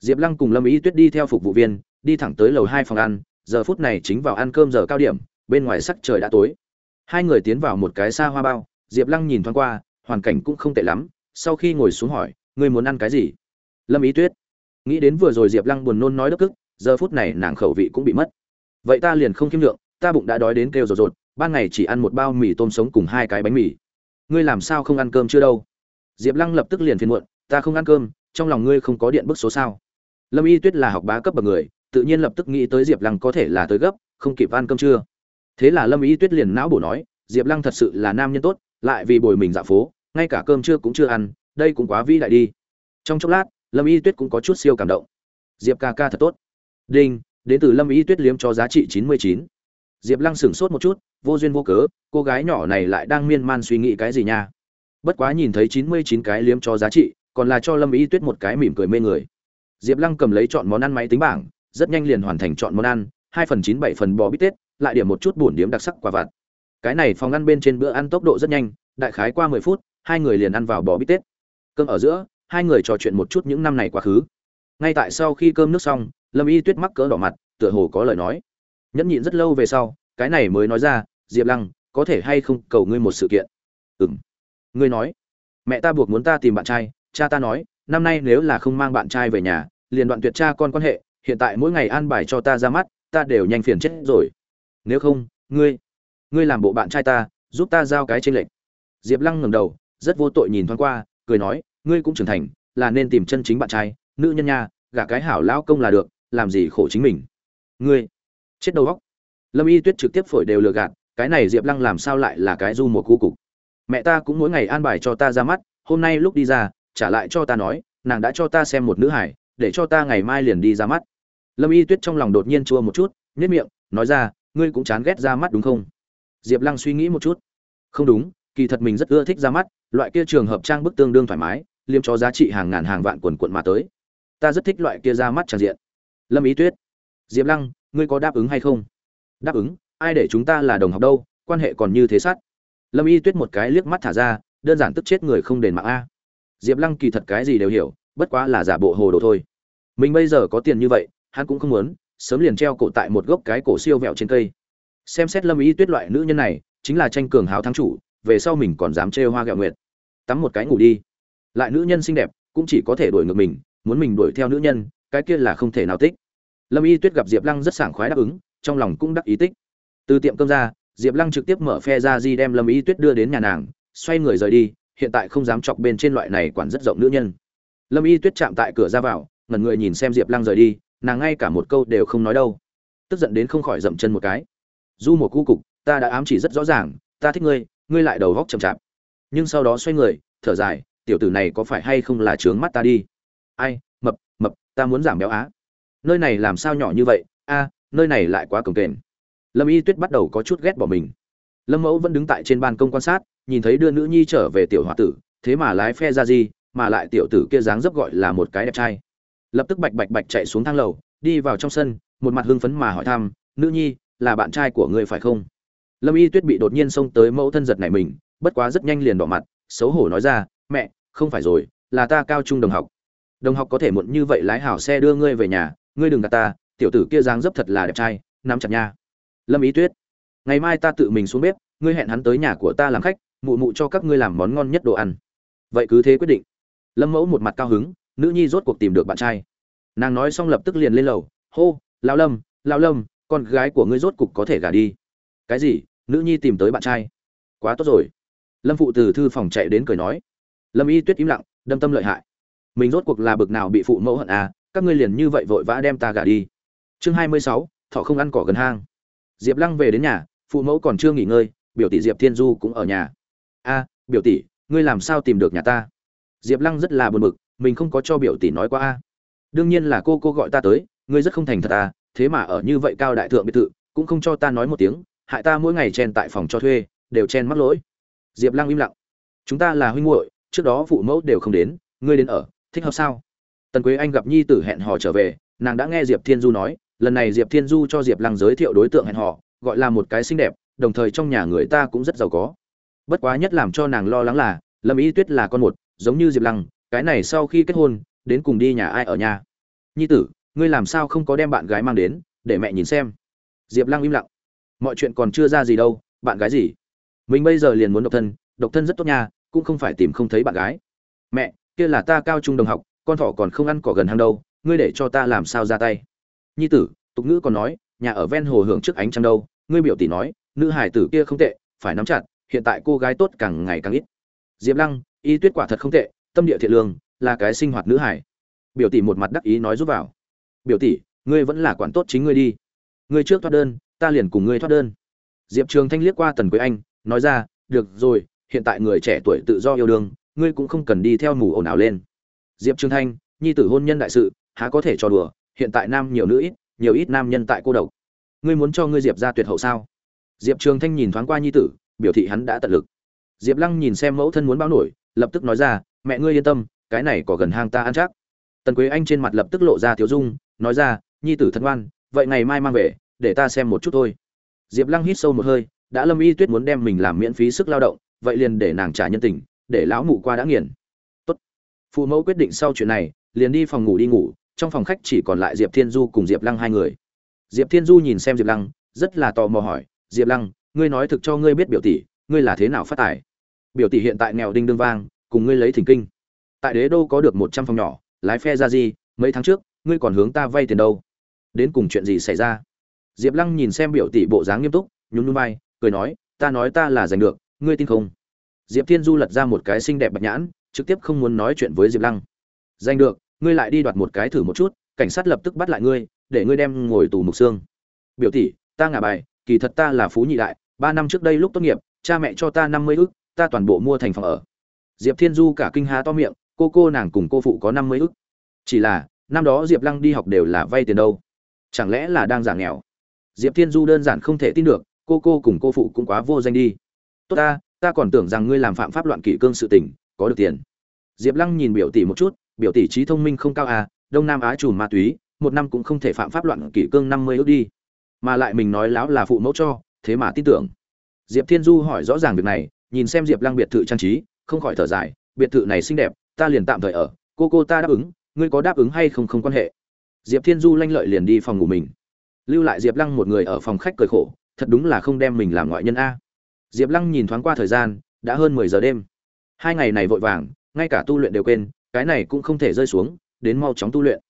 Diệp lăng cùng lâm y tuyết đi theo phục vụ viên, đi thẳng tới lầu hai phòng ăn, giờ phút này chính vào ăn cơm giờ cao điểm, bên ngoài sắc trời đã tối. Hai người tiến vào một cái xa hoa bao, diệp lăng nhìn thoáng qua, hoàn cảnh cũng không tệ lắm, sau khi ngồi xuống hỏi, ngươi muốn ăn cái gì? Lâm ý tuyết, nghĩ đến vừa rồi diệp lăng buồn nôn nói đức ức giờ phút này nàng khẩu vị cũng bị mất vậy ta liền không kiêm lượng, ta bụng đã đói đến kêu rột rột, ban ngày chỉ ăn một bao mì tôm sống cùng hai cái bánh mì. Ngươi làm sao không ăn cơm chưa đâu? Diệp lăng lập tức liền phiền muộn, ta không ăn cơm, trong lòng ngươi không có điện bức số sao? Lâm y tuyết là học bá cấp bậc người, tự nhiên lập tức nghĩ tới diệp lăng có thể là tới gấp, không kịp ăn cơm chưa. thế là lâm y tuyết liền não bổ nói, diệp lăng thật sự là nam nhân tốt, lại vì bồi mình dạo phố, ngay cả cơm trưa cũng chưa ăn, đây cũng quá vĩ đại đi. Trong chốc lát, lâm y tuyết cũng có chút siêu cảm động. Diệp ca ca thật tốt. Đinh đến từ lâm y tuyết liếm cho giá trị chín mươi chín. Diệp lăng sửng sốt một chút, vô duyên vô cớ, cô gái nhỏ này lại đang miên man suy nghĩ cái gì nha. Bất quá nhìn thấy chín mươi chín cái liếm cho giá trị, còn là cho lâm y tuyết một cái mỉm cười mê người. Diệp lăng cầm lấy chọn món ăn máy tính bảng, rất nhanh liền hoàn thành chọn món ăn, hai phần chín bảy phần bò bít tết, lại điểm một chút bổn điếm đặc sắc quả vặt. Cái này phòng ăn bên trên bữa ăn tốc độ rất nhanh, đại khái qua mười phút, hai người liền ăn vào bò bít tết. Cơm ở giữa, hai người trò chuyện một chút những năm này quá khứ. Ngay tại sau khi cơm nước xong lâm y tuyết mắc cỡ đỏ mặt, tựa hồ có lời nói. Nhẫn nhịn rất lâu về sau, cái này mới nói ra, diệp lăng, có thể hay không cầu ngươi một sự kiện? Ừ m ngươi nói. Mẹ ta buộc muốn ta tìm bạn trai, cha ta nói, năm nay nếu là không mang bạn trai về nhà, liền đoạn tuyệt cha con quan hệ, hiện tại mỗi ngày an bài cho ta ra mắt, ta đều nhanh phiền chết rồi. Nếu không, ngươi ngươi làm bộ bạn trai ta, giúp ta giao cái tranh lệch. Diệp lăng ngẩng đầu, rất vô tội nhìn thoáng qua, cười nói, ngươi cũng trưởng thành, là nên tìm chân chính bạn trai, nữ nhân nha, gả cái hảo lão công là được làm gì khổ chính mình. Ngươi, chết đầu góc lâm y tuyết trực tiếp phổi đều lừa gạt, cái này diệp lăng làm sao lại là cái du một cu cục. Mẹ ta cũng mỗi ngày an bài cho ta ra mắt, hôm nay lúc đi ra, trả lại cho ta nói, nàng đã cho ta xem một nữ hải, để cho ta ngày mai liền đi ra mắt. Lâm y tuyết trong lòng đột nhiên chua một chút nhất miệng, nói ra, ngươi cũng chán ghét ra mắt đúng không? Diệp lăng suy nghĩ một chút. Không đúng, kỳ thật mình rất ưa thích ra mắt, loại kia trường hợp trang bức tương đương thoải mái liêm cho giá trị hàng ngàn hàng vạn quần quận mà tới. Ta rất thích loại kia ra mắt trang diện lâm ý tuyết. Diệp lăng, ngươi có đáp ứng hay không? Đáp ứng, ai để chúng ta là đồng học đâu, quan hệ còn như thế sát. Lâm y tuyết một cái liếc mắt thả ra, đơn giản tức chết người không đền mạng a. Diệp lăng kỳ thật cái gì đều hiểu, bất quá là giả bộ hồ đồ thôi. Mình bây giờ có tiền như vậy, hắn cũng không muốn, sớm liền treo cổ tại một gốc cái cổ siêu vẹo trên cây. Xem xét lâm y tuyết loại nữ nhân này, chính là tranh cường háo thắng chủ, về sau mình còn dám trêu hoa gạo nguyệt. Tắm một cái ngủ đi. Lại nữ nhân xinh đẹp, cũng chỉ có thể đuổi ngược mình, muốn mình đuổi theo nữ nhân, cái kia là không thể nào tích lâm y tuyết gặp diệp lăng rất sảng khoái đáp ứng, trong lòng cũng đắc ý tích. Từ tiệm cơm ra, diệp lăng trực tiếp mở phe ra di đem lâm y tuyết đưa đến nhà nàng, xoay người rời đi, hiện tại không dám chọc bên trên loại này quản rất rộng nữ nhân. Lâm y tuyết chạm tại cửa ra vào, ngẩn người nhìn xem diệp lăng rời đi, nàng ngay cả một câu đều không nói đâu. Tức giận đến không khỏi dậm chân một cái. Du một cu cục, ta đã ám chỉ rất rõ ràng, ta thích ngươi ngươi lại đầu góc chậm chạp. Nhưng sau đó xoay người, thở dài, tiểu tử này có phải hay không là trướng mắt ta đi? Ai, mập mập, ta muốn giảm béo á nơi này làm sao nhỏ như vậy? A, nơi này lại quá cồng kềnh. Lâm y tuyết bắt đầu có chút ghét bỏ mình. Lâm mẫu vẫn đứng tại trên ban công quan sát, nhìn thấy đưa nữ nhi trở về tiểu h o a tử, thế mà lái phe ra gì, mà lại tiểu tử kia dáng dấp gọi là một cái đẹp trai. Lập tức bạch bạch bạch chạy xuống thang lầu, đi vào trong sân, một mặt hưng phấn mà hỏi thăm, nữ nhi, là bạn trai của ngươi phải không? Lâm y tuyết bị đột nhiên xông tới mẫu thân giật này mình, bất quá rất nhanh liền đỏ mặt, xấu hổ nói ra, mẹ, không phải rồi, là ta cao trung đồng học. Đồng học có thể muộn như vậy lái hảo xe đưa ngươi về nhà ngươi đừng gạt ta, tiểu tử kia dáng dấp thật là đẹp trai, nắm chặt nha. Lâm ý tuyết, ngày mai ta tự mình xuống bếp, ngươi hẹn hắn tới nhà của ta làm khách, mụ mụ cho các ngươi làm món ngon nhất đồ ăn. Vậy cứ thế quyết định. Lâm mẫu một mặt cao hứng, nữ nhi rốt cuộc tìm được bạn trai. Nàng nói xong lập tức liền lên lầu, hô lao lâm lao lâm, con gái của ngươi rốt cục có thể gả đi. Cái gì? Nữ nhi tìm tới bạn trai? Quá tốt rồi. Lâm phụ từ thư phòng chạy đến cười nói. Lâm y tuyết im lặng, đâm tâm lợi hại. Mình rốt cuộc là bực nào bị phụ mẫu hận à các ngươi liền như vậy vội vã đem ta gả đi. Chương hai mươi sáu, thọ không ăn cỏ gần hang. Diệp lăng về đến nhà, phụ mẫu còn chưa nghỉ ngơi, biểu tỷ diệp thiên du cũng ở nhà. A, biểu tỷ, ngươi làm sao tìm được nhà ta? Diệp lăng rất là buồn bực, mình không có cho biểu tỷ nói qua a. Đương nhiên là cô cô gọi ta tới, ngươi rất không thành thật à thế mà ở như vậy cao đại thượng biệt thự, cũng không cho ta nói một tiếng, hại ta mỗi ngày chen tại phòng cho thuê, đều chen mắc lỗi. Diệp lăng im lặng. Chúng ta là huynh muội, trước đó phụ mẫu đều không đến, ngươi đến ở, thích hợp sao? Tần quế anh gặp nhi tử hẹn hò trở về, nàng đã nghe diệp thiên du nói, lần này diệp thiên du cho diệp lăng giới thiệu đối tượng hẹn hò, gọi là một cái xinh đẹp, đồng thời trong nhà người ta cũng rất giàu có. Bất quá nhất làm cho nàng lo lắng là, lâm y tuyết là con một, giống như diệp lăng, cái này sau khi kết hôn, đến cùng đi nhà ai ở nhà? Nhi tử, ngươi làm sao không có đem bạn gái mang đến, để mẹ nhìn xem. Diệp lăng im lặng. Mọi chuyện còn chưa ra gì đâu, bạn gái gì? Mình bây giờ liền muốn độc thân độc thân rất tốt nha, cũng không phải tìm không thấy bạn gái. Mẹ, kia là ta cao trung đồng học con thỏ còn không ăn cỏ gần hang đâu, ngươi để cho ta làm sao ra tay? Nhi tử, tục ngữ còn nói, nhà ở ven hồ hưởng trước ánh trăng đâu, ngươi biểu tỷ nói, nữ hải tử kia không tệ, phải nắm chặt, hiện tại cô gái tốt càng ngày càng ít. Diệp lăng, y tuyết quả thật không tệ, tâm địa thiện lương, là cái sinh hoạt nữ hải biểu tỷ một mặt đắc ý nói giúp vào. Biểu tỷ, ngươi vẫn là quản tốt chính ngươi đi. Ngươi trước thoát đơn, ta liền cùng ngươi thoát đơn. Diệp trường thanh liếc qua tần quế anh, nói ra, được rồi, hiện tại người trẻ tuổi tự do yêu đương, ngươi cũng không cần đi theo mù ồn ào lên diệp trường thanh, nhi tử hôn nhân đại sự, há có thể cho đùa, hiện tại nam nhiều nữ ít, nhiều ít nam nhân tại cô độc. Ngươi muốn cho ngươi diệp ra tuyệt hậu sao? Diệp trường thanh nhìn thoáng qua nhi tử, biểu thị hắn đã tận lực. Diệp lăng nhìn xem mẫu thân muốn báo nổi, lập tức nói ra, mẹ ngươi yên tâm, cái này có gần hang ta ăn chắc. Tần quế anh trên mặt lập tức lộ ra thiếu dung, nói ra, nhi tử thân ngoan, vậy ngày mai mang về, để ta xem một chút thôi. Diệp lăng hít sâu một hơi, đã lâm y tuyết muốn đem mình làm miễn phí sức lao động, vậy liền để nàng trả nhân tình, để lão mụ qua đã nghiền phụ mẫu quyết định sau chuyện này, liền đi phòng ngủ đi ngủ, trong phòng khách chỉ còn lại diệp thiên du cùng diệp lăng hai người. Diệp thiên du nhìn xem diệp lăng, rất là tò mò hỏi, diệp lăng, ngươi nói thực cho ngươi biết biểu tỷ, ngươi là thế nào phát tài? Biểu tỷ hiện tại nghèo đinh đương vang, cùng ngươi lấy thỉnh kinh. Tại đế đô có được một trăm phòng nhỏ, lái phe ra gì, mấy tháng trước, ngươi còn hướng ta vay tiền đâu. Đến cùng chuyện gì xảy ra? Diệp lăng nhìn xem biểu tỷ bộ dáng nghiêm túc, nhún nhún vai, cười nói, ta nói ta là giành được, ngươi tin không? Diệp thiên du lật ra một cái xinh đẹp bạch nhãn trực tiếp không muốn nói chuyện với diệp lăng. Dành được, ngươi lại đi đoạt một cái thử một chút, cảnh sát lập tức bắt lại ngươi, để ngươi đem ngồi tù mục xương. Biểu tỷ, ta ngả bài, kỳ thật ta là phú nhị đại, ba năm trước đây lúc tốt nghiệp, cha mẹ cho ta năm mươi ức, ta toàn bộ mua thành phòng ở. Diệp thiên du cả kinh há to miệng, cô cô nàng cùng cô phụ có năm mươi ức. Chỉ là, năm đó diệp lăng đi học đều là vay tiền đâu. Chẳng lẽ là đang giả nghèo? Diệp thiên du đơn giản không thể tin được, cô cô cùng cô phụ cũng quá vô danh đi. Tốt ta ta còn tưởng rằng ngươi làm phạm pháp loạn kỷ cương sự tình có được tiền. Diệp lăng nhìn biểu tỷ một chút, biểu tỷ trí thông minh không cao à đông nam á chùm ma túy, một năm cũng không thể phạm pháp loạn kỷ cương năm mươi ước đi. Mà lại mình nói láo là phụ mẫu cho, thế mà tin tưởng. Diệp thiên du hỏi rõ ràng việc này, nhìn xem diệp lăng biệt thự trang trí, không khỏi thở dài, biệt thự này xinh đẹp, ta liền tạm thời ở, cô cô ta đáp ứng, ngươi có đáp ứng hay không không quan hệ. Diệp thiên du lanh lợi liền đi phòng ngủ mình. Lưu lại diệp lăng một người ở phòng khách cười khổ, thật đúng là không đem mình làm ngoại nhân a. Diệp lăng nhìn thoáng qua thời gian, đã hơn mười giờ đêm hai ngày này vội vàng, ngay cả tu luyện đều quên, cái này cũng không thể rơi xuống, đến mau chóng tu luyện.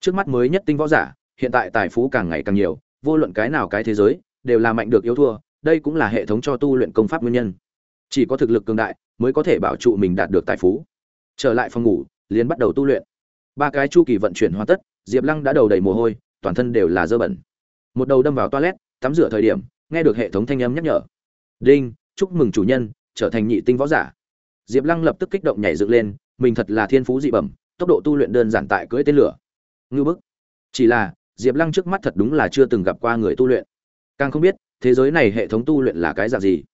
Trước mắt mới nhất tinh võ giả, hiện tại tài phú càng ngày càng nhiều, vô luận cái nào cái thế giới, đều là mạnh được yếu thua, đây cũng là hệ thống cho tu luyện công pháp nguyên nhân. Chỉ có thực lực cường đại mới có thể bảo trụ mình đạt được tài phú. Trở lại phòng ngủ, liền bắt đầu tu luyện. Ba cái chu kỳ vận chuyển hoàn tất, diệp lăng đã đầu đầy mồ hôi, toàn thân đều là dơ bẩn. Một đầu đâm vào toilet, tắm rửa thời điểm, nghe được hệ thống thanh âm nhắc nhở. Đinh, chúc mừng chủ nhân, trở thành nhị tinh võ giả diệp lăng lập tức kích động nhảy dựng lên mình thật là thiên phú dị bẩm tốc độ tu luyện đơn giản tại cưỡi tên lửa. Ngưu bức. Chỉ là diệp lăng trước mắt thật đúng là chưa từng gặp qua người tu luyện. Càng không biết thế giới này hệ thống tu luyện là cái dạng gì.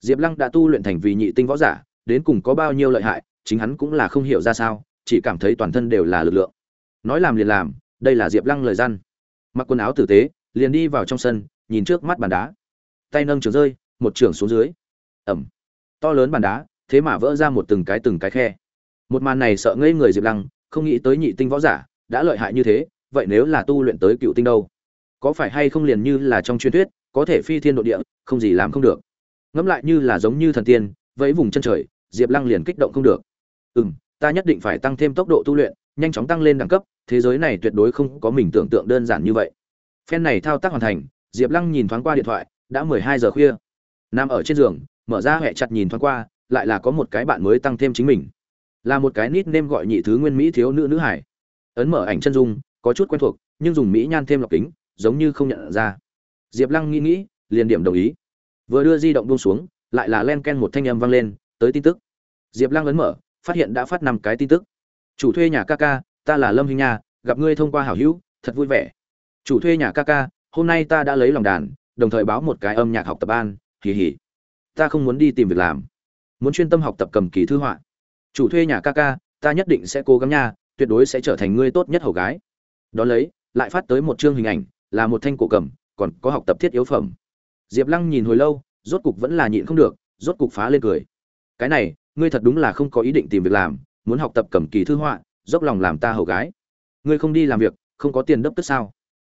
Diệp lăng đã tu luyện thành vì nhị tinh võ giả đến cùng có bao nhiêu lợi hại chính hắn cũng là không hiểu ra sao chỉ cảm thấy toàn thân đều là lực lượng. Nói làm liền làm đây là diệp lăng lời răn mặc quần áo tử tế liền đi vào trong sân nhìn trước mắt bàn đá. Tay nâng trường rơi một trường xuống dưới. Ầm, to lớn bàn đá thế mà vỡ ra một từng cái từng cái khe. Một màn này sợ ngây người diệp lăng, không nghĩ tới nhị tinh võ giả đã lợi hại như thế, vậy nếu là tu luyện tới cựu tinh đâu? Có phải hay không liền như là trong truyền thuyết, có thể phi thiên độ địa, không gì làm không được. Ngẫm lại như là giống như thần tiên, vẫy vùng chân trời, diệp lăng liền kích động không được. Ừ m ta nhất định phải tăng thêm tốc độ tu luyện, nhanh chóng tăng lên đẳng cấp, thế giới này tuyệt đối không có mình tưởng tượng đơn giản như vậy. Phen này thao tác hoàn thành, diệp lăng nhìn thoáng qua điện thoại, đã mười hai giờ khuya. Nằm ở trên giường, mở ra h ẹ chặt nhìn thoáng qua lại là có một cái bạn mới tăng thêm chính mình. Là một cái nít nêm gọi nhị thứ nguyên mỹ thiếu nữ nữ hải. Ấn mở ảnh chân dung, có chút quen thuộc, nhưng dùng mỹ nhan thêm lọc kính, giống như không nhận ra. Diệp lăng nghĩ nghĩ, liền điểm đồng ý. Vừa đưa di động buông xuống, lại là len ken một thanh âm vang lên, tới tin tức. Diệp lăng ấn mở, phát hiện đã phát năm cái tin tức. Chủ thuê nhà ca ca, ta là lâm hình nha, gặp ngươi thông qua hảo hữu, thật vui vẻ. Chủ thuê nhà ca ca, hôm nay ta đã lấy lòng đàn, đồng thời báo một cái âm nhạc học tập ban, hì hì. Ta không muốn đi tìm việc làm muốn chuyên tâm học tập cầm kỳ thư họa. Chủ thuê nhà ca ca, ta nhất định sẽ cố gắng nha, tuyệt đối sẽ trở thành ngươi tốt nhất hầu gái. Đón lấy, lại phát tới một chương hình ảnh, là một thanh cổ cầm, còn có học tập thiết yếu phẩm. Diệp lăng nhìn hồi lâu, rốt cục vẫn là nhịn không được, rốt cục phá lên cười. Cái này, ngươi thật đúng là không có ý định tìm việc làm, muốn học tập cầm kỳ thư họa, dốc lòng làm ta hầu gái. Ngươi không đi làm việc, không có tiền đấp tức sao?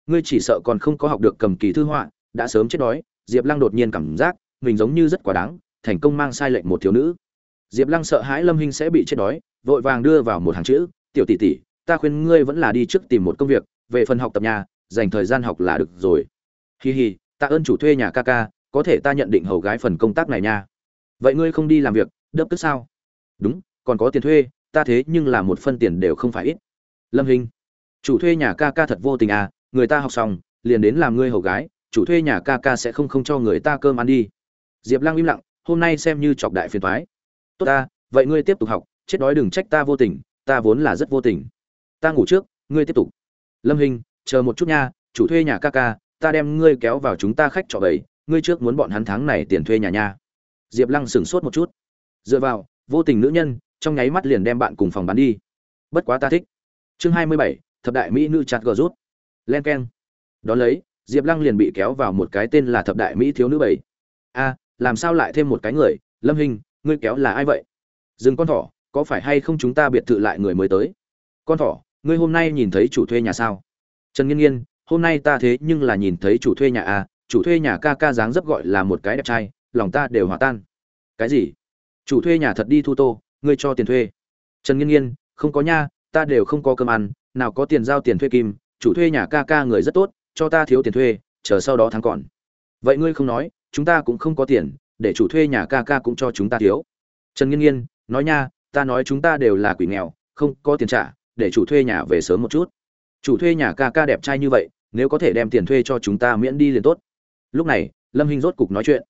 Ngươi chỉ sợ còn không có học được cầm kỳ thư họa, đã sớm chết đói, diệp lăng đột nhiên cảm giác, mình giống như rất quá đáng thành công mang sai lệnh một thiếu nữ. Diệp lăng sợ hãi lâm hinh sẽ bị chết đói, vội vàng đưa vào một hàng chữ, tiểu tỷ tỷ, ta khuyên ngươi vẫn là đi trước tìm một công việc, về phần học tập nhà, dành thời gian học là được rồi. Hi hi, tạ ơn chủ thuê nhà ca ca, có thể ta nhận định hầu gái phần công tác này nha. Vậy ngươi không đi làm việc, đớp tức sao? Đúng, còn có tiền thuê, ta thế nhưng là một phân tiền đều không phải ít. Lâm hình chủ thuê nhà ca ca thật vô tình à người ta học xong, liền đến làm ngươi hầu gái, chủ thuê nhà ca ca sẽ không không cho người ta cơm ăn đi. Diệp lăng im lặng hôm nay xem như chọc đại phiền toái. tốt ta, vậy ngươi tiếp tục học, chết đói đừng trách ta vô tình, ta vốn là rất vô tình. Ta ngủ trước, ngươi tiếp tục. Lâm hình, chờ một chút nha, chủ thuê nhà ca ca, ta đem ngươi kéo vào chúng ta khách trọ bảy ngươi trước muốn bọn hắn tháng này tiền thuê nhà nha. Diệp lăng sửng sốt một chút. Dựa vào, vô tình nữ nhân, trong nháy mắt liền đem bạn cùng phòng bán đi. Bất quá ta thích. Chương hai mươi bảy, thập đại mỹ nữ chặt gờ rút. Len keng. Đó lấy, diệp lăng liền bị kéo vào một cái tên là thập đại mỹ thiếu nữ bảy a làm sao lại thêm một cái người? Lâm hình ngươi kéo là ai vậy? Dừng con thỏ, có phải hay không chúng ta biệt thự lại người mới tới? Con thỏ, ngươi hôm nay nhìn thấy chủ thuê nhà sao? Trần nghiên nghiên, hôm nay ta thế nhưng là nhìn thấy chủ thuê nhà à chủ thuê nhà ca ca dáng dấp gọi là một cái đẹp trai, lòng ta đều hòa tan. Cái gì? Chủ thuê nhà thật đi thu tô, ngươi cho tiền thuê. Trần nghiên nghiên, không có nha, ta đều không có cơm ăn, nào có tiền giao tiền thuê kim, chủ thuê nhà ca ca người rất tốt, cho ta thiếu tiền thuê, chờ sau đó tháng còn. Vậy ngươi không nói chúng ta cũng không có tiền, để chủ thuê nhà ca ca cũng cho chúng ta thiếu. Trần nghiên nghiên, nói nha, ta nói chúng ta đều là quỷ nghèo, không có tiền trả, để chủ thuê nhà về sớm một chút. Chủ thuê nhà ca ca đẹp trai như vậy, nếu có thể đem tiền thuê cho chúng ta miễn đi liền tốt. Lúc này, lâm hinh rốt cục nói chuyện.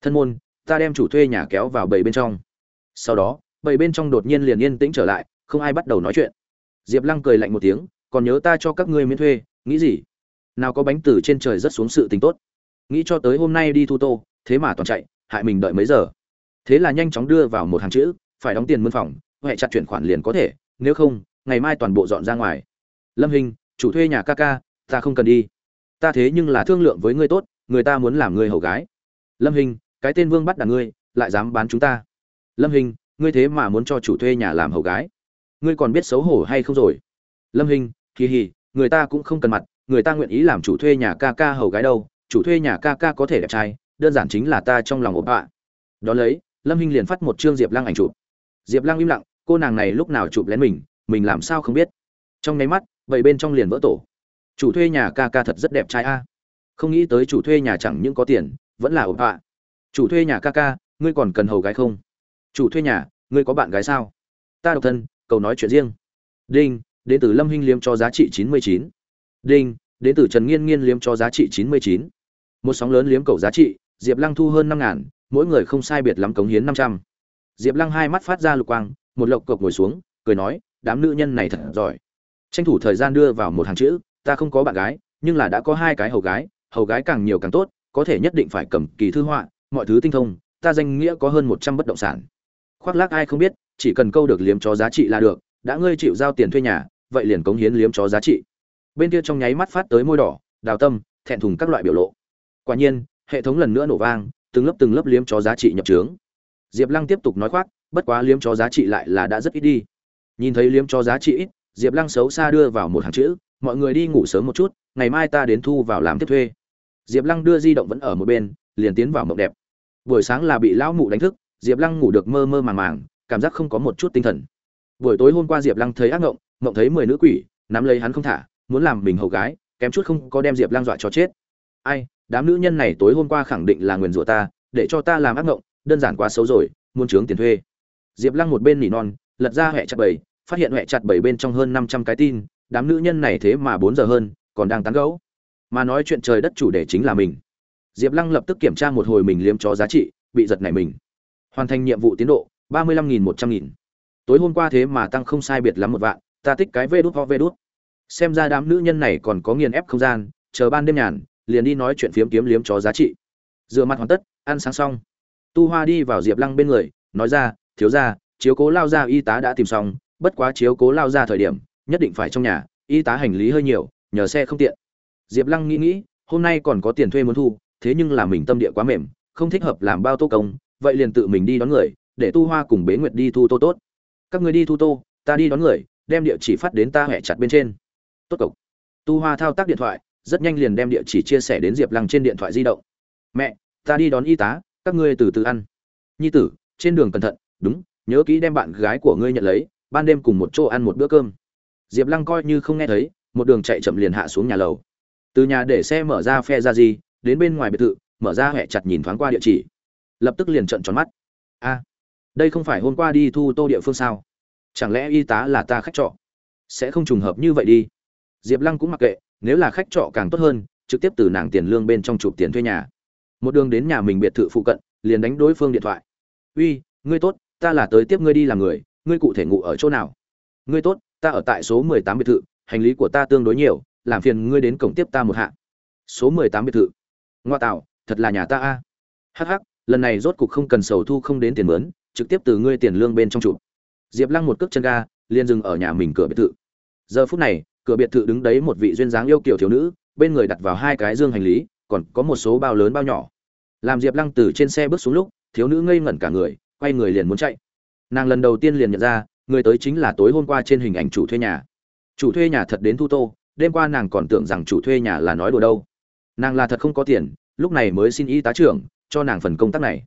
Thân môn, ta đem chủ thuê nhà kéo vào bầy bên trong. Sau đó, bầy bên trong đột nhiên liền yên tĩnh trở lại, không ai bắt đầu nói chuyện. Diệp lăng cười lạnh một tiếng, còn nhớ ta cho các ngươi miễn thuê, nghĩ gì? Nào có bánh từ trên trời rất xuống sự tính tốt nghĩ cho tới hôm nay đi thu tô, thế mà toàn chạy, hại mình đợi mấy giờ. Thế là nhanh chóng đưa vào một hàng chữ, phải đóng tiền mân phòng, huệ chặt chuyển khoản liền có thể, nếu không, ngày mai toàn bộ dọn ra ngoài. Lâm hình, chủ thuê nhà ca ca, ta không cần đi. Ta thế nhưng là thương lượng với ngươi tốt, người ta muốn làm ngươi hầu gái. Lâm hình, cái tên vương bắt đàn ngươi, lại dám bán chúng ta. Lâm hình, ngươi thế mà muốn cho chủ thuê nhà làm hầu gái. Ngươi còn biết xấu hổ hay không rồi? Lâm hình, kỳ hì, người ta cũng không cần mặt, người ta nguyện ý làm chủ thuê nhà ca ca hầu gái đâu chủ thuê nhà ca ca có thể đẹp trai, đơn giản chính là ta trong lòng ộp ạ đón lấy, lâm hinh liền phát một chương diệp lăng ảnh chụp. Diệp lăng im lặng, cô nàng này lúc nào chụp lén mình mình làm sao không biết. Trong nháy mắt vậy bên trong liền vỡ tổ. Chủ thuê nhà ca ca thật rất đẹp trai a. Không nghĩ tới chủ thuê nhà chẳng những có tiền, vẫn là ộp ạ chủ thuê nhà ca ca, ngươi còn cần hầu gái không? Chủ thuê nhà, ngươi có bạn gái sao? Ta độc thân, cầu nói chuyện riêng. Đinh, đến từ lâm hinh liếm cho giá trị chín mươi chín. Đinh, đến từ trần nghiên nghiên liếm cho giá trị chín mươi chín một sóng lớn liếm cầu giá trị, diệp lăng thu hơn năm ngàn, mỗi người không sai biệt lắm cống hiến năm trăm. Diệp lăng hai mắt phát ra lục quang, một lộc cộc ngồi xuống, cười nói, đám nữ nhân này thật giỏi. Tranh thủ thời gian đưa vào một hàng chữ, ta không có bạn gái, nhưng là đã có hai cái hầu gái hầu gái càng nhiều càng tốt, có thể nhất định phải cầm kỳ thư họa, mọi thứ tinh thông, ta danh nghĩa có hơn một trăm bất động sản. Khoác lác ai không biết, chỉ cần câu được liếm cho giá trị là được, đã ngươi chịu giao tiền thuê nhà, vậy liền cống hiến liếm cho giá trị. Bên kia trong nháy mắt phát tới môi đỏ, đào tâm, thẹn thùng các loại biểu lộ quả nhiên, hệ thống lần nữa nổ vang, từng lớp từng lớp liếm cho giá trị nhập trướng. Diệp lăng tiếp tục nói khoác, bất quá liếm cho giá trị lại là đã rất ít đi. Nhìn thấy liếm cho giá trị ít, diệp lăng xấu xa đưa vào một hàng chữ, mọi người đi ngủ sớm một chút, ngày mai ta đến thu vào làm tiếp thuê. Diệp lăng đưa di động vẫn ở một bên, liền tiến vào mộng đẹp. Buổi sáng là bị lão mụ đánh thức, diệp lăng ngủ được mơ mơ màng màng, cảm giác không có một chút tinh thần. Buổi tối hôm qua diệp lăng thấy ác ngộng ngộng thấy mười nữ quỷ, nắm lấy hắn không thả, muốn làm mình hầu gái, kém chút không có đem diệp lăng dọa cho chết. Ai đám nữ nhân này tối hôm qua khẳng định là nguyền rủa ta, để cho ta làm ác ngộng, đơn giản quá xấu rồi, muốn trướng tiền thuê. Diệp lăng một bên nỉ non, lật ra hẹ chặt bảy phát hiện hẹ chặt bảy bên trong hơn năm trăm cái tin, đám nữ nhân này thế mà bốn giờ hơn, còn đang tán gẫu. Mà nói chuyện trời đất chủ đề chính là mình. Diệp lăng lập tức kiểm tra một hồi mình liếm cho giá trị, bị giật này mình. Hoàn thành nhiệm vụ tiến độ, ba mươi lăm nghìn một trăm nghìn. Tối hôm qua thế mà tăng không sai biệt lắm một vạn, ta thích cái vê đút ho vê đút. Xem ra đám nữ nhân này còn có nghiền ép không gian, chờ ban đêm nhàn liền đi nói chuyện phiếm kiếm liếm chó giá trị. Rửa mặt hoàn tất, ăn sáng xong. Tu hoa đi vào diệp lăng bên người, nói ra, thiếu ra chiếu cố lao ra y tá đã tìm xong, bất quá chiếu cố lao ra thời điểm, nhất định phải trong nhà, y tá hành lý hơi nhiều, nhờ xe không tiện. Diệp lăng nghĩ nghĩ, hôm nay còn có tiền thuê muốn thu, thế nhưng là mình tâm địa quá mềm, không thích hợp làm bao tô công, vậy liền tự mình đi đón người, để tu hoa cùng bế nguyệt đi thu tô tốt. Các người đi thu tô, ta đi đón người, đem địa chỉ phát đến ta hẹ chặt bên trên. Tốt cộc. Tu hoa thao tác điện thoại rất nhanh liền đem địa chỉ chia sẻ đến diệp lăng trên điện thoại di động. Mẹ, ta đi đón y tá, các ngươi từ từ ăn. Nhi tử, trên đường cẩn thận. Đúng, nhớ kỹ đem bạn gái của ngươi nhận lấy, ban đêm cùng một chỗ ăn một bữa cơm. Diệp lăng coi như không nghe thấy, một đường chạy chậm liền hạ xuống nhà lầu. Từ nhà để xe mở ra phe ra gì, đến bên ngoài biệt thự, mở ra hẹ chặt nhìn thoáng qua địa chỉ. Lập tức liền trợn tròn mắt. A, đây không phải hôm qua đi thu tô địa phương sao? Chẳng lẽ y tá là ta khách trọ? Sẽ không trùng hợp như vậy đi. Diệp lăng cũng mặc kệ nếu là khách trọ càng tốt hơn, trực tiếp từ nàng tiền lương bên trong chụp tiền thuê nhà. Một đường đến nhà mình biệt thự phụ cận, liền đánh đối phương điện thoại. Uy, ngươi tốt, ta là tới tiếp ngươi đi làm người, ngươi cụ thể ngủ ở chỗ nào? Ngươi tốt, ta ở tại số mười tám biệt thự, hành lý của ta tương đối nhiều, làm phiền ngươi đến cổng tiếp ta một hạ. Số mười tám biệt thự? Ngoa tạo, thật là nhà ta a. Hh ắ lần này rốt cục không cần sầu thu không đến tiền mướn, trực tiếp từ ngươi tiền lương bên trong chụp. Diệp lăng một cước chân ga, liền dừng ở nhà mình cửa biệt thự. Giờ phút này cửa biệt thự đứng đấy một vị duyên dáng yêu kiểu thiếu nữ, bên người đặt vào hai cái dương hành lý, còn có một số bao lớn bao nhỏ. Làm diệp lăng từ trên xe bước xuống lúc, thiếu nữ ngây ngẩn cả người, quay người liền muốn chạy. Nàng lần đầu tiên liền nhận ra, người tới chính là tối hôm qua trên hình ảnh chủ thuê nhà. Chủ thuê nhà thật đến thu tô, đêm qua nàng còn tưởng rằng chủ thuê nhà là nói đùa đâu. Nàng là thật không có tiền, lúc này mới xin y tá trưởng cho nàng phần công tác này.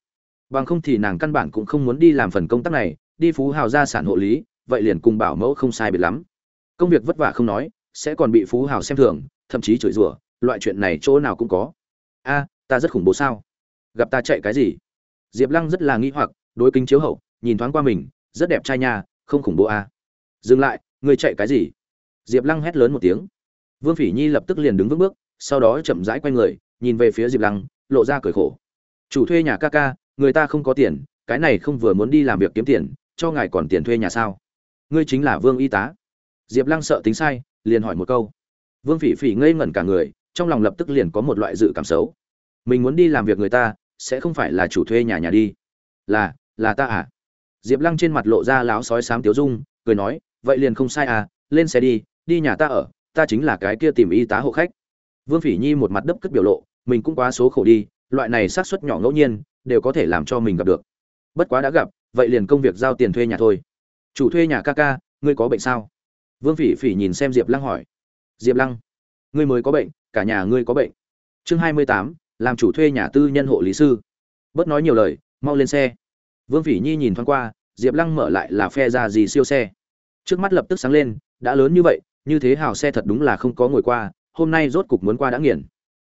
Bằng không thì nàng căn bản cũng không muốn đi làm phần công tác này, đi phú hào gia sản hộ lý, vậy liền cùng bảo mẫu không sai biệt lắm công việc vất vả không nói, sẽ còn bị phú hào xem thường, thậm chí chửi rủa, loại chuyện này chỗ nào cũng có. A, ta rất khủng bố sao? Gặp ta chạy cái gì? Diệp lăng rất là nghi hoặc, đối kính chiếu hậu, nhìn thoáng qua mình, rất đẹp trai nha, không khủng bố a. Dừng lại người chạy cái gì? Diệp lăng hét lớn một tiếng. Vương phỉ nhi lập tức liền đứng vững bước, sau đó chậm rãi quay người, nhìn về phía diệp lăng, lộ ra cười khổ. Chủ thuê nhà ca ca, người ta không có tiền, cái này không vừa muốn đi làm việc kiếm tiền, cho ngài còn tiền thuê nhà sao? Ngươi chính là vương y tá diệp lăng sợ tính sai, liền hỏi một câu. Vương phỉ phỉ ngây ngẩn cả người, trong lòng lập tức liền có một loại dự cảm xấu. Mình muốn đi làm việc người ta, sẽ không phải là chủ thuê nhà nhà đi. Là là ta à? Diệp lăng trên mặt lộ ra láo sói sám tiếu dung, cười nói, vậy liền không sai à lên xe đi đi nhà ta ở, ta chính là cái kia tìm y tá hộ khách. Vương phỉ nhi một mặt đấp cất biểu lộ, mình cũng quá số khổ đi, loại này xác suất nhỏ ngẫu nhiên, đều có thể làm cho mình gặp được. Bất quá đã gặp, vậy liền công việc giao tiền thuê nhà thôi. Chủ thuê nhà ca ca, ngươi có bệnh sao? Vương phỉ phỉ nhìn xem diệp lăng hỏi. Diệp lăng, ngươi mới có bệnh, cả nhà ngươi có bệnh. Chương hai mươi tám, làm chủ thuê nhà tư nhân hộ lý sư. Bớt nói nhiều lời, mau lên xe. Vương phỉ nhi nhìn thoáng qua, diệp lăng mở lại là phe ra gì siêu xe. Trước mắt lập tức sáng lên, đã lớn như vậy, như thế hào xe thật đúng là không có ngồi qua, hôm nay rốt cục muốn qua đã nghiền.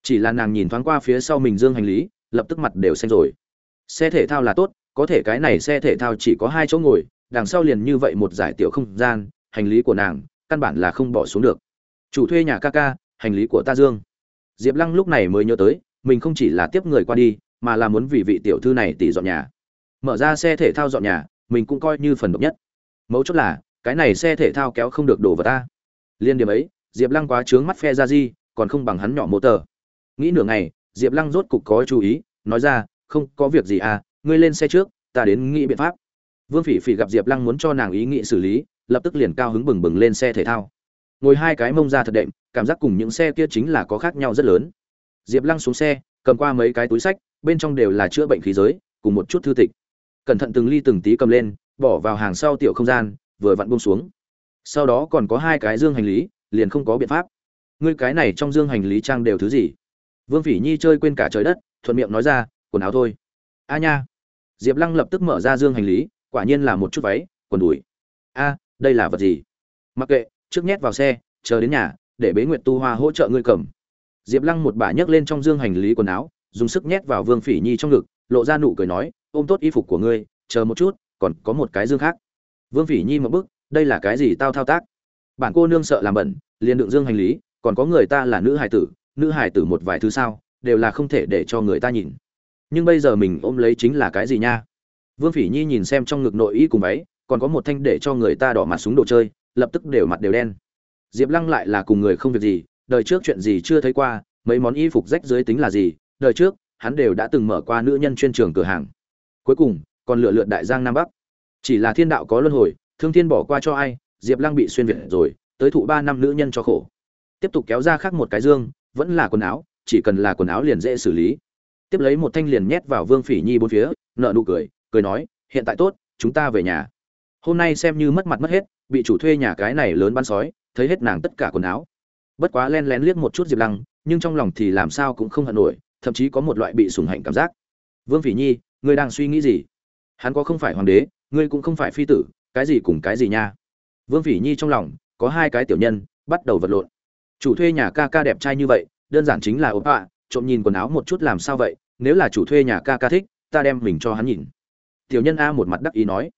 Chỉ là nàng nhìn thoáng qua phía sau mình dương hành lý, lập tức mặt đều xanh rồi. Xe thể thao là tốt, có thể cái này xe thể thao chỉ có hai chỗ ngồi, đằng sau liền như vậy một giải tiểu không gian hành lý của nàng, căn bản là không bỏ xuống được. Chủ thuê nhà ca ca, hành lý của ta dương. Diệp lăng lúc này mới nhớ tới, mình không chỉ là tiếp người qua đi, mà là muốn vì vị tiểu thư này tỉ dọn nhà. Mở ra xe thể thao dọn nhà, mình cũng coi như phần độc nhất. Mấu chốt là, cái này xe thể thao kéo không được đổ vào ta. Liên điểm ấy, diệp lăng quá trướng mắt phe ra di còn không bằng hắn nhỏ mô tờ. Nghĩ nửa ngày, diệp lăng rốt cục có chú ý, nói ra, không, có việc gì à ngươi lên xe trước, ta đến nghĩ biện pháp. Vương phỉ phỉ gặp diệp lăng muốn cho nàng ý nghĩ xử lý lập tức liền cao hứng bừng bừng lên xe thể thao. Ngồi hai cái mông ra thật đệm, cảm giác cùng những xe kia chính là có khác nhau rất lớn. Diệp lăng xuống xe, cầm qua mấy cái túi sách, bên trong đều là chữa bệnh khí giới, cùng một chút thư tịch. Cẩn thận từng ly từng tí cầm lên, bỏ vào hàng sau tiểu không gian, vừa vặn buông xuống. Sau đó còn có hai cái dương hành lý, liền không có biện pháp. Ngươi cái này trong dương hành lý trang đều thứ gì? Vương phỉ nhi chơi quên cả trời đất, thuận miệng nói ra, quần áo thôi. A nha. Diệp lăng lập tức mở ra dương hành lý, quả nhiên là một chút váy, quần đùi. A đây là vật gì? Mặc kệ, trước nhét vào xe, chờ đến nhà, để bế nguyệt tu hoa hỗ trợ ngươi cầm. Diệp lăng một bà nhấc lên trong dương hành lý quần áo, dùng sức nhét vào vương phỉ nhi trong ngực, lộ ra nụ cười nói, ôm tốt y phục của ngươi, chờ một chút, còn có một cái dương khác. Vương phỉ nhi một bức, đây là cái gì tao thao tác? Bản cô nương sợ làm bẩn, liền đựng dương hành lý, còn có người ta là nữ hải tử, nữ hải tử một vài thứ sao, đều là không thể để cho người ta nhìn. Nhưng bây giờ mình ôm lấy chính là cái gì nha? Vương phỉ nhi nhìn xem trong ngực nội y cùng váy còn có một thanh để cho người ta đỏ mặt súng đồ chơi, lập tức đều mặt đều đen. Diệp lăng lại là cùng người không việc gì, đời trước chuyện gì chưa thấy qua, mấy món y phục rách dưới tính là gì, đời trước, hắn đều đã từng mở qua nữ nhân chuyên trường cửa hàng. Cuối cùng, còn lựa lượn đại giang nam bắc. Chỉ là thiên đạo có luân hồi, thương thiên bỏ qua cho ai, diệp lăng bị xuyên việt rồi, tới thụ ba năm nữ nhân cho khổ. Tiếp tục kéo ra khác một cái dương, vẫn là quần áo, chỉ cần là quần áo liền dễ xử lý. Tiếp lấy một thanh liền nhét vào vương phỉ nhi bốn phía nợ nụ cười cười nói, hiện tại tốt, chúng ta về nhà hôm nay xem như mất mặt mất hết, bị chủ thuê nhà cái này lớn bắn sói, thấy hết nàng tất cả quần áo. Bất quá len lén liếc một chút diệp lăng, nhưng trong lòng thì làm sao cũng không hận nổi, thậm chí có một loại bị sùng hạnh cảm giác. Vương phỉ nhi, ngươi đang suy nghĩ gì? Hắn có không phải hoàng đế, ngươi cũng không phải phi tử, cái gì cùng cái gì nha? Vương phỉ nhi trong lòng, có hai cái tiểu nhân, bắt đầu vật lộn. Chủ thuê nhà ca ca đẹp trai như vậy, đơn giản chính là ốp ạ trộm nhìn quần áo một chút làm sao vậy, nếu là chủ thuê nhà ca ca thích, ta đem mình cho hắn nhìn. Tiểu nhân a một mặt đắc ý nói.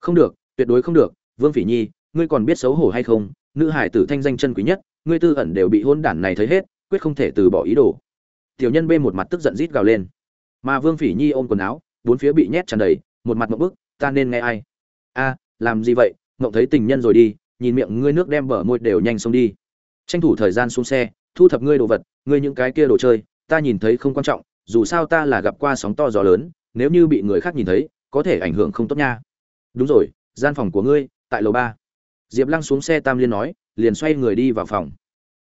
Không được tuyệt đối không được, vương phỉ nhi, ngươi còn biết xấu hổ hay không? Nữ hải tử thanh danh chân quý nhất, ngươi tư ẩn đều bị hôn đản này thấy hết, quyết không thể từ bỏ ý đồ. Tiểu nhân bê một mặt tức giận rít gào lên. Mà vương phỉ nhi ôm quần áo, bốn phía bị nhét tràn đầy, một mặt một bức, ta nên nghe ai? A, làm gì vậy? Ngộng thấy tình nhân rồi đi, nhìn miệng ngươi nước đem bờ môi đều nhanh xong đi. Tranh thủ thời gian xuống xe, thu thập ngươi đồ vật, ngươi những cái kia đồ chơi, ta nhìn thấy không quan trọng, dù sao ta là gặp qua sóng to gió lớn, nếu như bị người khác nhìn thấy, có thể ảnh hưởng không tốt nha. Đúng rồi gian phòng của ngươi, tại lầu ba. Diệp lăng xuống xe tam liên nói, liền xoay người đi vào phòng.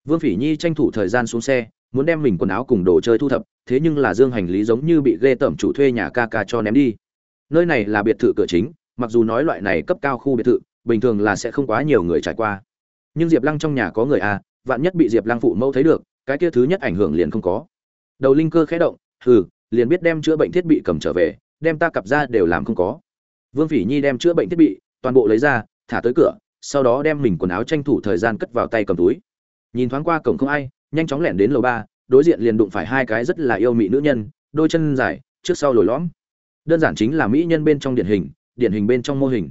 Vương phỉ nhi tranh thủ thời gian xuống xe, muốn đem mình quần áo cùng đồ chơi thu thập, thế nhưng là dương hành lý giống như bị ghê tởm chủ thuê nhà ca ca cho ném đi. Nơi này là biệt thự cửa chính, mặc dù nói loại này cấp cao khu biệt thự, bình thường là sẽ không quá nhiều người trải qua. Nhưng diệp lăng trong nhà có người à vạn nhất bị diệp lăng phụ mẫu thấy được, cái kia thứ nhất ảnh hưởng liền không có. Đầu linh cơ khẽ động, hừ, liền biết đem chữa bệnh thiết bị cầm trở về, đem ta cặp ra đều làm không có vương phỉ nhi đem chữa bệnh thiết bị toàn bộ lấy ra, thả tới cửa, sau đó đem mình quần áo tranh thủ thời gian cất vào tay cầm túi. Nhìn thoáng qua cổng không ai, nhanh chóng lẻn đến lầu ba, đối diện liền đụng phải hai cái rất là yêu mỹ nữ nhân, đôi chân dài, trước sau lồi lõm. Đơn giản chính là mỹ nhân bên trong điển hình điển hình bên trong mô hình.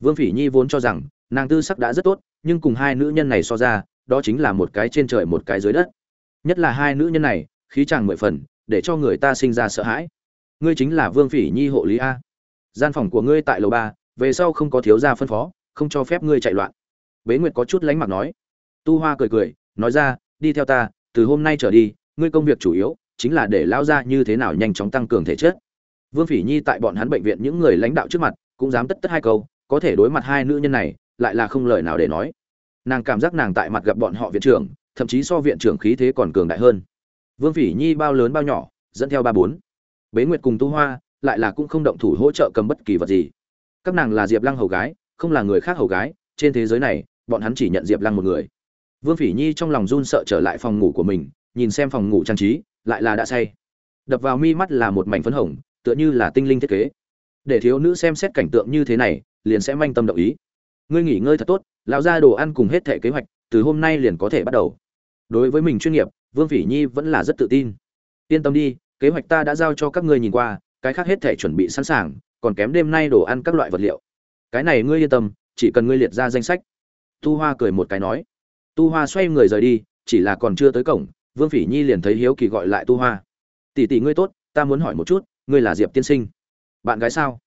Vương phỉ nhi vốn cho rằng, nàng tư sắc đã rất tốt, nhưng cùng hai nữ nhân này so ra, đó chính là một cái trên trời một cái dưới đất. Nhất là hai nữ nhân này, khí chàng mười phần, để cho người ta sinh ra sợ hãi. Ngươi chính là vương phỉ nhi hộ lý a gian phòng của ngươi tại lầu ba, về sau không có thiếu gia phân phó, không cho phép ngươi chạy loạn. Bế nguyệt có chút lánh mặt nói. Tu hoa cười cười, nói ra, đi theo ta, từ hôm nay trở đi, ngươi công việc chủ yếu chính là để lao ra như thế nào nhanh chóng tăng cường thể chất. Vương phỉ nhi tại bọn hắn bệnh viện những người lãnh đạo trước mặt, cũng dám tất tất hai câu, có thể đối mặt hai nữ nhân này, lại là không lời nào để nói. Nàng cảm giác nàng tại mặt gặp bọn họ viện trưởng, thậm chí so viện trưởng khí thế còn cường đại hơn. Vương phỉ nhi bao lớn bao nhỏ, dẫn theo ba bốn. Bế nguyệt cùng tu hoa lại là cũng không động thủ hỗ trợ cầm bất kỳ vật gì. Các nàng là diệp lăng hầu gái, không là người khác hầu gái, trên thế giới này, bọn hắn chỉ nhận diệp lăng một người. Vương phỉ nhi trong lòng run sợ trở lại phòng ngủ của mình, nhìn xem phòng ngủ trang trí, lại là đã say. Đập vào mi mắt là một mảnh phấn hồng, tựa như là tinh linh thiết kế. Để thiếu nữ xem xét cảnh tượng như thế này, liền sẽ manh tâm động ý. Ngươi nghỉ ngơi thật tốt, lão ra đồ ăn cùng hết thảy kế hoạch, từ hôm nay liền có thể bắt đầu. Đối với mình chuyên nghiệp, vương phỉ nhi vẫn là rất tự tin. Yên tâm đi, kế hoạch ta đã giao cho các ngươi nhìn qua cái khác hết thể chuẩn bị sẵn sàng, còn kém đêm nay đồ ăn các loại vật liệu. Cái này ngươi yên tâm, chỉ cần ngươi liệt ra danh sách. Tu hoa cười một cái nói. Tu hoa xoay người rời đi, chỉ là còn chưa tới cổng, vương phỉ nhi liền thấy hiếu kỳ gọi lại tu hoa. Tỷ tỷ ngươi tốt, ta muốn hỏi một chút, ngươi là diệp tiên sinh? Bạn gái sao?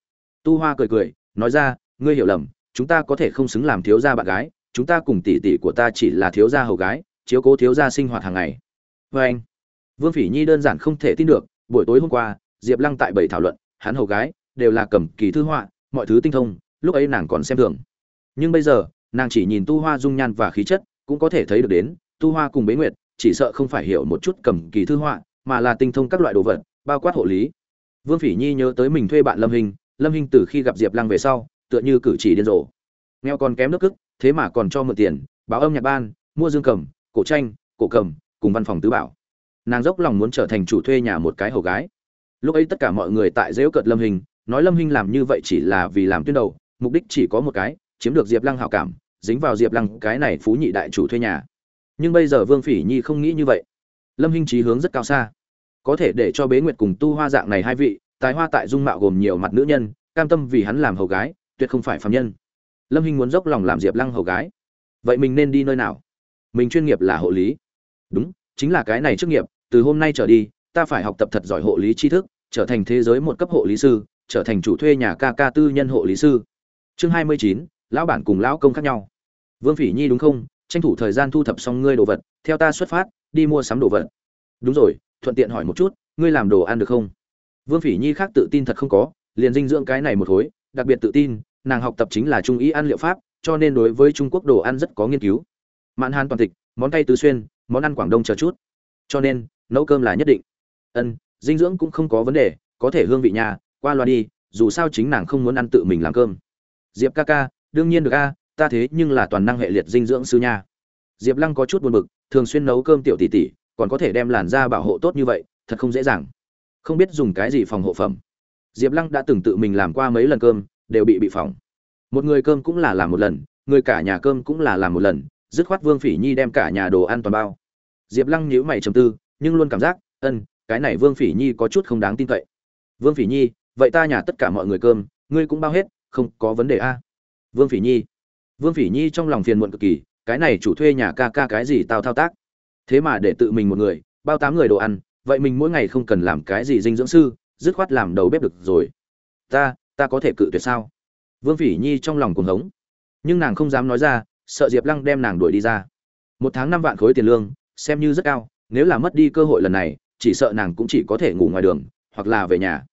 Tu hoa cười cười, nói ra, ngươi hiểu lầm, chúng ta có thể không xứng làm thiếu gia bạn gái, chúng ta cùng tỷ tỷ của ta chỉ là thiếu gia hầu gái, chiếu cố thiếu gia sinh hoạt hàng ngày. Vê anh vương phỉ nhi đơn giản không thể tin được, buổi tối hôm qua diệp lăng tại bảy thảo luận, hắn hầu gái, đều là cầm kỳ thư họa, mọi thứ tinh thông, lúc ấy nàng còn xem thường. Nhưng bây giờ, nàng chỉ nhìn tu hoa dung nhan và khí chất, cũng có thể thấy được đến, tu hoa cùng bế nguyệt, chỉ sợ không phải hiểu một chút cầm kỳ thư họa, mà là tinh thông các loại đồ vật, bao quát hộ lý. Vương phỉ nhi nhớ tới mình thuê bạn lâm hình lâm hình từ khi gặp diệp lăng về sau, tựa như cử chỉ điên rồ. Nghèo còn kém nước cức, thế mà còn cho mượn tiền, báo âm nhạc ban, mua dương cầm, cổ tranh, cổ cầm, cùng văn phòng tứ bảo. Nàng dốc lòng muốn trở thành chủ thuê nhà một cái hầu gái lúc ấy tất cả mọi người tại dễu cợt lâm hình, nói lâm hình làm như vậy chỉ là vì làm tuyên đầu, mục đích chỉ có một cái, chiếm được diệp lăng hảo cảm, dính vào diệp lăng cái này phú nhị đại chủ thuê nhà. Nhưng bây giờ vương phỉ nhi không nghĩ như vậy. Lâm hinh trí hướng rất cao xa. Có thể để cho bế nguyệt cùng tu hoa dạng này hai vị, tài hoa tại dung mạo gồm nhiều mặt nữ nhân, cam tâm vì hắn làm hầu gái, tuyệt không phải phạm nhân. Lâm hinh muốn dốc lòng làm diệp lăng hầu gái. Vậy mình nên đi nơi nào? Mình chuyên nghiệp là hộ lý. Đúng, chính là cái này chức nghiệp, từ hôm nay trở đi, ta phải học tập thật giỏi hộ lý tri thức trở thành thế giới một cấp hộ lý sư trở thành chủ thuê nhà ca ca tư nhân hộ lý sư. Chương hai mươi chín lão bản cùng lão công khác nhau. Vương phỉ nhi đúng không? Tranh thủ thời gian thu thập xong ngươi đồ vật theo ta xuất phát đi mua sắm đồ vật. Đúng rồi thuận tiện hỏi một chút ngươi làm đồ ăn được không? Vương phỉ nhi khác tự tin thật không có liền dinh dưỡng cái này một hồi, đặc biệt tự tin nàng học tập chính là trung ý ăn liệu pháp cho nên đối với trung quốc đồ ăn rất có nghiên cứu. Mạn hàn toàn tịch món cay tứ xuyên món ăn quảng đông chờ chút. Cho nên nấu cơm là nhất định. Ân dinh dưỡng cũng không có vấn đề, có thể hương vị nhà, qua loa đi, dù sao chính nàng không muốn ăn tự mình làm cơm. Diệp ca ca, đương nhiên được a, ta thế nhưng là toàn năng hệ liệt dinh dưỡng sư nha. Diệp lăng có chút buồn bực, thường xuyên nấu cơm tiểu tỷ tỷ, còn có thể đem làn da bảo hộ tốt như vậy, thật không dễ dàng. Không biết dùng cái gì phòng hộ phẩm. Diệp lăng đã từng tự mình làm qua mấy lần cơm, đều bị bị phỏng. Một người cơm cũng là làm một lần, người cả nhà cơm cũng là làm một lần, dứt khoát vương phỉ nhi đem cả nhà đồ ăn toàn bao. Diệp lăng nhíu mày trầm tư, nhưng luôn cảm giác, ân cái này vương phỉ nhi có chút không đáng tin cậy. Vương phỉ nhi, vậy ta nhà tất cả mọi người cơm, ngươi cũng bao hết, không có vấn đề a. Vương phỉ nhi. Vương phỉ nhi trong lòng phiền muộn cực kỳ, cái này chủ thuê nhà ca ca cái gì tao thao tác? Thế mà để tự mình một người, bao tám người đồ ăn, vậy mình mỗi ngày không cần làm cái gì dinh dưỡng sư, dứt khoát làm đầu bếp được rồi. Ta ta có thể cự tuyệt sao? Vương phỉ nhi trong lòng cuồng hống. Nhưng nàng không dám nói ra, sợ diệp lăng đem nàng đuổi đi ra. Một tháng năm vạn khối tiền lương, xem như rất cao, nếu là mất đi cơ hội lần này chỉ sợ nàng cũng chỉ có thể ngủ ngoài đường, hoặc là về nhà.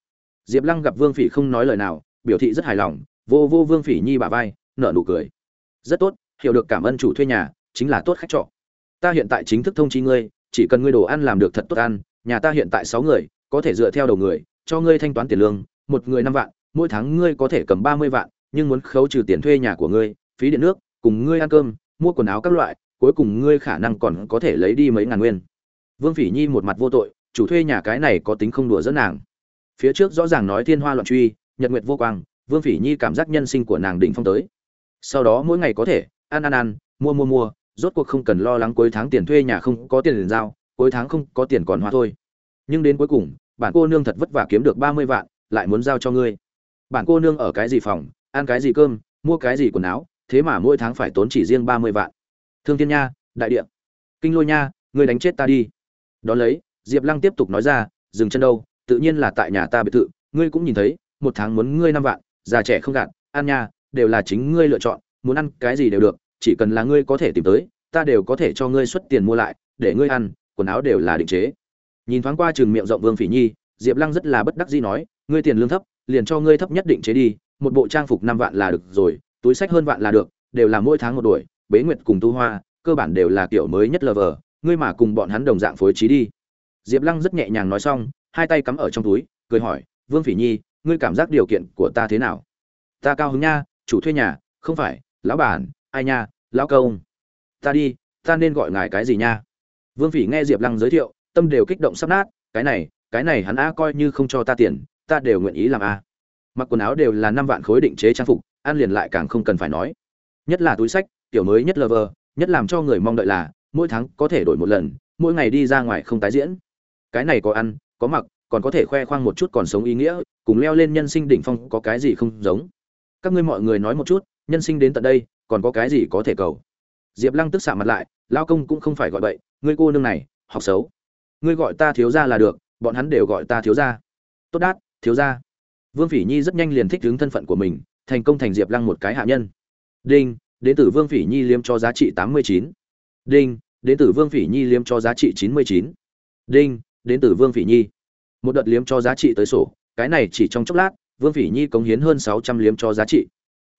Diệp lăng gặp vương phỉ không nói lời nào, biểu thị rất hài lòng, vô vô vương phỉ nhi bả vai, nở nụ cười. Rất tốt, hiểu được cảm ơn chủ thuê nhà, chính là tốt khách trọ. Ta hiện tại chính thức thông chi ngươi, chỉ cần ngươi đồ ăn làm được thật tốt ăn, nhà ta hiện tại sáu người, có thể dựa theo đầu người, cho ngươi thanh toán tiền lương, một người năm vạn, mỗi tháng ngươi có thể cầm ba mươi vạn, nhưng muốn khấu trừ tiền thuê nhà của ngươi, phí điện nước, cùng ngươi ăn cơm, mua quần áo các loại, cuối cùng ngươi khả năng còn có thể lấy đi mấy ngàn nguyên vương phỉ nhi một mặt vô tội, chủ thuê nhà cái này có tính không đùa giỡn nàng. Phía trước rõ ràng nói thiên hoa loạn truy, nhật nguyệt vô quang, vương phỉ nhi cảm giác nhân sinh của nàng đỉnh phong tới. Sau đó mỗi ngày có thể, ăn ăn ăn, mua mua mua, rốt cuộc không cần lo lắng cuối tháng tiền thuê nhà không có tiền liền giao, cuối tháng không có tiền còn hoa thôi. Nhưng đến cuối cùng, bản cô nương thật vất vả kiếm được ba mươi vạn, lại muốn giao cho ngươi. Bản cô nương ở cái gì phòng, ăn cái gì cơm, mua cái gì quần áo, thế mà mỗi tháng phải tốn chỉ riêng ba mươi vạn. Thương thiên nha, đại địa. Kinh lôi nha, ngươi đánh chết ta đi đó lấy, diệp lăng tiếp tục nói ra, dừng chân đâu, tự nhiên là tại nhà ta biệt thự, ngươi cũng nhìn thấy, một tháng muốn ngươi năm vạn, già trẻ không gạt, ăn nha, đều là chính ngươi lựa chọn, muốn ăn cái gì đều được, chỉ cần là ngươi có thể tìm tới, ta đều có thể cho ngươi xuất tiền mua lại, để ngươi ăn, quần áo đều là định chế. Nhìn thoáng qua trường miệng rộng vương phỉ nhi, diệp lăng rất là bất đắc dĩ nói, ngươi tiền lương thấp, liền cho ngươi thấp nhất định chế đi, một bộ trang phục năm vạn là được rồi, túi sách hơn vạn là được, đều là mỗi tháng một đuổi, bế nguyệt cùng tu hoa, cơ bản đều là kiểu mới nhất lờ vờ ngươi mà cùng bọn hắn đồng dạng phối trí đi. Diệp lăng rất nhẹ nhàng nói xong, hai tay cắm ở trong túi, cười hỏi, vương phỉ nhi, ngươi cảm giác điều kiện của ta thế nào? Ta cao hứng nha, chủ thuê nhà, không phải, lão bản ai nha, lão công. Ta đi, ta nên gọi ngài cái gì nha? Vương phỉ nghe diệp lăng giới thiệu, tâm đều kích động sắp nát, cái này cái này hắn a coi như không cho ta tiền, ta đều nguyện ý làm a. Mặc quần áo đều là năm vạn khối định chế trang phục, ăn liền lại càng không cần phải nói. Nhất là túi sách, kiểu mới, nhất lờ nhất làm cho người mong đợi là mỗi tháng có thể đổi một lần, mỗi ngày đi ra ngoài không tái diễn. Cái này có ăn, có mặc, còn có thể khoe khoang một chút còn sống ý nghĩa, cùng leo lên nhân sinh đỉnh phong có cái gì không giống. Các ngươi mọi người nói một chút, nhân sinh đến tận đây, còn có cái gì có thể cầu? Diệp lăng tức xạ mặt lại lao công cũng không phải gọi vậy ngươi cô nương này, học xấu. Ngươi gọi ta thiếu ra là được, bọn hắn đều gọi ta thiếu ra tốt đát, thiếu ra vương phỉ nhi rất nhanh liền thích đứng thân phận của mình, thành công thành diệp lăng một cái hạ nhân. Đinh đến từ vương phỉ nhi liêm cho giá trị tám mươi chín đinh, đến từ vương phỉ nhi liếm cho giá trị chín mươi chín. Đinh, đến từ vương phỉ nhi. Một đợt liếm cho giá trị tới sổ, cái này chỉ trong chốc lát, vương phỉ nhi cống hiến hơn sáu trăm liếm cho giá trị.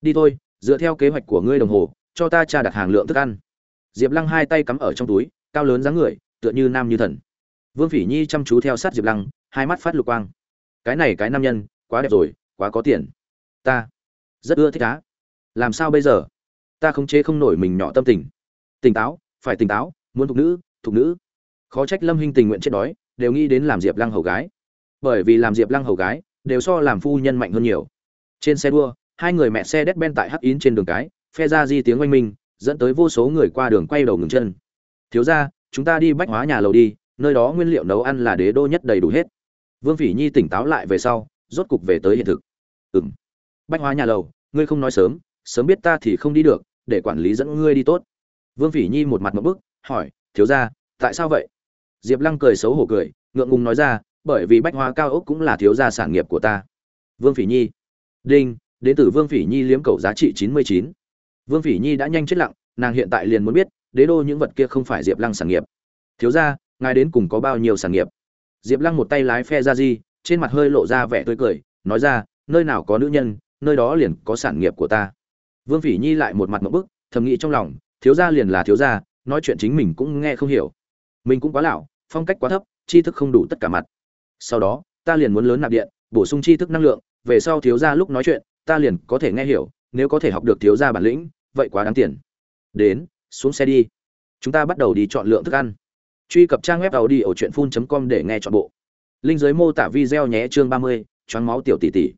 Đi thôi, dựa theo kế hoạch của ngươi đồng hồ, cho ta tra đặt hàng lượng thức ăn. Diệp lăng hai tay cắm ở trong túi, cao lớn dáng người, tựa như nam như thần. Vương phỉ nhi chăm chú theo sát diệp lăng, hai mắt phát lục quang. Cái này cái nam nhân, quá đẹp rồi, quá có tiền. Ta, rất ưa thích á. Làm sao bây giờ? Ta khống chế không nổi mình nhỏ tâm tình. Tỉnh táo phải tỉnh táo, muốn thục nữ thục nữ. Khó trách lâm hinh tình nguyện chết đói, đều nghĩ đến làm diệp lăng hầu gái. Bởi vì làm diệp lăng hầu gái, đều so làm phu nhân mạnh hơn nhiều. Trên xe đua, hai người mẹ xe đét ben tại hắc yến trên đường cái, phe ra di tiếng oanh minh, dẫn tới vô số người qua đường quay đầu ngừng chân. Thiếu ra chúng ta đi bách hóa nhà lầu đi, nơi đó nguyên liệu nấu ăn là đế đô nhất đầy đủ hết. Vương phỉ nhi tỉnh táo lại về sau, rốt cục về tới hiện thực. Ừ m bách hóa nhà lầu, ngươi không nói sớm sớm biết ta thì không đi được, để quản lý dẫn ngươi đi tốt vương phỉ nhi một mặt một bức hỏi thiếu ra tại sao vậy? Diệp lăng cười xấu hổ cười ngượng ngùng nói ra bởi vì bách Hoa cao ốc cũng là thiếu gia sản nghiệp của ta. Vương phỉ nhi đinh đến từ vương phỉ nhi liếm cầu giá trị chín mươi chín. Vương phỉ nhi đã nhanh chết lặng nàng hiện tại liền muốn biết đế đô những vật kia không phải diệp lăng sản nghiệp. Thiếu gia, ngài đến cùng có bao nhiêu sản nghiệp? Diệp lăng một tay lái phe ra di trên mặt hơi lộ ra vẻ tươi cười nói ra nơi nào có nữ nhân nơi đó liền có sản nghiệp của ta. Vương phỉ nhi lại một mặt một bức thầm nghĩ trong lòng thiếu gia liền là thiếu gia, nói chuyện chính mình cũng nghe không hiểu. Mình cũng quá lão, phong cách quá thấp, tri thức không đủ tất cả mặt. Sau đó, ta liền muốn lớn nạp điện, bổ sung tri thức năng lượng, về sau thiếu gia lúc nói chuyện, ta liền có thể nghe hiểu, nếu có thể học được thiếu gia bản lĩnh, vậy quá đáng tiền. Đến, xuống xe đi. Chúng ta bắt đầu đi chọn lượng thức ăn. Truy cập trang web tàu đi ở truyện phun com để nghe chọn bộ. Linh giới mô tả video nhé, chương ba mươi, choáng máu tiểu tỷ tỷ.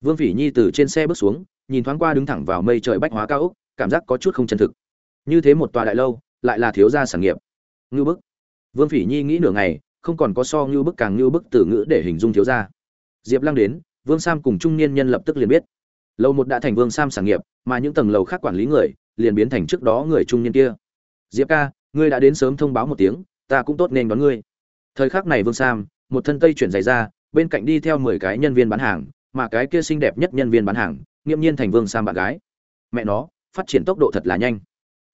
Vương phỉ nhi từ trên xe bước xuống, nhìn thoáng qua đứng thẳng vào mây trời bách hóa cao ốc, cảm giác có chút không chân thực như thế một tòa đại lâu, lại là thiếu gia sản nghiệp. Ngưu bức. Vương phỉ nhi nghĩ nửa ngày, không còn có so ngưu bức càng ngưu bức từ ngữ để hình dung thiếu gia. Diệp lăng đến, vương sam cùng trung niên nhân lập tức liền biết. Lầu một đã thành vương sam sản nghiệp, mà những tầng lầu khác quản lý người, liền biến thành trước đó người trung niên kia. Diệp ca, ngươi đã đến sớm thông báo một tiếng, ta cũng tốt nên đón ngươi. Thời khắc này vương sam, một thân tây chuyển giày ra bên cạnh đi theo mười cái nhân viên bán hàng, mà cái kia xinh đẹp nhất nhân viên bán hàng, nghiễm nhiên thành vương sam bạn gái. Mẹ nó, phát triển tốc độ thật là nhanh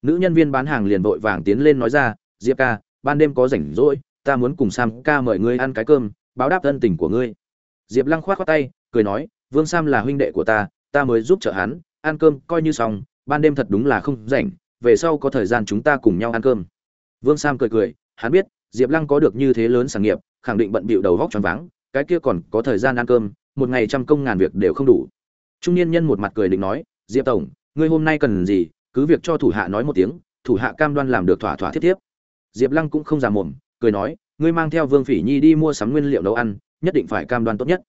nữ nhân viên bán hàng liền vội vàng tiến lên nói ra, diệp ca, ban đêm có rảnh rỗi, ta muốn cùng sam ca mời ngươi ăn cái cơm, báo đáp ân tình của ngươi. Diệp lăng khoát khoát tay, cười nói, vương sam là huynh đệ của ta ta mới giúp trợ hắn, ăn cơm coi như xong, ban đêm thật đúng là không rảnh, về sau có thời gian chúng ta cùng nhau ăn cơm. Vương sam cười cười, hắn biết, diệp lăng có được như thế lớn sản nghiệp, khẳng định bận bịu đầu vóc choáng váng, cái kia còn có thời gian ăn cơm, một ngày trăm công ngàn việc đều không đủ. Trung niên nhân một mặt cười định nói, diệp tổng, ngươi hôm nay cần gì cứ việc cho thủ hạ nói một tiếng, thủ hạ cam đoan làm được thỏa thỏa thiết tiếp. Diệp lăng cũng không già mồm, cười nói, ngươi mang theo vương phỉ nhi đi mua sắm nguyên liệu nấu ăn, nhất định phải cam đoan tốt nhất.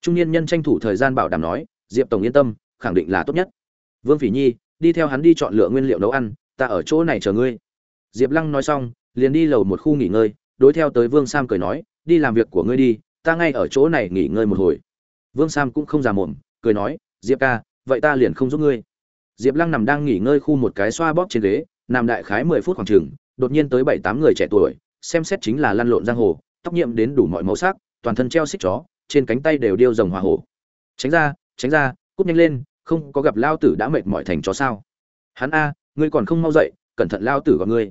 Trung niên nhân tranh thủ thời gian bảo đảm nói, diệp tổng yên tâm, khẳng định là tốt nhất. Vương phỉ nhi, đi theo hắn đi chọn lựa nguyên liệu nấu ăn, ta ở chỗ này chờ ngươi. Diệp lăng nói xong, liền đi lầu một khu nghỉ ngơi, đối theo tới vương sam cười nói, đi làm việc của ngươi đi, ta ngay ở chỗ này nghỉ ngơi một hồi. Vương sam cũng không già mồm, cười nói, diệp ca, vậy ta liền không giúp ngươi diệp lăng nằm đang nghỉ ngơi khu một cái xoa bóp trên ghế, nằm đại khái mười phút khoảng chừng, đột nhiên tới bảy tám người trẻ tuổi, xem xét chính là lăn lộn giang hồ, tóc nhiệm đến đủ mọi màu sắc, toàn thân treo xích chó, trên cánh tay đều điêu rồng hoa hổ. Tránh ra tránh ra, cút nhanh lên, không có gặp lao tử đã mệt mỏi thành chó sao. Hắn a, ngươi còn không mau dậy, cẩn thận lao tử gọi ngươi.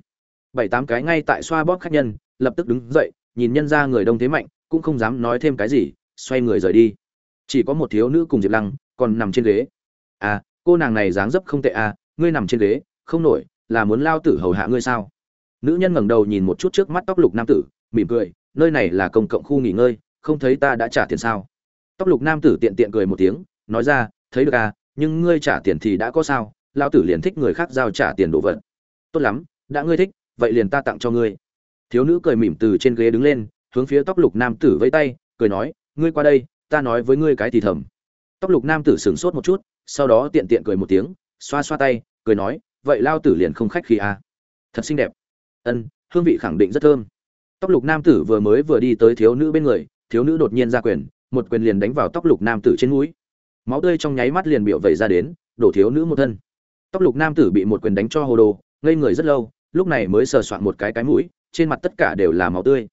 Bảy tám cái ngay tại xoa bóp khách nhân, lập tức đứng dậy, nhìn nhân ra người đông thế mạnh, cũng không dám nói thêm cái gì, xoay người rời đi. Chỉ có một thiếu nữ cùng diệp lăng, còn nằm trên ghế. À cô nàng này dáng dấp không tệ à ngươi nằm trên ghế, không nổi, là muốn lao tử hầu hạ ngươi sao? Nữ nhân ngẩng đầu nhìn một chút trước mắt tóc lục nam tử, mỉm cười, nơi này là công cộng khu nghỉ ngơi, không thấy ta đã trả tiền sao? Tóc lục nam tử tiện tiện cười một tiếng, nói ra, thấy được à nhưng ngươi trả tiền thì đã có sao? Lao tử liền thích người khác giao trả tiền đồ vật. Tốt lắm, đã ngươi thích, vậy liền ta tặng cho ngươi. Thiếu nữ cười mỉm từ trên ghế đứng lên, hướng phía tóc lục nam tử vẫy tay, cười nói, ngươi qua đây, ta nói với ngươi cái thì thầm. Tóc lục nam tử sửng sốt một chút sau đó tiện tiện cười một tiếng, xoa xoa tay, cười nói, vậy lao tử liền không khách khi à. thật xinh đẹp. Ân, hương vị khẳng định rất thơm. Tóc lục nam tử vừa mới vừa đi tới thiếu nữ bên người, thiếu nữ đột nhiên ra quyền, một quyền liền đánh vào tóc lục nam tử trên mũi. Máu tươi trong nháy mắt liền biểu vẩy ra đến, đổ thiếu nữ một thân. Tóc lục nam tử bị một quyền đánh cho hồ đồ, ngây người rất lâu, lúc này mới sờ soạn một cái cái mũi, trên mặt tất cả đều là máu tươi.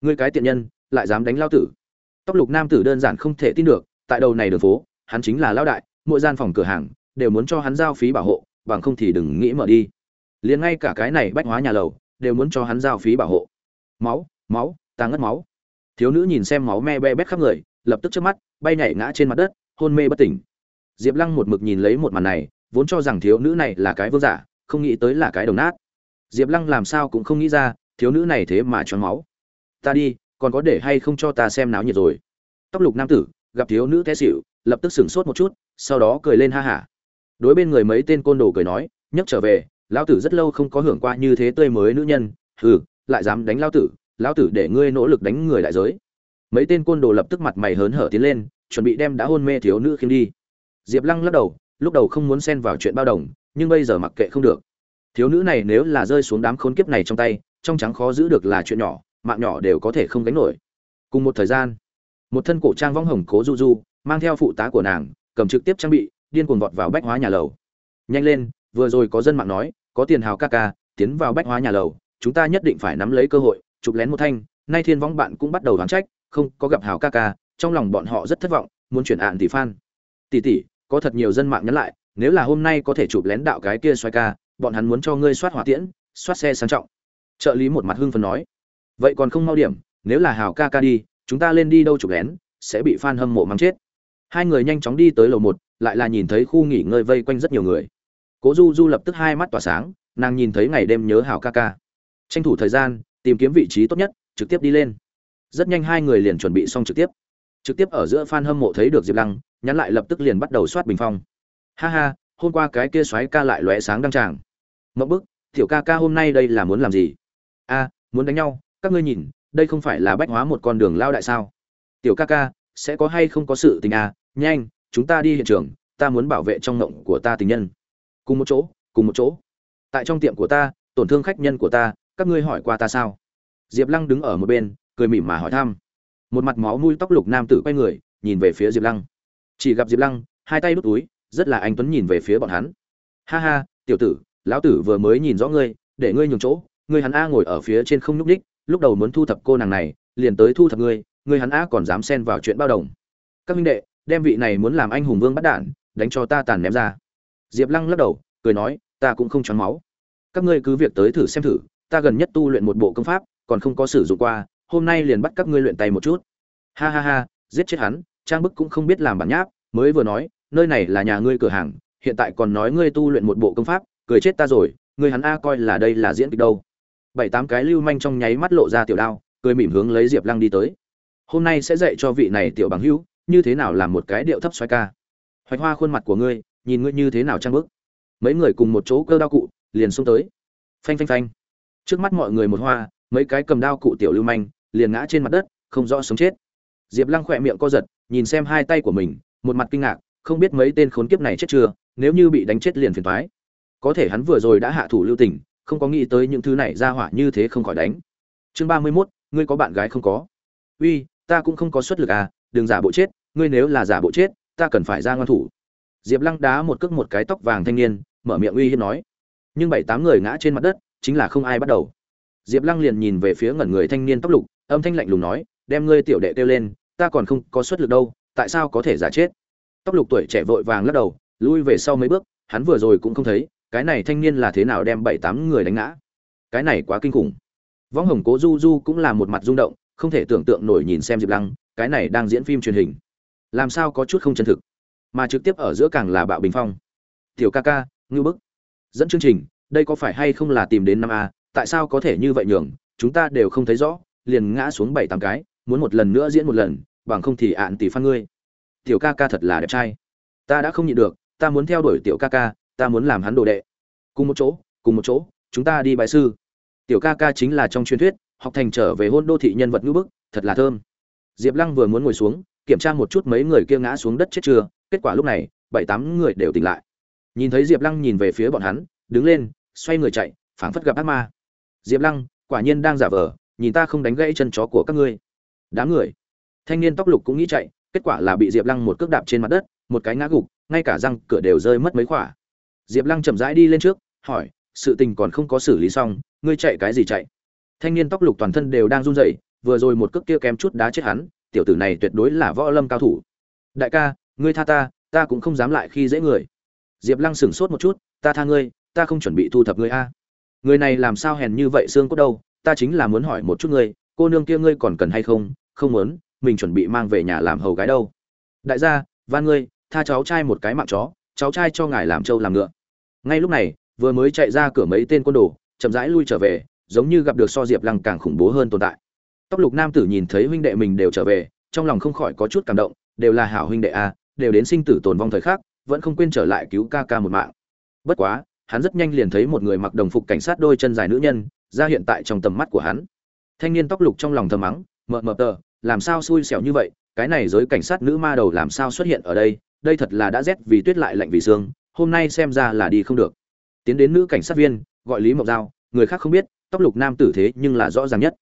Ngươi cái tiện nhân, lại dám đánh lao tử. Tóc lục nam tử đơn giản không thể tin được, tại đầu này đường phố, hắn chính là lao đại mỗi gian phòng cửa hàng đều muốn cho hắn giao phí bảo hộ, bằng không thì đừng nghĩ mở đi. Liền ngay cả cái này bách hóa nhà lầu đều muốn cho hắn giao phí bảo hộ. Máu máu, ta ngất máu. Thiếu nữ nhìn xem máu me be bét khắp người, lập tức trước mắt, bay nhảy ngã trên mặt đất, hôn mê bất tỉnh. Diệp lăng một mực nhìn lấy một màn này, vốn cho rằng thiếu nữ này là cái vương giả, không nghĩ tới là cái đồng nát. Diệp lăng làm sao cũng không nghĩ ra, thiếu nữ này thế mà choáng máu. Ta đi, còn có để hay không cho ta xem náo nhiệt rồi? Tóc lục nam tử, gặp thiếu nữ té xỉu lập tức sửng sốt một chút, sau đó cười lên ha hả. Đối bên người mấy tên côn đồ cười nói, nhấc trở về, lão tử rất lâu không có hưởng qua như thế tươi mới nữ nhân, hừ, lại dám đánh lão tử lão tử để ngươi nỗ lực đánh người đại giới. Mấy tên côn đồ lập tức mặt mày hớn hở tiến lên, chuẩn bị đem đã hôn mê thiếu nữ khiêng đi. Diệp lăng lắc đầu, lúc đầu không muốn xen vào chuyện bao đồng, nhưng bây giờ mặc kệ không được. Thiếu nữ này nếu là rơi xuống đám khốn kiếp này trong tay, trong trắng khó giữ được là chuyện nhỏ, mạng nhỏ đều có thể không gánh nổi. Cùng một thời gian, một thân cổ trang võng hồng cố du du mang theo phụ tá của nàng, cầm trực tiếp trang bị, điên cuồng vọt vào bách hóa nhà lầu. Nhanh lên, vừa rồi có dân mạng nói, có tiền hào ca ca, tiến vào bách hóa nhà lầu, chúng ta nhất định phải nắm lấy cơ hội, chụp lén một thanh. Nay thiên võng bạn cũng bắt đầu đoán trách, không, có gặp hào ca ca, trong lòng bọn họ rất thất vọng, muốn chuyển ạn tỷ phan. Tỷ tỷ, có thật nhiều dân mạng nhắn lại, nếu là hôm nay có thể chụp lén đạo cái kia xoay ca, bọn hắn muốn cho ngươi soát hỏa tiễn, soát xe sang trọng. Trợ lý một mặt hưng phấn nói. Vậy còn không mau điểm, nếu là hào ca ca đi, chúng ta lên đi đâu chụp lén, sẽ bị fan hâm mộ mắng chết hai người nhanh chóng đi tới lầu một, lại là nhìn thấy khu nghỉ ngơi vây quanh rất nhiều người. Cố du du lập tức hai mắt tỏa sáng, nàng nhìn thấy ngày đêm nhớ hào ca ca. Tranh thủ thời gian, tìm kiếm vị trí tốt nhất, trực tiếp đi lên. Rất nhanh hai người liền chuẩn bị xong trực tiếp. Trực tiếp ở giữa fan hâm mộ thấy được diệp lăng, nhắn lại lập tức liền bắt đầu soát bình phong. Ha ha, hôm qua cái kia xoáy ca lại lóe sáng đăng tràng. Mậu bức, tiểu ca ca hôm nay đây là muốn làm gì? A, muốn đánh nhau, các ngươi nhìn, đây không phải là bách hóa một con đường lao đại sao? Tiểu ca ca sẽ có hay không có sự tình à? Nhanh, chúng ta đi hiện trường, ta muốn bảo vệ trong ngộng của ta tình nhân. Cùng một chỗ, cùng một chỗ. Tại trong tiệm của ta, tổn thương khách nhân của ta, các ngươi hỏi qua ta sao? Diệp lăng đứng ở một bên, cười mỉm mà hỏi thăm. Một mặt máu mùi tóc lục nam tử quay người, nhìn về phía diệp lăng. Chỉ gặp diệp lăng, hai tay đút túi, rất là anh tuấn nhìn về phía bọn hắn. Ha ha, tiểu tử, lão tử vừa mới nhìn rõ ngươi, để ngươi nhường chỗ. Ngươi hắn a ngồi ở phía trên không nhúc ních lúc đầu muốn thu thập cô nàng này, liền tới thu thập ngươi ngươi hắn á còn dám xen vào chuyện bao đồng. Các minh đệ, đem vị này muốn làm anh hùng vương bắt đạn, đánh cho ta tàn ném ra. Diệp lăng lắc đầu, cười nói, ta cũng không choáng máu. Các ngươi cứ việc tới thử xem thử, ta gần nhất tu luyện một bộ công pháp, còn không có sử dụng qua, hôm nay liền bắt các ngươi luyện tay một chút. Ha ha ha, giết chết hắn, trang bức cũng không biết làm bản nháp, mới vừa nói, nơi này là nhà ngươi cửa hàng, hiện tại còn nói ngươi tu luyện một bộ công pháp, cười chết ta rồi, ngươi hắn a coi là đây là diễn kịch đâu. Bảy tám cái lưu manh trong nháy mắt lộ ra tiểu đao, cười mỉm hướng lấy diệp lăng đi tới hôm nay sẽ dạy cho vị này tiểu bằng hữu, như thế nào làm một cái điệu thấp xoay ca. Hoạch hoa khuôn mặt của ngươi, nhìn ngươi như thế nào trang bức. Mấy người cùng một chỗ cơ đao cụ, liền xông tới. Phanh phanh phanh. Trước mắt mọi người một hoa, mấy cái cầm đao cụ tiểu lưu manh, liền ngã trên mặt đất, không rõ sống chết. Diệp lăng khỏe miệng co giật, nhìn xem hai tay của mình, một mặt kinh ngạc, không biết mấy tên khốn kiếp này chết chưa, nếu như bị đánh chết liền phiền thoái có thể hắn vừa rồi đã hạ thủ lưu tình, không có nghĩ tới những thứ này ra hỏa như thế không khỏi đánh. Chương ba mươi mốt, ngươi có bạn gái không có? Uy ta cũng không có xuất lực à đừng giả bộ chết, ngươi nếu là giả bộ chết, ta cần phải ra ngoan thủ. Diệp lăng đá một cước một cái tóc vàng thanh niên, mở miệng uy hiếp nói. Nhưng bảy tám người ngã trên mặt đất, chính là không ai bắt đầu. Diệp lăng liền nhìn về phía ngẩn người thanh niên tóc lục, âm thanh lạnh lùng nói, đem ngươi tiểu đệ kêu lên, ta còn không có xuất lực đâu, tại sao có thể giả chết? Tóc lục tuổi trẻ vội vàng lắc đầu, lui về sau mấy bước, hắn vừa rồi cũng không thấy, cái này thanh niên là thế nào đem bảy tám người đánh ngã? Cái này quá kinh khủng. Võng hồng cố du du cũng là một mặt rung động không thể tưởng tượng nổi nhìn xem diệp lăng, cái này đang diễn phim truyền hình. Làm sao có chút không chân thực? Mà trực tiếp ở giữa càng là bạo bình phong. Tiểu ca ca, ngưu bức. Dẫn chương trình, đây có phải hay không là tìm đến năm a? Tại sao có thể như vậy nhường? Chúng ta đều không thấy rõ, liền ngã xuống bảy tám cái, muốn một lần nữa diễn một lần, bằng không thì ạn tỷ phan ngươi. Tiểu ca ca thật là đẹp trai. Ta đã không nhịn được, ta muốn theo đuổi tiểu ca ca, ta muốn làm hắn đồ đệ. Cùng một chỗ, cùng một chỗ, chúng ta đi bài sư. Tiểu ca ca chính là trong truyền thuyết học thành trở về hôn đô thị nhân vật ngữ bức, thật là thơm. Diệp lăng vừa muốn ngồi xuống, kiểm tra một chút mấy người kia ngã xuống đất chết chưa, kết quả lúc này, bảy tám người đều tỉnh lại. Nhìn thấy diệp lăng nhìn về phía bọn hắn, đứng lên, xoay người chạy, phảng phất gặp ác ma. Diệp lăng, quả nhiên đang giả vờ, nhìn ta không đánh gãy chân chó của các ngươi. Đám người. Thanh niên tóc lục cũng nghĩ chạy, kết quả là bị diệp lăng một cước đạp trên mặt đất, một cái ngã gục, ngay cả răng cửa đều rơi mất mấy khỏa. Diệp lăng chậm rãi đi lên trước, hỏi, sự tình còn không có xử lý xong, ngươi chạy cái gì chạy? Thanh niên tóc lục toàn thân đều đang run rẩy, vừa rồi một cước kia kém chút đá chết hắn, tiểu tử này tuyệt đối là võ lâm cao thủ. Đại ca, ngươi tha ta ta cũng không dám lại khi dễ người. Diệp lăng sửng sốt một chút, ta tha ngươi, ta không chuẩn bị thu thập ngươi a. Người này làm sao hèn như vậy xương cốt đâu, ta chính là muốn hỏi một chút ngươi, cô nương kia ngươi còn cần hay không? Không muốn, mình chuẩn bị mang về nhà làm hầu gái đâu. Đại gia, van ngươi, tha cháu trai một cái mạng chó, cháu trai cho ngài làm trâu làm ngựa. Ngay lúc này, vừa mới chạy ra cửa mấy tên côn đồ, chậm rãi lui trở về giống như gặp được so diệp lăng càng khủng bố hơn tồn tại. Tóc lục nam tử nhìn thấy huynh đệ mình đều trở về, trong lòng không khỏi có chút cảm động, đều là hảo huynh đệ a, đều đến sinh tử tồn vong thời khắc, vẫn không quên trở lại cứu ca ca một mạng. Bất quá, hắn rất nhanh liền thấy một người mặc đồng phục cảnh sát đôi chân dài nữ nhân, ra hiện tại trong tầm mắt của hắn. Thanh niên tóc lục trong lòng thầm mắng mờ mờ tờ, làm sao xui xẻo như vậy? Cái này giới cảnh sát nữ ma đầu làm sao xuất hiện ở đây? Đây thật là đã rét vì tuyết lại lạnh vì sương hôm nay xem ra là đi không được. Tiến đến nữ cảnh sát viên, gọi lý mộc giao, người khác không biết tóc lục nam tử thế nhưng là rõ ràng nhất.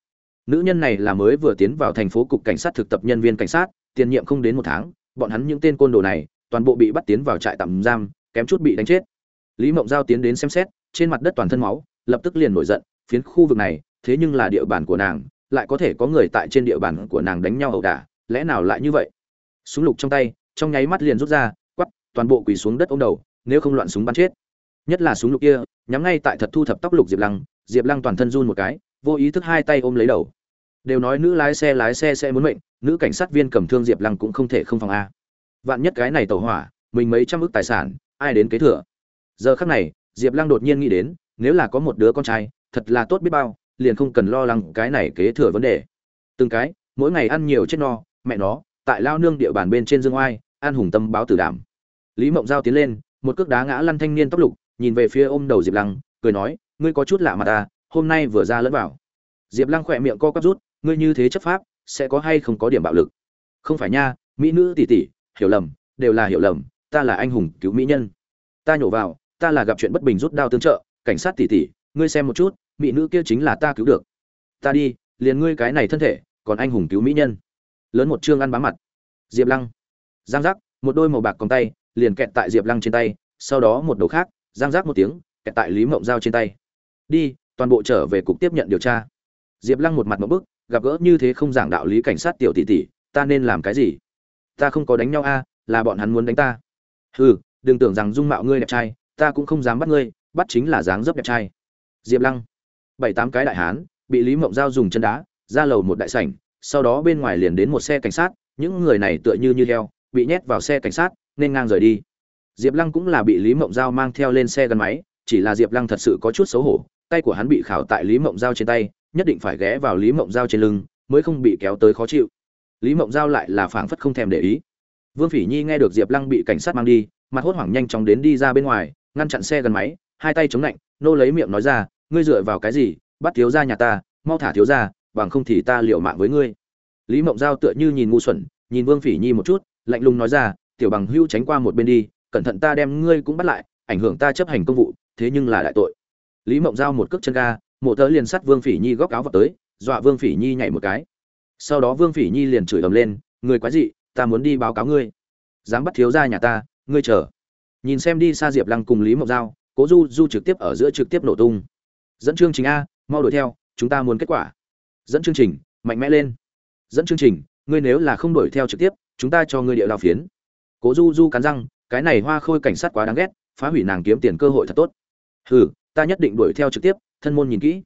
Nữ nhân này là mới vừa tiến vào thành phố cục cảnh sát thực tập nhân viên cảnh sát, tiền nhiệm không đến một tháng, bọn hắn những tên côn đồ này, toàn bộ bị bắt tiến vào trại tạm giam, kém chút bị đánh chết. Lý mộng giao tiến đến xem xét, trên mặt đất toàn thân máu, lập tức liền nổi giận, phiến khu vực này, thế nhưng là địa bàn của nàng, lại có thể có người tại trên địa bàn của nàng đánh nhau ẩu đả, lẽ nào lại như vậy? Súng lục trong tay, trong nháy mắt liền rút ra, quắp, toàn bộ quỳ xuống đất ôm đầu, nếu không loạn súng bắn chết. Nhất là súng lục kia, nhắm ngay tại thật thu thập tóc lục diệp lăng diệp lăng toàn thân run một cái, vô ý thức hai tay ôm lấy đầu. Đều nói nữ lái xe lái xe sẽ muốn mệnh, nữ cảnh sát viên cầm thương diệp lăng cũng không thể không phòng a. Vạn nhất cái này tẩu hỏa, mình mấy trăm ước tài sản, ai đến kế thừa? Giờ khắc này, diệp lăng đột nhiên nghĩ đến, nếu là có một đứa con trai, thật là tốt biết bao, liền không cần lo lắng cái này kế thừa vấn đề. Từng cái, mỗi ngày ăn nhiều chết no, mẹ nó, tại lao nương địa bàn bên trên dương oai, an hùng tâm báo tử đảm. Lý mộng giao tiến lên, một cước đá ngã lăn thanh niên tóc lục, nhìn về phía ôm đầu diệp lăng, cười nói ngươi có chút lạ mà ta hôm nay vừa ra lẫn vào. Diệp lăng khỏe miệng co quắp rút, ngươi như thế chấp pháp, sẽ có hay không có điểm bạo lực? Không phải nha, mỹ nữ tỷ tỷ, hiểu lầm, đều là hiểu lầm, ta là anh hùng cứu mỹ nhân. Ta nhổ vào, ta là gặp chuyện bất bình rút đao tương trợ, cảnh sát tỉ tỉ ngươi xem một chút, mỹ nữ kia chính là ta cứu được. Ta đi, liền ngươi cái này thân thể, còn anh hùng cứu mỹ nhân. Lớn một chương ăn bám mặt. Diệp lăng. Giang giác, một đôi màu bạc còng tay, liền kẹt tại diệp lăng trên tay, sau đó một đầu khác, giang giác một tiếng, kẹt tại lý mộng dao trên tay đi, toàn bộ trở về cục tiếp nhận điều tra. Diệp lăng một mặt một bức, gặp gỡ như thế không giảng đạo lý cảnh sát tiểu tỷ tỷ, ta nên làm cái gì? Ta không có đánh nhau a, là bọn hắn muốn đánh ta. Hừ, đừng tưởng rằng dung mạo ngươi đẹp trai, ta cũng không dám bắt ngươi, bắt chính là dáng dấp đẹp trai. Diệp lăng. Bảy tám cái đại hán, bị lý mộng giao dùng chân đá, ra lầu một đại sảnh, sau đó bên ngoài liền đến một xe cảnh sát, những người này tựa như như heo, bị nhét vào xe cảnh sát, nên ngang rời đi. Diệp lăng cũng là bị lý mộng giao mang theo lên xe gắn máy, chỉ là diệp lăng thật sự có chút xấu hổ tay của hắn bị khảo tại lý mộng giao trên tay, nhất định phải ghé vào lý mộng giao trên lưng, mới không bị kéo tới khó chịu. Lý mộng giao lại là phảng phất không thèm để ý. Vương phỉ nhi nghe được diệp lăng bị cảnh sát mang đi, mặt hốt hoảng nhanh chóng đến đi ra bên ngoài, ngăn chặn xe gần máy, hai tay chống lạnh nô lấy miệng nói ra, ngươi dựa vào cái gì? Bắt thiếu ra nhà ta, mau thả thiếu ra bằng không thì ta liệu mạng với ngươi. Lý mộng giao tựa như nhìn ngu xuẩn, nhìn vương phỉ nhi một chút, lạnh lùng nói ra, tiểu bằng hưu tránh qua một bên đi, cẩn thận ta đem ngươi cũng bắt lại, ảnh hưởng ta chấp hành công vụ, thế nhưng là đại tội lý mộng giao một cước chân ga mộ tớ liền sắt vương phỉ nhi góc áo vào tới, dọa vương phỉ nhi nhảy một cái. Sau đó vương phỉ nhi liền chửi ầm lên, người quái dị, ta muốn đi báo cáo ngươi. Dám bắt thiếu gia nhà ta, ngươi chờ. Nhìn xem đi xa diệp lăng cùng lý mộng giao, cố du du trực tiếp ở giữa trực tiếp nổ tung. Dẫn chương trình a, mau đuổi theo, chúng ta muốn kết quả. Dẫn chương trình, mạnh mẽ lên. Dẫn chương trình, ngươi nếu là không đuổi theo trực tiếp, chúng ta cho ngươi địa đào phiến. Cố du du cắn răng, cái này hoa khôi cảnh sát quá đáng ghét, phá hủy nàng kiếm tiền cơ hội thật tốt. Hừ ta nhất định đuổi theo trực tiếp, thân môn nhìn kỹ.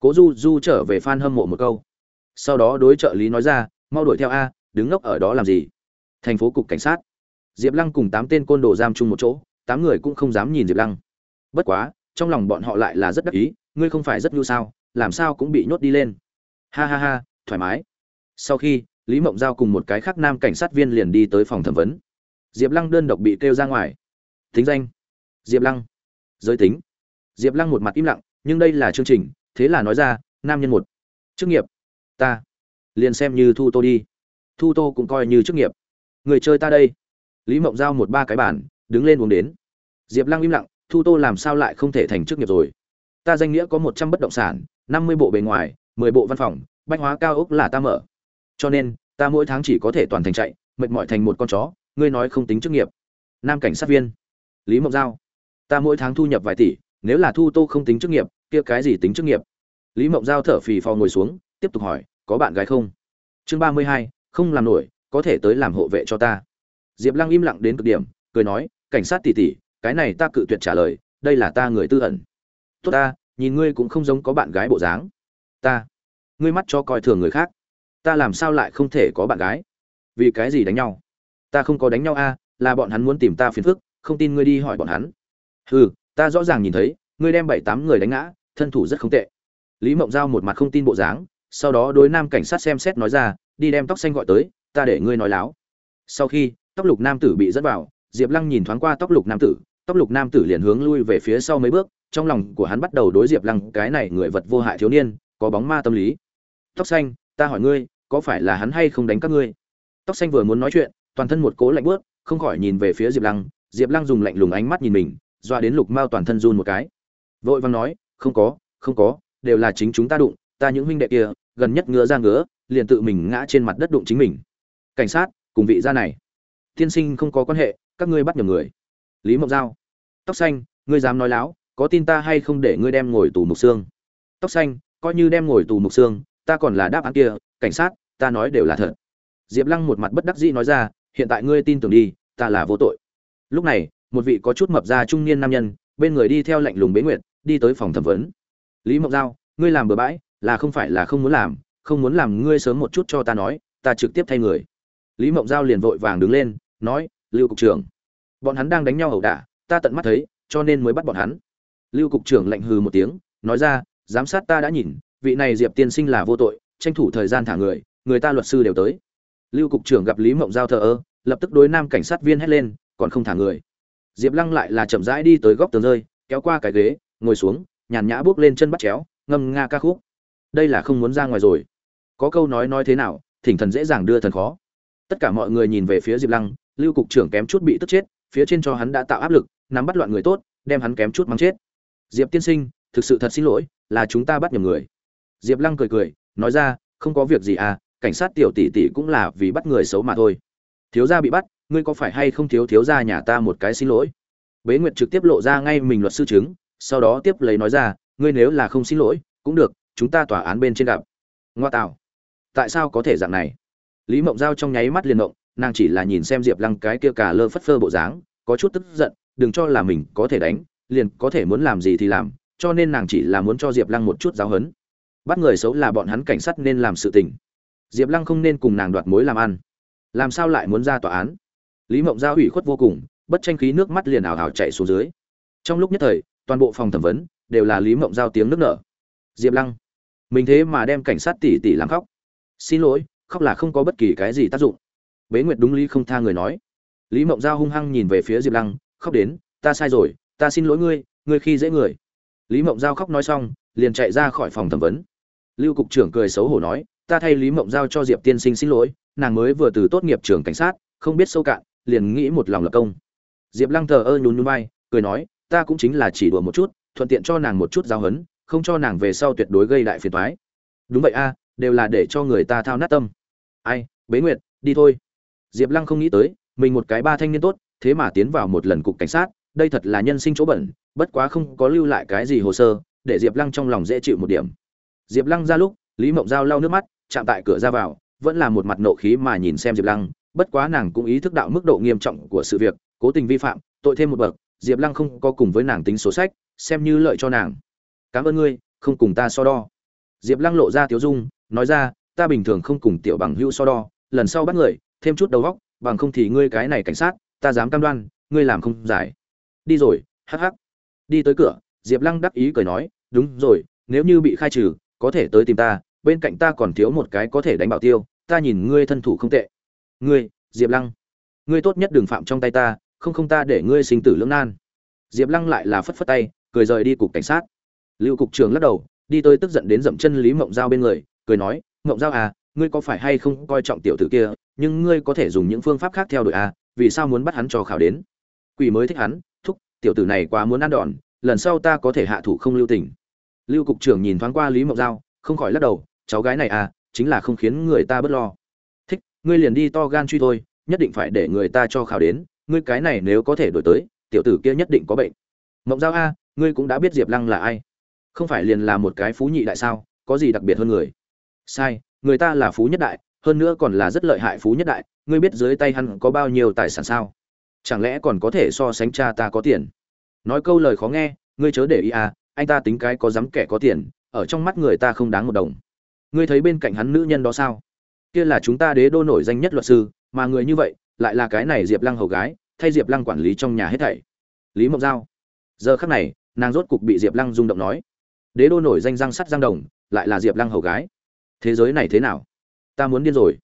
Cố du du trở về f a n hâm mộ một câu. Sau đó đối trợ lý nói ra, mau đuổi theo a, đứng ngốc ở đó làm gì? Thành phố cục cảnh sát. Diệp lăng cùng tám tên côn đồ giam chung một chỗ, tám người cũng không dám nhìn diệp lăng. Bất quá, trong lòng bọn họ lại là rất đắc ý, ngươi không phải rất nhu sao, làm sao cũng bị nhốt đi lên. Ha ha ha, thoải mái. Sau khi, lý mộng giao cùng một cái khác nam cảnh sát viên liền đi tới phòng thẩm vấn. Diệp lăng đơn độc bị kêu ra ngoài. Thính danh? Diệp lăng. Giới tính diệp lăng một mặt im lặng, nhưng đây là chương trình, thế là nói ra, nam nhân một. Chức nghiệp. Ta. Liền xem như thu tô đi. Thu tô cũng coi như chức nghiệp. Người chơi ta đây. Lý mộng giao một ba cái bản đứng lên uống đến. Diệp lăng im lặng, thu tô làm sao lại không thể thành chức nghiệp rồi? Ta danh nghĩa có một trăm bất động sản, năm mươi bộ bề ngoài, mười bộ văn phòng, bách hóa cao ốc là ta mở. Cho nên, ta mỗi tháng chỉ có thể toàn thành chạy, mệt mỏi thành một con chó, ngươi nói không tính chức nghiệp. Nam cảnh sát viên. Lý mộng giao. Ta mỗi tháng thu nhập vài tỷ nếu là thu tô không tính chức nghiệp, kia cái gì tính chức nghiệp? Lý mộng giao thở phì phò ngồi xuống, tiếp tục hỏi, có bạn gái không? Chương ba mươi hai, không làm nổi, có thể tới làm hộ vệ cho ta. Diệp lăng im lặng đến cực điểm, cười nói, cảnh sát tỉ tỉ cái này ta cự tuyệt trả lời, đây là ta người tư ẩn. Tốt ta, nhìn ngươi cũng không giống có bạn gái bộ dáng. Ta, ngươi mắt cho coi thường người khác. Ta làm sao lại không thể có bạn gái? Vì cái gì đánh nhau? Ta không có đánh nhau a, là bọn hắn muốn tìm ta phiền phức, không tin ngươi đi hỏi bọn hắn. Hừ ta rõ ràng nhìn thấy, ngươi đem bảy tám người đánh ngã, thân thủ rất không tệ. Lý mộng giao một mặt không tin bộ dáng, sau đó đối nam cảnh sát xem xét nói ra, đi đem tóc xanh gọi tới, ta để ngươi nói láo. Sau khi, tóc lục nam tử bị dẫn vào, diệp lăng nhìn thoáng qua tóc lục nam tử, tóc lục nam tử liền hướng lui về phía sau mấy bước, trong lòng của hắn bắt đầu đối diệp lăng, cái này người vật vô hại thiếu niên, có bóng ma tâm lý. Tóc xanh, ta hỏi ngươi, có phải là hắn hay không đánh các ngươi? Tóc xanh vừa muốn nói chuyện, toàn thân một cố lạnh bớt không khỏi nhìn về phía diệp lăng. Diệp lăng dùng lạnh lùng ánh mắt nhìn mình doa đến lục mao toàn thân run một cái. Vội vàng nói, không có không có, đều là chính chúng ta đụng, ta những huynh đệ kia, gần nhất ngứa ra ngứa, liền tự mình ngã trên mặt đất đụng chính mình. Cảnh sát, cùng vị gia này. Tiên sinh không có quan hệ, các ngươi bắt nhầm người. Lý mộng giao. Tóc xanh, ngươi dám nói láo, có tin ta hay không để ngươi đem ngồi tù mục xương? Tóc xanh, coi như đem ngồi tù mục xương, ta còn là đáp án kia, cảnh sát, ta nói đều là thật. Diệp lăng một mặt bất đắc dĩ nói ra, hiện tại ngươi tin tưởng đi, ta là vô tội. Lúc này một vị có chút mập ra trung niên nam nhân, bên người đi theo lạnh lùng bế nguyệt, đi tới phòng thẩm vấn. Lý mộng giao, ngươi làm bừa bãi, là không phải là không muốn làm, không muốn làm ngươi sớm một chút cho ta nói, ta trực tiếp thay người. Lý mộng giao liền vội vàng đứng lên, nói, lưu cục trưởng, bọn hắn đang đánh nhau ẩu đả, ta tận mắt thấy, cho nên mới bắt bọn hắn. Lưu cục trưởng lạnh hừ một tiếng, nói ra, giám sát ta đã nhìn, vị này diệp tiên sinh là vô tội, tranh thủ thời gian thả người người ta luật sư đều tới. Lưu cục trưởng gặp lý mộng giao thờ ơ, lập tức đối nam cảnh sát viên hét lên, còn không thả người diệp lăng lại là chậm rãi đi tới góc tường rơi, kéo qua cái ghế, ngồi xuống, nhàn nhã bước lên chân bắt chéo, ngâm nga ca khúc. Đây là không muốn ra ngoài rồi. Có câu nói nói thế nào, thỉnh thần dễ dàng đưa thần khó. Tất cả mọi người nhìn về phía diệp lăng, lưu cục trưởng kém chút bị tức chết, phía trên cho hắn đã tạo áp lực, nắm bắt loạn người tốt, đem hắn kém chút mắng chết. Diệp tiên sinh, thực sự thật xin lỗi, là chúng ta bắt nhầm người. Diệp lăng cười cười, nói ra, không có việc gì à cảnh sát tiểu tỷ tỷ cũng là vì bắt người xấu mà thôi. Thiếu gia bị bắt ngươi có phải hay không thiếu thiếu gia nhà ta một cái xin lỗi? Bế nguyệt trực tiếp lộ ra ngay mình luật sư chứng, sau đó tiếp lấy nói ra, ngươi nếu là không xin lỗi, cũng được, chúng ta tòa án bên trên gặp. Ngoa tạo. Tại sao có thể dạng này? Lý mộng giao trong nháy mắt liền động, nàng chỉ là nhìn xem diệp lăng cái kia cả lơ phất phơ bộ dáng, có chút tức giận, đừng cho là mình có thể đánh, liền có thể muốn làm gì thì làm, cho nên nàng chỉ là muốn cho diệp lăng một chút giáo hấn bắt người xấu là bọn hắn cảnh sát nên làm sự tình. Diệp lăng không nên cùng nàng đoạt mối làm ăn. Làm sao lại muốn ra tòa án? Lý mộng giao ủy khuất vô cùng, bất tranh khí nước mắt liền ảo ảo chạy xuống dưới. Trong lúc nhất thời, toàn bộ phòng thẩm vấn đều là lý mộng giao tiếng nước nở. Diệp lăng, mình thế mà đem cảnh sát tỷ tỷ làm khóc. Xin lỗi, khóc là không có bất kỳ cái gì tác dụng. Bế nguyệt đúng lý không tha người nói. Lý mộng giao hung hăng nhìn về phía diệp lăng, khóc đến, ta sai rồi, ta xin lỗi ngươi ngươi khi dễ người. Lý mộng giao khóc nói xong, liền chạy ra khỏi phòng thẩm vấn. Lưu cục trưởng cười xấu hổ nói, ta thay lý mộng giao cho diệp tiên sinh xin lỗi, nàng mới vừa từ tốt nghiệp trường cảnh sát, không biết sâu cạn liền nghĩ một lòng lập công. Diệp lăng thờ ơ nhún nhún vai, cười nói, ta cũng chính là chỉ đùa một chút, thuận tiện cho nàng một chút giao hấn không cho nàng về sau tuyệt đối gây đại phiền toái. Đúng vậy a, đều là để cho người ta thao nát tâm. Ai, bế nguyệt, đi thôi. Diệp lăng không nghĩ tới, mình một cái ba thanh niên tốt, thế mà tiến vào một lần cục cảnh sát, đây thật là nhân sinh chỗ bẩn, bất quá không có lưu lại cái gì hồ sơ, để diệp lăng trong lòng dễ chịu một điểm. Diệp lăng ra lúc, lý mộng giao lau nước mắt, chạm tại cửa ra vào, vẫn là một mặt nộ khí mà nhìn xem diệp lăng bất quá nàng cũng ý thức đạo mức độ nghiêm trọng của sự việc, cố tình vi phạm, tội thêm một bậc, diệp lăng không có cùng với nàng tính số sách, xem như lợi cho nàng. Cảm ơn ngươi, không cùng ta so đo. Diệp lăng lộ ra tiếu dung, nói ra, ta bình thường không cùng tiểu bằng hữu so đo, lần sau bắt người, thêm chút đầu góc bằng không thì ngươi cái này cảnh sát, ta dám cam đoan, ngươi làm không giải. Đi rồi, hắc hắc. Đi tới cửa, diệp lăng đắc ý cười nói, đúng rồi, nếu như bị khai trừ, có thể tới tìm ta, bên cạnh ta còn thiếu một cái có thể đánh bảo tiêu, ta nhìn ngươi thân thủ không tệ ngươi, diệp lăng. Ngươi tốt nhất đừng phạm trong tay ta, không không ta để ngươi sinh tử lưỡng nan. Diệp lăng lại là phất phất tay, cười rời đi cục cảnh sát. Lưu cục trưởng lắc đầu, đi tới tức giận đến dậm chân lý mộng giao bên người, cười nói, mộng giao à ngươi có phải hay không coi trọng tiểu tử kia, nhưng ngươi có thể dùng những phương pháp khác theo đuổi à vì sao muốn bắt hắn cho khảo đến? Quỷ mới thích hắn, thúc, tiểu tử này quá muốn ăn đòn, lần sau ta có thể hạ thủ không lưu tình. Lưu cục trưởng nhìn thoáng qua lý mộng giao, không khỏi lắc đầu, cháu gái này à chính là không khiến người ta bớt lo ngươi liền đi to gan truy thôi, nhất định phải để người ta cho khảo đến, ngươi cái này nếu có thể đổi tới, tiểu tử kia nhất định có bệnh. Mộng giao a, ngươi cũng đã biết diệp lăng là ai. Không phải liền là một cái phú nhị đại sao, có gì đặc biệt hơn người? Sai, người ta là phú nhất đại, hơn nữa còn là rất lợi hại phú nhất đại, ngươi biết dưới tay hắn có bao nhiêu tài sản sao? Chẳng lẽ còn có thể so sánh cha ta có tiền? Nói câu lời khó nghe, ngươi chớ để ý à anh ta tính cái có dám kẻ có tiền, ở trong mắt người ta không đáng một đồng. Ngươi thấy bên cạnh hắn nữ nhân đó sao? Kia là chúng ta đế đô nổi danh nhất luật sư, mà người như vậy lại là cái này diệp lăng hầu gái, thay diệp lăng quản lý trong nhà hết thảy. Lý mộng giao. Giờ khắc này, nàng rốt cục bị diệp lăng rung động nói, đế đô nổi danh răng sắt giang đồng, lại là diệp lăng hầu gái. Thế giới này thế nào? Ta muốn điên rồi.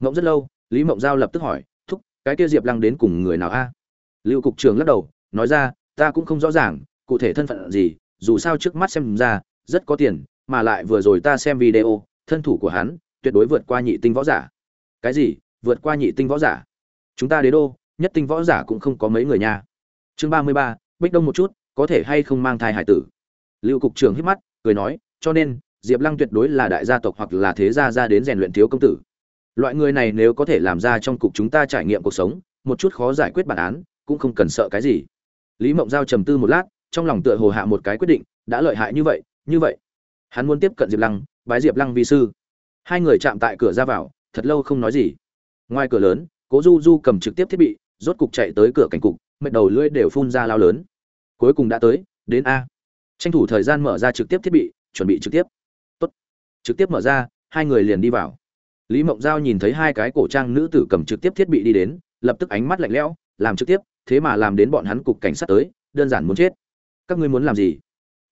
Ngộng rất lâu, lý mộng giao lập tức hỏi, thúc, cái kia diệp lăng đến cùng người nào a? Lưu cục trưởng lắc đầu, nói ra, ta cũng không rõ ràng, cụ thể thân phận gì, dù sao trước mắt xem ra, rất có tiền, mà lại vừa rồi ta xem video, thân thủ của hắn tuyệt đối vượt qua nhị tinh võ giả. Cái gì? Vượt qua nhị tinh võ giả? Chúng ta đế đô, nhất tinh võ giả cũng không có mấy người nha. Chương ba mươi ba, bích đông một chút, có thể hay không mang thai hải tử? Lưu cục trưởng hít mắt, cười nói, cho nên, diệp lăng tuyệt đối là đại gia tộc hoặc là thế gia ra đến rèn luyện thiếu công tử. Loại người này nếu có thể làm ra trong cục chúng ta trải nghiệm cuộc sống, một chút khó giải quyết bản án, cũng không cần sợ cái gì. Lý mộng giao trầm tư một lát, trong lòng tựa hồ hạ một cái quyết định, đã lợi hại như vậy như vậy. Hắn muốn tiếp cận diệp lăng, bái diệp lăng vi sư hai người chạm tại cửa ra vào, thật lâu không nói gì. Ngoài cửa lớn, cố du du cầm trực tiếp thiết bị, rốt cục chạy tới cửa cảnh cục, mệt đầu lưỡi đều phun ra lao lớn. Cuối cùng đã tới, đến a. Tranh thủ thời gian mở ra trực tiếp thiết bị, chuẩn bị trực tiếp. Tốt. trực tiếp mở ra, hai người liền đi vào. Lý mộng giao nhìn thấy hai cái cổ trang nữ tử cầm trực tiếp thiết bị đi đến, lập tức ánh mắt lạnh lẽo, làm trực tiếp, thế mà làm đến bọn hắn cục cảnh sát tới, đơn giản muốn chết. Các ngươi muốn làm gì?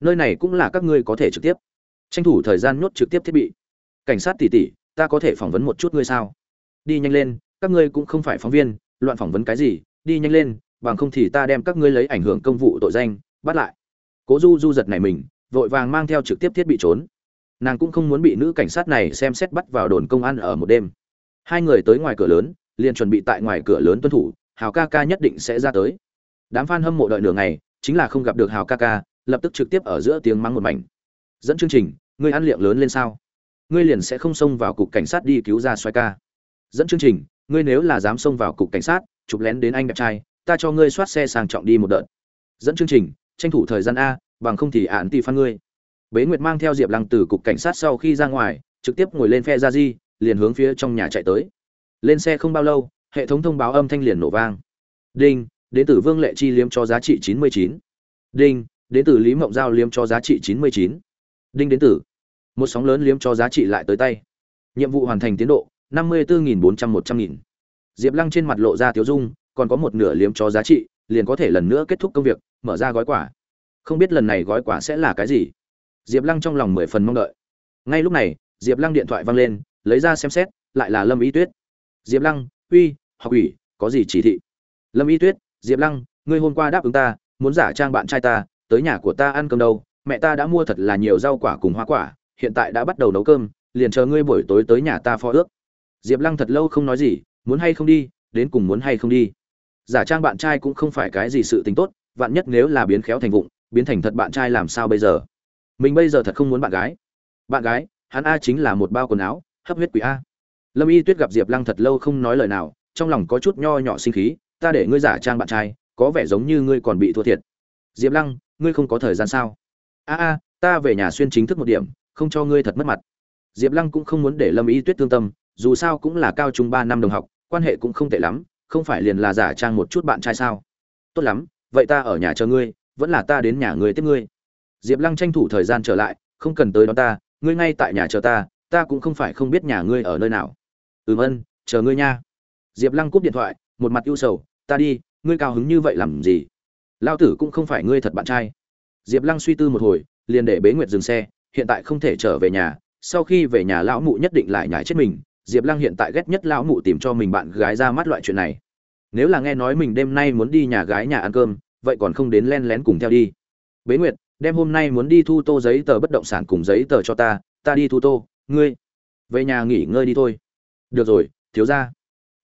Nơi này cũng là các ngươi có thể trực tiếp. Tranh thủ thời gian nhốt trực tiếp thiết bị cảnh sát tỷ tỷ, ta có thể phỏng vấn một chút ngươi sao? Đi nhanh lên các ngươi cũng không phải phóng viên loạn phỏng vấn cái gì đi nhanh lên bằng không thì ta đem các ngươi lấy ảnh hưởng công vụ tội danh bắt lại. Cố du du giật này mình vội vàng mang theo trực tiếp thiết bị trốn. Nàng cũng không muốn bị nữ cảnh sát này xem xét bắt vào đồn công an ở một đêm. Hai người tới ngoài cửa lớn liền chuẩn bị tại ngoài cửa lớn tuân thủ hào ca ca nhất định sẽ ra tới. Đám fan hâm mộ đợi nửa ngày chính là không gặp được hào ca ca lập tức trực tiếp ở giữa tiếng mắng một mảnh. Dẫn chương trình ngươi ăn liệng lớn lên sao? Ngươi liền sẽ không xông vào cục cảnh sát đi cứu ra xoay ca. Dẫn chương trình, ngươi nếu là dám xông vào cục cảnh sát, chụp lén đến anh đẹp trai, ta cho ngươi soát xe sang trọng đi một đợt. Dẫn chương trình, tranh thủ thời gian a, bằng không thì ạn tì phan ngươi. Bế nguyệt mang theo diệp lăng từ cục cảnh sát sau khi ra ngoài, trực tiếp ngồi lên phe ra di, liền hướng phía trong nhà chạy tới. Lên xe không bao lâu, hệ thống thông báo âm thanh liền nổ vang. Đinh, đến từ vương lệ chi liếm cho giá trị chín mươi chín. Đinh, đến từ lý mộng giao liếm cho giá trị chín mươi chín. Đinh đến từ một sóng lớn liếm cho giá trị lại tới tay. Nhiệm vụ hoàn thành tiến độ, năm mươi bốn bốn trăm một trăm nghìn. Diệp lăng trên mặt lộ ra tiếu dung, còn có một nửa liếm cho giá trị, liền có thể lần nữa kết thúc công việc, mở ra gói quả không biết lần này gói quả sẽ là cái gì. Diệp lăng trong lòng mười phần mong đợi. Ngay lúc này, diệp lăng điện thoại vang lên, lấy ra xem xét, lại là lâm ý tuyết. Diệp lăng, uy, học ủy, có gì chỉ thị? Lâm y tuyết, diệp lăng, ngươi hôm qua đáp ứng ta, muốn giả trang bạn trai ta, tới nhà của ta ăn cơm đâu, mẹ ta đã mua thật là nhiều rau quả cùng hoa quả hiện tại đã bắt đầu nấu cơm, liền chờ ngươi buổi tối tới nhà ta phó ước. Diệp lăng thật lâu không nói gì, muốn hay không đi, đến cùng muốn hay không đi. Giả trang bạn trai cũng không phải cái gì sự tính tốt, vạn nhất nếu là biến khéo thành vụng, biến thành thật bạn trai làm sao bây giờ? Mình bây giờ thật không muốn bạn gái. Bạn gái, hắn a chính là một bao quần áo, hấp huyết quỷ a. Lâm y tuyết gặp diệp lăng thật lâu không nói lời nào, trong lòng có chút nho nhỏ sinh khí, ta để ngươi giả trang bạn trai, có vẻ giống như ngươi còn bị thua thiệt. Diệp lăng, ngươi không có thời gian sao? A a, ta về nhà xuyên chính thức một điểm không cho ngươi thật mất mặt. Diệp lăng cũng không muốn để lâm y tuyết thương tâm, dù sao cũng là cao trung ba năm đồng học, quan hệ cũng không tệ lắm, không phải liền là giả trang một chút bạn trai sao? Tốt lắm, vậy ta ở nhà chờ ngươi, vẫn là ta đến nhà ngươi tiếp ngươi. Diệp lăng tranh thủ thời gian trở lại, không cần tới đón ta, ngươi ngay tại nhà chờ ta ta cũng không phải không biết nhà ngươi ở nơi nào. Ừm ân, chờ ngươi nha. Diệp lăng cúp điện thoại, một mặt ưu sầu, ta đi, ngươi cao hứng như vậy làm gì? Lao tử cũng không phải ngươi thật bạn trai. Diệp lăng suy tư một hồi, liền để bế nguyệt dừng xe hiện tại không thể trở về nhà, sau khi về nhà lão mụ nhất định lại nhảy chết mình, diệp lăng hiện tại ghét nhất lão mụ tìm cho mình bạn gái ra mắt loại chuyện này. Nếu là nghe nói mình đêm nay muốn đi nhà gái nhà ăn cơm, vậy còn không đến len lén cùng theo đi. Bế nguyệt đem hôm nay muốn đi thu tô giấy tờ bất động sản cùng giấy tờ cho ta ta đi thu tô, ngươi về nhà nghỉ ngơi đi thôi. Được rồi, thiếu ra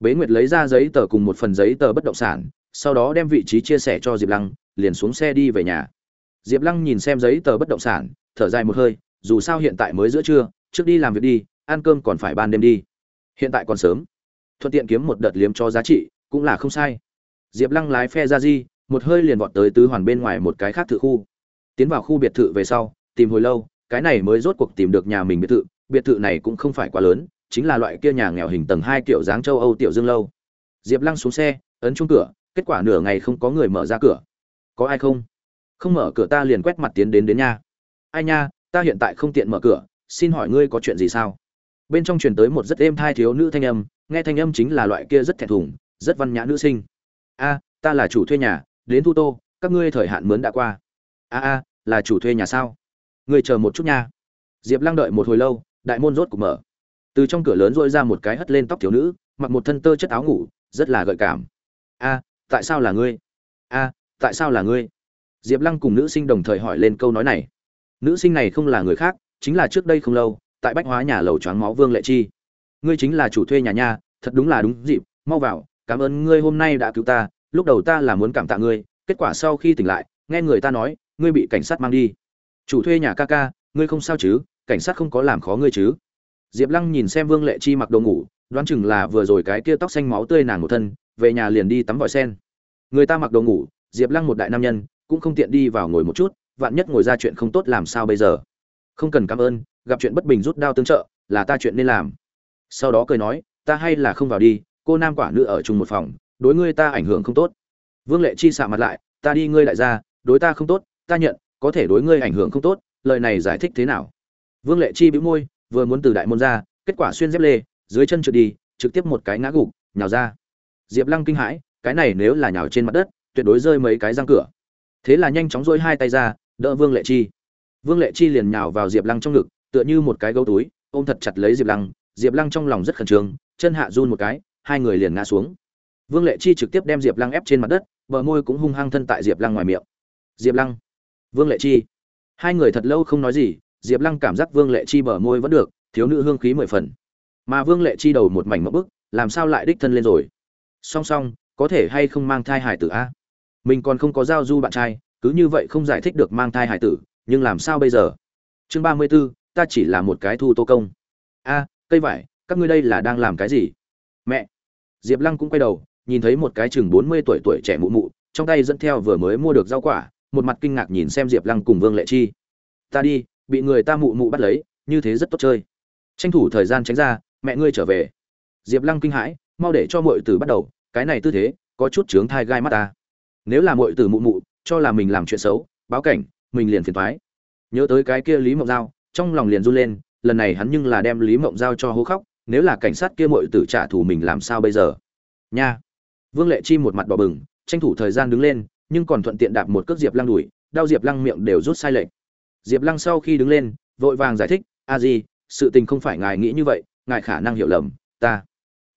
bế nguyệt lấy ra giấy tờ cùng một phần giấy tờ bất động sản, sau đó đem vị trí chia sẻ cho diệp lăng, liền xuống xe đi về nhà. Diệp lăng nhìn xem giấy tờ bất động sản thở dài một hơi, dù sao hiện tại mới giữa trưa, trước đi làm việc đi, ăn cơm còn phải ban đêm đi. Hiện tại còn sớm. Thuận tiện kiếm một đợt liếm cho giá trị, cũng là không sai. Diệp lăng lái phe ra di, một hơi liền vọt tới tứ hoàn bên ngoài một cái khác thự khu. Tiến vào khu biệt thự về sau, tìm hồi lâu, cái này mới rốt cuộc tìm được nhà mình biệt thự. Biệt thự này cũng không phải quá lớn, chính là loại kia nhà nghèo hình tầng hai kiểu dáng châu âu tiểu dương lâu. Diệp lăng xuống xe, ấn chung cửa, kết quả nửa ngày không có người mở ra cửa. Có ai không? Không mở cửa ta liền quét mặt tiến đến đến nhà ai nha, ta hiện tại không tiện mở cửa, xin hỏi ngươi có chuyện gì sao? Bên trong truyền tới một rất êm thai thiếu nữ thanh âm, nghe thanh âm chính là loại kia rất thẹn thùng, rất văn nhã nữ sinh. A, ta là chủ thuê nhà, đến thu tô, các ngươi thời hạn mướn đã qua. A a, là chủ thuê nhà sao? Ngươi chờ một chút nha. Diệp lăng đợi một hồi lâu, đại môn rốt cục mở. Từ trong cửa lớn dội ra một cái hất lên tóc thiếu nữ, mặc một thân tơ chất áo ngủ, rất là gợi cảm. A, tại sao là ngươi? A, tại sao là ngươi? Diệp lăng cùng nữ sinh đồng thời hỏi lên câu nói này nữ sinh này không là người khác, chính là trước đây không lâu, tại bách hóa nhà lầu choáng máu vương lệ chi. Ngươi chính là chủ thuê nhà nha, thật đúng là đúng dịp, mau vào, cảm ơn ngươi hôm nay đã cứu ta, lúc đầu ta là muốn cảm tạ ngươi, kết quả sau khi tỉnh lại, nghe người ta nói, ngươi bị cảnh sát mang đi. Chủ thuê nhà ca ca, ngươi không sao chứ, cảnh sát không có làm khó ngươi chứ. Diệp lăng nhìn xem vương lệ chi mặc đồ ngủ, đoán chừng là vừa rồi cái kia tóc xanh máu tươi nàng một thân, về nhà liền đi tắm vòi sen. Người ta mặc đồ ngủ, diệp lăng một đại nam nhân, cũng không tiện đi vào ngồi một chút vạn nhất ngồi ra chuyện không tốt làm sao bây giờ? Không cần cảm ơn, gặp chuyện bất bình rút đao tương trợ, là ta chuyện nên làm. Sau đó cười nói, ta hay là không vào đi, cô nam quả nữ ở chung một phòng, đối ngươi ta ảnh hưởng không tốt. Vương lệ chi xạ mặt lại, ta đi ngươi lại ra đối ta không tốt, ta nhận, có thể đối ngươi ảnh hưởng không tốt, lời này giải thích thế nào? Vương lệ chi bĩu môi, vừa muốn từ đại môn ra, kết quả xuyên dép lê, dưới chân trượt đi, trực tiếp một cái ngã gục, nhào ra. Diệp lăng kinh hãi, cái này nếu là nhào trên mặt đất, tuyệt đối rơi mấy cái răng cửa. Thế là nhanh chóng dỗi hai tay ra đỡ vương lệ chi. Vương lệ chi liền nhào vào diệp lăng trong ngực, tựa như một cái gấu túi, ôm thật chặt lấy diệp lăng diệp lăng trong lòng rất khẩn trương, chân hạ run một cái, hai người liền ngã xuống. Vương lệ chi trực tiếp đem diệp lăng ép trên mặt đất, bờ môi cũng hung hăng thân tại diệp lăng ngoài miệng. Diệp lăng, vương lệ chi. Hai người thật lâu không nói gì, diệp lăng cảm giác vương lệ chi bờ môi vẫn được, thiếu nữ hương khí mười phần. Mà vương lệ chi đầu một mảnh mẫu bức, làm sao lại đích thân lên rồi? Song song, có thể hay không mang thai hải tử a? Mình còn không có giao du bạn trai cứ như vậy không giải thích được mang thai hải tử, nhưng làm sao bây giờ? Chương ba mươi b ố ta chỉ là một cái thu tô công. A, cây vải, các ngươi đây là đang làm cái gì? Mẹ. Diệp lăng cũng quay đầu, nhìn thấy một cái chừng bốn mươi tuổi tuổi trẻ mụ mụ, trong tay dẫn theo vừa mới mua được rau quả, một mặt kinh ngạc nhìn xem diệp lăng cùng vương lệ chi. Ta đi, bị người ta mụ mụ bắt lấy, như thế rất tốt chơi. Tranh thủ thời gian tránh ra, mẹ ngươi trở về. Diệp lăng kinh hãi, mau để cho mọi tử bắt đầu, cái này tư thế, có chút chướng thai gai mắt ta. Nếu là mọi tử mụ mụ cho là mình làm chuyện xấu, báo cảnh, mình liền phiền thoái nhớ tới cái kia lý mộng giao, trong lòng liền run lên, lần này hắn nhưng là đem lý mộng giao cho hố khóc, nếu là cảnh sát kia mọi tử trả thù mình làm sao bây giờ? Nha! Vương lệ chi một mặt bỏ bừng, tranh thủ thời gian đứng lên, nhưng còn thuận tiện đạp một cước diệp lăng đùi đau diệp lăng miệng đều rút sai lệch. Diệp lăng sau khi đứng lên, vội vàng giải thích, a di, sự tình không phải ngài nghĩ như vậy, ngài khả năng hiểu lầm, ta.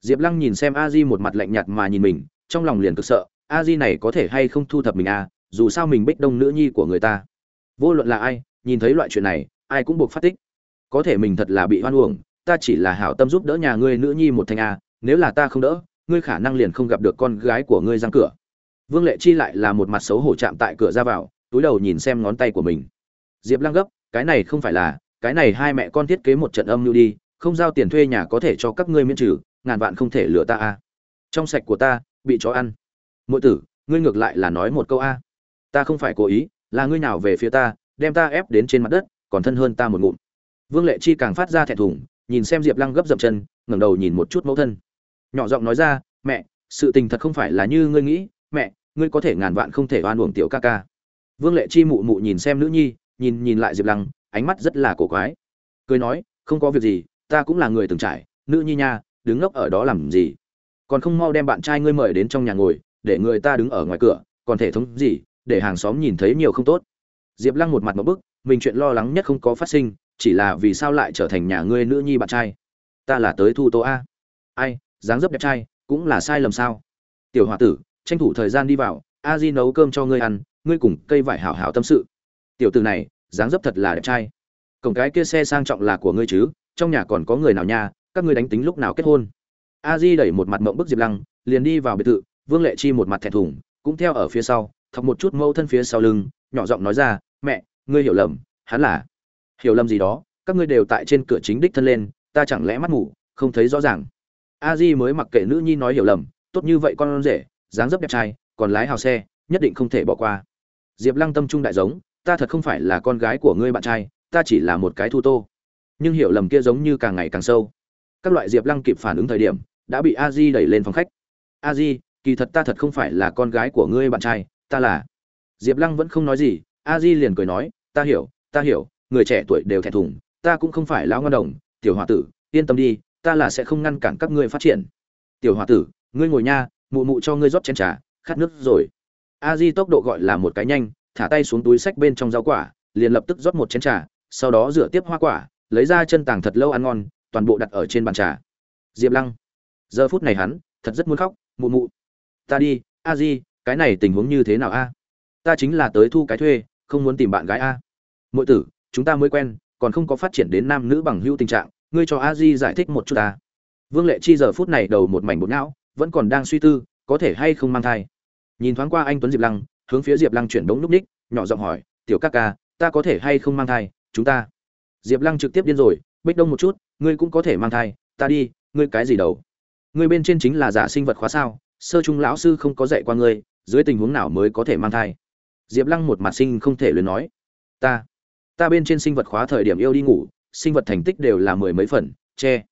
Diệp lăng nhìn xem a di một mặt lạnh nhạt mà nhìn mình, trong lòng liền cực sợ, a di này có thể hay không thu thập mình à? Dù sao mình bích đông nữ nhi của người ta. Vô luận là ai, nhìn thấy loại chuyện này, ai cũng buộc phát tích. Có thể mình thật là bị hoan uổng, ta chỉ là hảo tâm giúp đỡ nhà ngươi nữ nhi một thành a, nếu là ta không đỡ, ngươi khả năng liền không gặp được con gái của ngươi răng cửa. Vương lệ chi lại là một mặt xấu hổ chạm tại cửa ra vào, túi đầu nhìn xem ngón tay của mình. Diệp lăng gấp, cái này không phải là, cái này hai mẹ con thiết kế một trận âm mưu đi, không giao tiền thuê nhà có thể cho các ngươi miễn trừ, ngàn vạn không thể lừa ta a. Trong sạch của ta, bị chó ăn. Mỗi tử, ngươi ngược lại là nói một câu a ta không phải cố ý, là ngươi nào về phía ta, đem ta ép đến trên mặt đất, còn thân hơn ta một ngụm. Vương lệ chi càng phát ra thẹn thùng, nhìn xem diệp lăng gấp dậm chân, ngẩng đầu nhìn một chút mẫu thân. Nhỏ giọng nói ra, mẹ, sự tình thật không phải là như ngươi nghĩ, mẹ, ngươi có thể ngàn vạn không thể oan uổng tiểu ca ca. Vương lệ chi mụ mụ nhìn xem nữ nhi, nhìn nhìn lại diệp lăng, ánh mắt rất là cổ quái. Cười nói, không có việc gì, ta cũng là người từng trải, nữ nhi nha, đứng ngốc ở đó làm gì? Còn không mau đem bạn trai ngươi mời đến trong nhà ngồi, để người ta đứng ở ngoài cửa, còn thể thống gì để hàng xóm nhìn thấy nhiều không tốt. Diệp lăng một mặt một bức, mình chuyện lo lắng nhất không có phát sinh, chỉ là vì sao lại trở thành nhà ngươi nữ nhi bạn trai? Ta là tới thu tô a. Ai, dáng dấp đẹp trai, cũng là sai lầm sao? Tiểu h o a tử, tranh thủ thời gian đi vào, a di nấu cơm cho ngươi ăn, ngươi cùng cây vải hảo hảo tâm sự. Tiểu t ử này, dáng dấp thật là đẹp trai. Cổng cái kia xe sang trọng là của ngươi chứ, trong nhà còn có người nào nha, các ngươi đánh tính lúc nào kết hôn? A di đẩy một mặt mộng bức diệp lăng, liền đi vào biệt thự, vương lệ chi một mặt thẹn thùng, cũng theo ở phía sau thọc một chút mâu thân phía sau lưng, nhỏ giọng nói ra, mẹ, ngươi hiểu lầm, hắn là hiểu lầm gì đó, các ngươi đều tại trên cửa chính đích thân lên, ta chẳng lẽ mắt ngủ, không thấy rõ ràng. A di mới mặc kệ nữ nhi nói hiểu lầm, tốt như vậy con rể, dáng dấp đẹp trai, còn lái hào xe, nhất định không thể bỏ qua. Diệp lăng tâm trung đại giống, ta thật không phải là con gái của ngươi bạn trai, ta chỉ là một cái thu tô. Nhưng hiểu lầm kia giống như càng ngày càng sâu. Các loại diệp lăng kịp phản ứng thời điểm, đã bị a di đẩy lên phòng khách. A di, kỳ thật ta thật không phải là con gái của ngươi bạn trai ta là. Diệp lăng vẫn không nói gì, a di liền cười nói, ta hiểu ta hiểu, người trẻ tuổi đều thẹn thùng, ta cũng không phải lão ngon đồng, tiểu h o a tử, yên tâm đi, ta là sẽ không ngăn cản các ngươi phát triển. Tiểu h o a tử, ngươi ngồi nha, mụ mụ cho ngươi rót chén trà, khát nước rồi. A di tốc độ gọi là một cái nhanh, thả tay xuống túi sách bên trong rau quả, liền lập tức rót một chén trà, sau đó rửa tiếp hoa quả, lấy ra chân tàng thật lâu ăn ngon, toàn bộ đặt ở trên bàn trà. Diệp lăng, giờ phút này hắn thật rất muốn khóc, mụ mụ, ta đi, a di cái này tình huống như thế nào a? Ta chính là tới thu cái thuê, không muốn tìm bạn gái a. Mỗi tử, chúng ta mới quen, còn không có phát triển đến nam nữ bằng hữu tình trạng, ngươi cho a di giải thích một chút ta. Vương lệ chi giờ phút này đầu một mảnh bột não, vẫn còn đang suy tư, có thể hay không mang thai. Nhìn thoáng qua anh tuấn diệp lăng, hướng phía diệp lăng chuyển bóng núp ních, nhỏ giọng hỏi, tiểu ca ca, ta có thể hay không mang thai? Chúng ta. Diệp lăng trực tiếp điên rồi, bích đông một chút, ngươi cũng có thể mang thai, ta đi, ngươi cái gì đầu? Ngươi bên trên chính là giả sinh vật khóa sao? Sơ trung lão sư không có dạy qua ngươi dưới tình huống nào mới có thể mang thai? Diệp lăng một mặt sinh không thể luyến nói. Ta ta bên trên sinh vật khóa thời điểm yêu đi ngủ, sinh vật thành tích đều là mười mấy phần, che.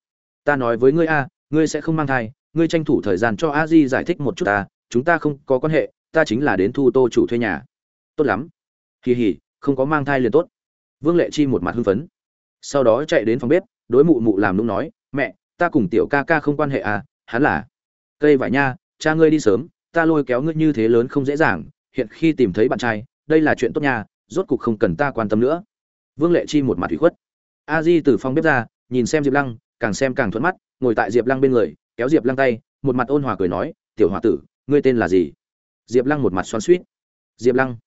Ta nói với ngươi a, ngươi sẽ không mang thai, ngươi tranh thủ thời gian cho a di giải thích một chút ta, chúng ta không có quan hệ, ta chính là đến thu tô chủ thuê nhà. Tốt lắm. Kỳ hỉ, không có mang thai liền tốt. Vương lệ chi một mặt hưng phấn. Sau đó chạy đến phòng bếp, đối mụ mụ làm nung nói, mẹ, ta cùng tiểu ca ca không quan hệ à hắn là. Cây vải nha, cha ngươi đi sớm ta lôi kéo ngươi như thế lớn không dễ dàng, hiện khi tìm thấy bạn trai, đây là chuyện tốt nha, rốt cục không cần ta quan tâm nữa. Vương lệ chi một mặt ủy khuất. A di từ phòng bếp ra, nhìn xem diệp lăng, càng xem càng thuận mắt, ngồi tại diệp lăng bên người, kéo diệp lăng tay, một mặt ôn hòa cười nói, tiểu h o a tử, ngươi tên là gì? Diệp lăng một mặt xoắn suýt diệp lăng.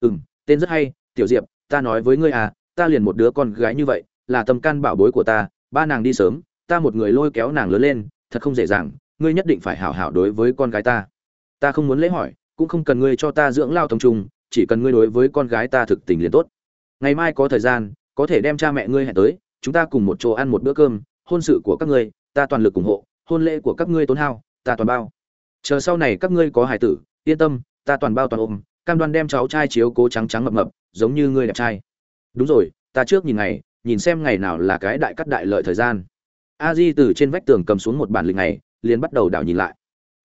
Ừ m tên rất hay, tiểu diệp, ta nói với ngươi à ta liền một đứa con gái như vậy, là tâm can bảo bối của ta, ba nàng đi sớm, ta một người lôi kéo nàng lớn lên, thật không dễ dàng, ngươi nhất định phải hảo hảo đối với con gái ta ta không muốn lễ hỏi, cũng không cần ngươi cho ta dưỡng lao tông trung, chỉ cần ngươi đối với con gái ta thực tình liền tốt. Ngày mai có thời gian, có thể đem cha mẹ ngươi hẹn tới, chúng ta cùng một chỗ ăn một bữa cơm, hôn sự của các ngươi, ta toàn lực ủng hộ, hôn lễ của các ngươi tốn hao, ta toàn bao. Chờ sau này các ngươi có hài tử, yên tâm, ta toàn bao toàn ôm, cam đoan đem cháu trai chiếu cố trắng trắng mập mập, giống như ngươi đẹp trai. Đúng rồi, ta trước nhìn ngày, nhìn xem ngày nào là cái đại cắt đại lợi thời gian. A di từ trên vách tường cầm xuống một bản lịch này liền bắt đầu đảo nhìn lại.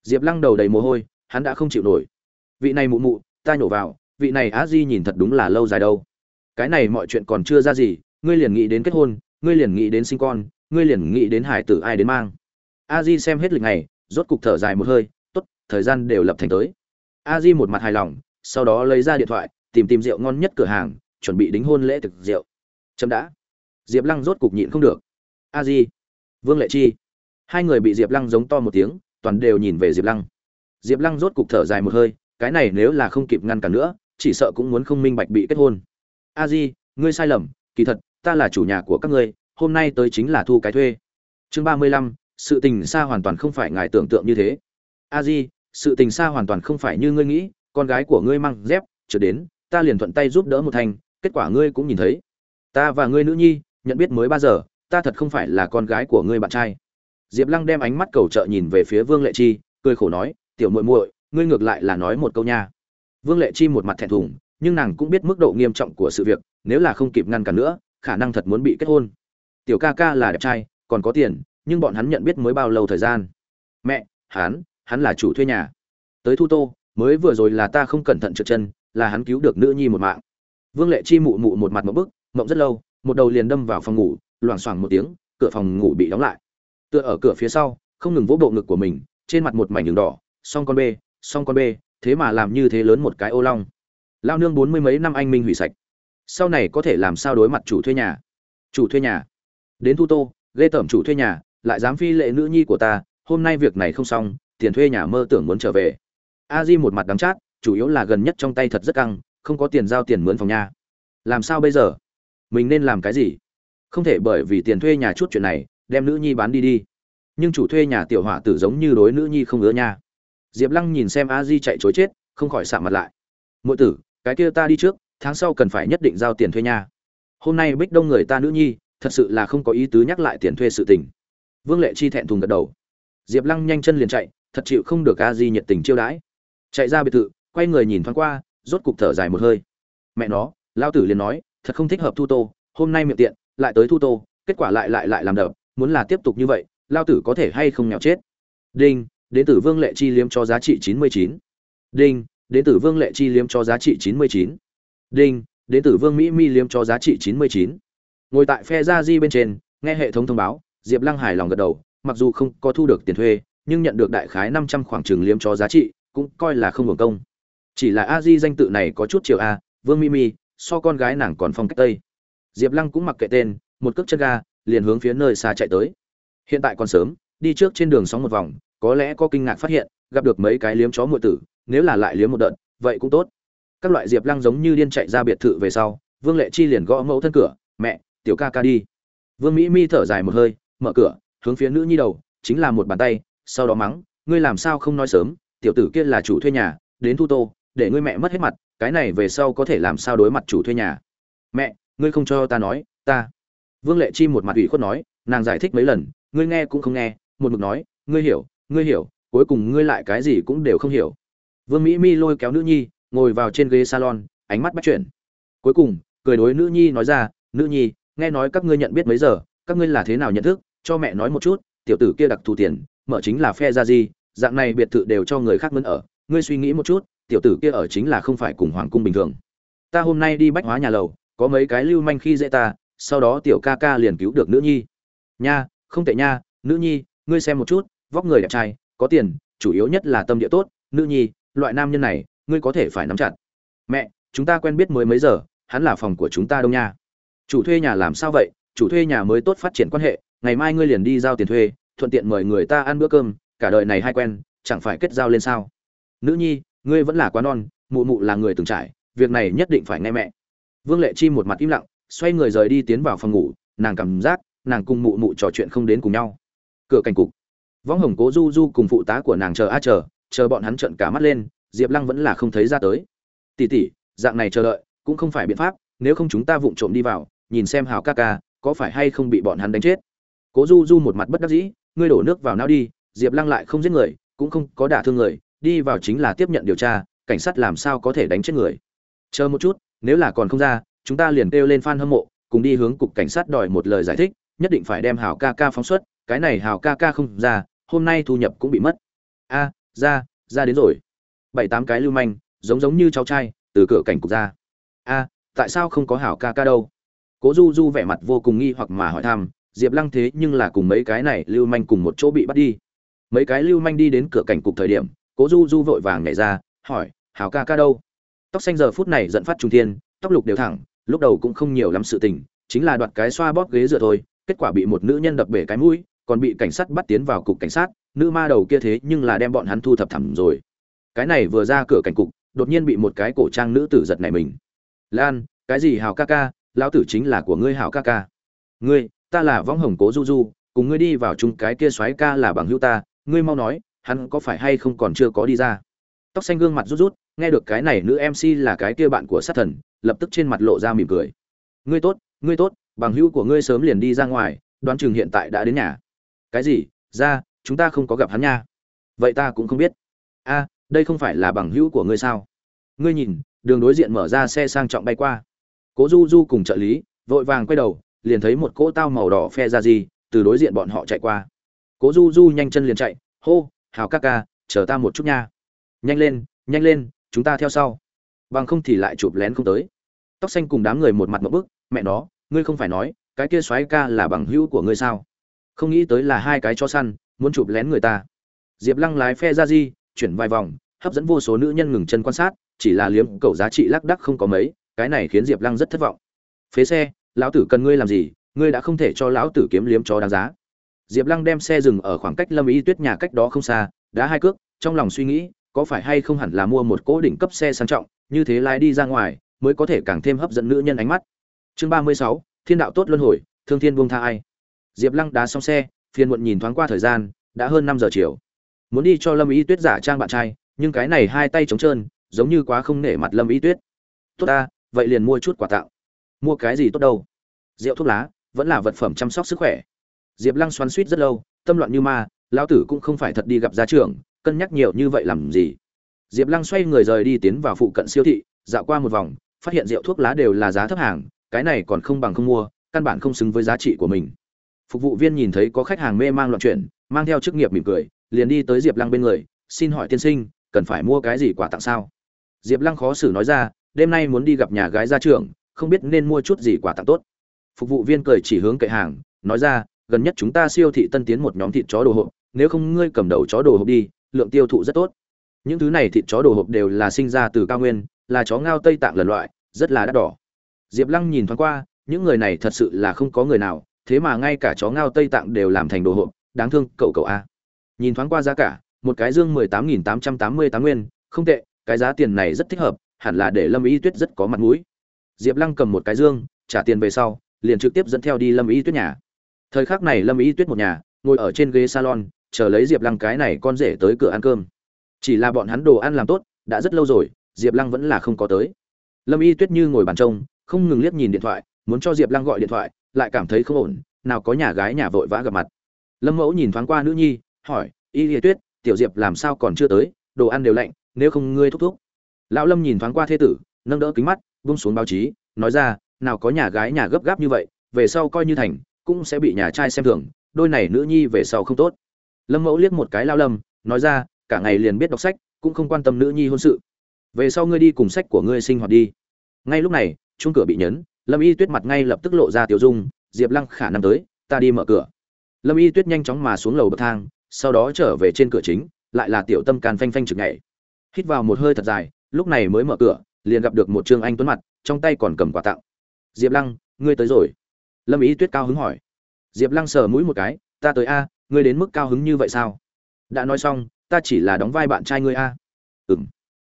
Diệp lăng đầu đầy mồ hôi hắn đã không chịu nổi. Vị này mụ mụ, ta nhổ vào, vị này a di nhìn thật đúng là lâu dài đâu. Cái này mọi chuyện còn chưa ra gì, ngươi liền nghĩ đến kết hôn, ngươi liền nghĩ đến sinh con, ngươi liền nghĩ đến hải tử ai đến mang. A di xem hết lịch này, rốt cục thở dài một hơi t ố t thời gian đều lập thành tới. A di một mặt hài lòng, sau đó lấy ra điện thoại, tìm tìm rượu ngon nhất cửa hàng, chuẩn bị đính hôn lễ thực rượu. Chậm đã. Diệp lăng rốt cục nhịn không được. A di. Vương lệ chi. Hai người bị diệp lăng giống to một tiếng, toàn đều nhìn về diệp lăng diệp lăng rốt cục thở dài một hơi, cái này nếu là không kịp ngăn cản nữa, chỉ sợ cũng muốn không minh bạch bị kết hôn. A di, ngươi sai lầm, kỳ thật, ta là chủ nhà của các ngươi, hôm nay tới chính là thu cái thuê. Chương ba mươi lăm, sự tình xa hoàn toàn không phải ngài tưởng tượng như thế. A di, sự tình xa hoàn toàn không phải như ngươi nghĩ, con gái của ngươi mang dép trở đến, ta liền thuận tay giúp đỡ một thành, kết quả ngươi cũng nhìn thấy. Ta và ngươi nữ nhi, nhận biết mới ba giờ, ta thật không phải là con gái của ngươi bạn trai. Diệp lăng đem ánh mắt cầu trợ nhìn về phía vương lệ chi, cười khổ nói tiểu muội muội, ngươi ngược lại là nói một câu nha. Vương lệ chi một mặt thẹn thùng, nhưng nàng cũng biết mức độ nghiêm trọng của sự việc, nếu là không kịp ngăn cản nữa, khả năng thật muốn bị kết hôn. Tiểu ca ca là đẹp trai, còn có tiền, nhưng bọn hắn nhận biết mới bao lâu thời gian? Mẹ, hắn hắn là chủ thuê nhà. Tới thu tô, mới vừa rồi là ta không cẩn thận trượt chân, là hắn cứu được nữ nhi một mạng. Vương lệ chi mụ mụ một mặt một bức, mộng rất lâu, một đầu liền đâm vào phòng ngủ, loảng xoảng một tiếng, cửa phòng ngủ bị đóng lại. Tựa ở cửa phía sau, không ngừng vỗ bộ ngực của mình, trên mặt một mảnh đường đỏ song con bê, song con bê, thế mà làm như thế lớn một cái ô long. Lao nương bốn mươi mấy năm anh minh hủy sạch. Sau này có thể làm sao đối mặt chủ thuê nhà? Chủ thuê nhà. Đến thu tô, ghê tởm chủ thuê nhà, lại dám phi lệ nữ nhi của ta, hôm nay việc này không xong, tiền thuê nhà mơ tưởng muốn trở về. A di một mặt đắng chát, chủ yếu là gần nhất trong tay thật rất căng, không có tiền giao tiền mướn phòng nhà. Làm sao bây giờ? Mình nên làm cái gì? Không thể bởi vì tiền thuê nhà chút chuyện này, đem nữ nhi bán đi đi. Nhưng chủ thuê nhà tiểu họa tử giống như đối nữ nhi không ứa nha diệp lăng nhìn xem a di chạy chối chết, không khỏi sạm mặt lại. Muội tử, cái kia ta đi trước, tháng sau cần phải nhất định giao tiền thuê nhà hôm nay bích đông người ta nữ nhi, thật sự là không có ý tứ nhắc lại tiền thuê sự tình. Vương lệ chi thẹn thùng gật đầu. Diệp lăng nhanh chân liền chạy, thật chịu không được a di nhiệt tình chiêu đãi. Chạy ra biệt thự, quay người nhìn thoáng qua, rốt cục thở dài một hơi. Mẹ nó lao tử liền nói, thật không thích hợp thu tô, hôm nay miệng tiện, lại tới thu tô, kết quả lại lại lại làm đập, muốn là tiếp tục như vậy lao tử có thể hay không nghèo chết? Đinh đến tử vương lệ chi liếm cho giá trị chín mươi chín. Đinh, đến tử vương lệ chi liếm cho giá trị chín mươi chín. Đinh, đến tử vương mỹ mi liếm cho giá trị chín mươi chín. Ngồi tại phe gia di bên trên, nghe hệ thống thông báo, diệp lăng hài lòng gật đầu, mặc dù không có thu được tiền thuê, nhưng nhận được đại khái năm trăm khoảng trường liếm cho giá trị, cũng coi là không hưởng công. Chỉ là a di danh tự này có chút chiều a, vương Mỹ mi, so con gái nàng còn phong cách tây. Diệp lăng cũng mặc kệ tên, một cước chân ga, liền hướng phía nơi xa chạy tới. Hiện tại còn sớm, đi trước trên đường sóng một vòng có lẽ có kinh ngạc phát hiện, gặp được mấy cái liếm chó muội tử, nếu là lại liếm một đợt, vậy cũng tốt. Các loại diệp lăng giống như điên chạy ra biệt thự về sau, vương lệ chi liền gõ mẫu thân cửa, mẹ, tiểu ca ca đi. Vương mỹ mi thở dài một hơi, mở cửa, hướng phía nữ nhi đầu, chính là một bàn tay, sau đó mắng, ngươi làm sao không nói sớm, tiểu tử kia là chủ thuê nhà, đến thu tô, để ngươi mẹ mất hết mặt, cái này về sau có thể làm sao đối mặt chủ thuê nhà? Mẹ, ngươi không cho ta nói, ta. Vương lệ chi một mặt ủy khuất nói, nàng giải thích mấy lần, ngươi nghe cũng không nghe, một mực nói, ngươi hiểu ngươi hiểu, cuối cùng ngươi lại cái gì cũng đều không hiểu. Vương mỹ mi lôi kéo nữ nhi, ngồi vào trên ghế salon, ánh mắt bắt chuyển cuối cùng, cười đối nữ nhi nói ra, nữ nhi, nghe nói các ngươi nhận biết mấy giờ, các ngươi là thế nào nhận thức? Cho mẹ nói một chút, tiểu tử kia đặc thù tiền, mở chính là phe ra gì dạng này biệt thự đều cho người khác mướn ở. Ngươi suy nghĩ một chút, tiểu tử kia ở chính là không phải cùng hoàng cung bình thường. Ta hôm nay đi bách hóa nhà lầu, có mấy cái lưu manh khi dễ ta, sau đó tiểu ca ca liền cứu được nữ nhi. Nha, không tệ nha, nữ nhi, ngươi xem một chút vóc người đẹp trai, có tiền, chủ yếu nhất là tâm địa tốt, nữ nhi, loại nam nhân này, ngươi có thể phải nắm chặt. Mẹ, chúng ta quen biết mới mấy giờ, hắn là phòng của chúng ta đông nha. Chủ thuê nhà làm sao vậy? Chủ thuê nhà mới tốt phát triển quan hệ, ngày mai ngươi liền đi giao tiền thuê, thuận tiện mời người ta ăn bữa cơm, cả đời này hay quen, chẳng phải kết giao lên sao? Nữ nhi, ngươi vẫn là quá non, mụ mụ là người từng trải, việc này nhất định phải nghe mẹ. Vương lệ chi một mặt im lặng, xoay người rời đi tiến vào phòng ngủ, nàng cảm giác, nàng cùng mụ mụ trò chuyện không đến cùng nhau. Cửa cảnh cục võng hồng cố du du cùng phụ tá của nàng chờ a chờ chờ bọn hắn trợn cả mắt lên diệp lăng vẫn là không thấy ra tới. Tỷ tỷ, dạng này chờ đợi cũng không phải biện pháp nếu không chúng ta vụng trộm đi vào nhìn xem hào ca ca có phải hay không bị bọn hắn đánh chết. Cố du du một mặt bất đắc dĩ ngươi đổ nước vào não đi. Diệp lăng lại không giết người cũng không có đả thương người đi vào chính là tiếp nhận điều tra cảnh sát làm sao có thể đánh chết người. Chờ một chút nếu là còn không ra chúng ta liền kêu lên phan hâm mộ cùng đi hướng cục cảnh sát đòi một lời giải thích nhất định phải đem hào ca ca phóng xuất cái này hào ca ca không ra hôm nay thu nhập cũng bị mất. A, ra ra đến rồi. Bảy tám cái lưu manh, giống giống như cháu trai, từ cửa cảnh cục ra. A, tại sao không có hảo ca ca đâu? Cố du du vẻ mặt vô cùng nghi hoặc mà hỏi thăm, diệp lăng thế nhưng là cùng mấy cái này lưu manh cùng một chỗ bị bắt đi. Mấy cái lưu manh đi đến cửa cảnh cục thời điểm, cố du du vội vàng nhảy ra, hỏi, hảo ca ca đâu? Tóc xanh giờ phút này dẫn phát trung thiên, tóc lục đều thẳng, lúc đầu cũng không nhiều lắm sự tình, chính là đoạt cái xoa bóp ghế dựa thôi, kết quả bị một nữ nhân đập bể cái mũi còn bị cảnh sát bắt tiến vào cục cảnh sát, nữ ma đầu kia thế nhưng là đem bọn hắn thu thập thẳm rồi. Cái này vừa ra cửa cảnh cục, đột nhiên bị một cái cổ trang nữ tử giật này mình. Lan, cái gì hào ca ca? Lão tử chính là của ngươi hào ca ca. Ngươi, ta là võng hồng cố du du, cùng ngươi đi vào chung cái kia xoáy ca là bằng hữu ta, ngươi mau nói, hắn có phải hay không còn chưa có đi ra? Tóc xanh gương mặt rút rút, nghe được cái này nữ mc là cái kia bạn của sát thần, lập tức trên mặt lộ ra mỉm cười. Ngươi tốt ngươi tốt, bằng hữu của ngươi sớm liền đi ra ngoài, đoán chừng hiện tại đã đến nhà cái gì? Ra, chúng ta không có gặp hắn nha. Vậy ta cũng không biết. A, đây không phải là bằng hữu của ngươi sao? Ngươi nhìn, đường đối diện mở ra xe sang trọng bay qua. Cố du du cùng trợ lý, vội vàng quay đầu, liền thấy một cỗ tao màu đỏ phe ra gì, từ đối diện bọn họ chạy qua. Cố du du nhanh chân liền chạy, hô, hào các ca, chờ ta một chút nha. Nhanh lên nhanh lên, chúng ta theo sau. Bằng không thì lại chụp lén không tới. Tóc xanh cùng đám người một mặt một bức, mẹ nó, ngươi không phải nói, cái kia soái ca là bằng hữu của ngươi sao? Không nghĩ tới là hai cái cho săn, muốn chụp lén người ta. Diệp lăng lái phe ra di, chuyển vài vòng, hấp dẫn vô số nữ nhân ngừng chân quan sát, chỉ là liếm cầu giá trị lác đắc không có mấy, cái này khiến diệp lăng rất thất vọng. Phế xe, lão tử cần ngươi làm gì? Ngươi đã không thể cho lão tử kiếm liếm chó đáng giá. Diệp lăng đem xe dừng ở khoảng cách lâm Y tuyết nhà cách đó không xa, đã hai cước, trong lòng suy nghĩ, có phải hay không hẳn là mua một cố đỉnh cấp xe sang trọng, như thế lái đi ra ngoài, mới có thể càng thêm hấp dẫn nữ nhân ánh mắt. Chương ba mươi sáu, thiên đạo tốt luân hồi, thương thiên buông tha ai? Diệp lăng đá xong xe, phiền muộn nhìn thoáng qua thời gian, đã hơn năm giờ chiều. Muốn đi cho lâm ý tuyết giả trang bạn trai, nhưng cái này hai tay trống trơn, giống như quá không nể mặt lâm ý tuyết. Tốt ta, vậy liền mua chút quà tặng. Mua cái gì tốt đâu? Rượu thuốc lá, vẫn là vật phẩm chăm sóc sức khỏe. Diệp lăng xoắn suýt rất lâu, tâm loạn như ma, lão tử cũng không phải thật đi gặp gia trưởng, cân nhắc nhiều như vậy làm gì? Diệp lăng xoay người rời đi tiến vào phụ cận siêu thị, dạo qua một vòng, phát hiện rượu thuốc lá đều là giá thấp hàng, cái này còn không bằng không mua, căn bản không xứng với giá trị của mình phục vụ viên nhìn thấy có khách hàng mê mang loạn chuyển, mang theo chức nghiệp mỉm cười, liền đi tới diệp lăng bên người, xin hỏi tiên sinh, cần phải mua cái gì quà tặng sao? Diệp lăng khó xử nói ra, đêm nay muốn đi gặp nhà gái ra trưởng, không biết nên mua chút gì quà tặng tốt. Phục vụ viên cười chỉ hướng kệ hàng, nói ra, gần nhất chúng ta siêu thị tân tiến một nhóm thịt chó đồ hộp, nếu không ngươi cầm đầu chó đồ hộp đi, lượng tiêu thụ rất tốt. Những thứ này thịt chó đồ hộp đều là sinh ra từ cao nguyên, là chó ngao tây tạng lần loại, rất là đắt đỏ. Diệp lăng nhìn thoáng qua, những người này thật sự là không có người nào thế mà ngay cả chó ngao tây tạng đều làm thành đồ hộp, đáng thương cậu cậu a. Nhìn thoáng qua giá cả, một cái dương mười tám nghìn tám trăm tám mươi tám nguyên, không tệ, cái giá tiền này rất thích hợp, hẳn là để lâm y tuyết rất có mặt mũi. Diệp lăng cầm một cái dương, trả tiền về sau, liền trực tiếp dẫn theo đi lâm y tuyết nhà. Thời khắc này lâm y tuyết một nhà, ngồi ở trên ghế salon, chờ lấy diệp lăng cái này con rể tới cửa ăn cơm. Chỉ là bọn hắn đồ ăn làm tốt, đã rất lâu rồi, diệp lăng vẫn là không có tới. Lâm y tuyết như ngồi bàn trông, không ngừng liếc nhìn điện thoại, muốn cho diệp lăng gọi điện thoại lại cảm thấy không ổn, nào có nhà gái nhà vội vã gặp mặt. Lâm mẫu nhìn thoáng qua nữ nhi, hỏi, y lìa tuyết, tiểu diệp làm sao còn chưa tới? Đồ ăn đều lạnh, nếu không ngươi thúc thúc. Lão lâm nhìn thoáng qua Thê tử, nâng đỡ kính mắt bung xuống báo chí, nói ra, nào có nhà gái nhà gấp gáp như vậy, về sau coi như thành, cũng sẽ bị nhà trai xem thường, đôi này nữ nhi về sau không tốt. Lâm mẫu liếc một cái lao lâm, nói ra, cả ngày liền biết đọc sách, cũng không quan tâm nữ nhi hôn sự. Về sau ngươi đi cùng sách của ngươi sinh hoạt đi. Ngay lúc này chung cửa bị nhấn lâm y tuyết mặt ngay lập tức lộ ra tiểu dung, diệp lăng khả năng tới, ta đi mở cửa. Lâm y tuyết nhanh chóng mà xuống lầu bậc thang, sau đó trở về trên cửa chính, lại là tiểu tâm can phanh phanh chực nhảy. Hít vào một hơi thật dài, lúc này mới mở cửa, liền gặp được một trương anh tuấn mặt, trong tay còn cầm quà tặng. Diệp lăng, ngươi tới rồi. Lâm Y tuyết cao hứng hỏi. Diệp lăng sờ mũi một cái, ta tới a, ngươi đến mức cao hứng như vậy sao? Đã nói xong, ta chỉ là đóng vai bạn trai ngươi a. Ừ m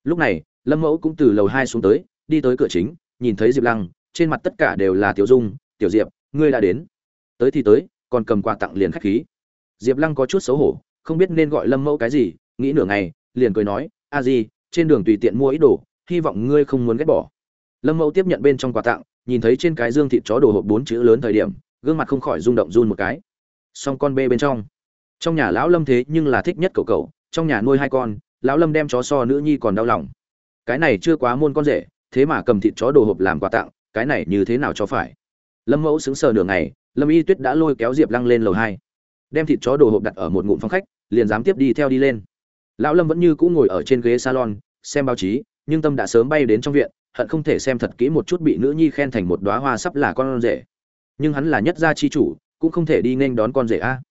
lúc này, lâm mẫu cũng từ lầu hai xuống tới, đi tới cửa chính, nhìn thấy diệp lăng trên mặt tất cả đều là tiểu dung, tiểu diệp, ngươi đã đến. Tới thì tới, còn cầm quà tặng liền k h á c h khí. Diệp lăng có chút xấu hổ, không biết nên gọi lâm mẫu cái gì, nghĩ nửa ngày, liền cười nói, a di, trên đường tùy tiện mua ít đồ, hy vọng ngươi không muốn ghét bỏ. Lâm mẫu tiếp nhận bên trong quà tặng, nhìn thấy trên cái dương thịt chó đồ hộp bốn chữ lớn thời điểm, gương mặt không khỏi rung động run một cái. Song con bê bên trong. Trong nhà lão lâm thế nhưng là thích nhất cậu cậu, trong nhà nuôi hai con, lão lâm đem chó so nữ nhi còn đau lòng. Cái này chưa quá môn con rể, thế mà cầm thịt chó đồ hộp làm quà tặng cái này như thế nào cho phải? Lâm mẫu xứng sờ nửa ngày, lâm y tuyết đã lôi kéo diệp lăng lên lầu hai. Đem thịt chó đồ hộp đặt ở một ngụm phòng khách, liền dám tiếp đi theo đi lên. Lão lâm vẫn như cũ ngồi ở trên ghế salon, xem báo chí, nhưng tâm đã sớm bay đến trong viện, hận không thể xem thật kỹ một chút bị nữ nhi khen thành một đóa hoa sắp là con rể. Nhưng hắn là nhất gia chi chủ, cũng không thể đi nên đón con rể a.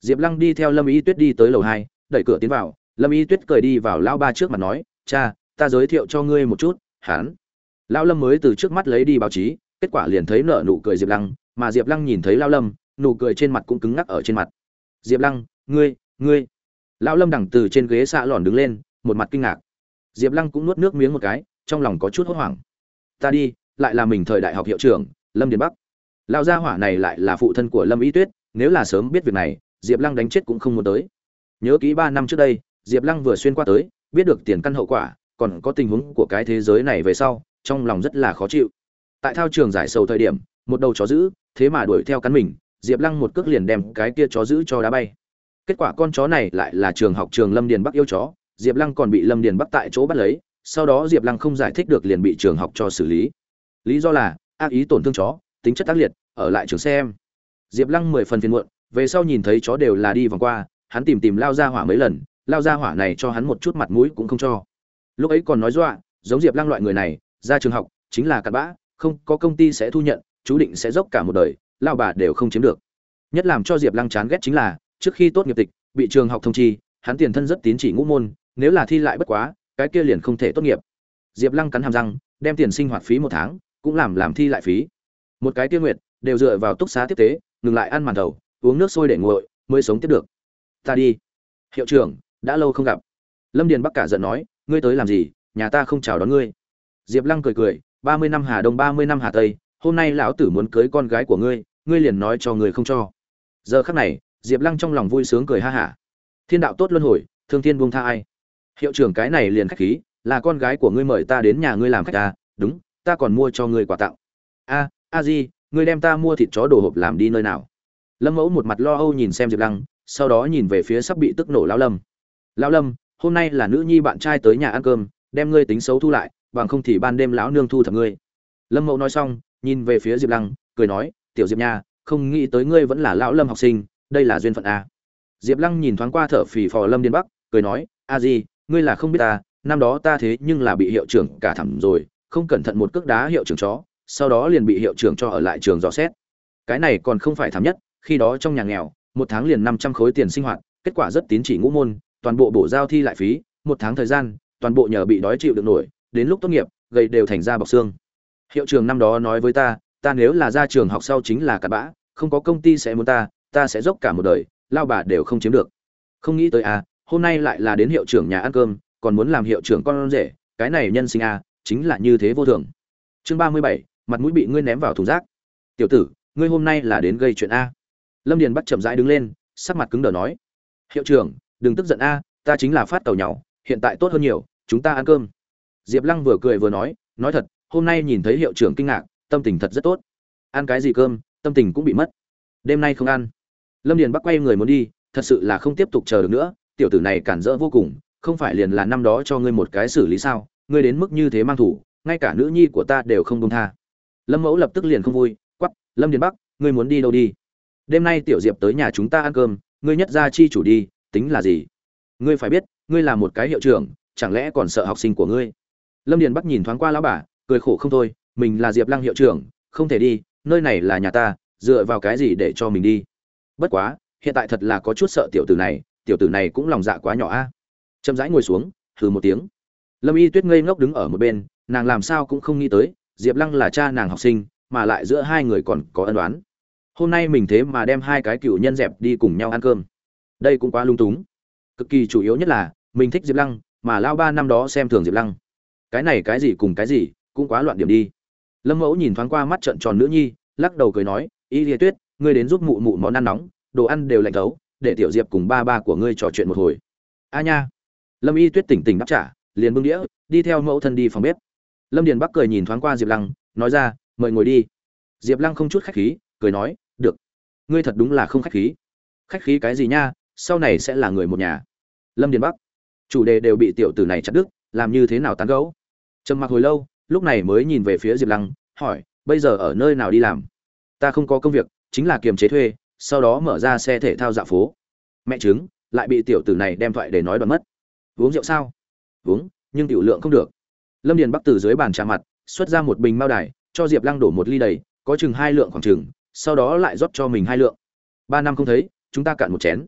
Diệp lăng đi theo lâm y tuyết đi tới lầu hai, đẩy cửa tiến vào. Lâm y tuyết cười đi vào lão ba trước mặt nói, cha, ta giới thiệu cho ngươi một chút, hắn lão lâm mới từ trước mắt lấy đi báo chí, kết quả liền thấy nợ nụ cười diệp lăng, mà diệp lăng nhìn thấy lão lâm, nụ cười trên mặt cũng cứng ngắc ở trên mặt. Diệp lăng, ngươi ngươi. Lão lâm đằng từ trên ghế xạ lòn đứng lên, một mặt kinh ngạc. Diệp lăng cũng nuốt nước miếng một cái, trong lòng có chút hốt hoảng. Ta đi, lại là mình thời đại học hiệu trưởng, lâm điền bắc. Lão gia hỏa này lại là phụ thân của lâm y tuyết, nếu là sớm biết việc này, diệp lăng đánh chết cũng không muốn tới. Nhớ kỹ ba năm trước đây, diệp lăng vừa xuyên qua tới, biết được tiền căn hậu quả, còn có tình huống của cái thế giới này về sau trong lòng rất là khó chịu. Tại thao trường giải sầu thời điểm, một đầu chó giữ thế mà đuổi theo cắn mình, diệp lăng một cước liền đem cái kia chó giữ cho đá bay. Kết quả con chó này lại là trường học trường lâm điền bắc yêu chó, diệp lăng còn bị lâm điền bắc tại chỗ bắt lấy, sau đó diệp lăng không giải thích được liền bị trường học cho xử lý. Lý do là, ác ý tổn thương chó, tính chất tác liệt, ở lại trường xem. Diệp lăng mười phần phiền muộn, về sau nhìn thấy chó đều là đi vòng qua, hắn tìm tìm lao ra hỏa mấy lần, lao ra hỏa này cho hắn một chút mặt mũi cũng không cho. Lúc ấy còn nói dọa, giống diệp lăng loại người này ra trường học, chính là cặn bã, không có công ty sẽ thu nhận, chú định sẽ dốc cả một đời, lao bà đều không chiếm được. Nhất làm cho diệp lăng chán ghét chính là, trước khi tốt nghiệp tịch, bị trường học thông chi, hắn tiền thân rất tín chỉ ngũ môn, nếu là thi lại bất quá, cái kia liền không thể tốt nghiệp. Diệp lăng cắn hàm răng, đem tiền sinh hoạt phí một tháng, cũng làm làm thi lại phí. Một cái tiêu nguyện đều dựa vào túc xá tiếp tế, ngừng lại ăn màn thầu, uống nước sôi để nguội, mới sống tiếp được. Ta đi. Hiệu trưởng, đã lâu không gặp. Lâm điền bắc cả giận nói, ngươi tới làm gì, nhà ta không chào đón ngươi diệp lăng cười cười, ba mươi năm hà đông, ba mươi năm hà tây, hôm nay lão tử muốn cưới con gái của ngươi ngươi liền nói cho người không cho. Giờ khắc này, diệp lăng trong lòng vui sướng cười ha hả. Thiên đạo tốt luân hồi, thương thiên buông tha ai? Hiệu trưởng, cái này liền khách khí, là con gái của ngươi mời ta đến nhà ngươi làm khách ta đúng, ta còn mua cho ngươi quà tặng. A a di, ngươi đem ta mua thịt chó đồ hộp làm đi nơi nào? Lâm mẫu một mặt lo âu nhìn xem diệp lăng, sau đó nhìn về phía sắp bị tức nổ lão lâm. Lão lâm, hôm nay là nữ nhi bạn trai tới nhà ăn cơm, đem ngươi tính xấu thu lại bằng không thì ban đêm lão nương thu thập ngươi. Lâm mẫu nói xong, nhìn về phía diệp lăng, cười nói, tiểu diệp nha, không nghĩ tới ngươi vẫn là lão lâm học sinh, đây là duyên phận a. Diệp lăng nhìn thoáng qua thở phì phò lâm điên bắc, cười nói, a di, ngươi là không biết ta, năm đó ta thế nhưng là bị hiệu trưởng cả thẳm rồi, không cẩn thận một cước đá hiệu trưởng chó, sau đó liền bị hiệu trưởng cho ở lại trường dò xét. Cái này còn không phải thảm nhất, khi đó trong nhà nghèo, một tháng liền năm trăm khối tiền sinh hoạt, kết quả rất tín chỉ ngũ môn, toàn bộ bổ giao thi lại phí, một tháng thời gian, toàn bộ nhờ bị đói chịu được nổi đến lúc tốt nghiệp, gầy đều thành ra bọc xương. Hiệu trường năm đó nói với ta ta nếu là ra trường học sau chính là cặn bã, không có công ty sẽ muốn ta ta sẽ dốc cả một đời, lao bà đều không chiếm được. Không nghĩ tới à hôm nay lại là đến hiệu trưởng nhà ăn cơm, còn muốn làm hiệu trưởng con rể, cái này nhân sinh à chính là như thế vô thường. Chương ba mươi bảy, mặt mũi bị ngươi ném vào thùng rác. Tiểu tử, ngươi hôm nay là đến gây chuyện a? Lâm điền bắt chậm rãi đứng lên, sắc mặt cứng đờ nói. Hiệu trưởng, đừng tức giận a, ta chính là phát tàu nhau hiện tại tốt hơn nhiều, chúng ta ăn cơm diệp lăng vừa cười vừa nói nói thật, hôm nay nhìn thấy hiệu trưởng kinh ngạc, tâm tình thật rất tốt. Ăn cái gì cơm, tâm tình cũng bị mất. Đêm nay không ăn. Lâm điền bắc quay người muốn đi, thật sự là không tiếp tục chờ được nữa, tiểu tử này cản rỡ vô cùng, không phải liền là năm đó cho ngươi một cái xử lý sao, ngươi đến mức như thế mang thủ, ngay cả nữ nhi của ta đều không dung tha. Lâm mẫu lập tức liền không vui quắp lâm điền bắc, ngươi muốn đi đâu đi? Đêm nay tiểu diệp tới nhà chúng ta ăn cơm, ngươi nhất ra chi chủ đi, tính là gì? Ngươi phải biết, ngươi là một cái hiệu trưởng, chẳng lẽ còn sợ học sinh của ngươi? Lâm điền bắc nhìn thoáng qua lão bà, cười khổ không thôi, mình là diệp lăng hiệu trưởng, không thể đi, nơi này là nhà ta, dựa vào cái gì để cho mình đi? Bất quá, hiện tại thật là có chút sợ tiểu tử này, tiểu tử này cũng lòng dạ quá nhỏ a. Chậm rãi ngồi xuống thử một tiếng. Lâm y tuyết ngây ngốc đứng ở một bên, nàng làm sao cũng không nghĩ tới, diệp lăng là cha nàng học sinh, mà lại giữa hai người còn có ân đoán hôm nay mình thế mà đem hai cái cựu nhân dẹp đi cùng nhau ăn cơm. Đây cũng quá lung túng. Cực kỳ chủ yếu nhất là, mình thích diệp lăng, mà lao ba năm đó xem thường diệp lăng cái này cái gì cùng cái gì, cũng quá loạn điểm đi. Lâm mẫu nhìn thoáng qua mắt trợn tròn nữ nhi, lắc đầu cười nói, y lìa tuyết, ngươi đến giúp mụ mụ món ăn nóng, đồ ăn đều lạnh thấu, để tiểu diệp cùng ba ba của ngươi trò chuyện một hồi. A nha. Lâm y tuyết tỉnh tỉnh đáp trả, liền bưng đĩa, đi theo mẫu thân đi phòng bếp. Lâm điền bắc cười nhìn thoáng qua diệp lăng, nói ra, mời ngồi đi. Diệp lăng không chút khách khí, cười nói, được. Ngươi thật đúng là không khách khí. Khách khí cái gì nha? Sau này sẽ là người một nhà. Lâm điền bắc. Chủ đề đều bị tiểu tử này chặt đứt, làm như thế nào tán gấu trầm mặc hồi lâu, lúc này mới nhìn về phía diệp lăng, hỏi, bây giờ ở nơi nào đi làm? Ta không có công việc, chính là kiềm chế thuê, sau đó mở ra xe thể thao dạo phố. Mẹ chứng lại bị tiểu tử này đem thoại để nói đoạn mất. Uống rượu sao? Uống, nhưng tiểu lượng không được. Lâm điền bắc từ dưới bàn trà mặt, xuất ra một bình mao đài, cho diệp lăng đổ một ly đầy, có chừng hai lượng khoảng chừng, sau đó lại rót cho mình hai lượng. Ba năm không thấy, chúng ta cạn một chén.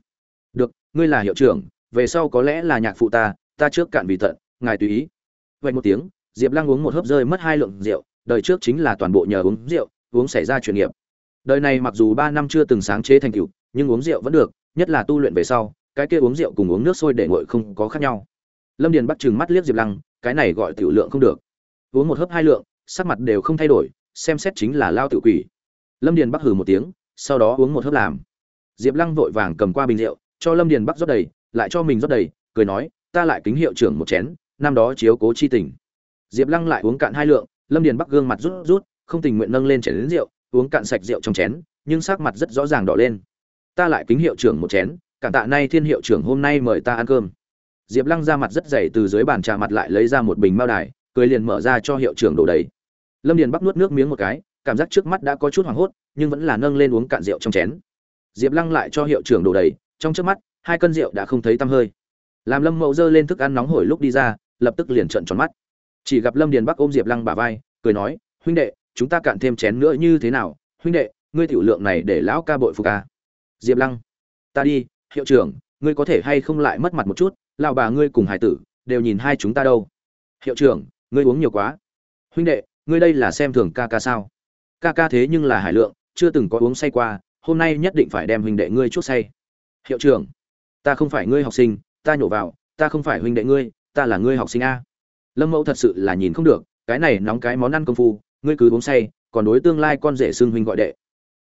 Được, ngươi là hiệu trưởng, về sau có lẽ là nhạc phụ ta ta trước cạn vì tận, ngài tùy ý. Vậy một tiếng diệp lăng uống một hớp rơi mất hai lượng rượu, đời trước chính là toàn bộ nhờ uống rượu, uống xảy ra chuyên nghiệp. Đời này mặc dù ba năm chưa từng sáng chế thành tựu, nhưng uống rượu vẫn được, nhất là tu luyện về sau, cái kia uống rượu cùng uống nước sôi để nguội không có khác nhau. Lâm điền bắt trừng mắt liếc diệp lăng, cái này gọi tiểu lượng không được. Uống một hớp hai lượng, sắc mặt đều không thay đổi, xem xét chính là lao tự quỷ. Lâm điền bắc hừ một tiếng, sau đó uống một hớp làm. Diệp lăng vội vàng cầm qua bình rượu, cho lâm điền bắc rót đầy, lại cho mình rót đầy, cười nói, ta lại kính hiệu trưởng một chén, năm đó chiếu cố chi tình diệp lăng lại uống cạn hai lượng, lâm điền bắc gương mặt rút rút, không tình nguyện nâng lên chén đến rượu, uống cạn sạch rượu trong chén, nhưng sắc mặt rất rõ ràng đỏ lên. Ta lại kính hiệu trưởng một chén, cảm tạ nay thiên hiệu trưởng hôm nay mời ta ăn cơm. Diệp lăng ra mặt rất dày từ dưới bàn trà mặt lại lấy ra một bình mao đài, cười liền mở ra cho hiệu trưởng đổ đầy. Lâm điền bắc nuốt nước miếng một cái, cảm giác trước mắt đã có chút hoảng hốt, nhưng vẫn là nâng lên uống cạn rượu trong chén. Diệp lăng lại cho hiệu trưởng đổ đầy, trong trước mắt, hai cân rượu đã không thấy tăm hơi. Làm lâm mậu giơ lên thức ăn nóng hổi lúc đi ra, lập tức liền trợn tròn mắt chỉ gặp lâm điền bắc ôm diệp lăng bả vai, cười nói, huynh đệ, chúng ta cạn thêm chén nữa như thế nào? Huynh đệ, ngươi tiểu lượng này để lão ca bội phục ca diệp lăng, ta đi, hiệu trưởng, ngươi có thể hay không lại mất mặt một chút? Lão bà ngươi cùng hải tử đều nhìn hai chúng ta đâu. Hiệu trưởng, ngươi uống nhiều quá. Huynh đệ, ngươi đây là xem thường ca ca sao? Ca ca thế nhưng là hải lượng, chưa từng có uống say qua, hôm nay nhất định phải đem huynh đệ ngươi chút say. Hiệu trưởng, ta không phải ngươi học sinh, ta nhổ vào, ta không phải huynh đệ ngươi, ta là ngươi học sinh a lâm mẫu thật sự là nhìn không được, cái này nóng cái món ăn công phu, ngươi cứ uống say, còn đối tương lai con rể xưng huynh gọi đệ.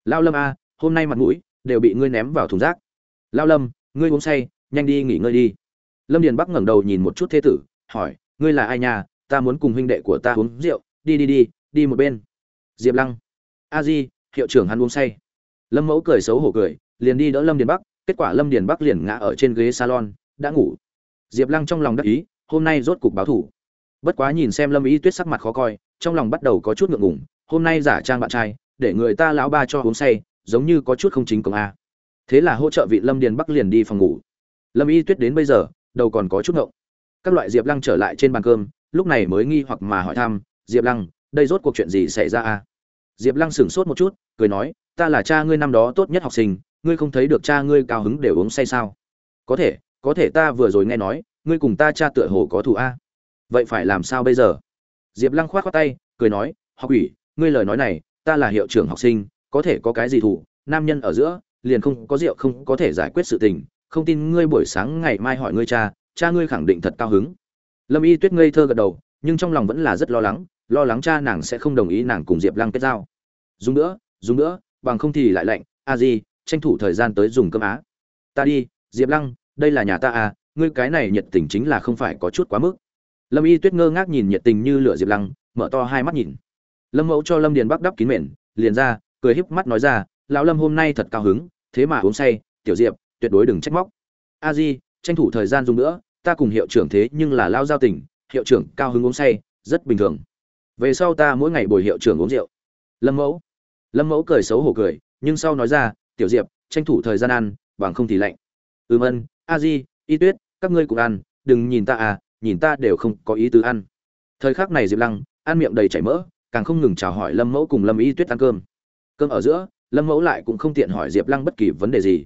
Lao lâm a, hôm nay mặt mũi đều bị ngươi ném vào thùng rác. Lao lâm, ngươi uống say, nhanh đi nghỉ ngơi đi. Lâm điền bắc ngẩng đầu nhìn một chút thế tử, hỏi, ngươi là ai nhà ta muốn cùng huynh đệ của ta uống rượu. Đi đi đi đi một bên. Diệp lăng. A di, hiệu trưởng hắn uống say. Lâm mẫu cười xấu hổ cười, liền đi đỡ lâm điền bắc, kết quả lâm điền bắc liền ngã ở trên ghế salon, đã ngủ. Diệp lăng trong lòng đắc ý, hôm nay rốt cục báo thủ bất quá nhìn xem lâm y tuyết sắc mặt khó coi, trong lòng bắt đầu có chút ngượng ngùng, hôm nay giả trang bạn trai, để người ta lão ba cho uống say, giống như có chút không chính công a. Thế là hỗ trợ vị lâm điền bắc liền đi phòng ngủ. Lâm y tuyết đến bây giờ, đầu còn có chút ngộng. Các loại diệp lăng trở lại trên bàn cơm, lúc này mới nghi hoặc mà hỏi thăm, diệp lăng, đây rốt cuộc chuyện gì xảy ra a? Diệp lăng sửng sốt một chút, cười nói, ta là cha ngươi năm đó tốt nhất học sinh, ngươi không thấy được cha ngươi cao hứng đều uống say sao? Có thể có thể ta vừa rồi nghe nói, ngươi cùng ta cha tựa hồ có thù a vậy phải làm sao bây giờ? Diệp lăng khoát khoát tay, cười nói, học ủy ngươi lời nói này, ta là hiệu trưởng học sinh, có thể có cái gì thủ nam nhân ở giữa, liền không có rượu không có thể giải quyết sự tình. Không tin ngươi buổi sáng ngày mai hỏi ngươi cha cha ngươi khẳng định thật cao hứng. Lâm y tuyết ngây thơ gật đầu, nhưng trong lòng vẫn là rất lo lắng lo lắng cha nàng sẽ không đồng ý nàng cùng diệp lăng kết giao. Dùng nữa dùng nữa, bằng không thì lại lạnh. A di, tranh thủ thời gian tới dùng cơm á. Ta đi, diệp lăng, đây là nhà ta à ngươi cái này nhiệt tình chính là không phải có chút quá mức lâm y tuyết ngơ ngác nhìn nhiệt tình như lửa diệp lăng, mở to hai mắt nhìn. Lâm mẫu cho lâm điền bắc đắp kín mền, liền ra, cười híp mắt nói ra, lão lâm hôm nay thật cao hứng, thế mà uống say, tiểu diệp, tuyệt đối đừng trách móc. A di, tranh thủ thời gian dùng nữa, ta cùng hiệu trưởng thế nhưng là lao giao tình, hiệu trưởng cao hứng uống say, rất bình thường. Về sau ta mỗi ngày bồi hiệu trưởng uống rượu. Lâm mẫu. Lâm mẫu cười xấu hổ cười, nhưng sau nói ra, tiểu diệp, tranh thủ thời gian ăn, bằng không thì lạnh. Ừm ân, a di, y tuyết, các ngươi cùng ăn, đừng nhìn ta à nhìn ta đều không có ý tứ ăn. Thời khắc này diệp lăng, ăn miệng đầy chảy mỡ, càng không ngừng chào hỏi lâm mẫu cùng lâm y tuyết ăn cơm. Cơm ở giữa, lâm mẫu lại cũng không tiện hỏi diệp lăng bất kỳ vấn đề gì.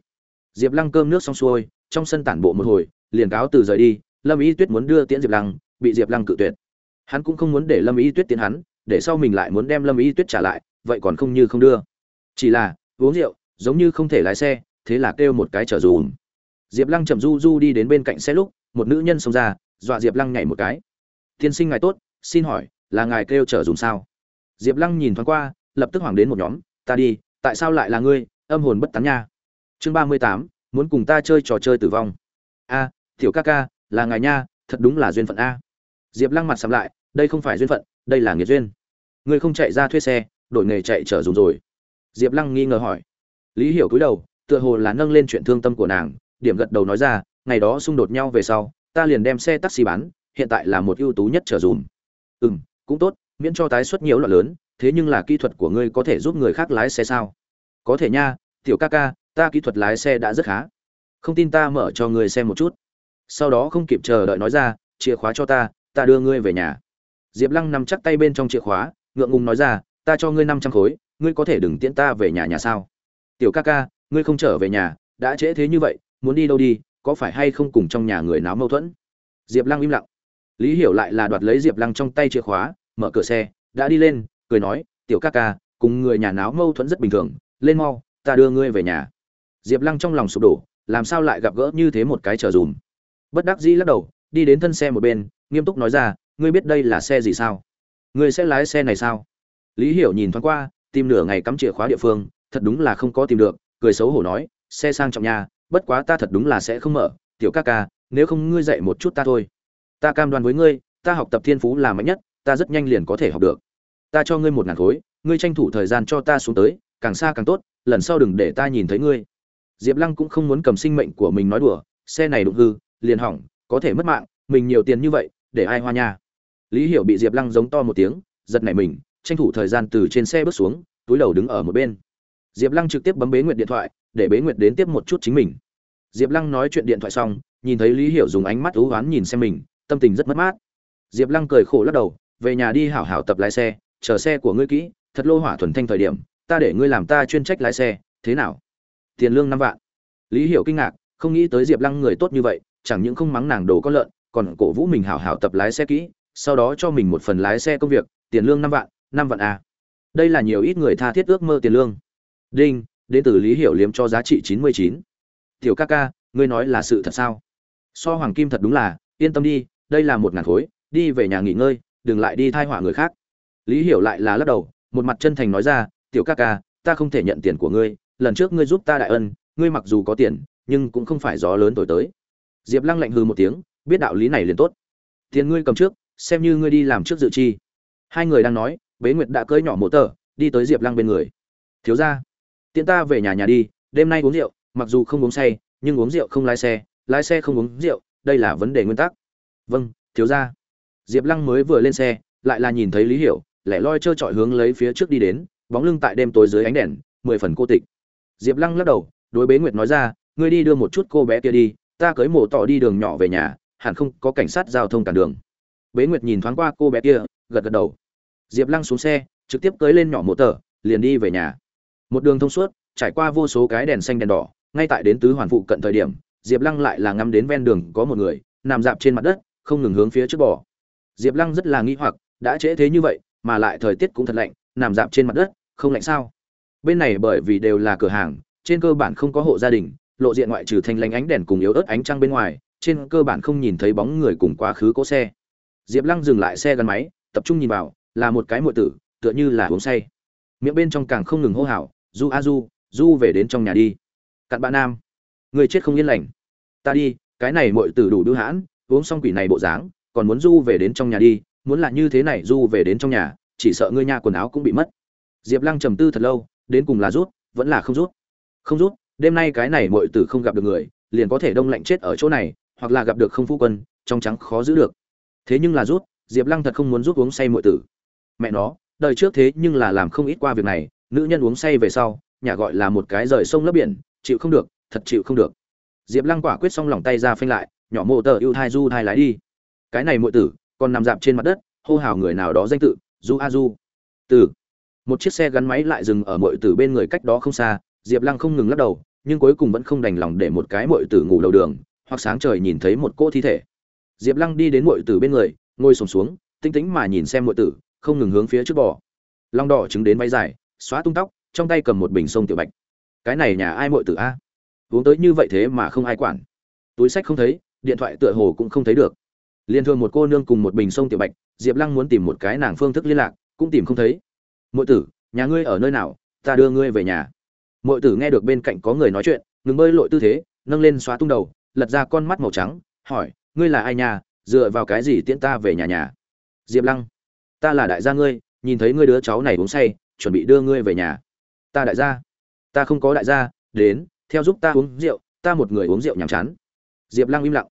Diệp lăng cơm nước xong xuôi, trong sân tản bộ một hồi, liền cáo từ rời đi, lâm y tuyết muốn đưa tiễn diệp lăng, bị diệp lăng cự tuyệt. Hắn cũng không muốn để lâm y tuyết tiễn hắn, để sau mình lại muốn đem lâm y tuyết trả lại, vậy còn không như không đưa. Chỉ là, uống rượu, giống như không thể lái xe, thế là kêu một cái chở dùm diệp lăng chậm du du đi đến bên cạnh xe lúc, một nữ nhân xông ra dọa diệp lăng nhảy một cái. Tiên sinh ngài tốt, xin hỏi, là ngài kêu chở dùng sao? Diệp lăng nhìn thoáng qua, lập tức hoảng đến một nhóm. Ta đi, tại sao lại là ngươi? Âm hồn bất tán nha. Chương ba mươi tám, muốn cùng ta chơi trò chơi tử vong. A, tiểu ca ca, là ngài nha, thật đúng là duyên phận a. Diệp lăng mặt sắm lại, đây không phải duyên phận, đây là nghiệt duyên. Ngươi không chạy ra thuê xe, đổi nghề chạy trở dùng rồi. Diệp lăng nghi ngờ hỏi. Lý hiểu cúi đầu, tựa hồ là nâng lên chuyện thương tâm của nàng, điểm gật đầu nói ra, ngày đó xung đột nhau về sau ta liền đem xe taxi bán, hiện tại là một ưu tú nhất trở dùm. Ừ m cũng tốt, miễn cho tái xuất nhiều loại lớn, thế nhưng là kỹ thuật của ngươi có thể giúp người khác lái xe sao? Có thể nha, tiểu ca ca, ta kỹ thuật lái xe đã rất khá. Không tin ta mở cho ngươi xem một chút. Sau đó không kịp chờ đợi nói ra, chìa khóa cho ta ta đưa ngươi về nhà. Diệp lăng nằm chắc tay bên trong chìa khóa, ngượng ngùng nói ra, ta cho ngươi năm trăm khối, ngươi có thể đừng tiễn ta về nhà nhà sao? Tiểu ca ca, ngươi không trở về nhà, đã trễ thế như vậy, muốn đi đâu đi có phải hay không cùng trong nhà người náo mâu thuẫn? Diệp lăng im lặng. Lý hiểu lại là đoạt lấy diệp lăng trong tay chìa khóa, mở cửa xe, đã đi lên, cười nói, tiểu ca ca, cùng người nhà náo mâu thuẫn rất bình thường, lên mau, ta đưa ngươi về nhà. Diệp lăng trong lòng sụp đổ, làm sao lại gặp gỡ như thế một cái trở dùm. Bất đắc dĩ lắc đầu, đi đến thân xe một bên, nghiêm túc nói ra, ngươi biết đây là xe gì sao? Ngươi sẽ lái xe này sao? Lý hiểu nhìn thoáng qua, tìm nửa ngày cắm chìa khóa địa phương, thật đúng là không có tìm được, cười xấu hổ nói, xe sang trọng nhà bất quá ta thật đúng là sẽ không mở, tiểu ca ca, nếu không ngươi dạy một chút ta thôi. Ta cam đoan với ngươi, ta học tập thiên phú là mạnh nhất, ta rất nhanh liền có thể học được. Ta cho ngươi một ngàn khối, ngươi tranh thủ thời gian cho ta xuống tới, càng xa càng tốt, lần sau đừng để ta nhìn thấy ngươi. Diệp lăng cũng không muốn cầm sinh mệnh của mình nói đùa, xe này đụng hư, liền hỏng, có thể mất mạng, mình nhiều tiền như vậy, để ai hoa nha. Lý hiểu bị diệp lăng giống to một tiếng, giật nảy mình, tranh thủ thời gian từ trên xe bước xuống, túi đầu đứng ở một bên. Diệp lăng trực tiếp bấm bế nguyệt điện thoại để bế nguyệt đến tiếp một chút chính mình. Diệp lăng nói chuyện điện thoại xong, nhìn thấy lý hiểu dùng ánh mắt u oán nhìn xem mình, tâm tình rất mất mát. Diệp lăng cười khổ lắc đầu, về nhà đi hảo hảo tập lái xe, chờ xe của ngươi kỹ, thật lô hỏa thuần thanh thời điểm, ta để ngươi làm ta chuyên trách lái xe, thế nào? Tiền lương năm vạn. Lý hiểu kinh ngạc, không nghĩ tới diệp lăng người tốt như vậy, chẳng những không mắng nàng đồ con lợn, còn cổ vũ mình hảo hảo tập lái xe kỹ, sau đó cho mình một phần lái xe công việc, tiền lương năm vạn năm vạn à. đây là nhiều ít người tha thiết ước mơ tiền lương. Đinh đến từ lý hiểu liếm cho giá trị chín mươi chín. Tiểu ca ca, ngươi nói là sự thật sao? So hoàng kim thật đúng là, yên tâm đi, đây là một ngàn khối, đi về nhà nghỉ ngơi, đừng lại đi thai họa người khác. Lý hiểu lại là lắc đầu, một mặt chân thành nói ra, tiểu ca ca, ta không thể nhận tiền của ngươi, lần trước ngươi giúp ta đại ân, ngươi mặc dù có tiền, nhưng cũng không phải gió lớn thổi tới. Diệp lăng lạnh hư một tiếng, biết đạo lý này liền tốt. Tiền ngươi cầm trước, xem như ngươi đi làm trước dự chi. Hai người đang nói, bế nguyệt đã cưỡi nhỏ mộ tờ, đi tới diệp lăng bên người. Thiếu ra tiện ta về nhà nhà đi, đêm nay uống rượu, mặc dù không uống say, nhưng uống rượu không lái xe lái xe không uống rượu, đây là vấn đề nguyên tắc. Vâng thiếu ra diệp lăng mới vừa lên xe, lại là nhìn thấy lý hiểu, lẻ loi trơ trọi hướng lấy phía trước đi đến, bóng lưng tại đêm tối dưới ánh đèn, mười phần cô tịch. Diệp lăng lắc đầu, đối bế nguyệt nói ra, ngươi đi đưa một chút cô bé kia đi, ta cưới mổ tỏ đi đường nhỏ về nhà, hẳn không có cảnh sát giao thông cản đường. Bế nguyệt nhìn thoáng qua cô bé kia, gật gật đầu. Diệp lăng xuống xe, trực tiếp cưới lên nhỏ mộ tờ, liền đi về nhà một đường thông suốt, trải qua vô số cái đèn xanh đèn đỏ, ngay tại đến tứ hoàn phụ cận thời điểm, diệp lăng lại là ngắm đến ven đường có một người, nằm dạp trên mặt đất, không ngừng hướng phía trước bỏ diệp lăng rất là nghi hoặc, đã trễ thế như vậy, mà lại thời tiết cũng thật lạnh, nằm dạp trên mặt đất, không lạnh sao? Bên này bởi vì đều là cửa hàng, trên cơ bản không có hộ gia đình, lộ diện ngoại trừ thanh lanh ánh đèn cùng yếu ớt ánh trăng bên ngoài, trên cơ bản không nhìn thấy bóng người cùng quá khứ cỗ xe. Diệp lăng dừng lại xe gắn máy, tập trung nhìn vào, là một cái muội tử, tựa như là uống say. Miệng bên trong càng không ngừng hô hào du a du du về đến trong nhà đi. Cặn bạn nam. Người chết không yên lành. Ta đi, cái này muội tử đủ đưa hãn, uống xong quỷ này bộ dáng, còn muốn du về đến trong nhà đi, muốn là như thế này du về đến trong nhà, chỉ sợ ngươi nhà quần áo cũng bị mất. Diệp lăng trầm tư thật lâu, đến cùng là rút, vẫn là không rút. Không rút, đêm nay cái này muội tử không gặp được người, liền có thể đông lạnh chết ở chỗ này, hoặc là gặp được không phu quân, trong trắng khó giữ được. Thế nhưng là rút, diệp lăng thật không muốn rút uống say muội tử. Mẹ nó, đời trước thế nhưng là làm không ít qua việc này nữ nhân uống say về sau nhà gọi là một cái rời sông lấp biển chịu không được thật chịu không được. Diệp lăng quả quyết xong lòng tay ra phanh lại nhỏ mộ tờ ưu thai du thai lái đi. Cái này muội tử còn nằm dạp trên mặt đất hô hào người nào đó danh tự du a du. Từ một chiếc xe gắn máy lại dừng ở muội tử bên người cách đó không xa diệp lăng không ngừng lắc đầu nhưng cuối cùng vẫn không đành lòng để một cái muội tử ngủ đầu đường hoặc sáng trời nhìn thấy một cô thi thể. Diệp lăng đi đến muội tử bên người ngồi sùng xuống, xuống tinh tĩnh mà nhìn xem muội tử không ngừng hướng phía trước bò. Long đỏ trứng đến váy dài xóa tung tóc, trong tay cầm một bình sông tiểu bạch. Cái này nhà ai mội tử a? Uống tới như vậy thế mà không ai quản. Túi sách không thấy, điện thoại tựa hồ cũng không thấy được. Liên thường một cô nương cùng một bình sông tiểu bạch, diệp lăng muốn tìm một cái nàng phương thức liên lạc, cũng tìm không thấy. Mội tử, nhà ngươi ở nơi nào? Ta đưa ngươi về nhà. Mội tử nghe được bên cạnh có người nói chuyện, ngừng bơi lội tư thế, nâng lên xóa tung đầu, lật ra con mắt màu trắng, hỏi, ngươi là ai nhà? Dựa vào cái gì tiễn ta về nhà nhà? Diệp lăng, ta là đại gia ngươi, nhìn thấy ngươi đứa cháu này uống say chuẩn bị đưa ngươi về nhà. Ta đại gia, ta không có đại gia, đến, theo giúp ta uống rượu, ta một người uống rượu nhàm chán. Diệp lăng im lặng.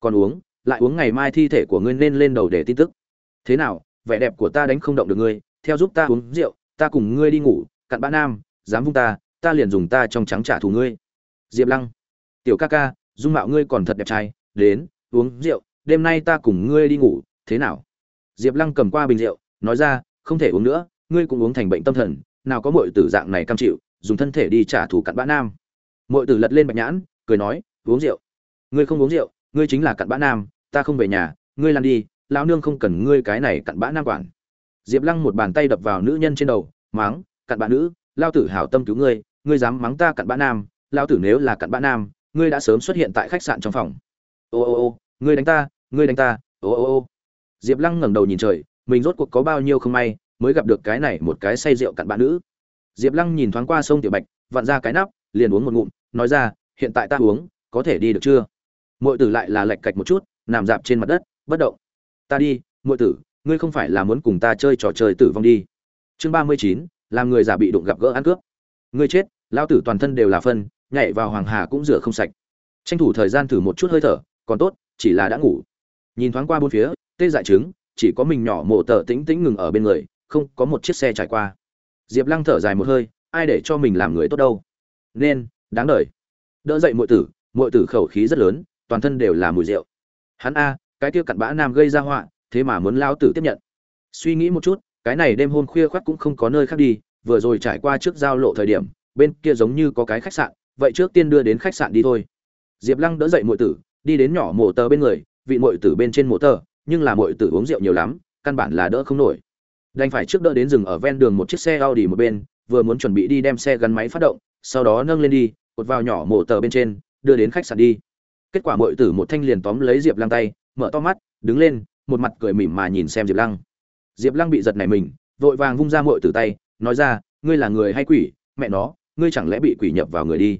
Còn uống, lại uống ngày mai thi thể của ngươi nên lên đầu để tin tức. Thế nào, vẻ đẹp của ta đánh không động được ngươi, theo giúp ta uống rượu, ta cùng ngươi đi ngủ, cặn bã nam, dám vung ta ta liền dùng ta trong trắng trả thù ngươi. Diệp lăng. Tiểu ca ca, dung mạo ngươi còn thật đẹp trai, đến, uống rượu, đêm nay ta cùng ngươi đi ngủ, thế nào? Diệp lăng cầm qua bình rượu, nói ra, không thể uống nữa ngươi cũng uống thành bệnh tâm thần, nào có mọi tử dạng này cam chịu, dùng thân thể đi trả thù cặn bã nam. Mọi tử lật lên bạch nhãn, cười nói, uống rượu. Ngươi không uống rượu, ngươi chính là cặn bã nam, ta không về nhà, ngươi lăn đi, lão nương không cần ngươi cái này cặn bã nam quản. Diệp lăng một bàn tay đập vào nữ nhân trên đầu, máng, cặn bã nữ, lao tử hảo tâm cứu ngươi ngươi dám mắng ta cặn bã nam, lao tử nếu là cặn bã nam, ngươi đã sớm xuất hiện tại khách sạn trong phòng. Ô ô ô, ngươi đánh ta, ngươi đánh ta, ô ô ô. Diệp lăng ngẩng đầu nhìn trời, mình rốt cuộc có bao nhiêu không may mới gặp được cái này một cái say rượu cặn bạn nữ. Diệp lăng nhìn thoáng qua sông tiểu bạch, vặn ra cái nắp, liền uống một ngụm, nói ra, hiện tại ta uống, có thể đi được chưa? Muội tử lại là lệch cạch một chút, nằm dạp trên mặt đất, bất động. Ta đi, muội tử, ngươi không phải là muốn cùng ta chơi trò chơi tử vong đi. Chương ba mươi chín, làm người già bị đụng gặp gỡ ăn cướp. Ngươi chết lao tử toàn thân đều là phân, nhảy vào hoàng hà cũng rửa không sạch. Tranh thủ thời gian thử một chút hơi thở, còn tốt, chỉ là đã ngủ. Nhìn thoáng qua bốn phía, tê dại trứng, chỉ có mình nhỏ mộ tờ tĩnh tĩnh ngừng ở bên người không có một chiếc xe trải qua. Diệp lăng thở dài một hơi, ai để cho mình làm người tốt đâu? Nên, đáng đ đỡ dậy muội tử muội tử khẩu khí rất lớn, toàn thân đều là mùi rượu. Hắn a, cái kia cặn bã nam gây ra họa, thế mà muốn lao tử tiếp nhận. Suy nghĩ một chút, cái này đêm hôm khuya khoác cũng không có nơi khác đi, vừa rồi trải qua trước giao lộ thời điểm, bên kia giống như có cái khách sạn, vậy trước tiên đưa đến khách sạn đi thôi. Diệp lăng đỡ dậy muội tử, đi đến nhỏ mộ tờ bên người, vị muội tử bên trên mộ tờ, nhưng là muội tử uống rượu nhiều lắm, căn bản là đỡ không nổi đành phải trước đỡ đến rừng ở ven đường một chiếc xe Audi một bên, vừa muốn chuẩn bị đi đem xe gắn máy phát động, sau đó nâng lên đi, cột vào nhỏ mộ tờ bên trên, đưa đến khách sạn đi. Kết quả muội tử một thanh liền tóm lấy diệp lăng tay, mở to mắt, đứng lên, một mặt cười mỉm mà nhìn xem diệp lăng. Diệp lăng bị giật này mình, vội vàng vung ra muội tử tay, nói ra, ngươi là người hay quỷ? Mẹ nó, ngươi chẳng lẽ bị quỷ nhập vào người đi?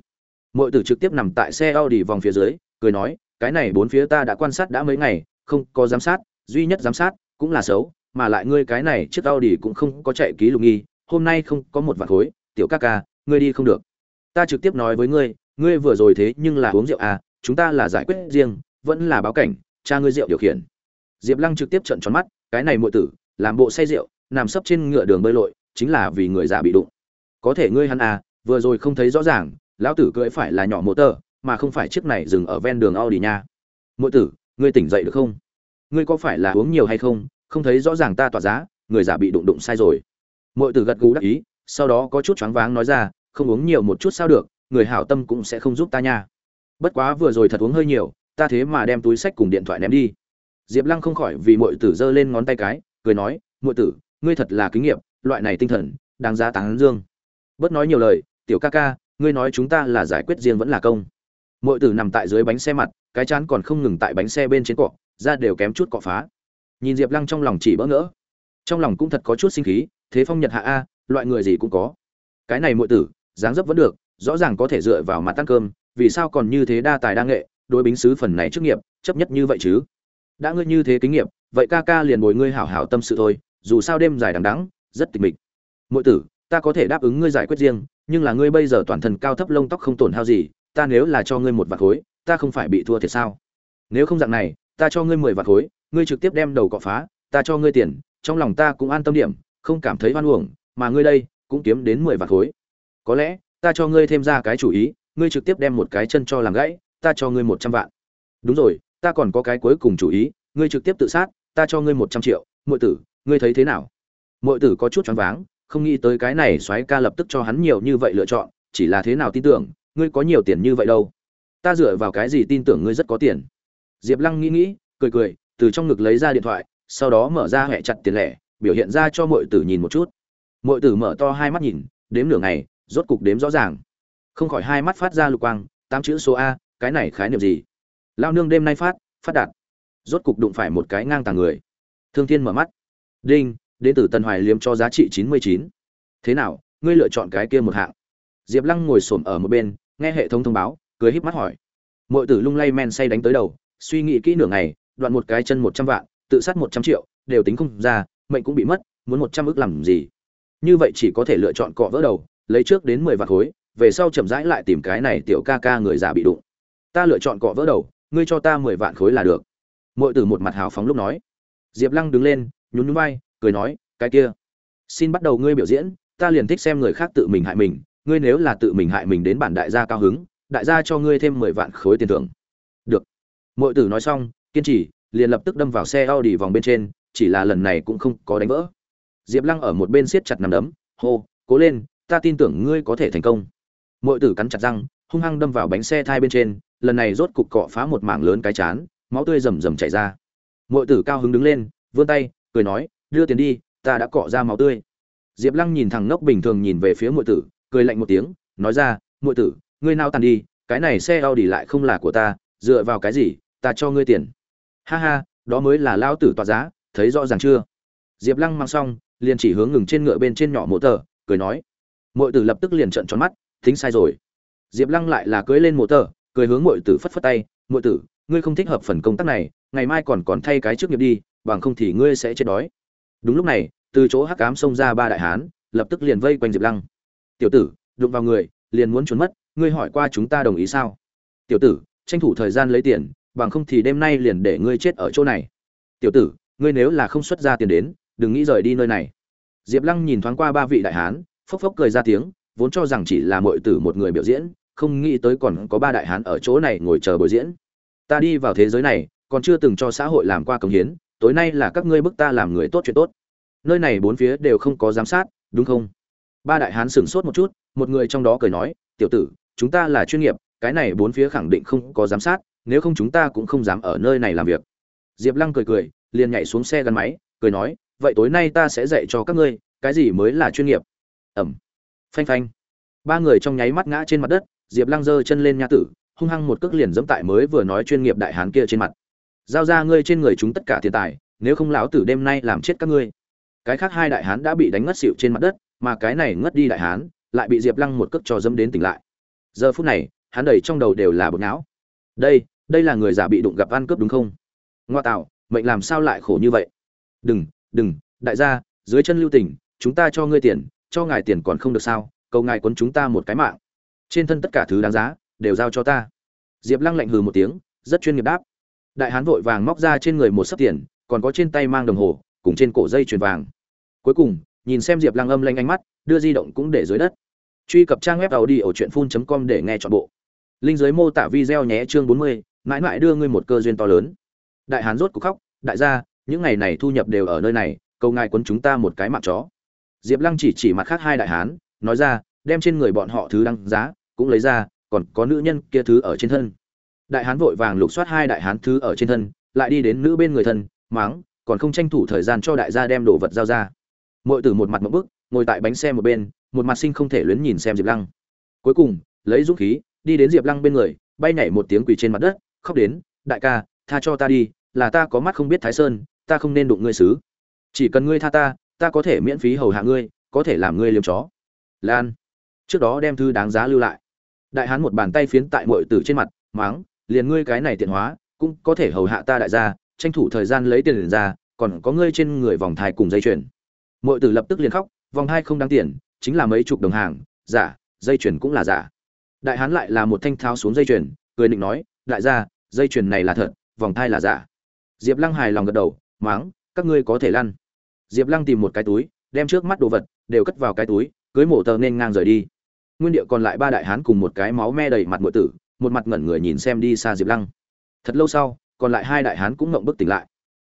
Muội tử trực tiếp nằm tại xe Audi vòng phía dưới, cười nói, cái này bốn phía ta đã quan sát đã mấy ngày, không có giám sát, duy nhất giám sát cũng là xấu mà lại ngươi cái này chiếc Audi cũng không có chạy ký lục nghi, hôm nay không có một vạn khối, tiểu ca ca, ngươi đi không được. Ta trực tiếp nói với ngươi ngươi vừa rồi thế nhưng là uống rượu à chúng ta là giải quyết riêng, vẫn là báo cảnh, cha ngươi rượu điều khiển. Diệp lăng trực tiếp trợn tròn mắt, cái này muội tử, làm bộ say rượu, nằm sấp trên ngựa đường bơi lội, chính là vì người già bị đụng. Có thể ngươi hắn à vừa rồi không thấy rõ ràng, lão tử cưỡi phải là nhỏ mộ tơ, mà không phải chiếc này dừng ở ven đường audi nha. Muội tử, ngươi tỉnh dậy được không? Ngươi có phải là uống nhiều hay không? Không thấy rõ ràng ta tỏa giá, người giả bị đụng đụng sai rồi. Muội tử gật gù đắc ý, sau đó có chút choáng váng nói ra, không uống nhiều một chút sao được, người hảo tâm cũng sẽ không giúp ta nha. Bất quá vừa rồi thật uống hơi nhiều, ta thế mà đem túi sách cùng điện thoại ném đi. Diệp lăng không khỏi vì muội tử giơ lên ngón tay cái, cười nói, muội tử, ngươi thật là kinh nghiệm loại này tinh thần, đáng giá tán dương. Bớt nói nhiều lời, tiểu ca ca, ngươi nói chúng ta là giải quyết riêng vẫn là công. Muội tử nằm tại dưới bánh xe mặt, cái chán còn không ngừng tại bánh xe bên trên cọ ra đều kém chút cọ phá nhìn diệp lăng trong lòng chỉ bỡ ngỡ. Trong lòng cũng thật có chút sinh khí, thế phong nhật hạ a, loại người gì cũng có. Cái này muội tử, dáng dấp vẫn được, rõ ràng có thể dựa vào mặt tăng cơm, vì sao còn như thế đa tài đa nghệ, đối bính sứ phần này trước nghiệp, chấp nhất như vậy chứ? Đã ngươi như thế kinh nghiệm vậy ca ca liền bồi ngươi hảo hảo tâm sự thôi, dù sao đêm dài đằng đắng rất tịch mịch. Muội tử, ta có thể đáp ứng ngươi giải quyết riêng, nhưng là ngươi bây giờ toàn thân cao thấp lông tóc không tổn hao gì, ta nếu là cho ngươi một vạt khối, ta không phải bị thua thiệt sao? Nếu không dạng này, ta cho ngươi mười vạt khối ngươi trực tiếp đem đầu cọ phá, ta cho ngươi tiền, trong lòng ta cũng an tâm điểm, không cảm thấy hoan uổng, mà ngươi đây, cũng kiếm đến mười vạt khối. Có lẽ, ta cho ngươi thêm ra cái chủ ý, ngươi trực tiếp đem một cái chân cho làm gãy, ta cho ngươi một trăm vạn. Đúng rồi, ta còn có cái cuối cùng chủ ý, ngươi trực tiếp tự sát, ta cho ngươi một trăm triệu. Muội tử, ngươi thấy thế nào? Muội tử có chút choáng váng, không nghĩ tới cái này soái ca lập tức cho hắn nhiều như vậy lựa chọn, chỉ là thế nào tin tưởng, ngươi có nhiều tiền như vậy đâu? Ta dựa vào cái gì tin tưởng ngươi rất có tiền? Diệp lăng nghĩ nghĩ, cười cười từ trong ngực lấy ra điện thoại, sau đó mở ra hẹ chặt tiền lẻ, biểu hiện ra cho muội tử nhìn một chút. Muội tử mở to hai mắt nhìn, đếm nửa ngày, rốt cục đếm rõ ràng. Không khỏi hai mắt phát ra lục quang, tám chữ số a, cái này khái niệm gì? Lao nương đêm nay phát phát đạt. Rốt cục đụng phải một cái ngang tàng người. Thương thiên mở mắt. Đinh, đến từ tần hoài liếm cho giá trị chín mươi chín. Thế nào, ngươi lựa chọn cái kia một hạng? Diệp lăng ngồi s ổ m ở một bên, nghe hệ thống thông báo, cười híp mắt hỏi. M ộ i tử lung lay men say đánh tới đầu, suy nghĩ kỹ nửa ngày đoạn một cái chân một trăm vạn, tự sát một trăm triệu, đều tính không ra, mệnh cũng bị mất, muốn một trăm ước làm gì? Như vậy chỉ có thể lựa chọn cọ vỡ đầu, lấy trước đến mười vạn khối, về sau chậm rãi lại tìm cái này tiểu ca ca người già bị đụng. Ta lựa chọn cọ vỡ đầu, ngươi cho ta mười vạn khối là được. Mọi từ một mặt hào phóng lúc nói. Diệp lăng đứng lên, nhún nhún vai, cười nói, cái kia, xin bắt đầu ngươi biểu diễn, ta liền thích xem người khác tự mình hại mình, ngươi nếu là tự mình hại mình đến bản đại gia cao hứng, đại gia cho ngươi thêm mười vạn khối tiền thưởng. Được. Mọi tử nói xong kiên trì, liền lập tức đâm vào xe Audi vòng bên trên, chỉ là lần này cũng không có đánh vỡ. Diệp lăng ở một bên siết chặt nằm đấm, hô, cố lên, ta tin tưởng ngươi có thể thành công. Muội tử cắn chặt răng, hung hăng đâm vào bánh xe thai bên trên, lần này rốt cục cọ phá một mảng lớn cái chán, máu tươi rầm rầm chảy ra. Muội tử cao hứng đứng lên, vươn tay, cười nói, đưa tiền đi, ta đã cọ ra máu tươi. Diệp lăng nhìn thằng ngốc bình thường nhìn về phía Muội tử, cười lạnh một tiếng, nói ra, Muội tử, ngươi nào tàn đi, cái này xe Audi lại không là của ta, dựa vào cái gì, ta cho ngươi tiền ha ha, đó mới là lao tử tỏa giá, thấy rõ ràng chưa? Diệp lăng mang xong, liền chỉ hướng ngừng trên ngựa bên trên nhỏ mộ tờ, cười nói. Mọi tử lập tức liền trận tròn mắt thính sai rồi. Diệp lăng lại là cưới lên mộ tờ, cười hướng mọi tử phất phất tay. Mọi tử, ngươi không thích hợp phần công tác này, ngày mai còn còn thay cái trước nghiệp đi, bằng không thì ngươi sẽ chết đói. Đúng lúc này, từ chỗ hắc cám xông ra ba đại hán, lập tức liền vây quanh diệp lăng. Tiểu tử, đụng vào người, liền muốn trốn mất, ngươi hỏi qua chúng ta đồng ý sao? Tiểu tử, tranh thủ thời gian lấy tiền bằng không thì đêm nay liền để ngươi chết ở chỗ này. Tiểu tử, ngươi nếu là không xuất ra tiền đến, đừng nghĩ rời đi nơi này. Diệp lăng nhìn thoáng qua ba vị đại hán, phốc phốc cười ra tiếng, vốn cho rằng chỉ là mọi tử một người biểu diễn, không nghĩ tới còn có ba đại hán ở chỗ này ngồi chờ biểu diễn. Ta đi vào thế giới này, còn chưa từng cho xã hội làm qua công hiến, tối nay là các ngươi bức ta làm người tốt chuyện tốt. Nơi này bốn phía đều không có giám sát, đúng không? Ba đại hán sửng sốt một chút, một người trong đó cười nói, tiểu tử, chúng ta là chuyên nghiệp, cái này bốn phía khẳng định không có giám sát nếu không chúng ta cũng không dám ở nơi này làm việc. Diệp lăng cười cười, liền nhảy xuống xe gắn máy, cười nói, vậy tối nay ta sẽ dạy cho các ngươi, cái gì mới là chuyên nghiệp. Ẩm. Phanh phanh. Ba người trong nháy mắt ngã trên mặt đất, diệp lăng giơ chân lên nha tử, hung hăng một cước liền dẫm tại mới vừa nói chuyên nghiệp đại hán kia trên mặt. Giao ra ngươi trên người chúng tất cả tiền tài, nếu không lão tử đêm nay làm chết các ngươi. Cái khác hai đại hán đã bị đánh ngất xịu trên mặt đất, mà cái này ngất đi đại hán, lại bị diệp lăng một cước cho dẫm đến tỉnh lại. Giờ phút này, hắn đầy trong đầu đều là bột não đây đây là người già bị đụng gặp ăn cướp đúng không? Ngoa tạo, mệnh làm sao lại khổ như vậy? Đừng đừng, đại gia, dưới chân lưu tỉnh chúng ta cho ngươi tiền, cho ngài tiền còn không được sao, cầu ngài quấn chúng ta một cái mạng. Trên thân tất cả thứ đáng giá, đều giao cho ta. Diệp lăng lạnh hừ một tiếng, rất chuyên nghiệp đáp. Đại hán vội vàng móc ra trên người một sấp tiền, còn có trên tay mang đồng hồ, cùng trên cổ dây chuyền vàng. Cuối cùng, nhìn xem diệp lăng âm lanh ánh mắt, đưa di động cũng để dưới đất. Truy cập trang web tàu đi ở truyện phun com để nghe chọn bộ linh giới mô tả video nhé chương bốn mươi, mãi mãi đưa ngươi một cơ duyên to lớn. Đại hán rốt cuộc khóc, đại gia, những ngày này thu nhập đều ở nơi này, cầu ngài quấn chúng ta một cái mạng chó. Diệp lăng chỉ chỉ mặt khác hai đại hán, nói ra, đem trên người bọn họ thứ đăng giá, cũng lấy ra, còn có nữ nhân kia thứ ở trên thân. Đại hán vội vàng lục soát hai đại hán thứ ở trên thân, lại đi đến nữ bên người thân máng còn không tranh thủ thời gian cho đại gia đem đồ vật giao ra. Mọi tử một mặt một bức, ngồi tại bánh xe một bên, một mặt sinh không thể luyến nhìn xem diệp lăng. Cuối cùng, lấy dũng khí đi đến diệp lăng bên người, bay nhảy một tiếng quỳ trên mặt đất, khóc đến, đại ca, tha cho ta đi, là ta có mắt không biết thái sơn, ta không nên đụng ngươi xứ. Chỉ cần ngươi tha ta ta có thể miễn phí hầu hạ ngươi, có thể làm ngươi liếm chó. Lan, trước đó đem thư đáng giá lưu lại. Đại hán một bàn tay phiến tại mọi tử trên mặt, máng, liền ngươi cái này tiện hóa, cũng có thể hầu hạ ta đại gia, tranh thủ thời gian lấy tiền liền ra, còn có ngươi trên người vòng thai cùng dây chuyền. Mọi tử lập tức liền khóc, vòng hai không đáng tiền, chính là mấy chục đồng hàng, giả, dây chuyền cũng là giả đại hán lại là một thanh tháo xuống dây chuyền, cười định nói, đại gia, dây chuyền này là thật, vòng thai là giả. Diệp lăng hài lòng gật đầu, máng, các ngươi có thể lăn. Diệp lăng tìm một cái túi, đem trước mắt đồ vật đều cất vào cái túi, cưới mổ tờ nên ngang rời đi. Nguyên địa còn lại ba đại hán cùng một cái máu me đầy mặt ngựa tử, một mặt ngẩn người nhìn xem đi xa diệp lăng. Thật lâu sau, còn lại hai đại hán cũng ngậm bức tỉnh lại.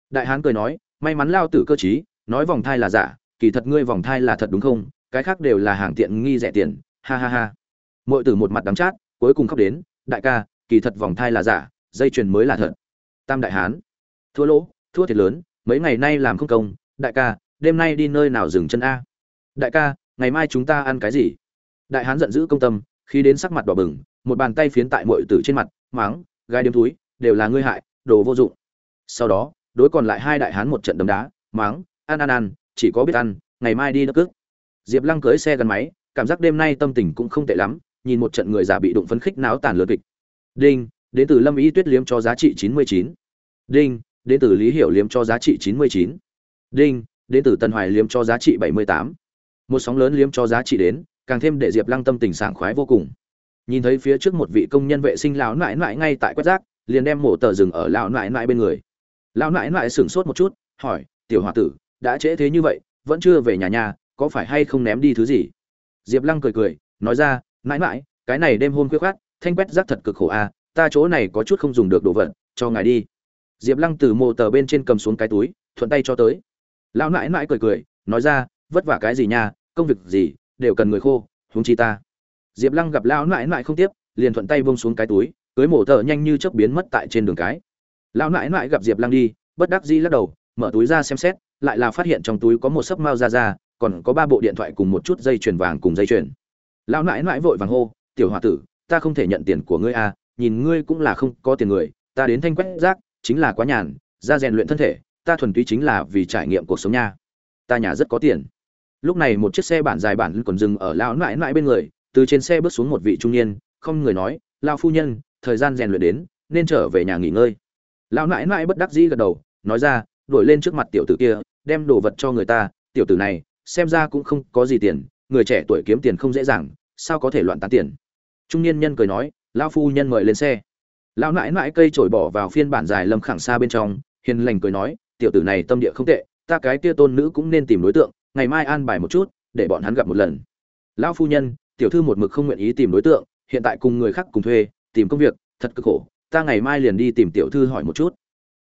Đại hán cười nói, may mắn lao tử cơ t nói vòng thai là giả, kỳ thật ngươi vòng thai là thật đúng không? Cái khác đều là hàng tiện nghi rẻ tiền, ha ha ha mọi tử một mặt đắng chát, cuối cùng khóc đến, đại ca, kỳ thật vòng thai là giả, dây chuyền mới là thật. Tam đại hán, thua lỗ, thua thiệt lớn, mấy ngày nay làm không công, đại ca, đêm nay đi nơi nào dừng chân a? Đại ca, ngày mai chúng ta ăn cái gì? Đại hán giận dữ công tâm, khi đến sắc mặt đỏ bừng, một bàn tay phiến tại mọi tử trên mặt, máng gai điếm túi, đều là ngươi hại, đồ vô dụng. Sau đó, đối còn lại hai đại hán một trận đấm đá, máng, ăn ăn ăn, chỉ có biết ăn, ngày mai đi đất cước. Diệp lăng cưới xe gắn máy, cảm giác đêm nay tâm tình cũng không tệ lắm nhìn một trận người già bị đụng phấn khích náo tàn lượt kịch. Đinh, đến từ lâm ý tuyết liếm cho giá trị chín mươi chín. Đinh, đến từ lý hiểu liếm cho giá trị chín mươi chín. Đinh, đến từ tân hoài liếm cho giá trị bảy mươi tám. Một sóng lớn liếm cho giá trị đến, càng thêm để diệp lăng tâm tình sảng khoái vô cùng. Nhìn thấy phía trước một vị công nhân vệ sinh lão nại nại ngay tại quét rác, liền đem mổ tờ rừng ở lão nại nại bên người. Lão nại nại sửng sốt một chút, hỏi, tiểu h o a tử, đã trễ thế như vậy, vẫn chưa về nhà nhà, có phải hay không ném đi thứ gì? Diệp lăng cười cười, nói ra mãi mãi, cái này đêm hôm khuya khoát, thanh quét rác thật cực khổ a ta chỗ này có chút không dùng được đồ vật, cho ngài đi. Diệp lăng từ mộ tờ bên trên cầm xuống cái túi, thuận tay cho tới. Lão nãi nãi cười cười, nói ra, vất vả cái gì nha, công việc gì, đều cần người khô, huống chi ta. Diệp lăng gặp lão nãi nãi không tiếp, liền thuận tay bông xuống cái túi, cưới mổ tờ nhanh như chớp biến mất tại trên đường cái. Lão nãi nãi gặp diệp lăng đi, bất đắc dĩ lắc đầu, mở túi ra xem xét, lại là phát hiện trong túi có một sấp mao ra ra, còn có ba bộ điện thoại cùng một chút dây chuyền vàng cùng dây chuyền lão nãi nãi vội vàng hô, tiểu h o a tử, ta không thể nhận tiền của ngươi à nhìn ngươi cũng là không có tiền người, ta đến thanh quét rác, chính là quá nhàn, ra rèn luyện thân thể, ta thuần túy chính là vì trải nghiệm cuộc sống nha. Ta nhà rất có tiền. Lúc này một chiếc xe bản dài bản còn dừng ở lão nãi nãi bên người, từ trên xe bước xuống một vị trung niên, không người nói lao phu nhân, thời gian rèn luyện đến, nên trở về nhà nghỉ ngơi. Lão nãi nãi bất đắc dĩ gật đầu, nói ra, đuổi lên trước mặt tiểu tử kia, đem đồ vật cho người ta, tiểu tử này, xem ra cũng không có gì tiền, người trẻ tuổi kiếm tiền không dễ dàng sao có thể loạn tán tiền? Trung niên nhân cười nói, lão phu nhân mời lên xe. Lão nãi nãi cây trổi bỏ vào phiên bản dài lâm khẳng xa bên trong, hiền lành cười nói, tiểu tử này tâm địa không tệ, ta cái kia tôn nữ cũng nên tìm đối tượng, ngày mai an bài một chút, để bọn hắn gặp một lần. Lão phu nhân, tiểu thư một mực không nguyện ý tìm đối tượng, hiện tại cùng người khác cùng thuê, tìm công việc, thật cực khổ, ta ngày mai liền đi tìm tiểu thư hỏi một chút.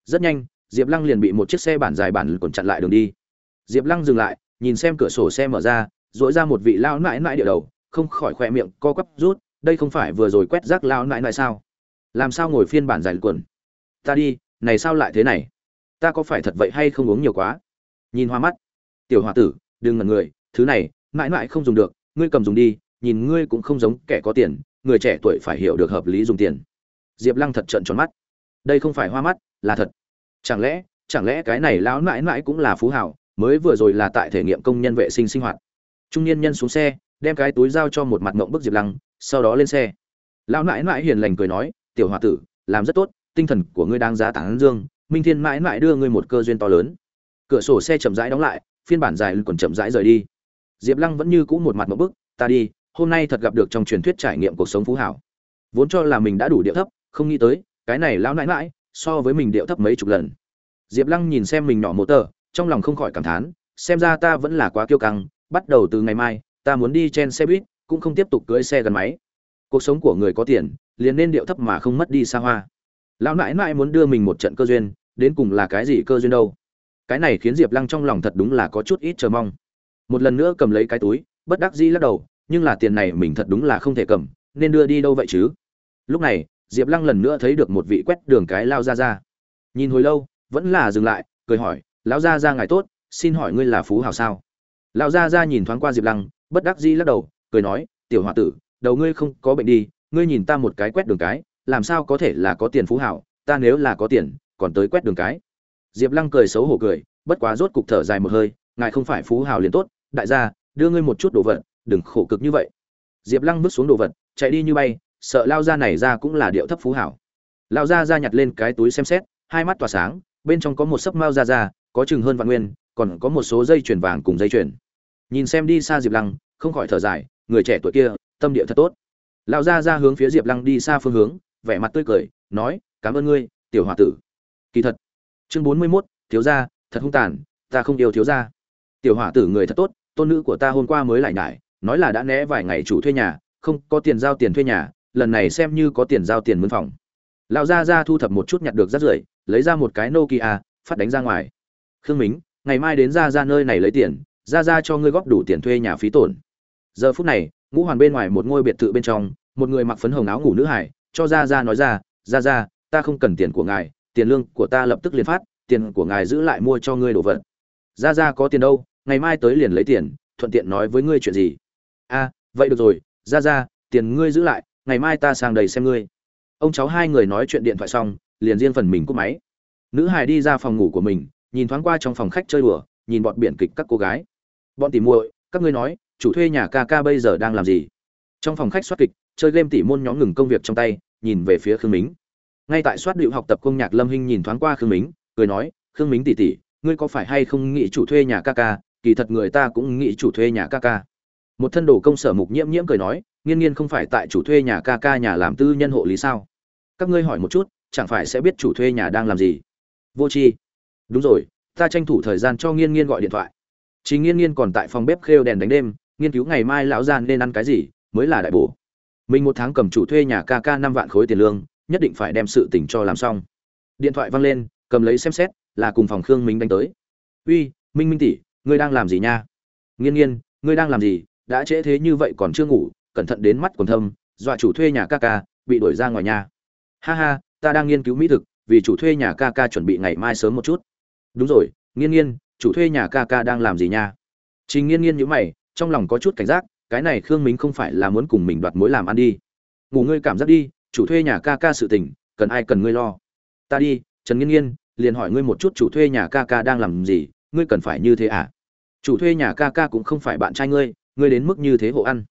Rất nhanh, diệp lăng liền bị một chiếc xe bản dài bản còn chặn lại đường đi. Diệp lăng dừng lại, nhìn xem cửa sổ xe mở ra dỗi ra một vị lao nãi nãi địa đầu không khỏi khỏe miệng co quắp rút, đây không phải vừa rồi quét rác lao nại nại sao? Làm sao ngồi phiên bản dài quần? Ta đi, này sao lại thế này? Ta có phải thật vậy hay không uống nhiều quá? Nhìn hoa mắt. Tiểu h o a tử, đừng ngần người, thứ này mãi mãi không dùng được, ngươi cầm dùng đi, nhìn ngươi cũng không giống kẻ có tiền, người trẻ tuổi phải hiểu được hợp lý dùng tiền. Diệp lăng thật trận tròn mắt. Đây không phải hoa mắt, là thật. Chẳng lẽ chẳng lẽ cái này lão mãi mãi cũng là phú hảo mới vừa rồi là tại thể nghiệm công nhân vệ sinh sinh hoạt. Trung niên nhân xuống xe đem cái túi giao cho một mặt mộng bức diệp lăng, sau đó lên xe. Lão mãi mãi hiền lành cười nói, tiểu h o a tử, làm rất tốt, tinh thần của ngươi đang giá tán dương, minh thiên mãi mãi đưa ngươi một cơ duyên to lớn. Cửa sổ xe chậm rãi đóng lại, phiên bản dài còn chậm rãi rời đi. Diệp lăng vẫn như cũ một mặt một bức, ta đi, hôm nay thật gặp được trong truyền thuyết trải nghiệm cuộc sống phú hảo. Vốn cho là mình đã đủ điệu thấp, không nghĩ tới, cái này lão nãi mãi, so với mình điệu thấp mấy chục lần. Diệp lăng nhìn xem mình nhỏ mô tờ, trong lòng không khỏi cảm thán, xem ra ta vẫn là quá kiêu căng, bắt đầu từ ngày mai ta muốn đi trên xe buýt, cũng không tiếp tục cưỡi xe gắn máy. Cuộc sống của người có tiền, liền nên điệu thấp mà không mất đi xa hoa. Lão nãi nãi muốn đưa mình một trận cơ duyên, đến cùng là cái gì cơ duyên đâu? Cái này khiến diệp lăng trong lòng thật đúng là có chút ít chờ mong. Một lần nữa cầm lấy cái túi, bất đắc dĩ lắc đầu, nhưng là tiền này mình thật đúng là không thể cầm, nên đưa đi đâu vậy chứ? Lúc này, diệp lăng lần nữa thấy được một vị quét đường cái lao ra ra nhìn hồi lâu, vẫn là dừng lại, cười hỏi, lão gia ra ngài tốt, xin hỏi ngươi là phú hào sao? Lão gia ra nhìn thoáng qua diệp lăng bất đắc dĩ lắc đầu, cười nói, tiểu hòa tử, đầu ngươi không có bệnh đi, ngươi nhìn ta một cái quét đường cái, làm sao có thể là có tiền phú hảo, ta nếu là có tiền, còn tới quét đường cái. Diệp lăng cười xấu hổ cười, bất quá rốt cục thở dài một hơi, ngài không phải phú hào liền tốt, đại gia, đưa ngươi một chút đồ vật, đừng khổ cực như vậy. Diệp lăng bước xuống đồ vật, chạy đi như bay, sợ lao ra này ra cũng là điệu thấp phú hảo. Lao ra ra nhặt lên cái túi xem xét, hai mắt tỏa sáng, bên trong có một sấp mao ra ra có chừng hơn vạn nguyên, còn có một số dây chuyền vàng cùng dây chuyền. Nhìn xem đi xa diệp lăng không khỏi thở dài, người trẻ tuổi kia, tâm địa thật tốt. Lão gia ra hướng phía diệp lăng đi xa phương hướng, vẻ mặt tươi cười, nói, cảm ơn ngươi, tiểu h o a tử. Kỳ thật, chương bốn mươi mốt, thiếu gia, thật hung tàn, ta không yêu thiếu gia. Tiểu h o a tử người thật tốt, tôn nữ của ta hôm qua mới lại nhải, nói là đã né vài ngày chủ thuê nhà, không có tiền giao tiền thuê nhà, lần này xem như có tiền giao tiền mướn phòng. Lão gia ra thu thập một chút nhặt được rắt rưởi, lấy ra một cái nokia, phát đánh ra ngoài. Khương mính, ngày mai đến ra ra nơi này lấy tiền ra ra cho ngươi góp đủ tiền thuê nhà phí tổn giờ phút này, ngũ hoàn bên ngoài một ngôi biệt thự bên trong, một người mặc phấn hồng áo ngủ nữ hải, cho ra ra nói ra ra ra ta không cần tiền của ngài, tiền lương của ta lập tức liền phát, tiền của ngài giữ lại mua cho ngươi đồ vật. Ra ra có tiền đâu, ngày mai tới liền lấy tiền, thuận tiện nói với ngươi chuyện gì. A, vậy được rồi ra ra tiền ngươi giữ lại, ngày mai ta sang đầy xem ngươi. Ông cháu hai người nói chuyện điện thoại xong, liền riêng phần mình cúp máy. Nữ hải đi ra phòng ngủ của mình, nhìn thoáng qua trong phòng khách chơi đùa, nhìn bọn biển kịch các cô gái. Bọn tìm muội, các ngươi nói chủ thuê nhà ca ca bây giờ đang làm gì? Trong phòng khách soát kịch, chơi game tỉ môn nhóm ngừng công việc trong tay, nhìn về phía khương mính. Ngay tại soát điệu học tập công nhạc lâm hinh nhìn thoáng qua khương mính, cười nói, khương mính tỷ tỷ, ngươi có phải hay không nghĩ chủ thuê nhà ca ca? Kỳ thật người ta cũng nghĩ chủ thuê nhà ca ca. Một thân đồ công sở mục nhiễm nhiễm cười nói, nghiên nghiên không phải tại chủ thuê nhà ca ca nhà làm tư nhân hộ lý sao? Các ngươi hỏi một chút, chẳng phải sẽ biết chủ thuê nhà đang làm gì? Vô tri. Đúng rồi, ta tranh thủ thời gian cho nghiên nghiên gọi điện thoại. Chính nghiên nghiên còn tại phòng bếp khêu đèn đánh đêm nghiên cứu ngày mai lão gian nên ăn cái gì mới là đại bổ. Mình một tháng cầm chủ thuê nhà ca ca năm vạn khối tiền lương, nhất định phải đem sự tình cho làm xong. Điện thoại văng lên, cầm lấy xem xét, là cùng phòng khương minh đánh tới. Uy, minh minh tỷ, ngươi đang làm gì nha? Nghiên nghiên, ngươi đang làm gì? Đã trễ thế như vậy còn chưa ngủ, cẩn thận đến mắt còn thâm, dọa chủ thuê nhà ca ca, bị đuổi ra ngoài nhà ha ha, ta đang nghiên cứu mỹ thực, vì chủ thuê nhà ca ca chuẩn bị ngày mai sớm một chút. Đúng rồi, nghiên nghiên, chủ thuê nhà ca ca đang làm gì nha? Trình nghiên nghiên nhữ mày trong lòng có chút cảnh giác, cái này khương minh không phải là muốn cùng mình đoạt mối làm ăn đi. Ngủ ngươi cảm giác đi, chủ thuê nhà ca ca sự tình, cần ai cần ngươi lo. Ta đi, trần nghiên nghiên, liền hỏi ngươi một chút chủ thuê nhà ca ca đang làm gì, ngươi cần phải như thế à? Chủ thuê nhà ca ca cũng không phải bạn trai ngươi ngươi đến mức như thế hộ ăn.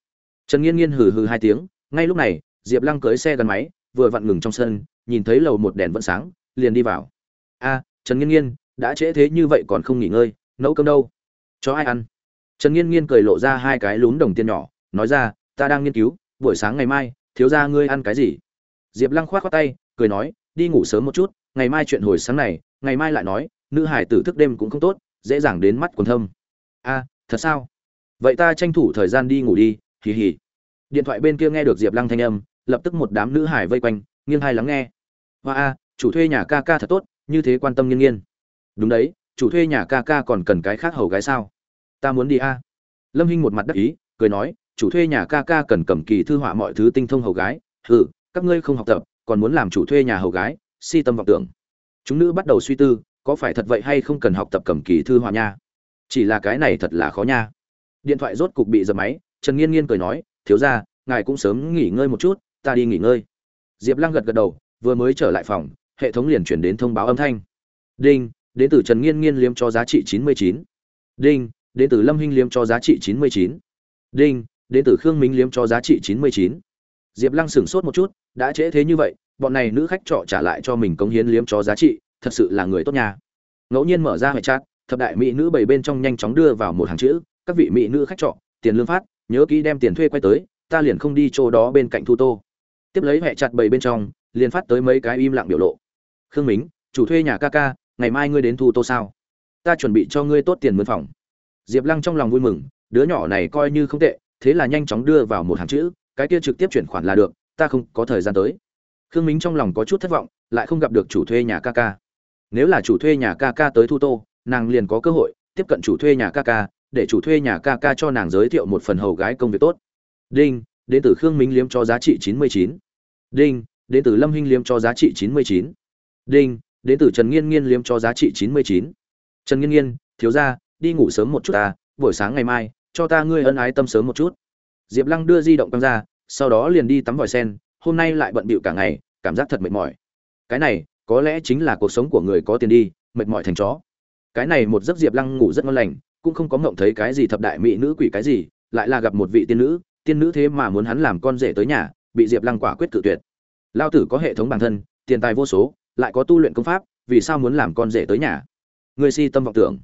Trần nghiên nghiên hừ hừ hai tiếng, ngay lúc này, diệp lăng cưới xe gắn máy, vừa vặn ngừng trong sân, nhìn thấy lầu một đèn vẫn sáng, liền đi vào. A, trần nghiên nghiên, đã trễ thế như vậy còn không nghỉ ngơi, nấu cơm đâu? Cho ai ăn? Trần nghiên nghiên cười lộ ra hai cái lún đồng tiền nhỏ, nói ra, ta đang nghiên cứu, buổi sáng ngày mai, thiếu ra ngươi ăn cái gì? Diệp lăng k h o á t khoác tay, cười nói, đi ngủ sớm một chút, ngày mai chuyện hồi sáng này, ngày mai lại nói, nữ hải tử thức đêm cũng không tốt, dễ dàng đến mắt quần thâm. A, thật sao? Vậy ta tranh thủ thời gian đi ngủ đi, hì hì. Điện thoại bên kia nghe được diệp lăng thanh âm, lập tức một đám nữ hải vây quanh, nghiêng hai lắng nghe. Hoa a, chủ thuê nhà ca ca thật tốt, như thế quan tâm nghiêng nghiêng đúng đấy, chủ thuê nhà ca ca còn cần cái khác hầu gái sao? Ta muốn đi a. Lâm hinh một mặt đắc ý, cười nói, chủ thuê nhà ca ca cần cầm kỳ thư họa mọi thứ tinh thông hầu gái. Ừ các ngươi không học tập, còn muốn làm chủ thuê nhà hầu gái, si tâm vọng tưởng. Chúng nữ bắt đầu suy tư, có phải thật vậy hay không cần học tập cầm kỳ thư họa nha? Chỉ là cái này thật là khó nha. Điện thoại rốt cục bị dập máy, trần nghiên nghiên cười nói, thiếu ra ngài cũng sớm nghỉ ngơi một chút, ta đi nghỉ ngơi. Diệp lăng gật gật đầu, vừa mới trở lại phòng, hệ thống liền chuyển đến thông báo âm thanh. Đinh, đến từ trần nghiên nghiên liếm cho giá trị chín mươi chín. Đinh đến từ lâm hinh liếm cho giá trị chín mươi chín. Đinh, đến từ khương minh liếm cho giá trị chín mươi chín. Diệp lăng sửng sốt một chút, đã trễ thế như vậy, bọn này nữ khách trọ trả lại cho mình cống hiến liếm cho giá trị, thật sự là người tốt nhà ngẫu nhiên mở ra hệ chat, thập đại mỹ nữ bảy bên trong nhanh chóng đưa vào một hàng chữ, các vị mỹ nữ khách trọ, tiền lương phát, nhớ kỹ đem tiền thuê quay tới, ta liền không đi chỗ đó bên cạnh thu tô. Tiếp lấy hệ chặt bảy bên trong, liền phát tới mấy cái im lặng biểu lộ. Khương minh, chủ thuê nhà ca ca, ngày mai ngươi đến thu tô sao? Ta chuẩn bị cho ngươi tốt tiền mướn phòng diệp lăng trong lòng vui mừng, đứa nhỏ này coi như không tệ, thế là nhanh chóng đưa vào một hàng chữ, cái kia trực tiếp chuyển khoản là được, ta không có thời gian tới. Khương minh trong lòng có chút thất vọng, lại không gặp được chủ thuê nhà ca ca. Nếu là chủ thuê nhà ca ca tới thu tô, nàng liền có cơ hội tiếp cận chủ thuê nhà ca ca, để chủ thuê nhà ca ca cho nàng giới thiệu một phần hầu gái công việc tốt. Đinh, đến từ khương minh liếm cho giá trị chín mươi chín. Đinh, đến từ lâm hinh liếm cho giá trị chín mươi chín. Đinh, đến từ trần nghiên nghiên liếm cho giá trị chín mươi chín. Trần nghiên nghiên, thiếu gia đi ngủ sớm một chút ta, buổi sáng ngày mai, cho ta ngươi ân ái tâm sớm một chút. Diệp lăng đưa di động căng ra, sau đó liền đi tắm vòi sen, hôm nay lại bận bịu cả ngày, cảm giác thật mệt mỏi. Cái này, có lẽ chính là cuộc sống của người có tiền đi, mệt mỏi thành chó. Cái này một giấc diệp lăng ngủ rất ngon lành, cũng không có mộng thấy cái gì thập đại mỹ nữ quỷ cái gì, lại là gặp một vị tiên nữ tiên nữ thế mà muốn hắn làm con rể tới nhà, bị diệp lăng quả quyết cự tuyệt. Lao tử có hệ thống bản thân, tiền tài vô số, lại có tu luyện công pháp, vì sao muốn làm con rể tới nhà? Người si tâm vọng tưởng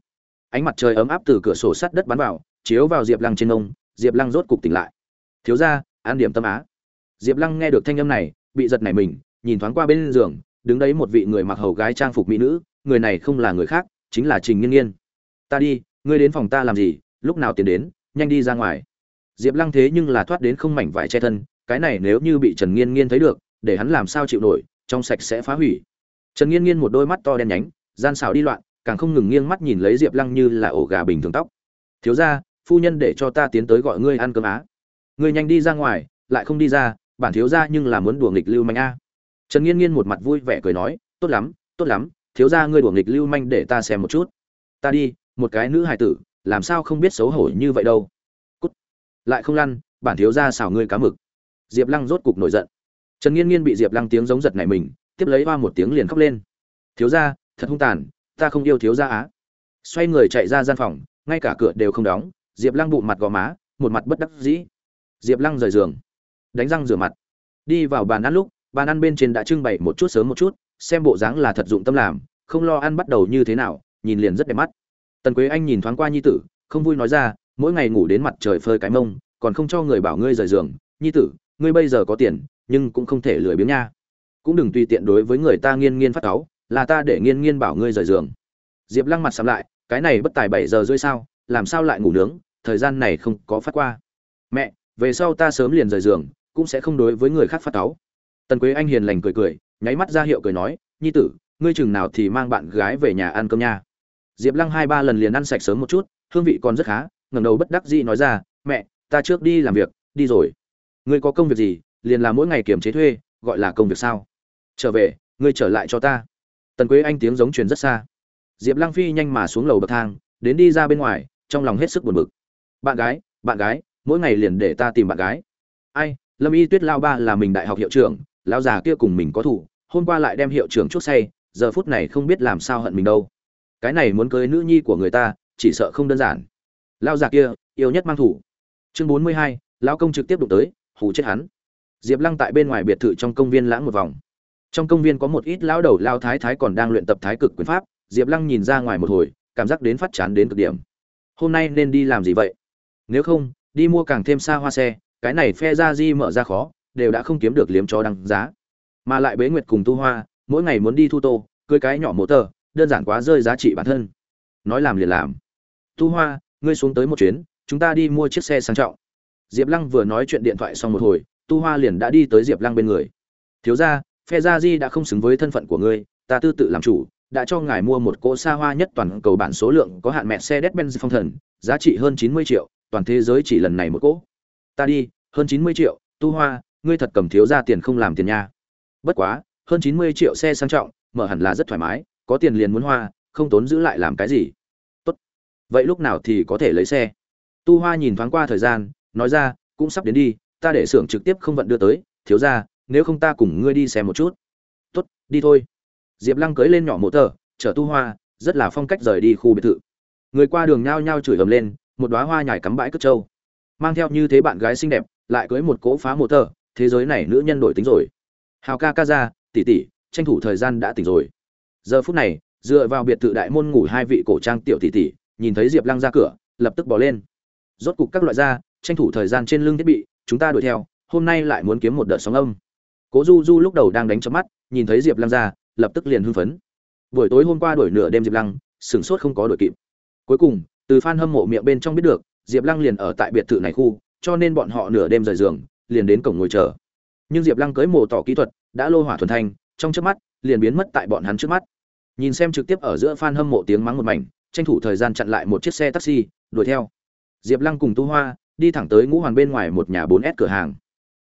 ánh mặt trời ấm áp từ cửa sổ sắt đất bắn vào, chiếu vào diệp lăng trên ông diệp lăng rốt cục tỉnh lại. Thiếu ra an điểm tâm á. Diệp lăng nghe được thanh âm này, bị giật nảy mình, nhìn thoáng qua bên giường, đứng đấy một vị người mặc hầu gái trang phục mỹ nữ, người này không là người khác, chính là trình nghiên nghiên. Ta đi, ngươi đến phòng ta làm gì, lúc nào tiến đến, nhanh đi ra ngoài. Diệp lăng thế nhưng là thoát đến không mảnh vải che thân, cái này nếu như bị trần nghiên nghiên thấy được, để hắn làm sao chịu nổi, trong sạch sẽ phá hủy. Trần nghiên nghiên một đôi mắt to đen nhánh, gian xảo đi loạn càng không ngừng nghiêng mắt nhìn lấy diệp lăng như là ổ gà bình thường tóc. Thiếu ra phu nhân để cho ta tiến tới gọi ngươi ăn cơm á. Ngươi nhanh đi ra ngoài, lại không đi ra, bản thiếu ra nhưng là muốn đùa nghịch lưu manh a. Trần nghiên nghiên một mặt vui vẻ cười nói, tốt lắm tốt lắm, thiếu ra ngươi đùa nghịch lưu manh để ta xem một chút. Ta đi, một cái nữ hài tử, làm sao không biết xấu hổ như vậy đâu. Cút. Lại không lăn, bản thiếu ra xào ngươi cá mực. Diệp lăng rốt cục nổi giận. Trần nghiên nghiên bị diệp lăng tiếng giống giật này mình, tiếp lấy hoa một tiếng liền khóc lên. Thiếu ra thật hung tàn ta không yêu thiếu gia á. Xoay người chạy ra gian phòng, ngay cả cửa đều không đóng, diệp lăng bụng mặt gò má, một mặt bất đắc dĩ. Diệp lăng rời giường, đánh răng rửa mặt. Đi vào bàn ăn lúc, bàn ăn bên trên đã trưng bày một chút sớm một chút, xem bộ dáng là thật dụng tâm làm, không lo ăn bắt đầu như thế nào, nhìn liền rất đẹp mắt. Tần quế anh nhìn thoáng qua nhi tử, không vui nói ra, mỗi ngày ngủ đến mặt trời phơi cái mông, còn không cho người bảo ngươi rời giường. Nhi tử, ngươi bây giờ có tiền, nhưng cũng không thể lười biếng nha. Cũng đừng tùy tiện đối với người ta nghiên nghiên phát cáu là ta để nghiên nghiên bảo ngươi rời giường. Diệp lăng mặt sắm lại, cái này bất tài bảy giờ rưỡi sao, làm sao lại ngủ nướng, thời gian này không có phát qua. Mẹ, về sau ta sớm liền rời giường, cũng sẽ không đối với người khác phát cáu. Tần quế anh hiền lành cười cười, nháy mắt ra hiệu cười nói, nhi tử, ngươi chừng nào thì mang bạn gái về nhà ăn cơm nha. Diệp lăng hai ba lần liền ăn sạch sớm một chút, hương vị còn rất khá, ngẩng đầu bất đắc dĩ nói ra, mẹ, ta trước đi làm việc, đi rồi. Ngươi có công việc gì, liền làm mỗi ngày kiềm chế thuê, gọi là công việc sao? Trở về, ngươi trở lại cho ta tần quế anh tiếng giống truyền rất xa. Diệp lăng phi nhanh mà xuống lầu bậc thang, đến đi ra bên ngoài, trong lòng hết sức buồn bực. Bạn gái bạn gái, mỗi ngày liền để ta tìm bạn gái. Ai, lâm y tuyết lao ba là mình đại học hiệu trưởng, lão già kia cùng mình có thủ, hôm qua lại đem hiệu trưởng chuốc say, giờ phút này không biết làm sao hận mình đâu. Cái này muốn cưới nữ nhi của người ta, chỉ sợ không đơn giản. Lao già kia, yêu nhất mang thủ. Chương bốn mươi hai, lão công trực tiếp đụng tới, hù chết hắn. Diệp lăng tại bên ngoài biệt thự trong công viên lãng một vòng trong công viên có một ít lão đầu lao thái thái còn đang luyện tập thái cực quyền pháp, diệp lăng nhìn ra ngoài một hồi, cảm giác đến phát chán đến cực điểm. Hôm nay nên đi làm gì vậy? Nếu không, đi mua càng thêm xa hoa xe, cái này phe ra di mở ra khó, đều đã không kiếm được liếm cho đăng giá. Mà lại bế nguyệt cùng tu hoa, mỗi ngày muốn đi thu tô, cưới cái nhỏ mô tờ, đơn giản quá rơi giá trị bản thân. Nói làm liền làm. Tu hoa, ngươi xuống tới một chuyến, chúng ta đi mua chiếc xe sang trọng. Diệp lăng vừa nói chuyện điện thoại xong một hồi, tu hoa liền đã đi tới diệp lăng bên người. Thiếu ra phe gia di đã không xứng với thân phận của ngươi ta tư tự làm chủ đã cho ngài mua một cỗ xa hoa nhất toàn cầu bản số lượng có hạn mẹ xe Mercedes-Benz phong thần, giá trị hơn chín mươi triệu, toàn thế giới chỉ lần này một cỗ. Ta đi, hơn chín mươi triệu, tu hoa, ngươi thật cầm thiếu ra tiền không làm tiền nha. Bất quá, hơn chín mươi triệu xe sang trọng, mở hẳn là rất thoải mái, có tiền liền muốn hoa, không tốn giữ lại làm cái gì. Tốt. Vậy lúc nào thì có thể lấy xe? Tu Hoa nhìn thoáng qua thời gian, nói ra, cũng sắp đến đi, ta để xưởng trực tiếp không vận đưa tới, thiếu ra, nếu không ta cùng ngươi đi xem một chút. Tốt, đi thôi. Diệp Lăng cưỡi lên nhỏ mộ tờ, chở Tu Hoa, rất là phong cách rời đi khu biệt thự. Người qua đường nhao nhao chửi ầm lên, một đóa hoa nhải cắm bãi cất trâu. Mang theo như thế bạn gái xinh đẹp, lại cưới một cỗ phá mộ tờ, thế giới này nữ nhân đổi tính rồi. Hào ca ca ra, tỷ tỷ, tranh thủ thời gian đã tỉnh rồi. Giờ phút này, dựa vào biệt thự đại môn ngủ hai vị cổ trang tiểu tỷ tỷ, nhìn thấy Diệp Lăng ra cửa, lập tức bỏ lên. Rốt cục các loại ra, tranh thủ thời gian trên lưng thiết bị, chúng ta đuổi theo, hôm nay lại muốn kiếm một đợt sóng âm. Cố Du Du lúc đầu đang đánh chớp mắt, nhìn thấy Diệp Lăng ra, lập tức liền hưng phấn. Buổi tối hôm qua đổi nửa đêm Diệp Lăng, sửng sốt không có đổi kịp. Cuối cùng, từ fan hâm mộ miệng bên trong biết được, Diệp Lăng liền ở tại biệt thự này khu, cho nên bọn họ nửa đêm rời giường, liền đến cổng ngồi chờ. Nhưng Diệp Lăng cưới mồ tỏ kỹ thuật, đã lô hỏa thuần thanh, trong chớp mắt, liền biến mất tại bọn hắn trước mắt. Nhìn xem trực tiếp ở giữa fan hâm mộ tiếng mắng một mảnh, tranh thủ thời gian chặn lại một chiếc xe taxi, đuổi theo. Diệp Lăng cùng Tu Hoa đi thẳng tới Ngũ Hoàn bên ngoài một nhà bốn s cửa hàng.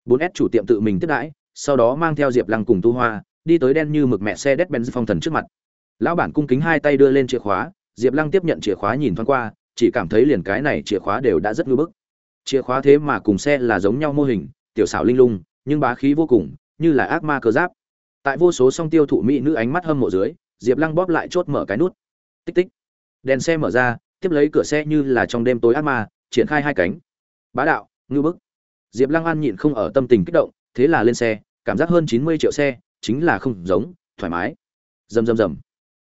bốn s chủ tiệm tự mình tiếp đãi, sau đó mang theo Diệp Lăng cùng Tu Hoa, đi tới đen như mực mẹ xe Mercedes-Benz phong thần trước mặt. Lão bản cung kính hai tay đưa lên chìa khóa, Diệp Lăng tiếp nhận chìa khóa nhìn thoáng qua, chỉ cảm thấy liền cái này chìa khóa đều đã rất ngưỡng bức. Chìa khóa thế mà cùng xe là giống nhau mô hình, tiểu xảo linh lung, nhưng bá khí vô cùng, như là ác ma cơ giáp. Tại vô số song tiêu thụ mỹ nữ ánh mắt hâm mộ dưới, Diệp Lăng bóp lại chốt mở cái nút. Tích tích. Đèn xe mở ra, tiếp lấy cửa xe như là trong đêm tối ác ma, triển khai hai cánh. Bá đạo, ngư bức. Diệp Lăng An nhịn không ở tâm tình kích động, thế là lên xe, cảm giác hơn chín mươi triệu xe, chính là không giống, thoải mái. Rầm rầm rầm.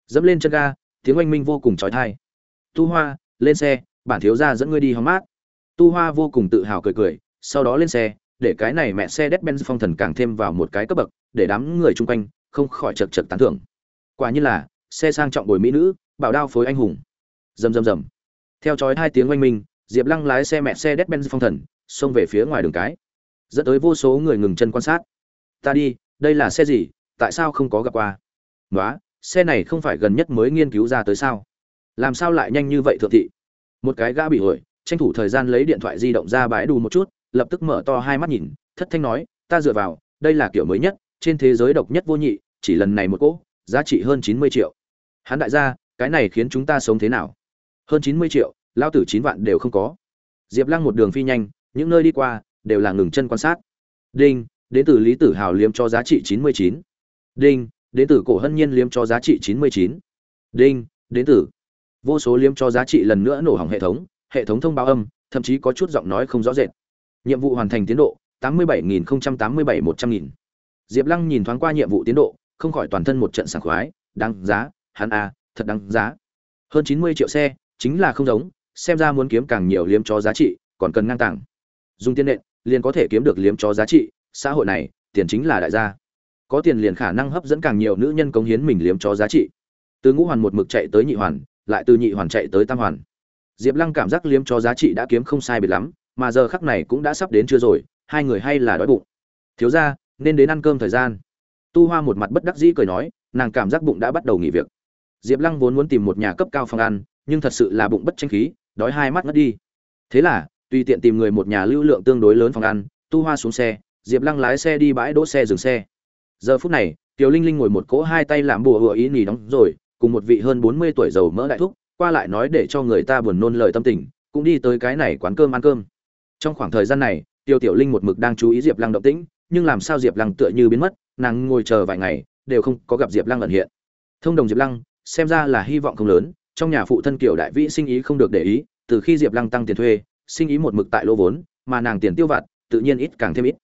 Dẫm lên chân ga, tiếng oanh minh vô cùng trói thai Tu Hoa, lên xe, bản thiếu gia dẫn ngươi đi hóng mát. Tu Hoa vô cùng tự hào cười cười, sau đó lên xe, để cái này mẹ xe đét benz phong thần càng thêm vào một cái cấp bậc, để đám người chung quanh không khỏi chật chật tán thưởng. Quả nhiên là xe sang trọng bồi mỹ nữ, bảo đao phối anh hùng. Rầm rầm rầm. Theo chói hai tiếng oanh minh, Diệp Lăng lái xe mẹ xe đét benz phong thần, xông về phía ngoài đường cái. Dẫn tới vô số người ngừng chân quan sát. Ta đi, đây là xe gì, tại sao không có gặp qua? nói xe này không phải gần nhất mới nghiên cứu ra tới sao? Làm sao lại nhanh như vậy thượng thị? Một cái gã bị hủi tranh thủ thời gian lấy điện thoại di động ra bãi đù một chút, lập tức mở to hai mắt nhìn, thất thanh nói, ta dựa vào, đây là kiểu mới nhất, trên thế giới độc nhất vô nhị, chỉ lần này một cỗ, giá trị hơn chín mươi triệu. Hắn đại gia, cái này khiến chúng ta sống thế nào? Hơn chín mươi triệu, lao tử chín vạn đều không có. Diệp Lăng một đường phi nhanh, những nơi đi qua đều là ngừng chân quan sát. Đinh, đến từ Lý Tử Hào liếm cho giá trị chín mươi chín. Đinh, đến từ Cổ Hân Nhiên liếm cho giá trị chín mươi chín. Đinh, đến từ vô số liếm cho giá trị lần nữa nổ hỏng hệ thống, hệ thống thông báo âm, thậm chí có chút giọng nói không rõ rệt. Nhiệm vụ hoàn thành tiến độ, tám mươi bảy nghìn tám mươi bảy một trăm nghìn. Diệp Lăng nhìn thoáng qua nhiệm vụ tiến độ, không khỏi toàn thân một trận sảng khoái, đáng giá hắn à thật đáng giá hơn chín mươi triệu xe chính là không giống xem ra muốn kiếm càng nhiều liếm cho giá trị còn cần ngang tàng dùng tiền nện liền có thể kiếm được liếm cho giá trị xã hội này, tiền chính là đại gia. Có tiền liền khả năng hấp dẫn càng nhiều nữ nhân cống hiến mình liếm cho giá trị. Từ ngũ hoàn một mực chạy tới nhị hoàn, lại từ nhị hoàn chạy tới tam hoàn. Diệp lăng cảm giác liếm cho giá trị đã kiếm không sai biệt lắm, mà giờ khắc này cũng đã sắp đến chưa rồi, hai người hay là đói bụng. Thiếu ra nên đến ăn cơm thời gian. Tu hoa một mặt bất đắc dĩ cười nói, nàng cảm giác bụng đã bắt đầu nghỉ việc. Diệp lăng vốn muốn tìm một nhà cấp cao phòng ăn, nhưng thật sự là bụng bất tranh khí, đói hai mắt ngất đi. Thế là, tùy tiện tìm người một nhà lưu lượng tương đối lớn phòng ăn, tu hoa xuống xe diệp lăng lái xe đi bãi đỗ xe dừng xe. Giờ phút này, tiểu linh linh ngồi một cỗ hai tay làm bùa hựa ý nỉ đóng rồi, cùng một vị hơn bốn mươi tuổi giàu mỡ đại thúc, qua lại nói để cho người ta buồn nôn lời tâm tình, cũng đi tới cái này quán cơm ăn cơm. Trong khoảng thời gian này, tiêu tiểu linh một mực đang chú ý diệp lăng động tĩnh, nhưng làm sao diệp lăng tựa như biến mất, nàng ngồi chờ vài ngày, đều không có gặp diệp lăng ẩn hiện. Thông đồng diệp lăng, xem ra là hy vọng không lớn, trong nhà phụ thân kiểu đại vĩ sinh ý không được để ý, từ khi diệp lăng tăng tiền thuê, sinh ý một mực tại lỗ vốn, mà nàng tiền tiêu vặt, tự nhiên ít càng thêm ít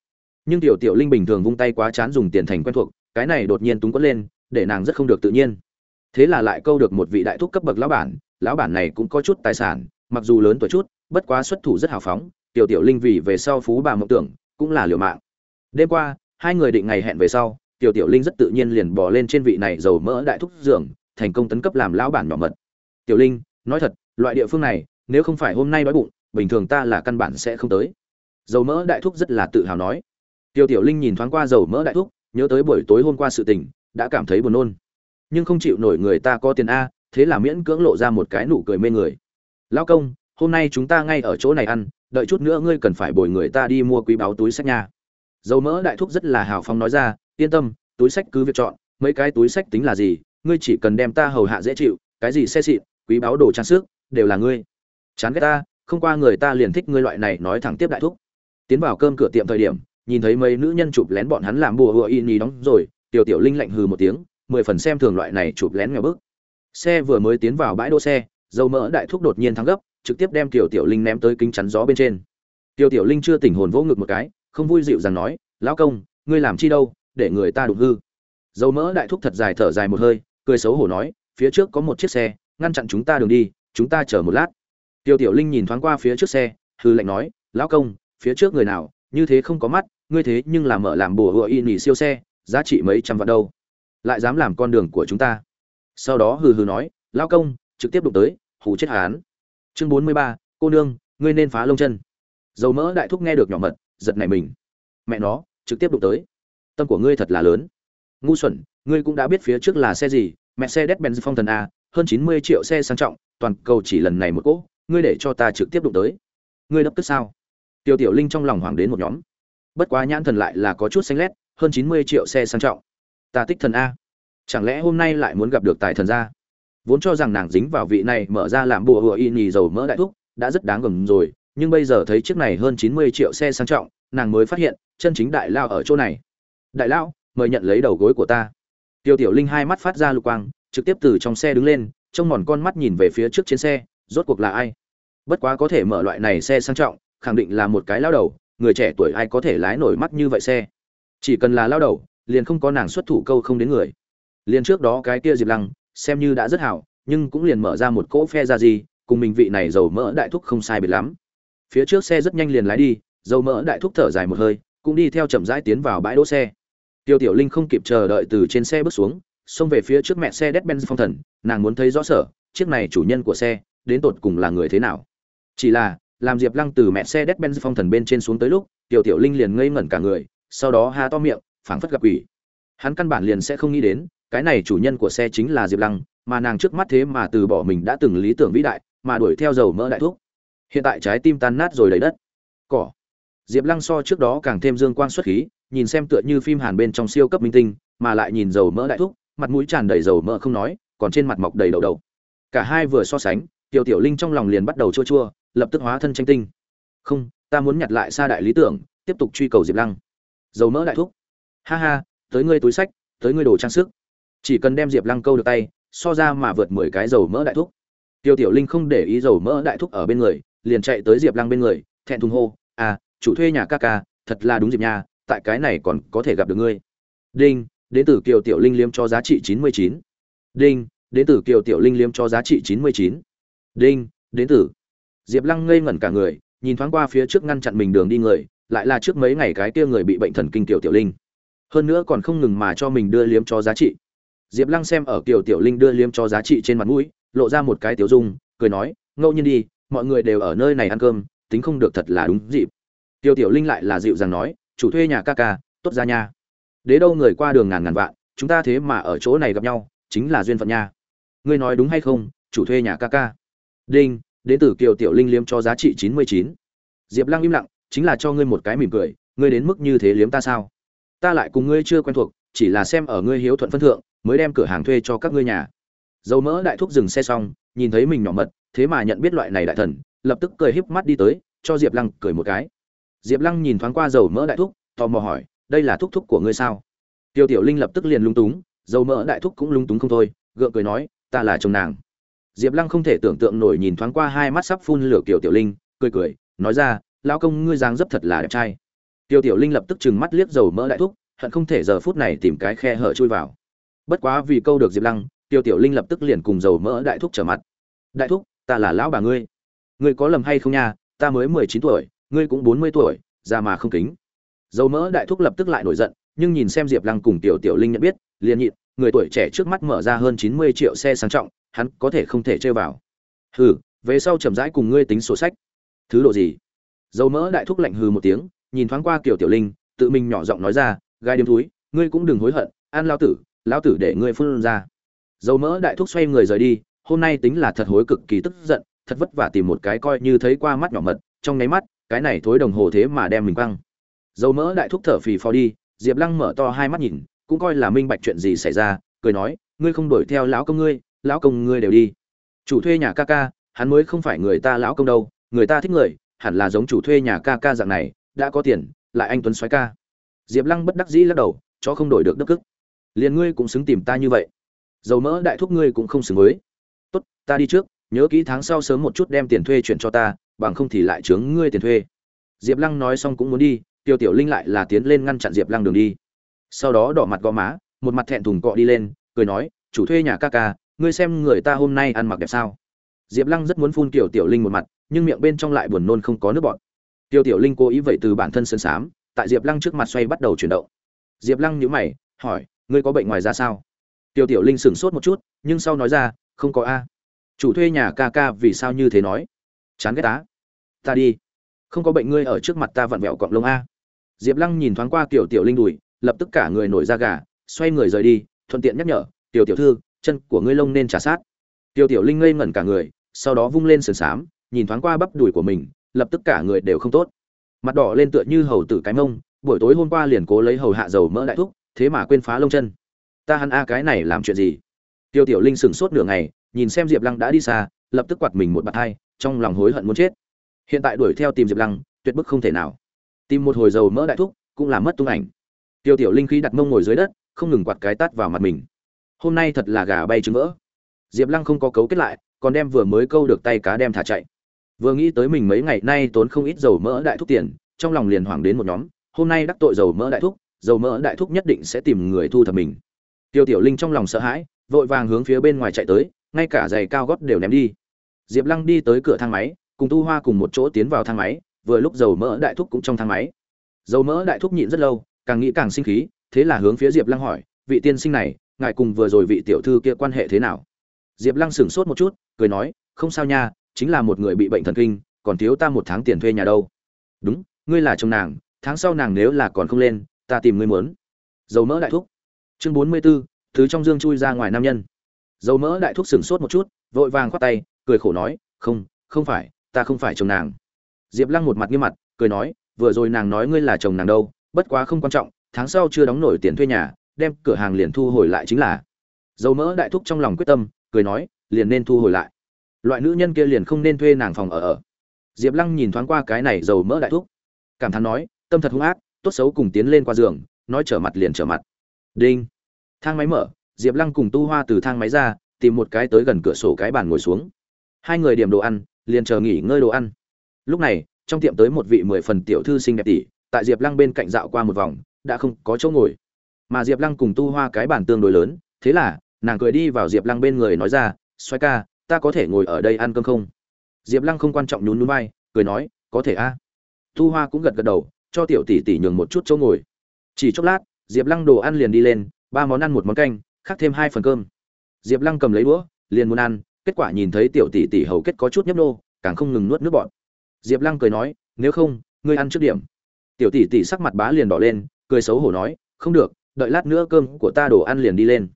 nhưng tiểu tiểu linh bình thường vung tay quá chán dùng tiền thành quen thuộc, cái này đột nhiên túng quất lên, để nàng rất không được tự nhiên. Thế là lại câu được một vị đại thúc cấp bậc lão bản lão bản này cũng có chút tài sản, mặc dù lớn tuổi chút, bất quá xuất thủ rất hào phóng, tiểu tiểu linh vì về sau phú bà mộng tưởng, cũng là liều mạng. Đêm qua, hai người định ngày hẹn về sau, tiểu tiểu linh rất tự nhiên liền bỏ lên trên vị này dầu mỡ đại thúc giường, thành công tấn cấp làm lão bản nhỏ mật. Tiểu linh, nói thật, loại địa phương này, nếu không phải hôm nay đói bụng, bình thường ta là căn bản sẽ không tới. Dầu mỡ đại thúc rất là tự hào nói. Tiêu tiểu linh nhìn thoáng qua dầu mỡ đại thúc, nhớ tới buổi tối hôm qua sự tình, đã cảm thấy buồn nôn. Nhưng không chịu nổi người ta có tiền a, thế là miễn cưỡng lộ ra một cái nụ cười mê người. Lão công, hôm nay chúng ta ngay ở chỗ này ăn, đợi chút nữa ngươi cần phải bồi người ta đi mua quý báo túi sách nha. Dầu mỡ đại thúc rất là hào phóng nói ra, yên tâm, túi sách cứ việc chọn, mấy cái túi sách tính là gì, ngươi chỉ cần đem ta hầu hạ dễ chịu, cái gì xe xịn, quý báo đồ trang sức, đều là ngươi. Chán ghét ta, không qua người ta liền thích ngươi loại này, nói thẳng tiếp đại thúc. Tiến vào cơm cửa tiệm thời điểm nhìn thấy mấy nữ nhân chụp lén bọn hắn làm bùa hựa in ý đóng rồi, tiểu tiểu linh lạnh hừ một tiếng, mười phần xem thường loại này chụp lén nghèo bức. Xe vừa mới tiến vào bãi đỗ xe, dầu mỡ đại thúc đột nhiên thắng gấp, trực tiếp đem tiểu tiểu linh ném tới kính chắn gió bên trên. Tiểu tiểu linh chưa tỉnh hồn vỗ ngực một cái, không vui dịu rằng nói, lão công, ngươi làm chi đâu, để người ta đụng hư. Dầu mỡ đại thúc thật dài thở dài một hơi, cười xấu hổ nói, phía trước có một chiếc xe, ngăn chặn chúng ta đường đi, chúng ta chờ một lát. Tiểu tiểu linh nhìn thoáng qua phía trước xe, hư lệnh nói, lão công, phía trước người nào, như thế không có mắt ngươi thế nhưng làm mở làm bùa hựa y nỉ siêu xe, giá trị mấy trăm vạn đâu. Lại dám làm con đường của chúng ta. Sau đó hừ hừ nói lao công, trực tiếp đụng tới, hù chết hán chương bốn mươi ba, cô nương, ngươi nên phá lông chân. Dầu mỡ đại thúc nghe được nhỏ mật, giật nảy mình. Mẹ nó, trực tiếp đụng tới. Tâm của ngươi thật là lớn. Ngu xuẩn, ngươi cũng đã biết phía trước là xe gì mẹ xe đét benz phong thần a, hơn chín mươi triệu xe sang trọng, toàn cầu chỉ lần này một cỗ, ngươi để cho ta trực tiếp đụng tới. Ngươi đập tức sao? Tiểu tiểu linh trong lòng hoảng đến một nhóm bất quá nhãn thần lại là có chút xanh lét hơn chín mươi triệu xe sang trọng. Ta tích thần a. Chẳng lẽ hôm nay lại muốn gặp được tài thần gia? Vốn cho rằng nàng dính vào vị này mở ra làm bùa hùa y nhì dầu mỡ đại thúc đã rất đáng gầm rồi nhưng bây giờ thấy chiếc này hơn chín mươi triệu xe sang trọng nàng mới phát hiện chân chính đại lao ở chỗ này. Đại lão, mời nhận lấy đầu gối của ta. Tiêu tiểu linh hai mắt phát ra lục quang trực tiếp từ trong xe đứng lên trông mòn con mắt nhìn về phía trước trên xe rốt cuộc là ai? Bất quá có thể mở loại này xe sang trọng khẳng định là một cái lao đầu người trẻ tuổi ai có thể lái nổi mắt như vậy xe? Chỉ cần là lao đầu, liền không có nàng xuất thủ câu không đến người. Liền trước đó cái kia diệp lăng, xem như đã rất hảo, nhưng cũng liền mở ra một cỗ phe ra gì, cùng mình vị này dầu mỡ đại thúc không sai biệt lắm. Phía trước xe rất nhanh liền lái đi, dầu mỡ đại thúc thở dài một hơi, cũng đi theo chậm rãi tiến vào bãi đỗ xe. Tiêu tiểu linh không kịp chờ đợi từ trên xe bước xuống, xông về phía trước mẹ xe đét benz phong thần nàng muốn thấy rõ sở, chiếc này chủ nhân của xe, đến tột cùng là người thế nào? Chỉ là làm diệp lăng từ mẹ xe đét benz phong thần bên trên xuống tới lúc, tiểu tiểu linh liền ngây ngẩn cả người, sau đó ha to miệng, phảng phất gặp quỷ. Hắn căn bản liền sẽ không nghĩ đến, cái này chủ nhân của xe chính là diệp lăng, mà nàng trước mắt thế mà từ bỏ mình đã từng lý tưởng vĩ đại, mà đuổi theo dầu mỡ đại thuốc hiện tại trái tim tan nát rồi đầy đất. Cỏ. Diệp lăng so trước đó càng thêm dương quang xuất khí, nhìn xem tựa như phim hàn bên trong siêu cấp minh tinh, mà lại nhìn dầu mỡ đại thuốc mặt mũi tràn đầy dầu mỡ không nói, còn trên mặt mọc đầy đầu đầu cả hai vừa so sánh, tiểu tiểu linh trong lòng liền bắt đầu chua chua lập tức hóa thân tranh tinh. Không, ta muốn nhặt lại xa đại lý tưởng, tiếp tục truy cầu diệp lăng. Dầu mỡ đại thúc. Ha ha, tới ngươi túi sách, tới ngươi đồ trang sức. Chỉ cần đem diệp lăng câu được tay, so ra mà vượt mười cái dầu mỡ đại thúc. Tiêu tiểu linh không để ý dầu mỡ đại thúc ở bên người, liền chạy tới diệp lăng bên người, thẹn thùng hô à chủ thuê nhà ca ca, thật là đúng diệp nhà tại cái này còn có thể gặp được ngươi. Đinh, đến từ kiều tiểu linh liêm cho giá trị chín mươi chín. Đinh, đến từ kiều tiểu linh liếm cho giá trị chín mươi chín. Đinh, đến từ diệp lăng ngây ngẩn cả người, nhìn thoáng qua phía trước ngăn chặn mình đường đi người, lại là trước mấy ngày cái kia người bị bệnh thần kinh tiểu tiểu linh. Hơn nữa còn không ngừng mà cho mình đưa liếm cho giá trị. Diệp lăng xem ở Tiểu tiểu linh đưa liếm cho giá trị trên mặt mũi, lộ ra một cái tiểu dung, cười nói, ngẫu nhiên đi, mọi người đều ở nơi này ăn cơm, tính không được thật là đúng dịp. Tiểu tiểu linh lại là dịu dàng nói, chủ thuê nhà ca ca, tốt ra nha. Đế đâu người qua đường ngàn ngàn vạn, chúng ta thế mà ở chỗ này gặp nhau, chính là duyên phận nha. Ngươi nói đúng hay không, chủ thuê nhà ca ca. Đinh đến từ kiều tiểu linh liếm cho giá trị chín mươi chín. Diệp lăng im lặng, chính là cho ngươi một cái mỉm cười, ngươi đến mức như thế liếm ta sao? Ta lại cùng ngươi chưa quen thuộc, chỉ là xem ở ngươi hiếu thuận phân thượng, mới đem cửa hàng thuê cho các ngươi nhà. Dầu mỡ đại thúc dừng xe xong, nhìn thấy mình nhỏ mật, thế mà nhận biết loại này đại thần, lập tức cười híp mắt đi tới, cho diệp lăng cười một cái. Diệp lăng nhìn thoáng qua dầu mỡ đại thúc, tò mò hỏi, đây là thúc thúc của ngươi sao? Tiêu tiểu linh lập tức liền lung túng, dầu mỡ đại thúc cũng lung túng không thôi, gượng cười nói, ta là chồng nàng diệp lăng không thể tưởng tượng nổi nhìn thoáng qua hai mắt sắp phun lửa kiểu tiểu linh, cười cười, nói ra, lão công, ngươi dáng dấp thật là đẹp trai. Tiểu tiểu linh lập tức trừng mắt liếc dầu mỡ đại thúc, hận không thể giờ phút này tìm cái khe hở chui vào. Bất quá vì câu được diệp lăng Tiểu tiểu linh lập tức liền cùng dầu mỡ đại thúc trở mặt. Đại thúc, ta là lão bà ngươi. Ngươi có lầm hay không nha? Ta mới mười chín tuổi, ngươi cũng bốn mươi tuổi, già mà không kính. Dầu mỡ đại thúc lập tức lại nổi giận, nhưng nhìn xem diệp lăng cùng tiểu tiểu linh nhận biết, liền nhịn, người tuổi trẻ trước mắt mở ra hơn chín mươi triệu xe sang trọng hắn có thể không thể chơi vào. Hừ, về sau chậm rãi cùng ngươi tính sổ sách. Thứ độ gì? Dầu mỡ đại thúc lạnh hừ một tiếng, nhìn thoáng qua kiểu tiểu linh, tự mình nhỏ giọng nói ra, gai điếm túi ngươi cũng đừng hối hận an lao tử lao tử để ngươi phun ra. Dầu mỡ đại thúc xoay người rời đi, hôm nay tính là thật hối cực kỳ tức giận, thật vất vả tìm một cái coi như thấy qua mắt nhỏ mật, trong nháy mắt, cái này thối đồng hồ thế mà đem mình quăng. Dầu mỡ đại thúc thở phì phò đi, diệp lăng mở to hai mắt nhìn, cũng coi là minh bạch chuyện gì xảy ra, cười nói, ngươi không đuổi theo lão công ngươi lão công ngươi đều đi. Chủ thuê nhà ca ca, hắn mới không phải người ta lão công đâu, người ta thích người, hẳn là giống chủ thuê nhà ca ca dạng này, đã có tiền, lại anh tuấn xoáy ca. Diệp lăng bất đắc dĩ lắc đầu cho không đổi được đức cức liền ngươi cũng xứng tìm ta như vậy. Dầu mỡ đại thúc ngươi cũng không xứng với. Tốt, ta đi trước, nhớ kỹ tháng sau sớm một chút đem tiền thuê chuyển cho ta, bằng không thì lại chướng ngươi tiền thuê. Diệp lăng nói xong cũng muốn đi, tiêu tiểu linh lại là tiến lên ngăn chặn diệp lăng đường đi. Sau đó đỏ mặt gò má, một mặt thẹn thùng cọ đi lên, cười nói, chủ thuê nhà ca ca ngươi xem người ta hôm nay ăn mặc đẹp sao? Diệp lăng rất muốn phun tiểu tiểu linh một mặt, nhưng miệng bên trong lại buồn nôn không có nước bọt. Tiểu tiểu linh cố ý vậy từ bản thân sơn sám tại diệp lăng trước mặt xoay bắt đầu chuyển động. Diệp lăng nhíu mày, hỏi, ngươi có bệnh ngoài ra sao? Tiểu tiểu linh sửng sốt một chút, nhưng sau nói ra, không có a. Chủ thuê nhà ca ca vì sao như thế nói? Chán ghét tá ta đi. Không có bệnh ngươi ở trước mặt ta vặn vẹo cọng lông a. Diệp lăng nhìn thoáng qua kiểu tiểu linh đùi, lập tức cả người nổi da gà, xoay người rời đi, thuận tiện nhắc nhở, tiểu tiểu thư chân của ngươi lông nên trả sát. Tiêu tiểu linh ngây ngẩn cả người, sau đó vung lên sườn xám, nhìn thoáng qua bắp đùi của mình, lập tức cả người đều không tốt. Mặt đỏ lên tựa như hầu tử cái mông, buổi tối hôm qua liền cố lấy hầu hạ dầu mỡ đại thúc, thế mà quên phá lông chân. Ta hắn a, cái này làm chuyện gì? Tiêu tiểu linh sửng sốt nửa ngày, nhìn xem diệp lăng đã đi xa, lập tức quạt mình một bạt hai, trong lòng hối hận muốn chết. Hiện tại đuổi theo tìm diệp lăng, tuyệt bức không thể nào. Tìm một hồi dầu mỡ đại thúc, cũng làm mất tung ảnh. Tiêu tiểu linh khí đặt mông ngồi dưới đất, không ngừng quạt cái tát vào mặt mình hôm nay thật là gà bay trứng vỡ. Diệp lăng không có cấu kết lại, còn đem vừa mới câu được tay cá đem thả chạy. Vừa nghĩ tới mình mấy ngày nay tốn không ít dầu mỡ đại thúc tiền, trong lòng liền hoảng đến một nhóm, hôm nay đắc tội dầu mỡ đại thúc, dầu mỡ đại thúc nhất định sẽ tìm người thu thập mình. Tiêu tiểu linh trong lòng sợ hãi, vội vàng hướng phía bên ngoài chạy tới, ngay cả giày cao gót đều ném đi. Diệp lăng đi tới cửa thang máy, cùng tu hoa cùng một chỗ tiến vào thang máy, vừa lúc dầu mỡ đại thúc cũng trong thang máy. Dầu mỡ đại thúc nhịn rất lâu, càng nghĩ càng sinh khí, thế là hướng phía diệp lăng hỏi, vị tiên sinh này ngài cùng vừa rồi vị tiểu thư kia quan hệ thế nào? Diệp lăng sửng sốt một chút, cười nói, không sao nha, chính là một người bị bệnh thần kinh, còn thiếu ta một tháng tiền thuê nhà đâu. Đúng, ngươi là chồng nàng, tháng sau nàng nếu là còn không lên, ta tìm ngươi muốn. Dầu mỡ đại thúc. Chương bốn mươi b ố thứ trong dương chui ra ngoài nam nhân. Dầu mỡ đại thúc sửng sốt một chút, vội vàng khoát tay, cười khổ nói, không không phải, ta không phải chồng nàng. Diệp lăng một mặt nghiêm mặt, cười nói, vừa rồi nàng nói ngươi là chồng nàng đâu, bất quá không quan trọng, tháng sau chưa đóng nổi tiền thuê nhà đem cửa hàng liền thu hồi lại chính là. Dầu mỡ đại thúc trong lòng quyết tâm, cười nói, liền nên thu hồi lại. Loại nữ nhân kia liền không nên thuê nàng phòng ở ở. Diệp lăng nhìn thoáng qua cái này dầu mỡ đại thúc. Cảm thán nói, tâm thật hung ác, tốt xấu cùng tiến lên qua giường, nói trở mặt liền trở mặt. Đinh. Thang máy mở, diệp lăng cùng tu hoa từ thang máy ra, tìm một cái tới gần cửa sổ cái bàn ngồi xuống. Hai người điểm đồ ăn, liền chờ nghỉ ngơi đồ ăn. Lúc này, trong tiệm tới một vị mười phần tiểu thư xinh đẹp tỷ, tại diệp lăng bên cạnh dạo qua một vòng, đã không có chỗ ngồi mà diệp lăng cùng tu hoa cái bản tương đối lớn, thế là, nàng cười đi vào diệp lăng bên người nói ra xoay ca, ta có thể ngồi ở đây ăn cơm không? Diệp lăng không quan trọng nhún núi bay cười nói, có thể a. Thu hoa cũng gật gật đầu, cho tiểu tỷ tỷ nhường một chút chỗ ngồi. Chỉ chốc lát, diệp lăng đồ ăn liền đi lên, ba món ăn một món canh, khác thêm hai phần cơm. Diệp lăng cầm lấy đũa, liền muốn ăn, kết quả nhìn thấy tiểu tỷ tỷ hầu kết có chút nhấp nô, càng không ngừng nuốt nước bọt. Diệp lăng cười nói, nếu không, ngươi ăn trước điểm. Tiểu tỷ tỷ sắc mặt bá liền đỏ lên, cười xấu hổ nói, không được đợi lát nữa cơm của ta đồ ăn liền đi lên.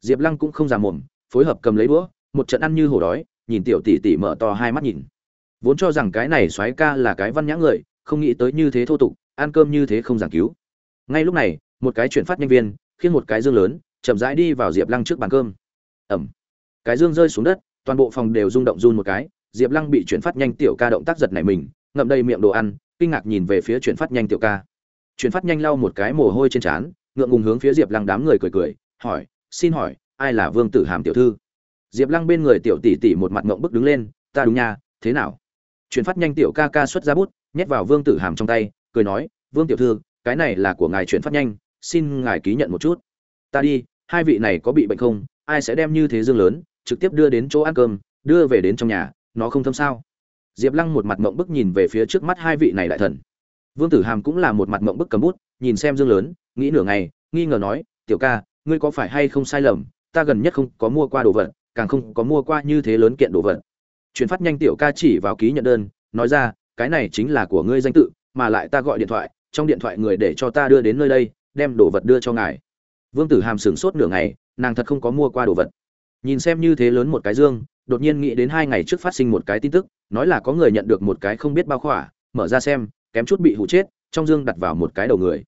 Diệp lăng cũng không già mồm, phối hợp cầm lấy đũa, một trận ăn như hổ đói, nhìn tiểu tỷ tỷ mở to hai mắt nhìn. Vốn cho rằng cái này soái ca là cái văn nhã người, không nghĩ tới như thế thô tục, ăn cơm như thế không giảng cứu. Ngay lúc này, một cái chuyển phát nhân viên khiến một cái dương lớn, chậm rãi đi vào diệp lăng trước bàn cơm. Ẩm. Cái dương rơi xuống đất, toàn bộ phòng đều rung động run một cái, diệp lăng bị chuyển phát nhanh tiểu ca động tác giật này mình, ngậm đầy miệng đồ ăn, kinh ngạc nhìn về phía chuyển phát nhanh tiểu ca. Chuyển phát nhanh lau một cái mồ hôi trên trán ngượng ngùng hướng phía diệp lăng đám người cười cười, hỏi, xin hỏi, ai là vương tử hàm tiểu thư? Diệp lăng bên người tiểu tỷ tỷ một mặt ngộng bức đứng lên, ta đúng nha, thế nào? Chuyển phát nhanh tiểu ca ca xuất ra bút, nhét vào vương tử hàm trong tay, cười nói, vương tiểu thư, cái này là của ngài chuyển phát nhanh, xin ngài ký nhận một chút. Ta đi, hai vị này có bị bệnh không? Ai sẽ đem như thế dương lớn, trực tiếp đưa đến chỗ ăn cơm, đưa về đến trong nhà, nó không thâm sao? Diệp lăng một mặt mộng bức nhìn về phía trước mắt hai vị này đại thần. Vương tử hàm cũng là một mặt mộng bức cầm bút nhìn xem dương lớn, nghĩ nửa ngày, nghi ngờ nói, tiểu ca, ngươi có phải hay không sai lầm? Ta gần nhất không có mua qua đồ vật, càng không có mua qua như thế lớn kiện đồ vật. Chuyển phát nhanh tiểu ca chỉ vào ký nhận đơn, nói ra, cái này chính là của ngươi danh tự, mà lại ta gọi điện thoại, trong điện thoại người để cho ta đưa đến nơi đây, đem đồ vật đưa cho ngài. Vương tử hàm sửng sốt nửa ngày, nàng thật không có mua qua đồ vật. Nhìn xem như thế lớn một cái dương, đột nhiên nghĩ đến hai ngày trước phát sinh một cái tin tức, nói là có người nhận được một cái không biết bao khỏa, mở ra xem, kém chút bị hụ chết trong dương đặt vào một cái đầu người.